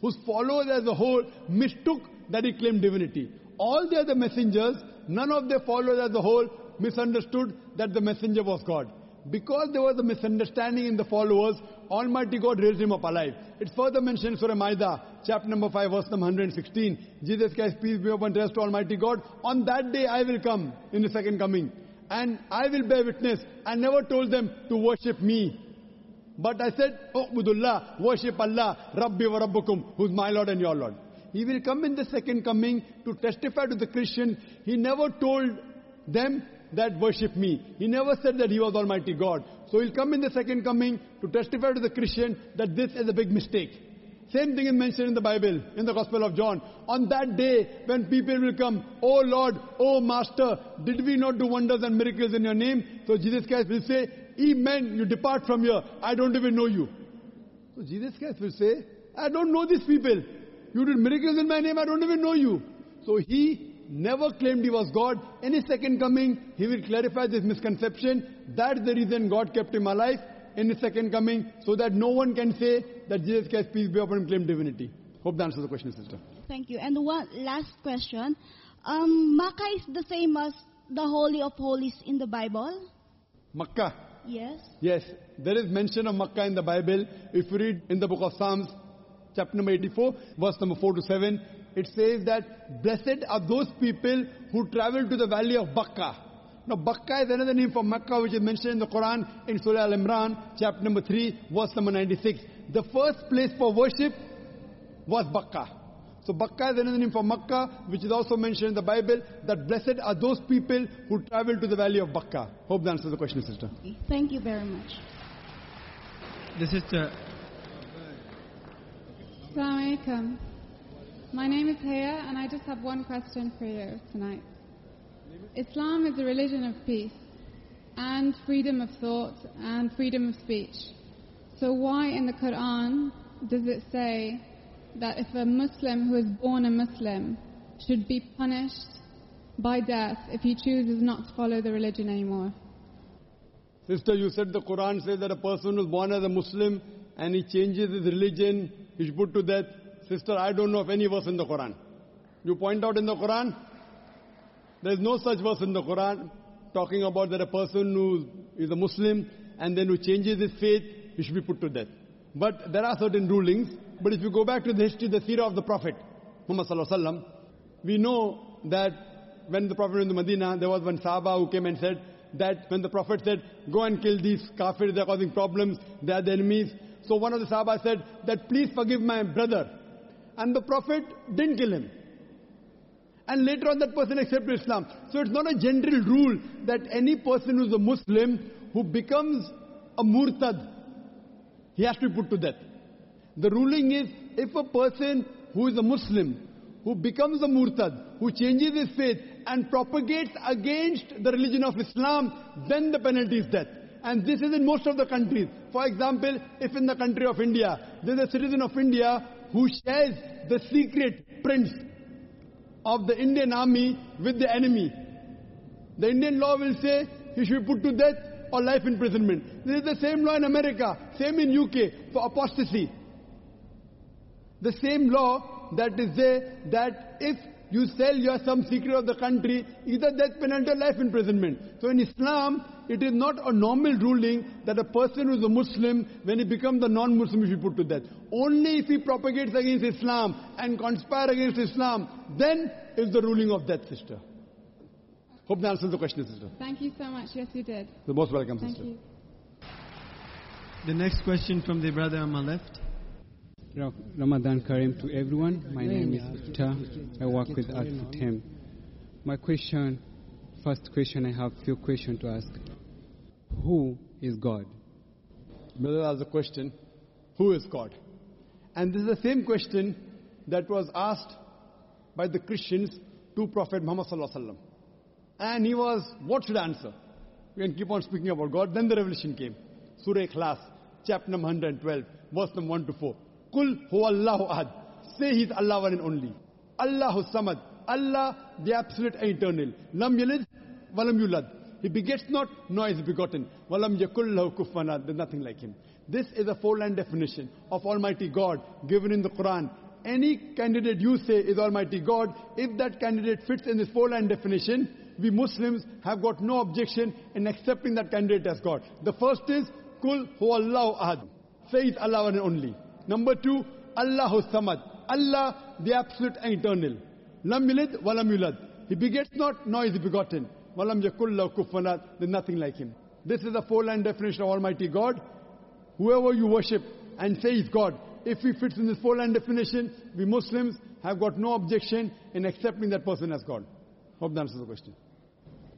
whose followers as a whole mistook that he claimed divinity. All the other messengers, none of their followers as a whole misunderstood that the messenger was God. Because there was a misunderstanding in the followers, Almighty God raised him up alive. It's further mentioned in Surah Maida, chapter number 5, verse number 116. Jesus Christ, peace be upon rest to Almighty God. On that day I will come in the second coming. And I will bear witness. I never told them to worship me. But I said, Uqbudullah, worship Allah, Rabbi wa Rabbukum, who's my Lord and your Lord. He will come in the second coming to testify to the Christian. He never told them that worship me. He never said that he was Almighty God. So he'll come in the second coming to testify to the Christian that this is a big mistake. Same thing is mentioned in the Bible, in the Gospel of John. On that day, when people will come, Oh Lord, Oh Master, did we not do wonders and miracles in your name? So Jesus Christ will say, Ye men, you depart from here. I don't even know you. So Jesus Christ will say, I don't know these people. You did miracles in my name, I don't even know you. So he never claimed he was God. In his second coming, he will clarify this misconception. That's the reason God kept him alive in his second coming, so that no one can say that Jesus Christ, peace be upon him, claimed divinity. Hope that answers the question, sister. Thank you. And one last question. Um, Makkah is the same as the Holy of Holies in the Bible? Makkah. Yes. Yes, there is mention of Makkah in the Bible. If you read in the book of Psalms, chapter number 84, verse number 4 to 7, it says that blessed are those people who travel to the valley of Bakkah. Now, Bakkah is another name for Makkah, which is mentioned in the Quran in Surah Al Imran, chapter number 3, verse number 96. The first place for worship was Bakkah. So Bakka is another name for Makkah, which is also mentioned in the Bible, that blessed are those people who travel to the valley of Bakka. Hope that answers the question, sister. Thank you very much. The sister. Assalamu alaikum. My name is Haya, and I just have one question for you tonight. Islam is a religion of peace and freedom of thought and freedom of speech. So why in the Quran does it say that if a Muslim who is born a Muslim should be punished by death if he chooses not to follow the religion anymore? Sister, you said the Quran says that a person who's born as a Muslim and he changes his religion, he should put to death. Sister, I don't know of any verse in the Quran. You point out in the Quran, there is no such verse in the Quran talking about that a person who is a Muslim and then who changes his faith, he should be put to death. But there are certain rulings. But if you go back to the history, the seerah of the Prophet, Muhammad we know that when the Prophet went to Medina, there was one Sahaba who came and said that when the Prophet said, go and kill these kafirs, they're causing problems, they are the enemies. So one of the Sahaba said that please forgive my brother. And the Prophet didn't kill him. And later on that person accepted Islam. So it's not a general rule that any person who's a Muslim who becomes a murtad, he has to be put to death. The ruling is if a person who is a Muslim, who becomes a murtad, who changes his faith and propagates against the religion of Islam, then the penalty is death. And this is in most of the countries. For example, if in the country of India, there is a citizen of India who shares the secret prints of the Indian army with the enemy, the Indian law will say he should be put to death or life imprisonment. This is the same law in America, same in UK for apostasy. The same law that is there that if you sell your some secret of the country, either death penalty or life imprisonment. So in Islam, it is not a normal ruling that a person who is a Muslim, when he becomes a non-Muslim, he should be put to death. Only if he propagates against Islam and conspire against Islam, then is the ruling of death, sister. Hope that answers the question, sister. Thank you so much. Yes, you did. You're most welcome, Thank sister. you. The next question from the brother on my left. Ra- Ramadan Kareem to everyone. My name is Victor. I work with Al-Futtaim. My question, first question, I have few questions to ask. Who is God? Brother asked the question, who is God? And this is the same question that was asked by the Christians to Prophet Muhammad. And he was, what should I answer? We can keep on speaking about God. Then the revelation came. Surah Ikhlas, chapter number 112, verse number 1 to 4. Kul Allahu ahad. Say He's Allah one and only. Allahu samad. Allah, the absolute and eternal. Lam yalid, walam yulad. He begets not, nor is begotten. Walam yakul lahu kufuwan ahad. There's nothing like him. This is a four-line definition of Almighty God given in the Quran. Any candidate you say is Almighty God, if that candidate fits in this four-line definition, we Muslims have got no objection in accepting that candidate as God. The first is, Kul Allahu ahad. Say it's Allah one and only. Number two, Allahu samad. Allah, the absolute and eternal. Lam walam yulad. He begets not, nor is he begotten. Walam yakul lahu kufuwan ahad. There's nothing like him. This is a four-line definition of Almighty God. Whoever you worship and say is God, if he fits in this four-line definition, we Muslims have got no objection in accepting that person as God. Hope that answers the question.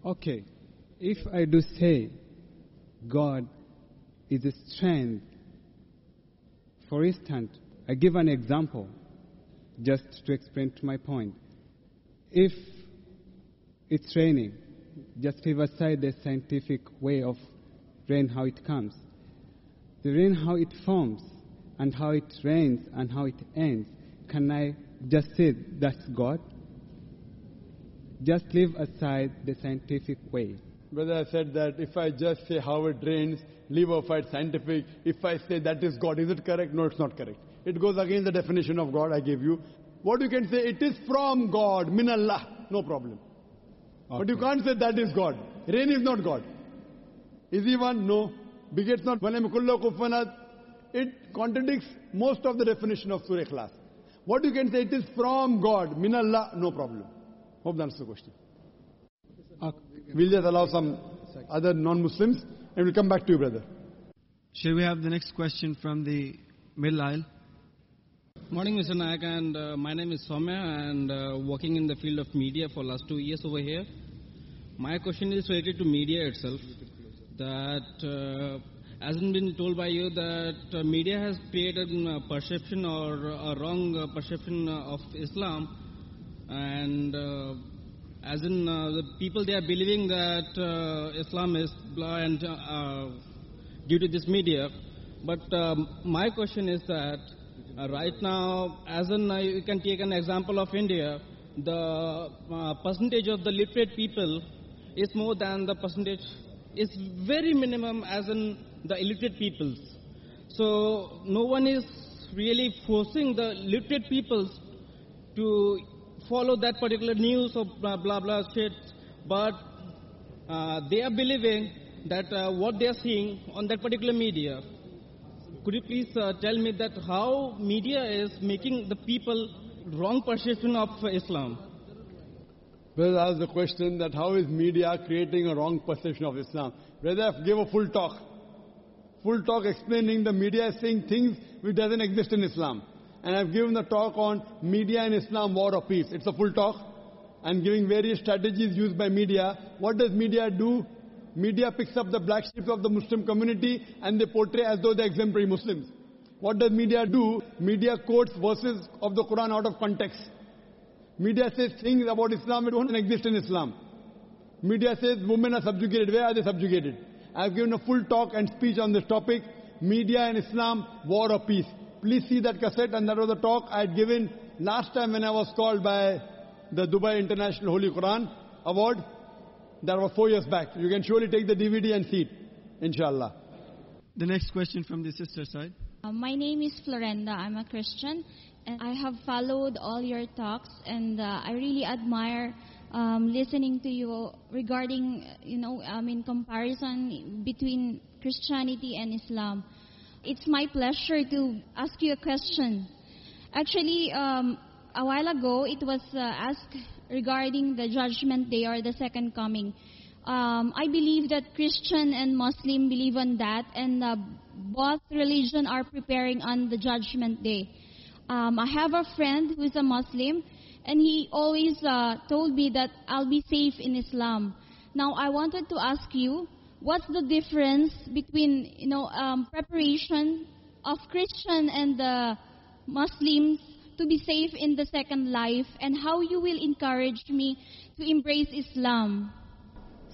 Okay, if I do say God is a strength, for instance, I give an example just to explain to my point. If it's raining, just leave aside the scientific way of rain, how it comes. The rain, how it forms, and how it rains, and how it ends. Can I just say that's God? Just leave aside the scientific way. Brother, I said that if I just say how it rains, leave aside scientific, if I say that is God, is it correct? No, it's not correct. It goes against the definition of God I gave you. What you can say, it is from God, min Allah, no problem. But you can't say that is God. Rain is not God. Is he one? No. Begets not. It contradicts most of the definition of Surah Ikhlas. What you can say, it is from God, min Allah, no problem. Hope that answers the question. We'll just allow some other non-Muslims and we'll come back to you, brother. Shall we have the next question from the middle aisle? Morning, Mr. Nayak, and uh, my name is Soumya, and uh, working in the field of media for last two years over here. My question is related to media itself. That, uh, as has been told by you, that uh, media has created a perception or a wrong uh, perception of Islam, and uh, as in uh, the people they are believing that uh, Islam is blind uh, due to this media. But um, my question is that uh, right now, as in uh, you can take an example of India, the percentage of the literate people is more than the percentage is very minimum as in the illiterate peoples. So no one is really forcing the literate peoples to follow that particular news or blah blah, blah shit, but uh, they are believing that uh, what they are seeing on that particular media. Could you please uh, tell me that how media is making the people wrong perception of Islam? Brother asked the question that how is media creating a wrong perception of Islam? Brother gave a full talk. Full talk explaining the media is saying things which doesn't exist in Islam. And I've given the talk on media and Islam, war or peace. It's a full talk. I'm giving various strategies used by media. What does media do? Media picks up the black sheep of the Muslim community and they portray as though they're exemplary Muslims. What does media do? Media quotes verses of the Quran out of context. Media says things about Islam that don't exist in Islam. Media says women are subjugated. Where are they subjugated? I've given a full talk and speech on this topic. Media and Islam, war or peace. Please see that cassette and that was the talk I had given last time when I was called by the Dubai International Holy Quran Award. That was four years back. You can surely take the DVD and see it. Inshallah. The next question from the sister side. Uh, my name is Florenda. I'm a Christian, and I have followed all your talks, and uh, I really admire um, listening to you regarding, you know, I mean, comparison between Christianity and Islam. It's my pleasure to ask you a question. Actually, um, a while ago, it was uh, asked regarding the judgment day or the second coming. Um, I believe that Christian and Muslim believe on that, and uh, both religion are preparing on the judgment day. Um, I have a friend who is a Muslim, and he always uh, told me that I'll be safe in Islam. Now, I wanted to ask you, what's the difference between you know um, preparation of Christian and the Muslims to be safe in the second life, and how you will encourage me to embrace Islam?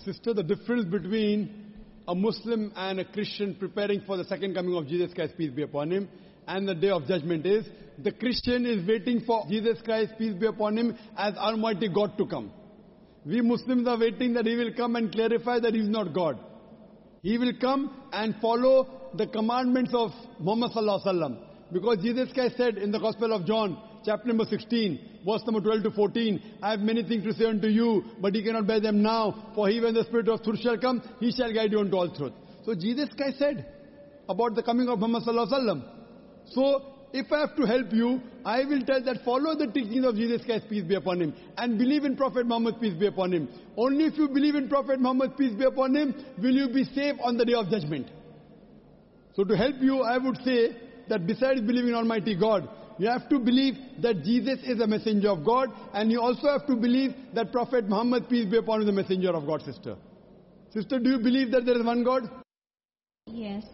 Sister, the difference between a Muslim and a Christian preparing for the second coming of Jesus Christ, peace be upon him, and the day of judgment is the Christian is waiting for Jesus Christ, peace be upon him, as Almighty God to come. We Muslims are waiting that He will come and clarify that He is not God. He will come and follow the commandments of Muhammad Sallallahu Alaihi Wasallam. Because Jesus Christ said in the Gospel of John, chapter number 16, verse number 12 to 14, I have many things to say unto you, but ye cannot bear them now, for he when the Spirit of truth shall come, he shall guide you unto all truth. So Jesus Christ said about the coming of Muhammad Sallallahu Alaihi Wasallam. So, if I have to help you, I will tell that follow the teachings of Jesus Christ, peace be upon him, and believe in Prophet Muhammad, peace be upon him. Only if you believe in Prophet Muhammad, peace be upon him, will you be safe on the day of judgment. So to help you, I would say that besides believing in Almighty God, you have to believe that Jesus is a messenger of God, and you also have to believe that Prophet Muhammad, peace be upon him, is a messenger of God, sister. Sister, do you believe that there is one God? Yes.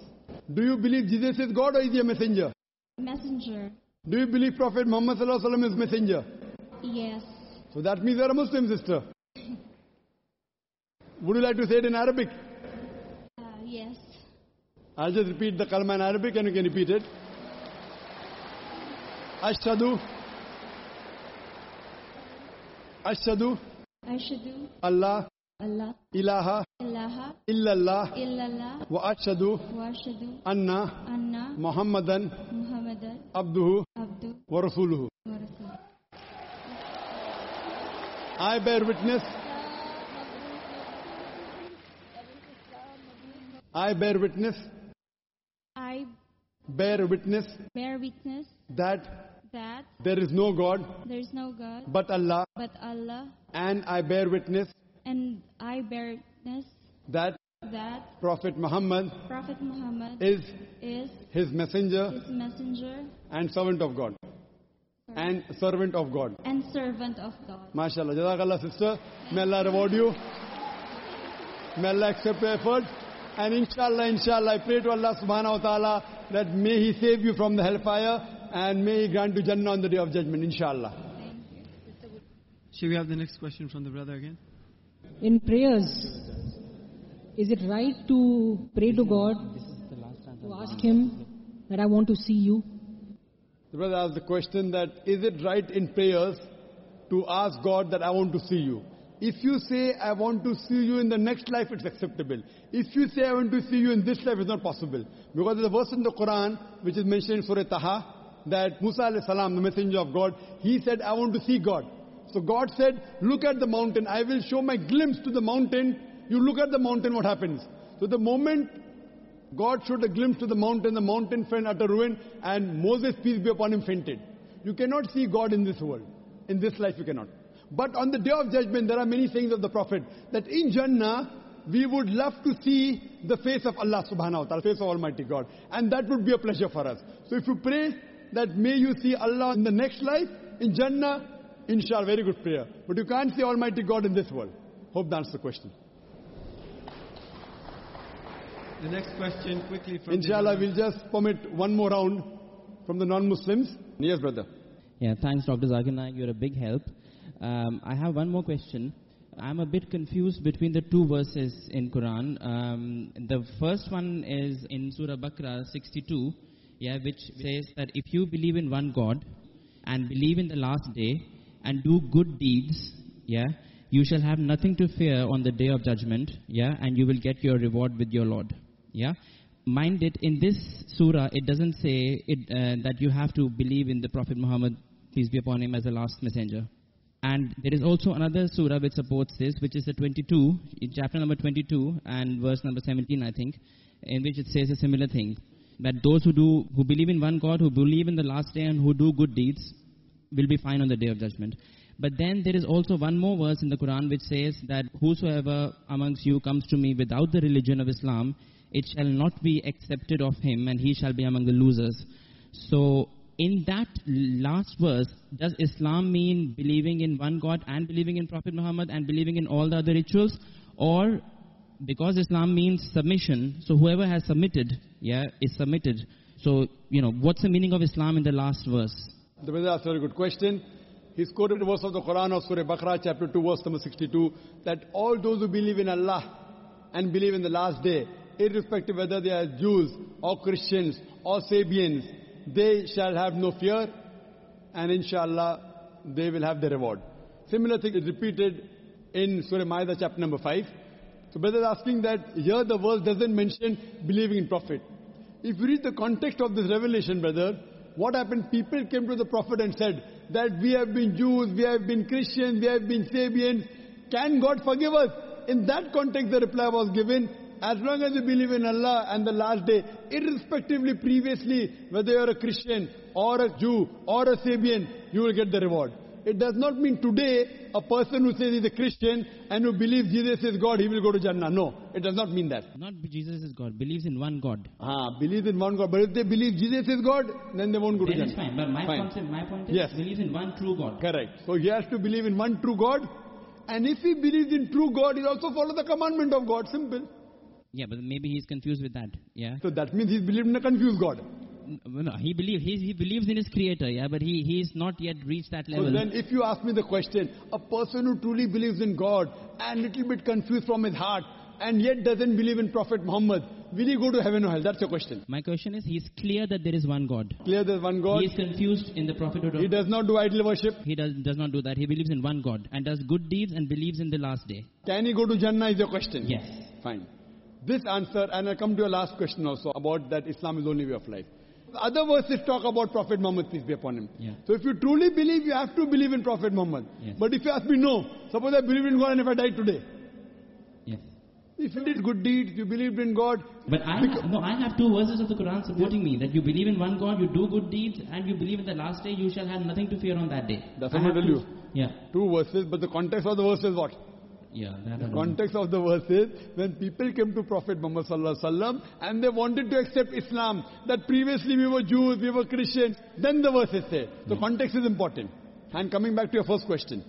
Do you believe Jesus is God or is he a messenger? Messenger. Do you believe Prophet Muhammad Sallallahu Alaihi Wasallam is messenger? Yes. So that means you're a Muslim sister. Would you like to say it in Arabic? Uh, yes. I'll just repeat the kalma in Arabic and you can repeat it. Ashadu. Ashadu. Ashadu. Allah. Allah. Ilaha. Ilaha. Illallah. Illallah. Wa ashadu. Wa ashadu. Anna. Anna. Muhammadan. Muhammadan. Abduhu. Abdu. Wa rasuluhu. Wa Rasul. I bear witness. I bear witness. I Bear witness bear witness that that there is no God there is no God but Allah, but Allah, and I bear witness and I bear witness that that Prophet Muhammad Prophet Muhammad is is His messenger His messenger and servant of God. and servant of God. and servant of God. MashaAllah. Jazakallah, sister. May Allah reward you. May Allah accept your effort. And inshallah, inshallah, I pray to Allah subhanahu wa ta'ala that may He save you from the hellfire and may He grant you Jannah on the day of judgment, inshallah. Should we have the next question from the brother again? In prayers, is it right to pray to God, to ask Him that I want to see you? The brother asked the question that is it right in prayers to ask God that I want to see you? If you say I want to see you in the next life, it's acceptable. If you say I want to see you in this life, it's not possible. Because there's a verse in the Quran which is mentioned in Surah Taha that Musa salam, the messenger of God, he said, I want to see God. So God said, look at the mountain. I will show my glimpse to the mountain. You look at the mountain, what happens? So the moment God showed a glimpse to the mountain, the mountain fell utter ruin, and Moses, peace be upon him, fainted. You cannot see God in this world. In this life, you cannot. But on the day of judgment, there are many sayings of the Prophet that in Jannah, we would love to see the face of Allah subhanahu wa ta'ala, face of Almighty God. And that would be a pleasure for us. So if you pray that may you see Allah in the next life, in Jannah, inshallah, very good prayer. But you can't see Almighty God in this world. Hope that answers the question. The next question quickly from the Inshallah, we'll just permit one more round from the non-Muslims. Yes, brother. Yeah, thanks, Dr. Zakir Naik. You're a big help. Um, I have one more question. I'm a bit confused between the two verses in Quran. Um, the first one is in Surah Bakra 62, yeah, which says that if you believe in one God and believe in the last day and do good deeds, yeah, you shall have nothing to fear on the day of judgment, yeah, and you will get your reward with your Lord, yeah. Mind it, in this surah, it doesn't say it, uh, that you have to believe in the Prophet Muhammad, peace be upon him, as the last messenger. And there is also another surah which supports this, which is the 22, in chapter number 22 and verse number 17, I think, in which it says a similar thing. That those who do, who believe in one God, who believe in the last day and who do good deeds, will be fine on the day of judgment. But then there is also one more verse in the Quran which says that whosoever amongst you comes to me without the religion of Islam, it shall not be accepted of him and he shall be among the losers. So in that last verse, does Islam mean believing in one God and believing in Prophet Muhammad and believing in all the other rituals? Or because Islam means submission, so whoever has submitted, yeah, is submitted. So, you know, what's the meaning of Islam in the last verse? The brother asked a very good question. He's quoted a verse of the Quran of Surah Baqarah, chapter 2, verse number 62, that all those who believe in Allah and believe in the last day, irrespective whether they are Jews or Christians or Sabians, they shall have no fear and inshallah they will have the reward. Similar thing is repeated in Surah Ma'idah chapter number 5. So brother is asking that here the verse doesn't mention believing in Prophet. If you read the context of this revelation, brother, what happened? People came to the Prophet and said that we have been Jews, we have been Christians, we have been Sabians. Can God forgive us? In that context, the reply was given, as long as you believe in Allah and the last day, irrespectively previously, whether you're a Christian or a Jew or a Sabian, you will get the reward. It does not mean today a person who says he's a Christian and who believes Jesus is God, he will go to Jannah. No, it does not mean that. Not Jesus is God, believes in one God. Ah, believes in one God. But if they believe Jesus is God, then they won't go to Then it's Jannah. fine. But my Fine. concept, my point is Yes. believes in one true God. Correct. So he has to believe in one true God. And if he believes in true God, he'll also follow the commandment of God. Simple. Yeah, but maybe he's confused with that. Yeah. So that means he's believed in a confused God. No, he believes he, he believes in his creator, yeah, but he he's not yet reached that level. So then if you ask me the question, a person who truly believes in God and little bit confused from his heart and yet doesn't believe in Prophet Muhammad, will he go to heaven or hell? That's your question. My question is, he's clear that there is one God. Clear there's one God. He is confused in the prophethood of He does not do idol worship. He does, does not do that. He believes in one God and does good deeds and believes in the last day. Can he go to Jannah is your question? Yes. Fine. This answer, and I'll come to your last question also about that Islam is the only way of life. The other verses talk about Prophet Muhammad, peace be upon him. Yeah. So if you truly believe, you have to believe in Prophet Muhammad. Yes. But if you ask me, no, suppose I believe in God and if I die today. Yes. If you did good deeds, you believed in God. But I have, no, I have two verses of the Quran supporting me that you believe in one God, you do good deeds, and you believe in the last day you shall have nothing to fear on that day. That's what I have tell you. Yeah. Two verses, but the context of the verse is what? Yeah, that The context of the verse is when people came to Prophet Muhammad sallallahu alaihi wasallam and they wanted to accept Islam, that previously we were Jews, we were Christians, then the verse is there. So context is important. And coming back to your first question,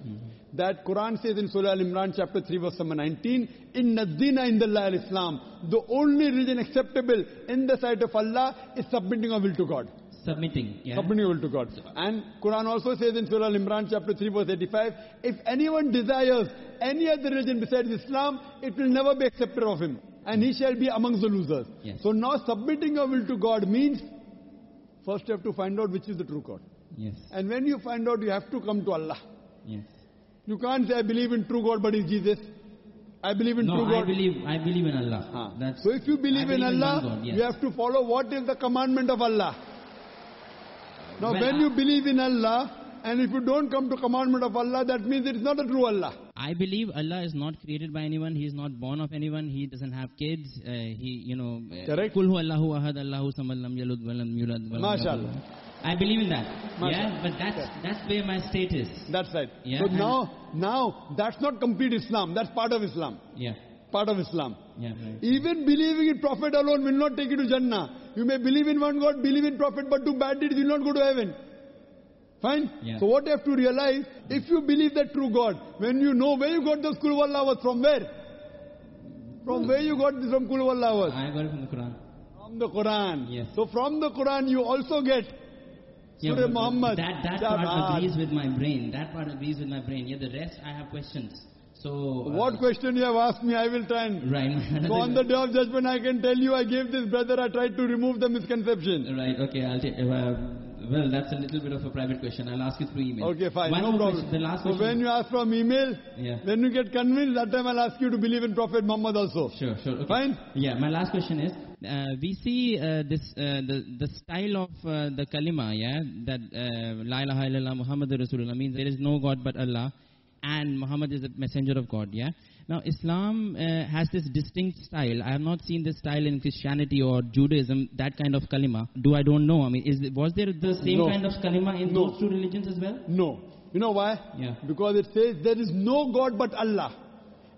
that Quran says in Surah Al-Imran chapter 3 verse number 19, in dina in the Islam, the only religion acceptable in the sight of Allah is submitting our will to God. Submitting, yeah. Submitting your will to God. And Quran also says in Surah Al-Imran chapter 3 verse 85, if anyone desires any other religion besides Islam, it will never be accepted of him. And he shall be amongst the losers. Yes. So now submitting your will to God means, first you have to find out which is the true God. Yes. And when you find out, you have to come to Allah. Yes. You can't say, I believe in true God, but it's Jesus. I believe in no, true I God. believe I believe in Allah. That's, So if you believe, in believe in Allah, one God, yes. you have to follow what is the commandment of Allah. Now when I- you believe in Allah, and if you don't come to commandment of Allah, that means it is not a true Allah. I believe Allah is not created by anyone. He is not born of anyone. He doesn't have kids. Uh, he, you know, uh, Correct. Kul huwa Allahu ahad, Allahu samad, lam yalud, wa lam yulad, wa lam Mashallah. yakul lahu- I believe in that. Yeah, but that's that's where my state is. That's right. Yeah, so and- now, now that's not complete Islam. That's part of Islam. Yeah, Part of Islam. yeah, right. Even believing in Prophet alone will not take you to Jannah. You may believe in one God, believe in Prophet, but do bad deeds you will not go to heaven. Fine? Yeah. So what you have to realize, if you believe that true God, when you know where you got the Kul Wallah was from where? From where you got this from Kul Wallah was? I got it from the Quran. From the Quran. Yes. So from the Quran you also get Yeah, Surah Muhammad. That that part agrees with my brain. That part agrees with my brain. Yeah, the rest I have questions. So uh, What question you have asked me, I will try and... Right. So on the day of judgment, I can tell you, I gave this brother, I tried to remove the misconception. Right. Okay. I'll take. Uh, well, that's a little bit of a private question. I'll ask you through email. Okay, fine, One no problem. question. The last so when you ask from email, Yeah. when you get convinced, that time I'll ask you to believe in Prophet Muhammad also. Sure, sure. Okay. Fine? Yeah, my last question is, uh, we see uh, this, uh, the, the style of uh, the kalima, yeah, that uh, La ilaha illallah Muhammadur Rasulullah means there is no God but Allah and Muhammad is the messenger of God, yeah. Now Islam uh, has this distinct style. I have not seen this style in Christianity or Judaism, that kind of kalima. Do I don't know? I mean, is was there the same No. kind of kalima in No. those two religions as well? No. You know why? Yeah. Because it says there is no God but Allah.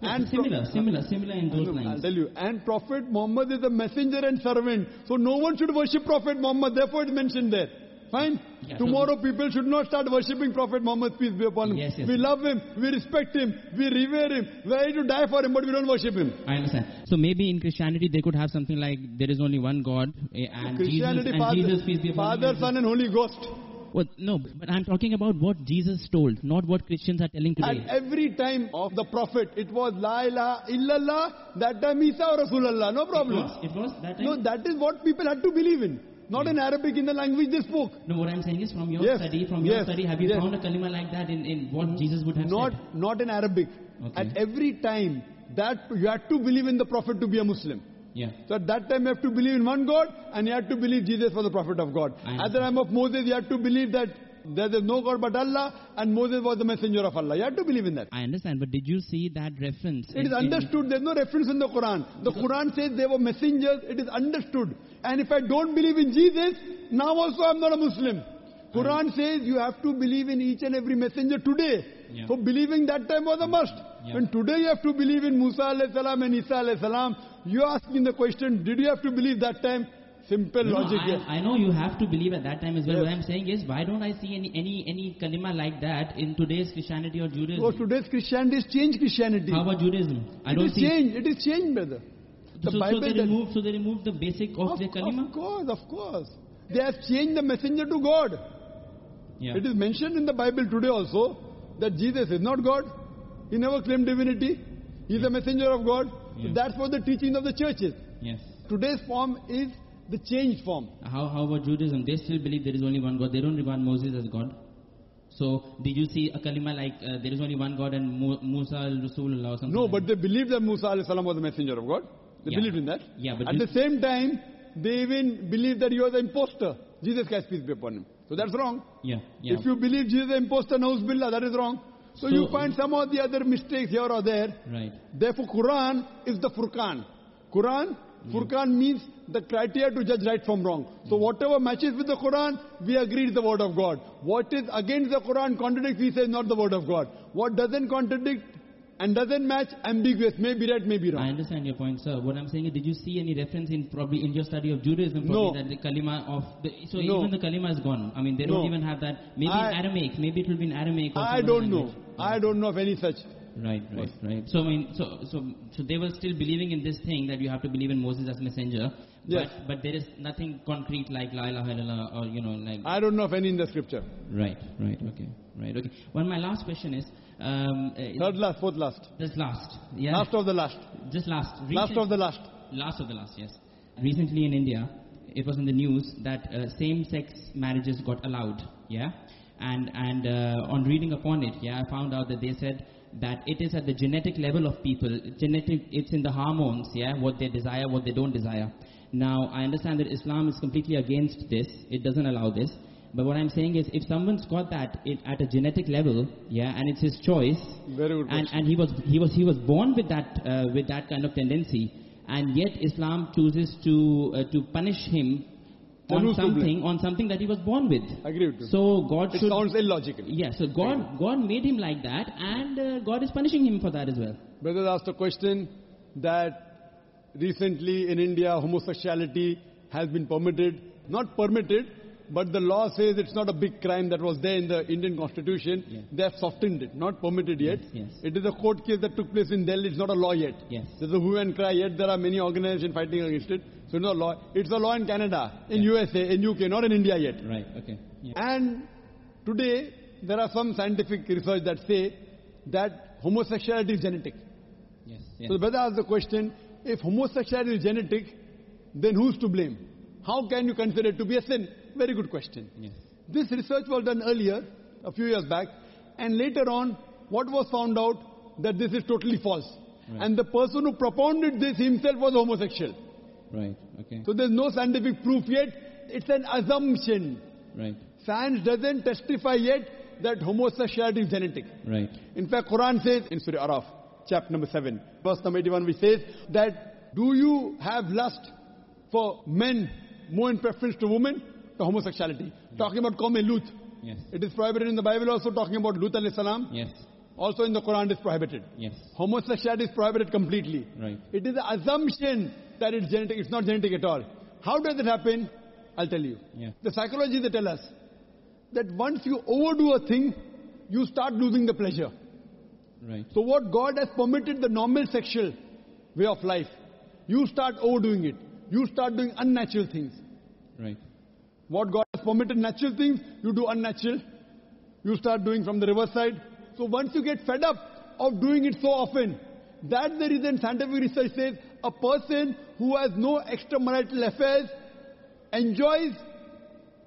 And similar, similar, similar in those lines. I'll tell you. And Prophet Muhammad is a messenger and servant. So no one should worship Prophet Muhammad. Therefore it's mentioned there. Fine? Yeah, so- Tomorrow people should not start worshipping Prophet Muhammad, peace be upon him. Yes, yes. We love him, we respect him, we revere him, we are ready to die for him, but we don't worship him. I understand. So maybe in Christianity they could have something like there is only one God eh, and Christianity, Jesus and Father, Jesus peace be upon Father, him. Son and Holy Ghost. What, no, but I'm talking about what Jesus told, not what Christians are telling today. At every time of the Prophet, it was La ilaha illallah, that time Isa or Rasulallah, no problem. It was, it was that time. No, that is what people had to believe in. Not in Arabic, in the language they spoke. No, what I'm saying is from your Yes, study, from your yes, study, have you yes. found a kalima like that in, in what Jesus would have Not, said? not in Arabic. Okay. At every time, that you had to believe in the Prophet to be a Muslim. Yeah. So at that time you have to believe in one God and you have to believe Jesus was the Prophet of God. At the time of Moses you had to believe that there is no God but Allah and Moses was the messenger of Allah. You have to believe in that. I understand, but did you see that reference? It is understood. There is no reference in the Quran. The Quran says they were messengers. It is understood. And if I don't believe in Jesus, now also I am not a Muslim. Quran says you have to believe in each and every messenger today. Yeah. So believing that time was a mm. must. Yeah. When today you have to believe in Musa alayhi salam and Isa alayhi salam, you are asking the question, did you have to believe that time? Simple No, no, logic. yes. I, I know you have to believe at that time as well. Yes. What I'm saying is, why don't I see any any any kalima like that in today's Christianity or Judaism? Because today's Christianity has changed Christianity. How about Judaism? I it don't is see. changed. It is changed, brother. The so, Bible so they that- removed, so they removed the basic of, their kalima. Of course, of course. They have changed the messenger to God. Yeah. It is mentioned in the Bible today also that Jesus is not God. He never claimed divinity. He is a messenger of God. So that's what the teaching of the churches. Yes. Today's form is the changed form. How, how about Judaism? They still believe there is only one God. They don't regard Moses as God. So, did you see a kalima like uh, there is only one God and Mu- Musa al Rasulullah or something? No, like but they believe that Musa alayhi salam was the messenger of God. They Yeah. believed in that. Yeah, but At the same time, they even believe that he was an impostor. Jesus Christ peace be upon him. So that's wrong. Yeah, yeah. If you believe Jesus is an impostor, Nauz Billah, that is wrong. So, So- you find some of the other mistakes here or there. Right. Therefore, Quran is the Furqan. Quran, Furqan means the criteria to judge right from wrong. So whatever matches with the Quran, we agree is the word of God. What is against the Quran, contradicts, we say is not the word of God. What doesn't contradict and doesn't match ambiguous. May be right, may be wrong. I understand your point, sir. What I'm saying is, did you see any reference in probably in your study of Judaism, probably No. that the kalima of the, so No. even the kalima is gone. I mean, they No. don't even have that. Maybe I- in Aramaic, maybe it will be in Aramaic. Or I don't know. language. I don't know of any such. Right, right, right. So I mean, so so so they were still believing in this thing that you have to believe in Moses as messenger. Yes. But but there is nothing concrete like la ilaha illallah or you know like. I don't know of any in the scripture. Right, right, okay, right, okay. Well, my last question is. Um, uh, Third last, fourth last. This last, yeah. Last of the last. Just last. Last of the last. Last of the last, yes. Recently in India, it was in the news that uh, same-sex marriages got allowed, yeah? And, and uh, on reading upon it, yeah, I found out that they said that it is at the genetic level of people, genetic, it's in the hormones, yeah, what they desire, what they don't desire. Now, I understand that Islam is completely against this, it doesn't allow this. But what I'm saying is, if someone's got that it, at a genetic level, yeah, and it's his choice, Very good and, question. and he was he was he was born with that uh, with that kind of tendency, and yet Islam chooses to uh, to punish him on something on something that he was born with. Agree with you. So God It should. sounds illogical. Yeah. So God God made him like that, and uh, God is punishing him for that as well. Brother asked a question that recently in India homosexuality has been permitted. Not permitted, but the law says it's not a big crime that was there in the Indian constitution. They have softened it, not permitted yet. Yes. It is a court case that took place in Delhi. It's not a law yet. Yes. There's a hue and cry yet. There are many organizations fighting against it. So it's not a law. It's a law in Canada, in USA, in UK, not in India yet. Right. Okay. And today, there are some scientific research that say that homosexuality is genetic. Yes. So the brother asked the question, if homosexuality is genetic, then who's to blame? How can you consider it to be a sin? Very good question. Yes. This research was done earlier, a few years back, and later on, what was found out that this is totally false. And the person who propounded this himself was homosexual. Right. Okay. So there's no scientific proof yet. It's an assumption. Right. Science doesn't testify yet that homosexuality is genetic. Right. In fact, Quran says in Surah Araf, chapter number 7, verse number 81, which says that do you have lust for men more in preference to women? Homosexuality. Talking about Qawm Lut. Yes. It is prohibited in the Bible also talking about Lut alayhi salam. Yes. Also in the Quran it is prohibited. Yes. Homosexuality is prohibited completely. Right. It is an assumption that it's genetic. It's not genetic at all. How does it happen? I'll tell you. Yeah. The psychology they tell us that once you overdo a thing, you start losing the pleasure. Right. So what God has permitted the normal sexual way of life, you start overdoing it. You start doing unnatural things. Right. What God has permitted natural things, you do unnatural. You start doing from the reverse side. So once you get fed up of doing it so often, that's the reason scientific research says a person who has no extramarital affairs enjoys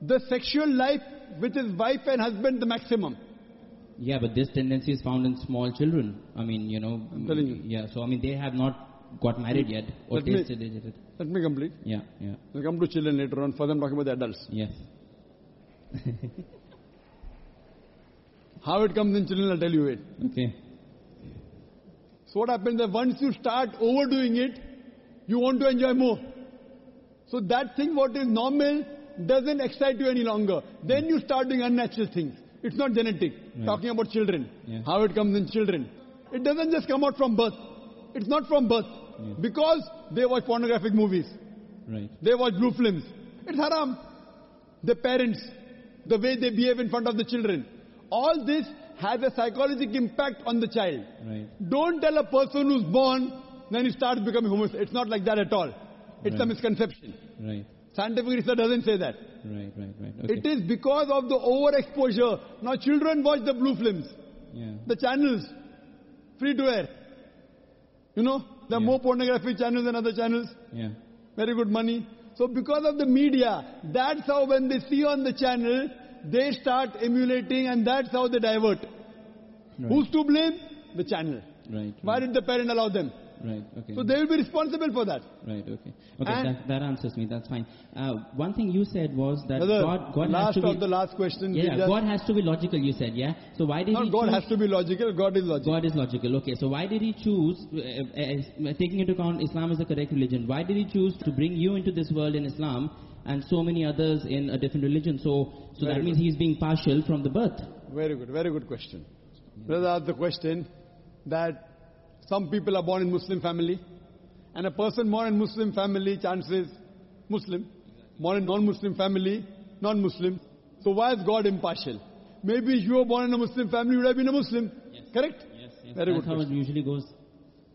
the sexual life with his wife and husband the maximum. Yeah, but this tendency is found in small children. I mean, you know. telling you. Yeah. So I mean, they have not got married yet or Let me- tasted it. Let me complete. Yeah. Yeah. We'll come to children later on. First I'm talking about the adults. Yes. How it comes in children, I'll tell you it. Okay. So what happens that once you start overdoing it, you want to enjoy more. So that thing what is normal doesn't excite you any longer. Then mm. you start doing unnatural things. It's not genetic. Right. Talking about children. Yeah. How it comes in children. It doesn't just come out from birth. It's not from birth. Because they watch pornographic movies. Right. They watch blue films. It's haram. The parents, the way they behave in front of the children. All this has a psychological impact on the child. Right. Don't tell a person who's born, then he starts becoming homosexual. It's not like that at all. It's a misconception. Right. Scientific research doesn't say that. Right. Right. Right. Okay. It is because of the overexposure. Now children watch the blue films, Yeah. the channels, free to air. You know, there are more pornography channels than other channels. Yeah. Very good money. So because of the media, that's how when they see on the channel, they start emulating and that's how they divert. Who's to blame? The channel. Right. Why did the parent allow them? Right. Okay. So they will be responsible for that. Right. Okay. Okay. And- That, that answers me. That's fine. Uh, one thing you said was that God, God last has to of be. the last question. yeah, God has to be logical. You said, yeah. So why did Not he God choose? has to be logical, God is logical. God is logical. Okay. So why did he choose, uh, uh, uh, taking into account Islam is the correct religion? Why did he choose to bring you into this world in Islam and so many others in a different religion? So, so Very that means good. he's being partial from the birth. Very good, very good question. Brother asked the question that Some people are born in Muslim family, and a person born in Muslim family, chances Muslim. Born in non-Muslim family, non-Muslim. So why is God impartial? Maybe if you were born in a Muslim family, you would have been a Muslim. Correct? Yes, yes. Very That's good how it usually goes.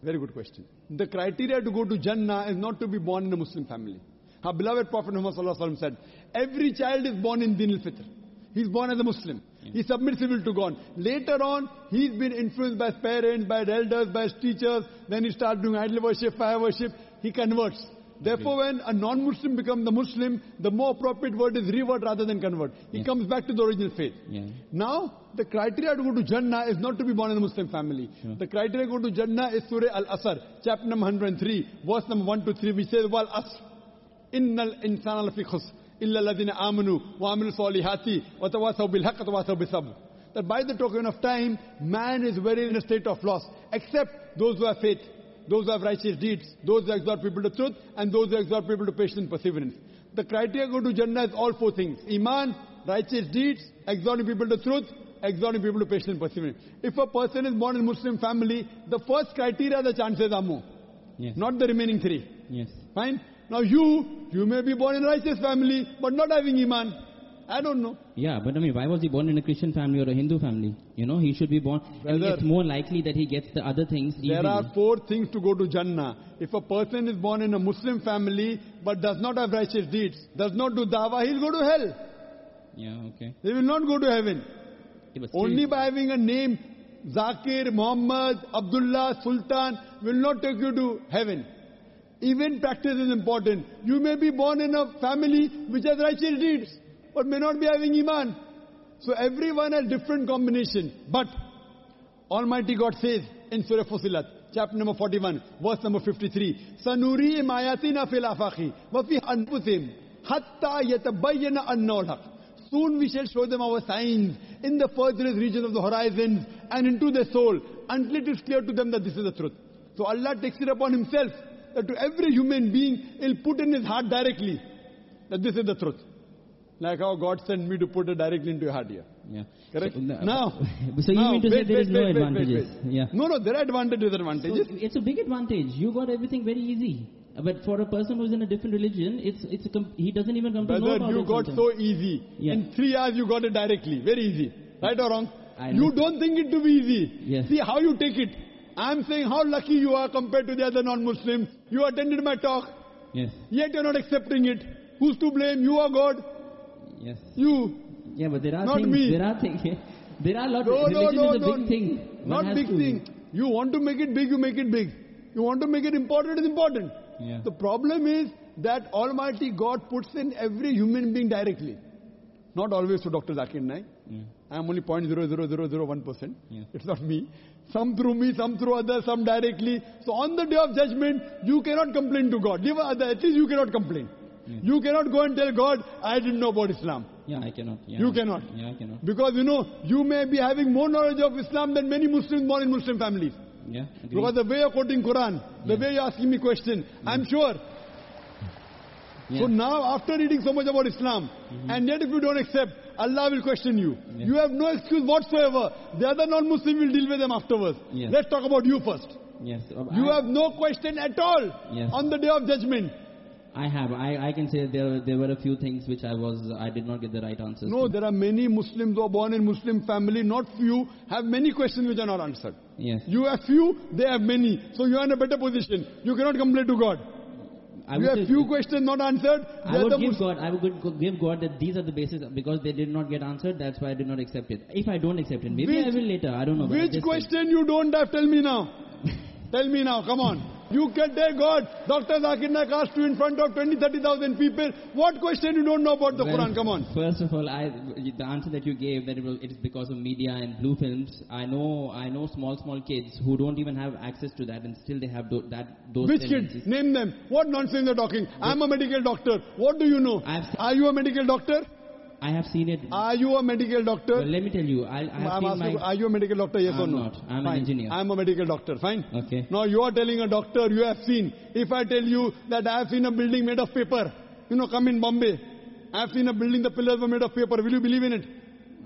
Very good question. The criteria to go to Jannah is not to be born in a Muslim family. Our beloved Prophet Muhammad Sallallahu Alaihi Wasallam said, every child is born in Din al-Fitr. He's born as a Muslim. Mm. He submits will to God. Later on, he's been influenced by his parents, by his elders, by his teachers. Then he starts doing idol worship, fire worship. He converts. Therefore, when a non-Muslim becomes the Muslim, the more appropriate word is revert rather than convert. He comes back to the original faith. Yeah. Now, the criteria to go to Jannah is not to be born in a Muslim family. The criteria to go to Jannah is Surah Al-Asr, chapter number 103, verse number 1 to 3, which says, Wal Asr, Innal insana lafi khusr, illa alladhina amanu, wa amilu salihati, wa tawasaw bil haqq, wa tawasaw bis sabr. That by the token of time, man is very in a state of loss, except those who have faith, those who have righteous deeds, those who exhort people to truth, and those who exhort people to patience and perseverance. The criteria go to Jannah is all four things. Iman, righteous deeds, exhorting people to truth, exhorting people to patience and perseverance. If a person is born in a Muslim family, the first criteria, the chances are more. Yes. Not the remaining three. Yes. Fine? Now you, you may be born in a righteous family, but not having Iman. I don't know. Yeah, but I mean, why was he born in a Christian family or a Hindu family? You know, he should be born. Brother, it's more likely that he gets the other things easily. There are four things to go to Jannah. If a person is born in a Muslim family, but does not have righteous deeds, does not do dawah, he'll go to hell. Yeah, okay. He will not go to heaven. Only by having a name, Zakir, Muhammad, Abdullah, Sultan, will not take you to heaven. Even practice is important. You may be born in a family which has righteous deeds, but may not be having iman. So everyone has different combination. But Almighty God says in Surah Fussilat, chapter number 41, verse number 53, سَنُرِيهِمْ آيَاتِنَا filafaki wafi وَفِي أَنْفُسِهِمْ حَتَّى يَتَبَيَّنَ Soon we shall show them our signs in the furthest regions of the horizons and into their soul until it is clear to them that this is the truth. So Allah takes it upon Himself to every human being He'll put in his heart directly that this is the truth. Like how God sent me to put it directly into your heart here. Yeah. Correct? So, no, now, so you now, mean to say wait, there wait, is no wait, wait, advantages? Yeah. No, no, there are advantages, advantages. So it's a big advantage. You got everything very easy. But for a person who's in a different religion, it's it's a com- he doesn't even come to know Brother, about you it got sometimes. so easy. Yeah. In three hours, you got it directly. Very easy. Right or wrong? You don't think it to be easy. Yes. See how you take it. I'm saying how lucky you are compared to the other non-Muslims. You attended my talk, Yes. yet you're not accepting it. Who's to blame? You or God? Yes. You. Yeah, but there are Not things. me. There are things. There are a lot. No, no, religion no, is a no. big thing. One Not big to- thing. You want to make it big, you make it big. You want to make it important, it's important. Yeah. The problem is that Almighty God puts in every human being directly. Not always to Dr. Zakir Naik. Yeah. I am only 0.00001%. Yeah. It's not me. Some through me, some through others, some directly. So on the day of judgment, you cannot complain to God. At least you cannot complain. Hmm. You cannot go and tell God, I didn't know about Islam. Yeah, I cannot. Yeah. You cannot. Yeah, I cannot. Because you know, you may be having more knowledge of Islam than many Muslims born in Muslim families. Yeah. Agree. Because the way you're quoting Quran, the way you're asking me question, I'm hmm. sure. So now after reading so much about Islam, mm-hmm. and yet if you don't accept, Allah will question you. You have no excuse whatsoever. The other non-Muslim will deal with them afterwards. Yes. Let's talk about you first. Yes. You I- have no question at all Yes. on the day of judgment. I have. I, I can say there there were a few things which I was I did not get the right answers. No, to. there are many Muslims who are born in Muslim family, not few, have many questions which are not answered. Yes. You have few, they have many. So you are in a better position. You cannot complain to God. I you have few questions not answered. I would give God. I would give God that these are the basis because they did not get answered. That's why I did not accept it. If I don't accept it, maybe I will later. I don't know. Which question you don't have? Tell me now. Tell me now, come on. You can tell God, Dr. Zakir Naik asked you in front of 20, 30,000 people. What question you don't know about the Well, Quran? Come on. First of all, I, the answer that you gave that it, was, it is because of media and blue films. I know, I know small, small kids who don't even have access to that, and still they have tho- that those Which tendencies. kids? Name them. What nonsense you're talking? I'm a medical doctor. What do you know? Are you a medical doctor? I have seen it. Are you a medical doctor? Well, let me tell you, I, I have I'm seen asking, my. are you a medical doctor? Yes or I'm no? not. I'm an engineer. I'm a medical doctor. Fine. Okay. Now you are telling a doctor you have seen. If I tell you that I have seen a building made of paper, you know, come in Bombay. I have seen a building, the pillars were made of paper. Will you believe in it?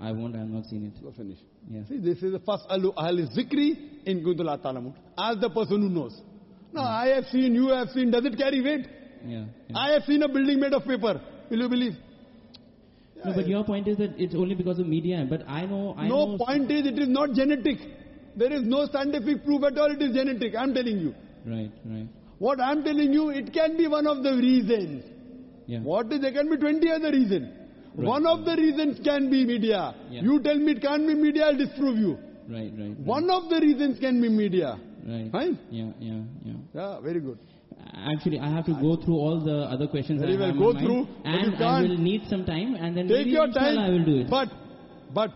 I won't. I have not seen it. Go finish. Yeah. See, this is the first alu ahli zikri in kuntul ta'lamun. Ask the person who knows. No, hmm. I have seen, you have seen. Does it carry weight? Yeah. I have seen a building made of paper. Will you believe? No, but your point is that it's only because of media. But I know. I no know. point is it is not genetic. There is no scientific proof at all. It is genetic. I'm telling you. Right. Right. What I'm telling you, it can be one of the reasons. Yeah. What is there can be 20 other reasons. Right. One of the reasons can be media. Yeah. You tell me it can't be media, I'll disprove you. Right. Right. One of the reasons can be media. Right. Fine? Yeah. Yeah. Yeah. Yeah, very good. Actually, I have to go through all the other questions. Very I well, go through, and you I will need some time, and then Take your time. I will do it. But, but,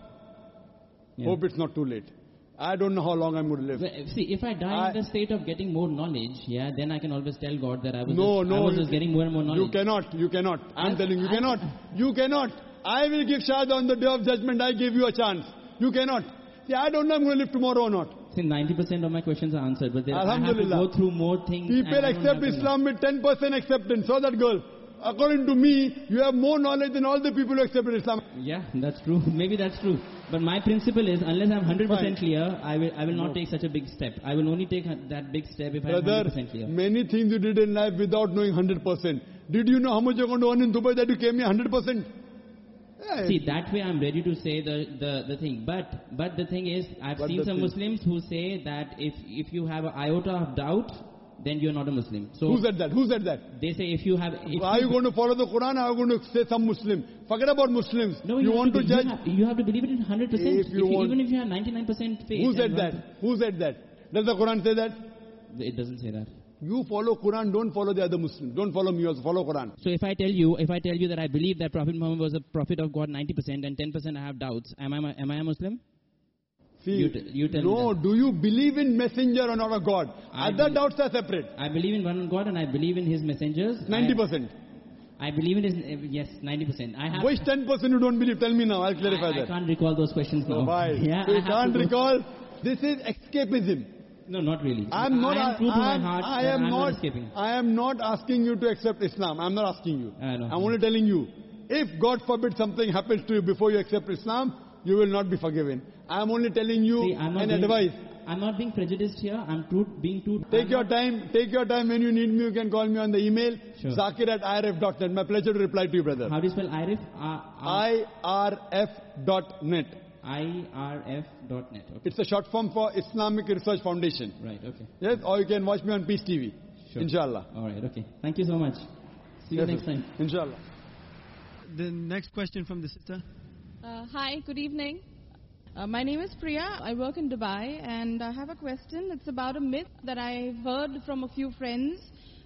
Yeah. hope it's not too late. I don't know how long I'm going to live. Well, See, if I die I- in the state of getting more knowledge, yeah, then I can always tell God that I was No, just, no. I was you just getting more and more knowledge. You cannot, you cannot. I'm I- telling you, cannot. You cannot. I will give Shahada on the day of judgment. I gave you a chance. You cannot. See, I don't know I'm going to live tomorrow or not. See, 90% of my questions are answered, but then I have to go through more things. People and I don't accept Islam with 10% acceptance. So that girl. According to me, you have more knowledge than all the people who accepted Islam. Yeah, that's true. Maybe that's true. But my principle is, unless I'm 100% Fine. clear, I will, I will No. not take such a big step. I will only take that big step if I'm 100% clear. many things you did in life without knowing 100%. Did you know how much you're going to earn in Dubai that you came here 100%? Yeah. See, that way I'm ready to say the, the, the thing. But but the thing is, I've But seen some thing- Muslims who say that if if you have an iota of doubt, then you're not a Muslim. So Who said that? Who said that? they say if you have... If Are you going to follow the Quran or are you going to say some Muslim? Forget about Muslims. No, you, have want to, be- judge? You have, you have to believe it in 100%. If you even if you have 99% faith. Who said that? Who said that? Does the Quran say that? It doesn't say that. You follow Quran, don't follow the other Muslims. Don't follow me also, follow Quran. So if I tell you, if I tell you that I believe that Prophet Muhammad was a prophet of God 90% and 10% I have doubts, am I, am I a Muslim? See, You you tell me no, do you believe in messenger or not a God? I Other doubts are separate. I believe in one God and I believe in His messengers. 90%. I, I believe in His, uh, yes, 90%. I have... Which 10% you don't believe? Tell me now, I'll clarify I, I can't recall those questions now. Why? Yeah, so I you can't recall. This is escapism. No, not really. I'm not. I am true to I my heart. I am I'm not. escaping. I am not asking you to accept Islam. I'm not asking you. I know. I'm only telling you. If God forbid something happens to you before you accept Islam, you will not be forgiven. I'm only telling you See, I'm not an being- advice. I'm not being prejudiced here. I'm true, being true. Take I'm your time. Take your time. When you need me, you can call me on the email. Sure. Zakir at irf.net. My pleasure to reply to you, brother. How do you spell IRIF? irf.net. IRF.net. Okay. It's a short form for Islamic Research Foundation. Right, okay. Yes, or you can watch me on Peace TV. Sure. Inshallah. All right, okay. Thank you so much. See you Yes, next time. Inshallah. The next question from the sister. Uh, hi, good evening. Uh, my name is Priya. I work in Dubai and I have a question. It's about a myth that I've heard from a few friends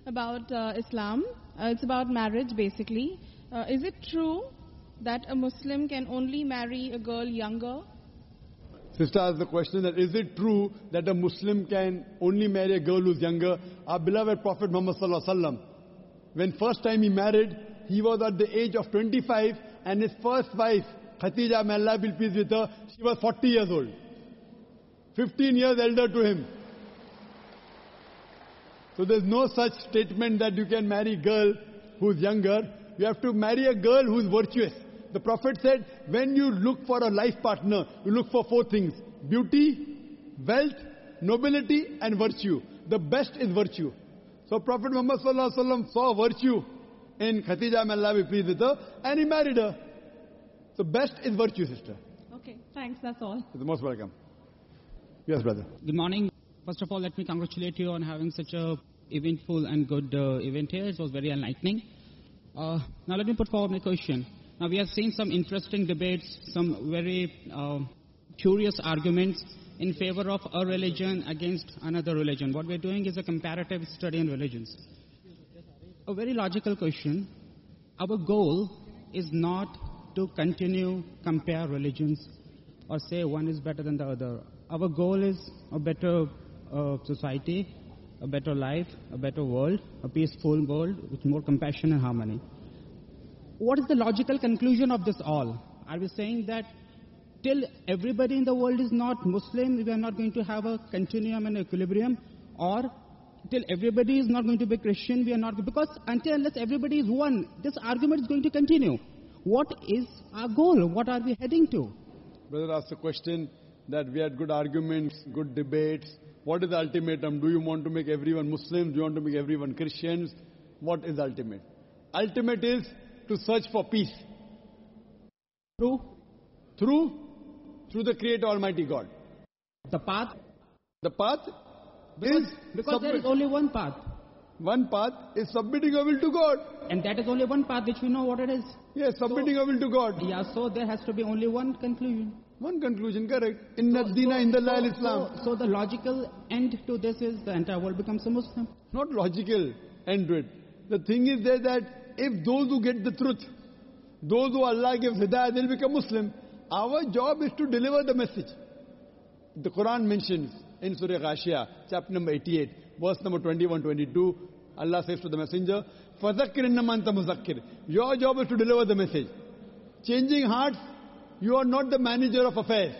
about uh, Islam. Uh, it's about marriage basically. Uh, is it true that a Muslim can only marry a girl younger? Sister asked the question that is it true that a Muslim can only marry a girl who's younger? Our beloved Prophet Muhammad when first time he married, he was at the age of 25 and his first wife, Khatija, may Allah be pleased with her, she was 40 years old. 15 years elder to him. So there's no such statement that you can marry a girl who's younger. You have to marry a girl who's virtuous. The Prophet said, when you look for a life partner, you look for four things. Beauty, wealth, nobility and virtue. The best is virtue. So Prophet Muhammad Sallallahu Alaihi Wasallam saw virtue in Khatija, may Allah be pleased with her, and he married her. So best is virtue, sister. Okay, thanks, that's all. You're most welcome. Yes, brother. Good morning. First of all, let me congratulate you on having such a eventful and good uh, event here. It was very enlightening. Uh, now let me put forward my question. Now we have seen some interesting debates, some very uh, curious arguments in favor of a religion against another religion. What we're doing is a comparative study in religions. A very logical question. Our goal is not to continue compare religions or say one is better than the other. Our goal is a better uh, society, a better life, a better world, a peaceful world with more compassion and harmony. What is the logical conclusion of this all? Are we saying that till everybody in the world is not Muslim, we are not going to have a continuum and equilibrium? Or till everybody is not going to be Christian, we are not, because until unless everybody is one, this argument is going to continue. What is our goal? What are we heading to? Brother asked a question that we had good arguments, good debates. What is the ultimatum? Do you want to make everyone Muslims? Do you want to make everyone Christians? What is the ultimate? Ultimate is to search for peace. Through? Through? Through the Creator Almighty God. The path? The path Because, is because there is only one path. one path is submitting your will to God. And that is only one path which we know what it is. Yes, submitting your will to God. Yeah, so there has to be only one conclusion. One conclusion, correct. Inna dina in the so, Islam. So, so the logical end to this is the entire world becomes a Muslim. Not logical end to it. The thing is there that if those who get the truth, those who Allah gives hidayah, they'll become Muslim. Our job is to deliver the message. The Quran mentions in Surah Ghashiyah, chapter number 88, verse number 21, 22, Allah says to the messenger, فَذَكِّرْ إِنَّمَا أَنْتَ مُذَكِّرْ Your job is to deliver the message. Changing hearts, you are not the manager of affairs.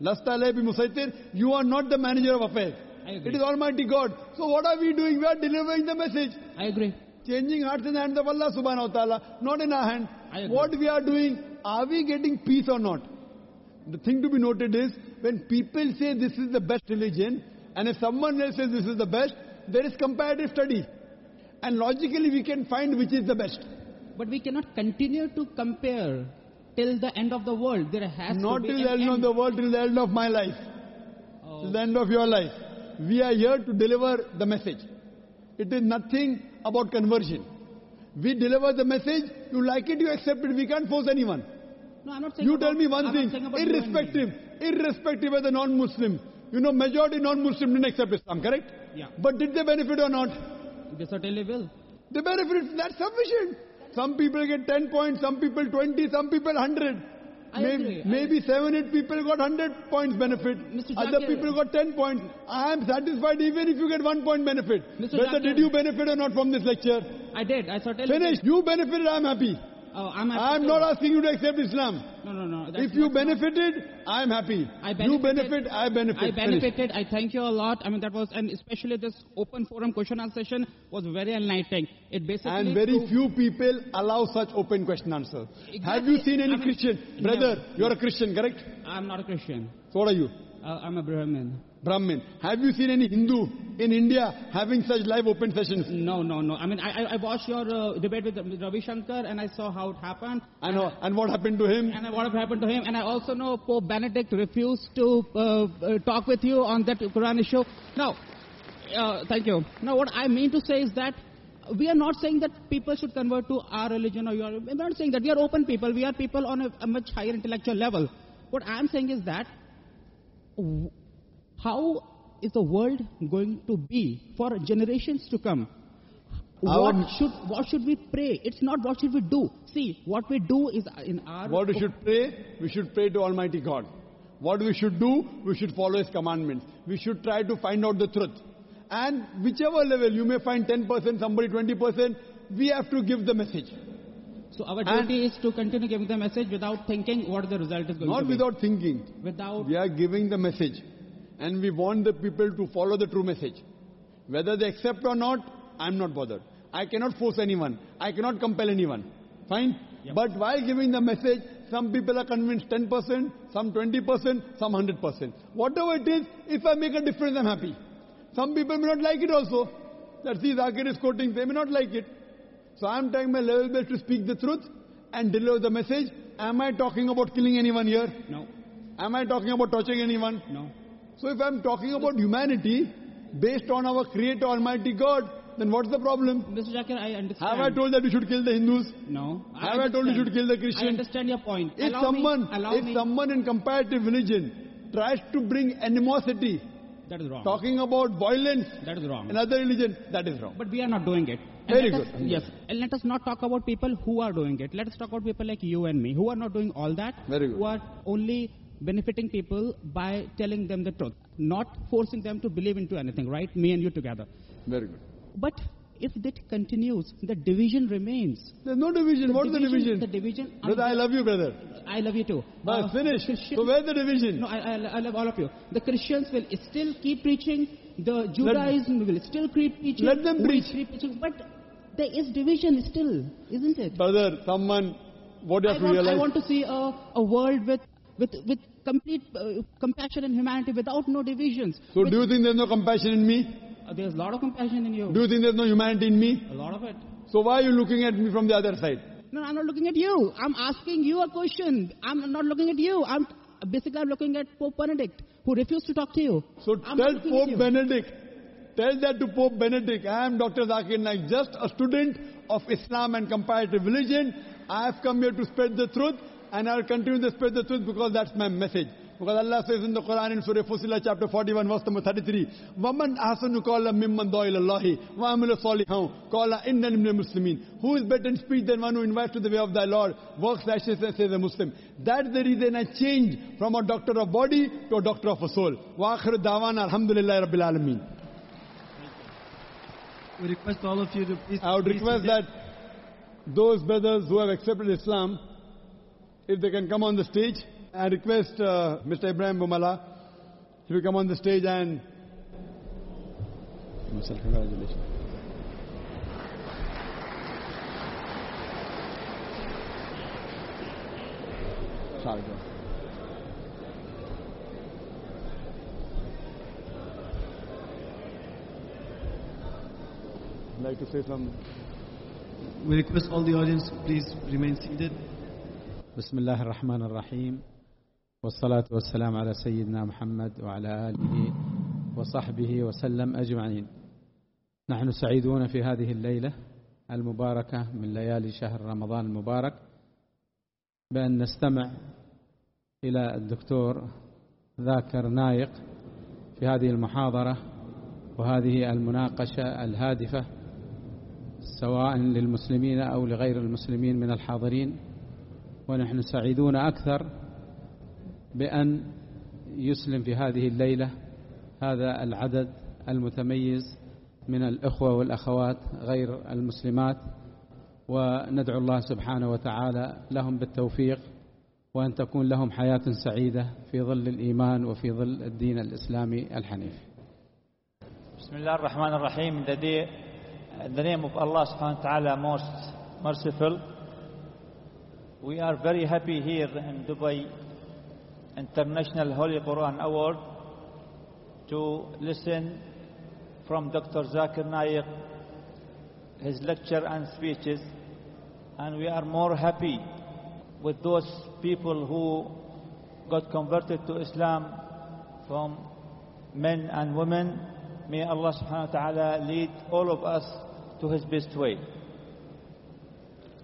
Lasta alayhi bi musaitir, you are not the manager of affairs. It is Almighty God. So what are we doing? We are delivering the message. I agree. Changing hearts in the hands of Allah subhanahu wa ta'ala, not in our hand. What we are doing, are we getting peace or not? The thing to be noted is, when people say this is the best religion, and if someone else says this is the best, there is comparative study. And logically we can find which is the best. But we cannot continue to compare till the end of the world. There has Not to be till the end of the world, till the end of my life. Till the oh. end of your life. We are here to deliver the message. It is nothing about conversion. We deliver the message, you like it, you accept it. We can't force anyone. No, I'm not saying You about- tell me one I'm thing, not saying about you and me. irrespective, irrespective of the non-Muslim. You know, majority non-Muslim didn't accept Islam, correct? Yeah. But did they benefit or not? They certainly will. They benefit, that's sufficient. Some people get 10 points, some people 20, some people 100. I maybe, agree. Maybe 7, 8 people got 100 points benefit. Other Zakir- people got 10 points. I am satisfied even if you get 1 point benefit. Mr. Whether did you benefit or not from this lecture? I did. I certainly Finish. You benefited, I am happy. Oh, I'm happy I am not asking you to accept Islam. No, no, no. If you benefited, I am happy. I You benefited- benefit, I benefit. I Finish. benefited. I thank you a lot. I mean, that was, and especially this open forum question answer session was very enlightening. It basically And very few people allow such open question answer. Have you seen any I mean, Christian? Brother, you're a Christian, correct? I'm not a Christian. So what are you? Uh, I'm a Brahmin. Brahmin. Have you seen any Hindu in India having such live open sessions? No, no, no. I mean, I, I- I watched your uh, debate with Ravi Shankar and I saw how it happened. I know. And what happened to him? And what happened to him. And I also know Pope Benedict refused to uh, uh, talk with you on that Quran issue. Now, uh, thank you. Now, what I mean to say is that we are not saying that people should convert to our religion or your. We're not saying that. We are open people. We are people on a, a much higher intellectual level. What I'm saying is that w- how is the world going to be for generations to come? What should what should we pray? It's not what should we do. See, what we do is in our What we should pray? We should pray to Almighty God. What we should do? We should follow His commandments. We should try to find out the truth. And whichever level, you may find 10%, somebody 20%, we have to give the message. So our And- duty is to continue giving the message without thinking what the result is going to be. Not without thinking. Without We are giving the message. And we want the people to follow the true message. Whether they accept or not, I'm not bothered. I cannot force anyone. I cannot compel anyone. Fine? But while giving the message, some people are convinced 10%, some 20%, some 100%. Whatever it is, if I make a difference, I'm happy. Some people may not like it also. That see Zakir is quoting, they may not like it. So I'm trying my level best to speak the truth and deliver the message. Am I talking about killing anyone here? No. Am I talking about torturing anyone? No. So if I'm talking about humanity based on our Creator Almighty God, then what's the problem? Mr. Jakir, I understand. Have I told that you should kill the Hindus? No. Have I, told you understand. should kill the Christians? I understand your point. If Allow someone, me, allow if me. someone in comparative religion tries to bring animosity, that is wrong. talking about violence That is wrong. Another religion, that is wrong. But we are not doing it. And Very good. Us, yes. And let us not talk about people who are doing it. Let us talk about people like you and me who are not doing all that. Very good. Who are only benefiting people by telling them the truth, not forcing them to believe into anything, right? Me and you together. Very good. But if that continues, the division remains. There's no division. What's the division? The division. Brother, I love you, brother. I love you too. But Uh, finish. Christian- So where's the division? No, I, I, I love all of you. The Christians will still keep preaching. The Judaism will still keep preaching. Let them preach. keep preaching. But there is division still, isn't it? Brother, someone, what you I have to want, realize. I want to see a, a world with with, with complete uh, compassion and humanity without no divisions. So With- do you think there's no compassion in me? Uh, there's a lot of compassion in you. Do you think there's no humanity in me? A lot of it. So why are you looking at me from the other side? No, I'm not looking at you. I'm asking you a question. I'm not looking at you. I'm basically I'm looking at Pope Benedict, who refused to talk to you. So I'm tell Pope. Benedict, tell that to Pope Benedict, I am Dr. Zakir Naik, just a student of Islam and comparative religion. I have come here to spread the truth and I'll continue to spread the truth because that's my message. Because Allah says in the Quran in Surah Fussilat chapter 41 verse number 33, وَمَنْ أَحْسَنُ قَالَ مِمَّنْ دَوَ إِلَى اللَّهِ وَعَمِلَ صَالِحًا قَالَ إِنَّنِ مِنَ الْمُسْلِمِينَ Who is better in speech than one who invites to the way of thy Lord, works righteousness and says a Muslim. That's the reason I changed from a doctor of body to a doctor of a soul. وَآخِرُ دَعْوَانَ الْحَمْدُ لِلَّهِ رَبِّ الْعَالَمِينَ We request all of you to please... I would request that those brothers who have accepted Islam if they can come on the stage, I request uh, Mr. Ibrahim Bumelha, you come on the stage and. Congratulations. Sorry. Like to say some. We request all the audience please remain seated. بسم الله الرحمن الرحيم. والصلاة والسلام على سيدنا محمد وعلى آله وصحبه وسلم أجمعين. نحن سعيدون في هذه الليلة المباركة من ليالي شهر رمضان المبارك بأن نستمع إلى الدكتور ذاكر نايق في هذه المحاضرة وهذه المناقشة الهادفة سواء للمسلمين أو لغير المسلمين من الحاضرين. ونحن سعيدون أكثر بأن يسلم في هذه الليلة هذا العدد المتميز من الإخوة والأخوات غير المسلمات وندعو الله سبحانه وتعالى لهم بالتوفيق وأن تكون لهم حياة سعيدة في ظل الإيمان وفي ظل الدين الإسلامي الحنيف Bismillah ar-Rahman ar-Rahim. In the, in the name of Allah subhanahu wa ta'ala, most merciful, we are very happy here in Dubai International Holy Quran Award to listen from Dr. Zakir Naik, his lecture and speeches, and we are more happy with those people who got converted to Islam from men and women. May Allah subhanahu wa ta'ala lead all of us to his best way.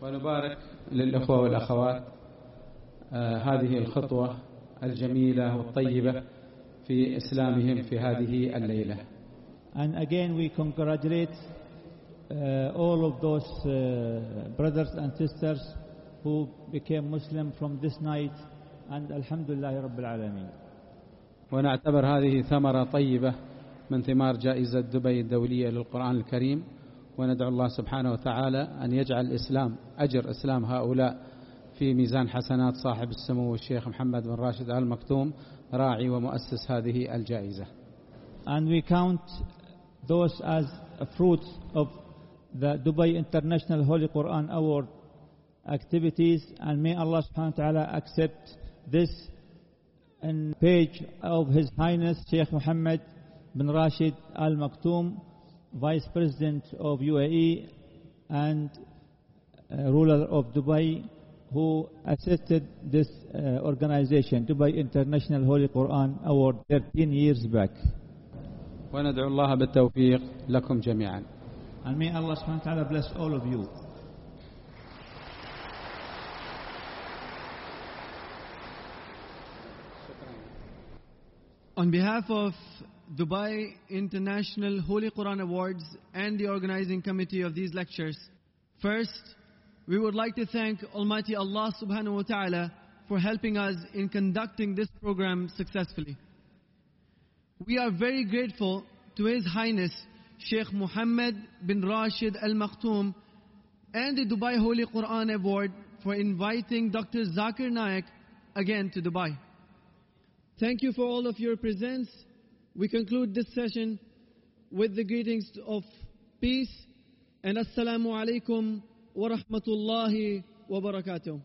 ونبارك للأخوة والأخوات آه، هذه الخطوة الجميلة والطيبة في إسلامهم في هذه الليلة. And again we congratulate uh, all of those uh, brothers and sisters who became Muslim from this night and الحمد لله رب العالمين. ونعتبر هذه ثمرة طيبة من ثمار جائزة دبي الدولية للقرآن الكريم وندعو الله سبحانه وتعالى أن يجعل الإسلام أجر إسلام هؤلاء في ميزان حسنات صاحب السمو الشيخ محمد بن راشد آل مكتوم راعي ومؤسس هذه الجائزة And we count those as a fruit of the Dubai International Holy Quran Award activities. And may Allah subhanahu wa ta'ala accept this in page of His Highness Sheikh Muhammad bin Rashid Al Maktoum, Vice President of UAE and uh, ruler of Dubai, who assisted this uh, organization, Dubai International Holy Quran Award, 13 years back. وندعو الله بالتوفيق لكم جميعا And may Allah subhanahu wa ta'ala bless all of you. On behalf of Dubai International Holy Quran Awards and the organizing committee of these lectures, first, we would like to thank Almighty Allah subhanahu wa ta'ala for helping us in conducting this program successfully. We are very grateful to His Highness Sheikh Muhammad bin Rashid Al Maktoum and the Dubai Holy Quran Award for inviting Dr. Zakir Naik again to Dubai. Thank you for all of your presence. We conclude this session with the greetings of peace and Assalamu alaikum wa rahmatullahi wa barakatuh.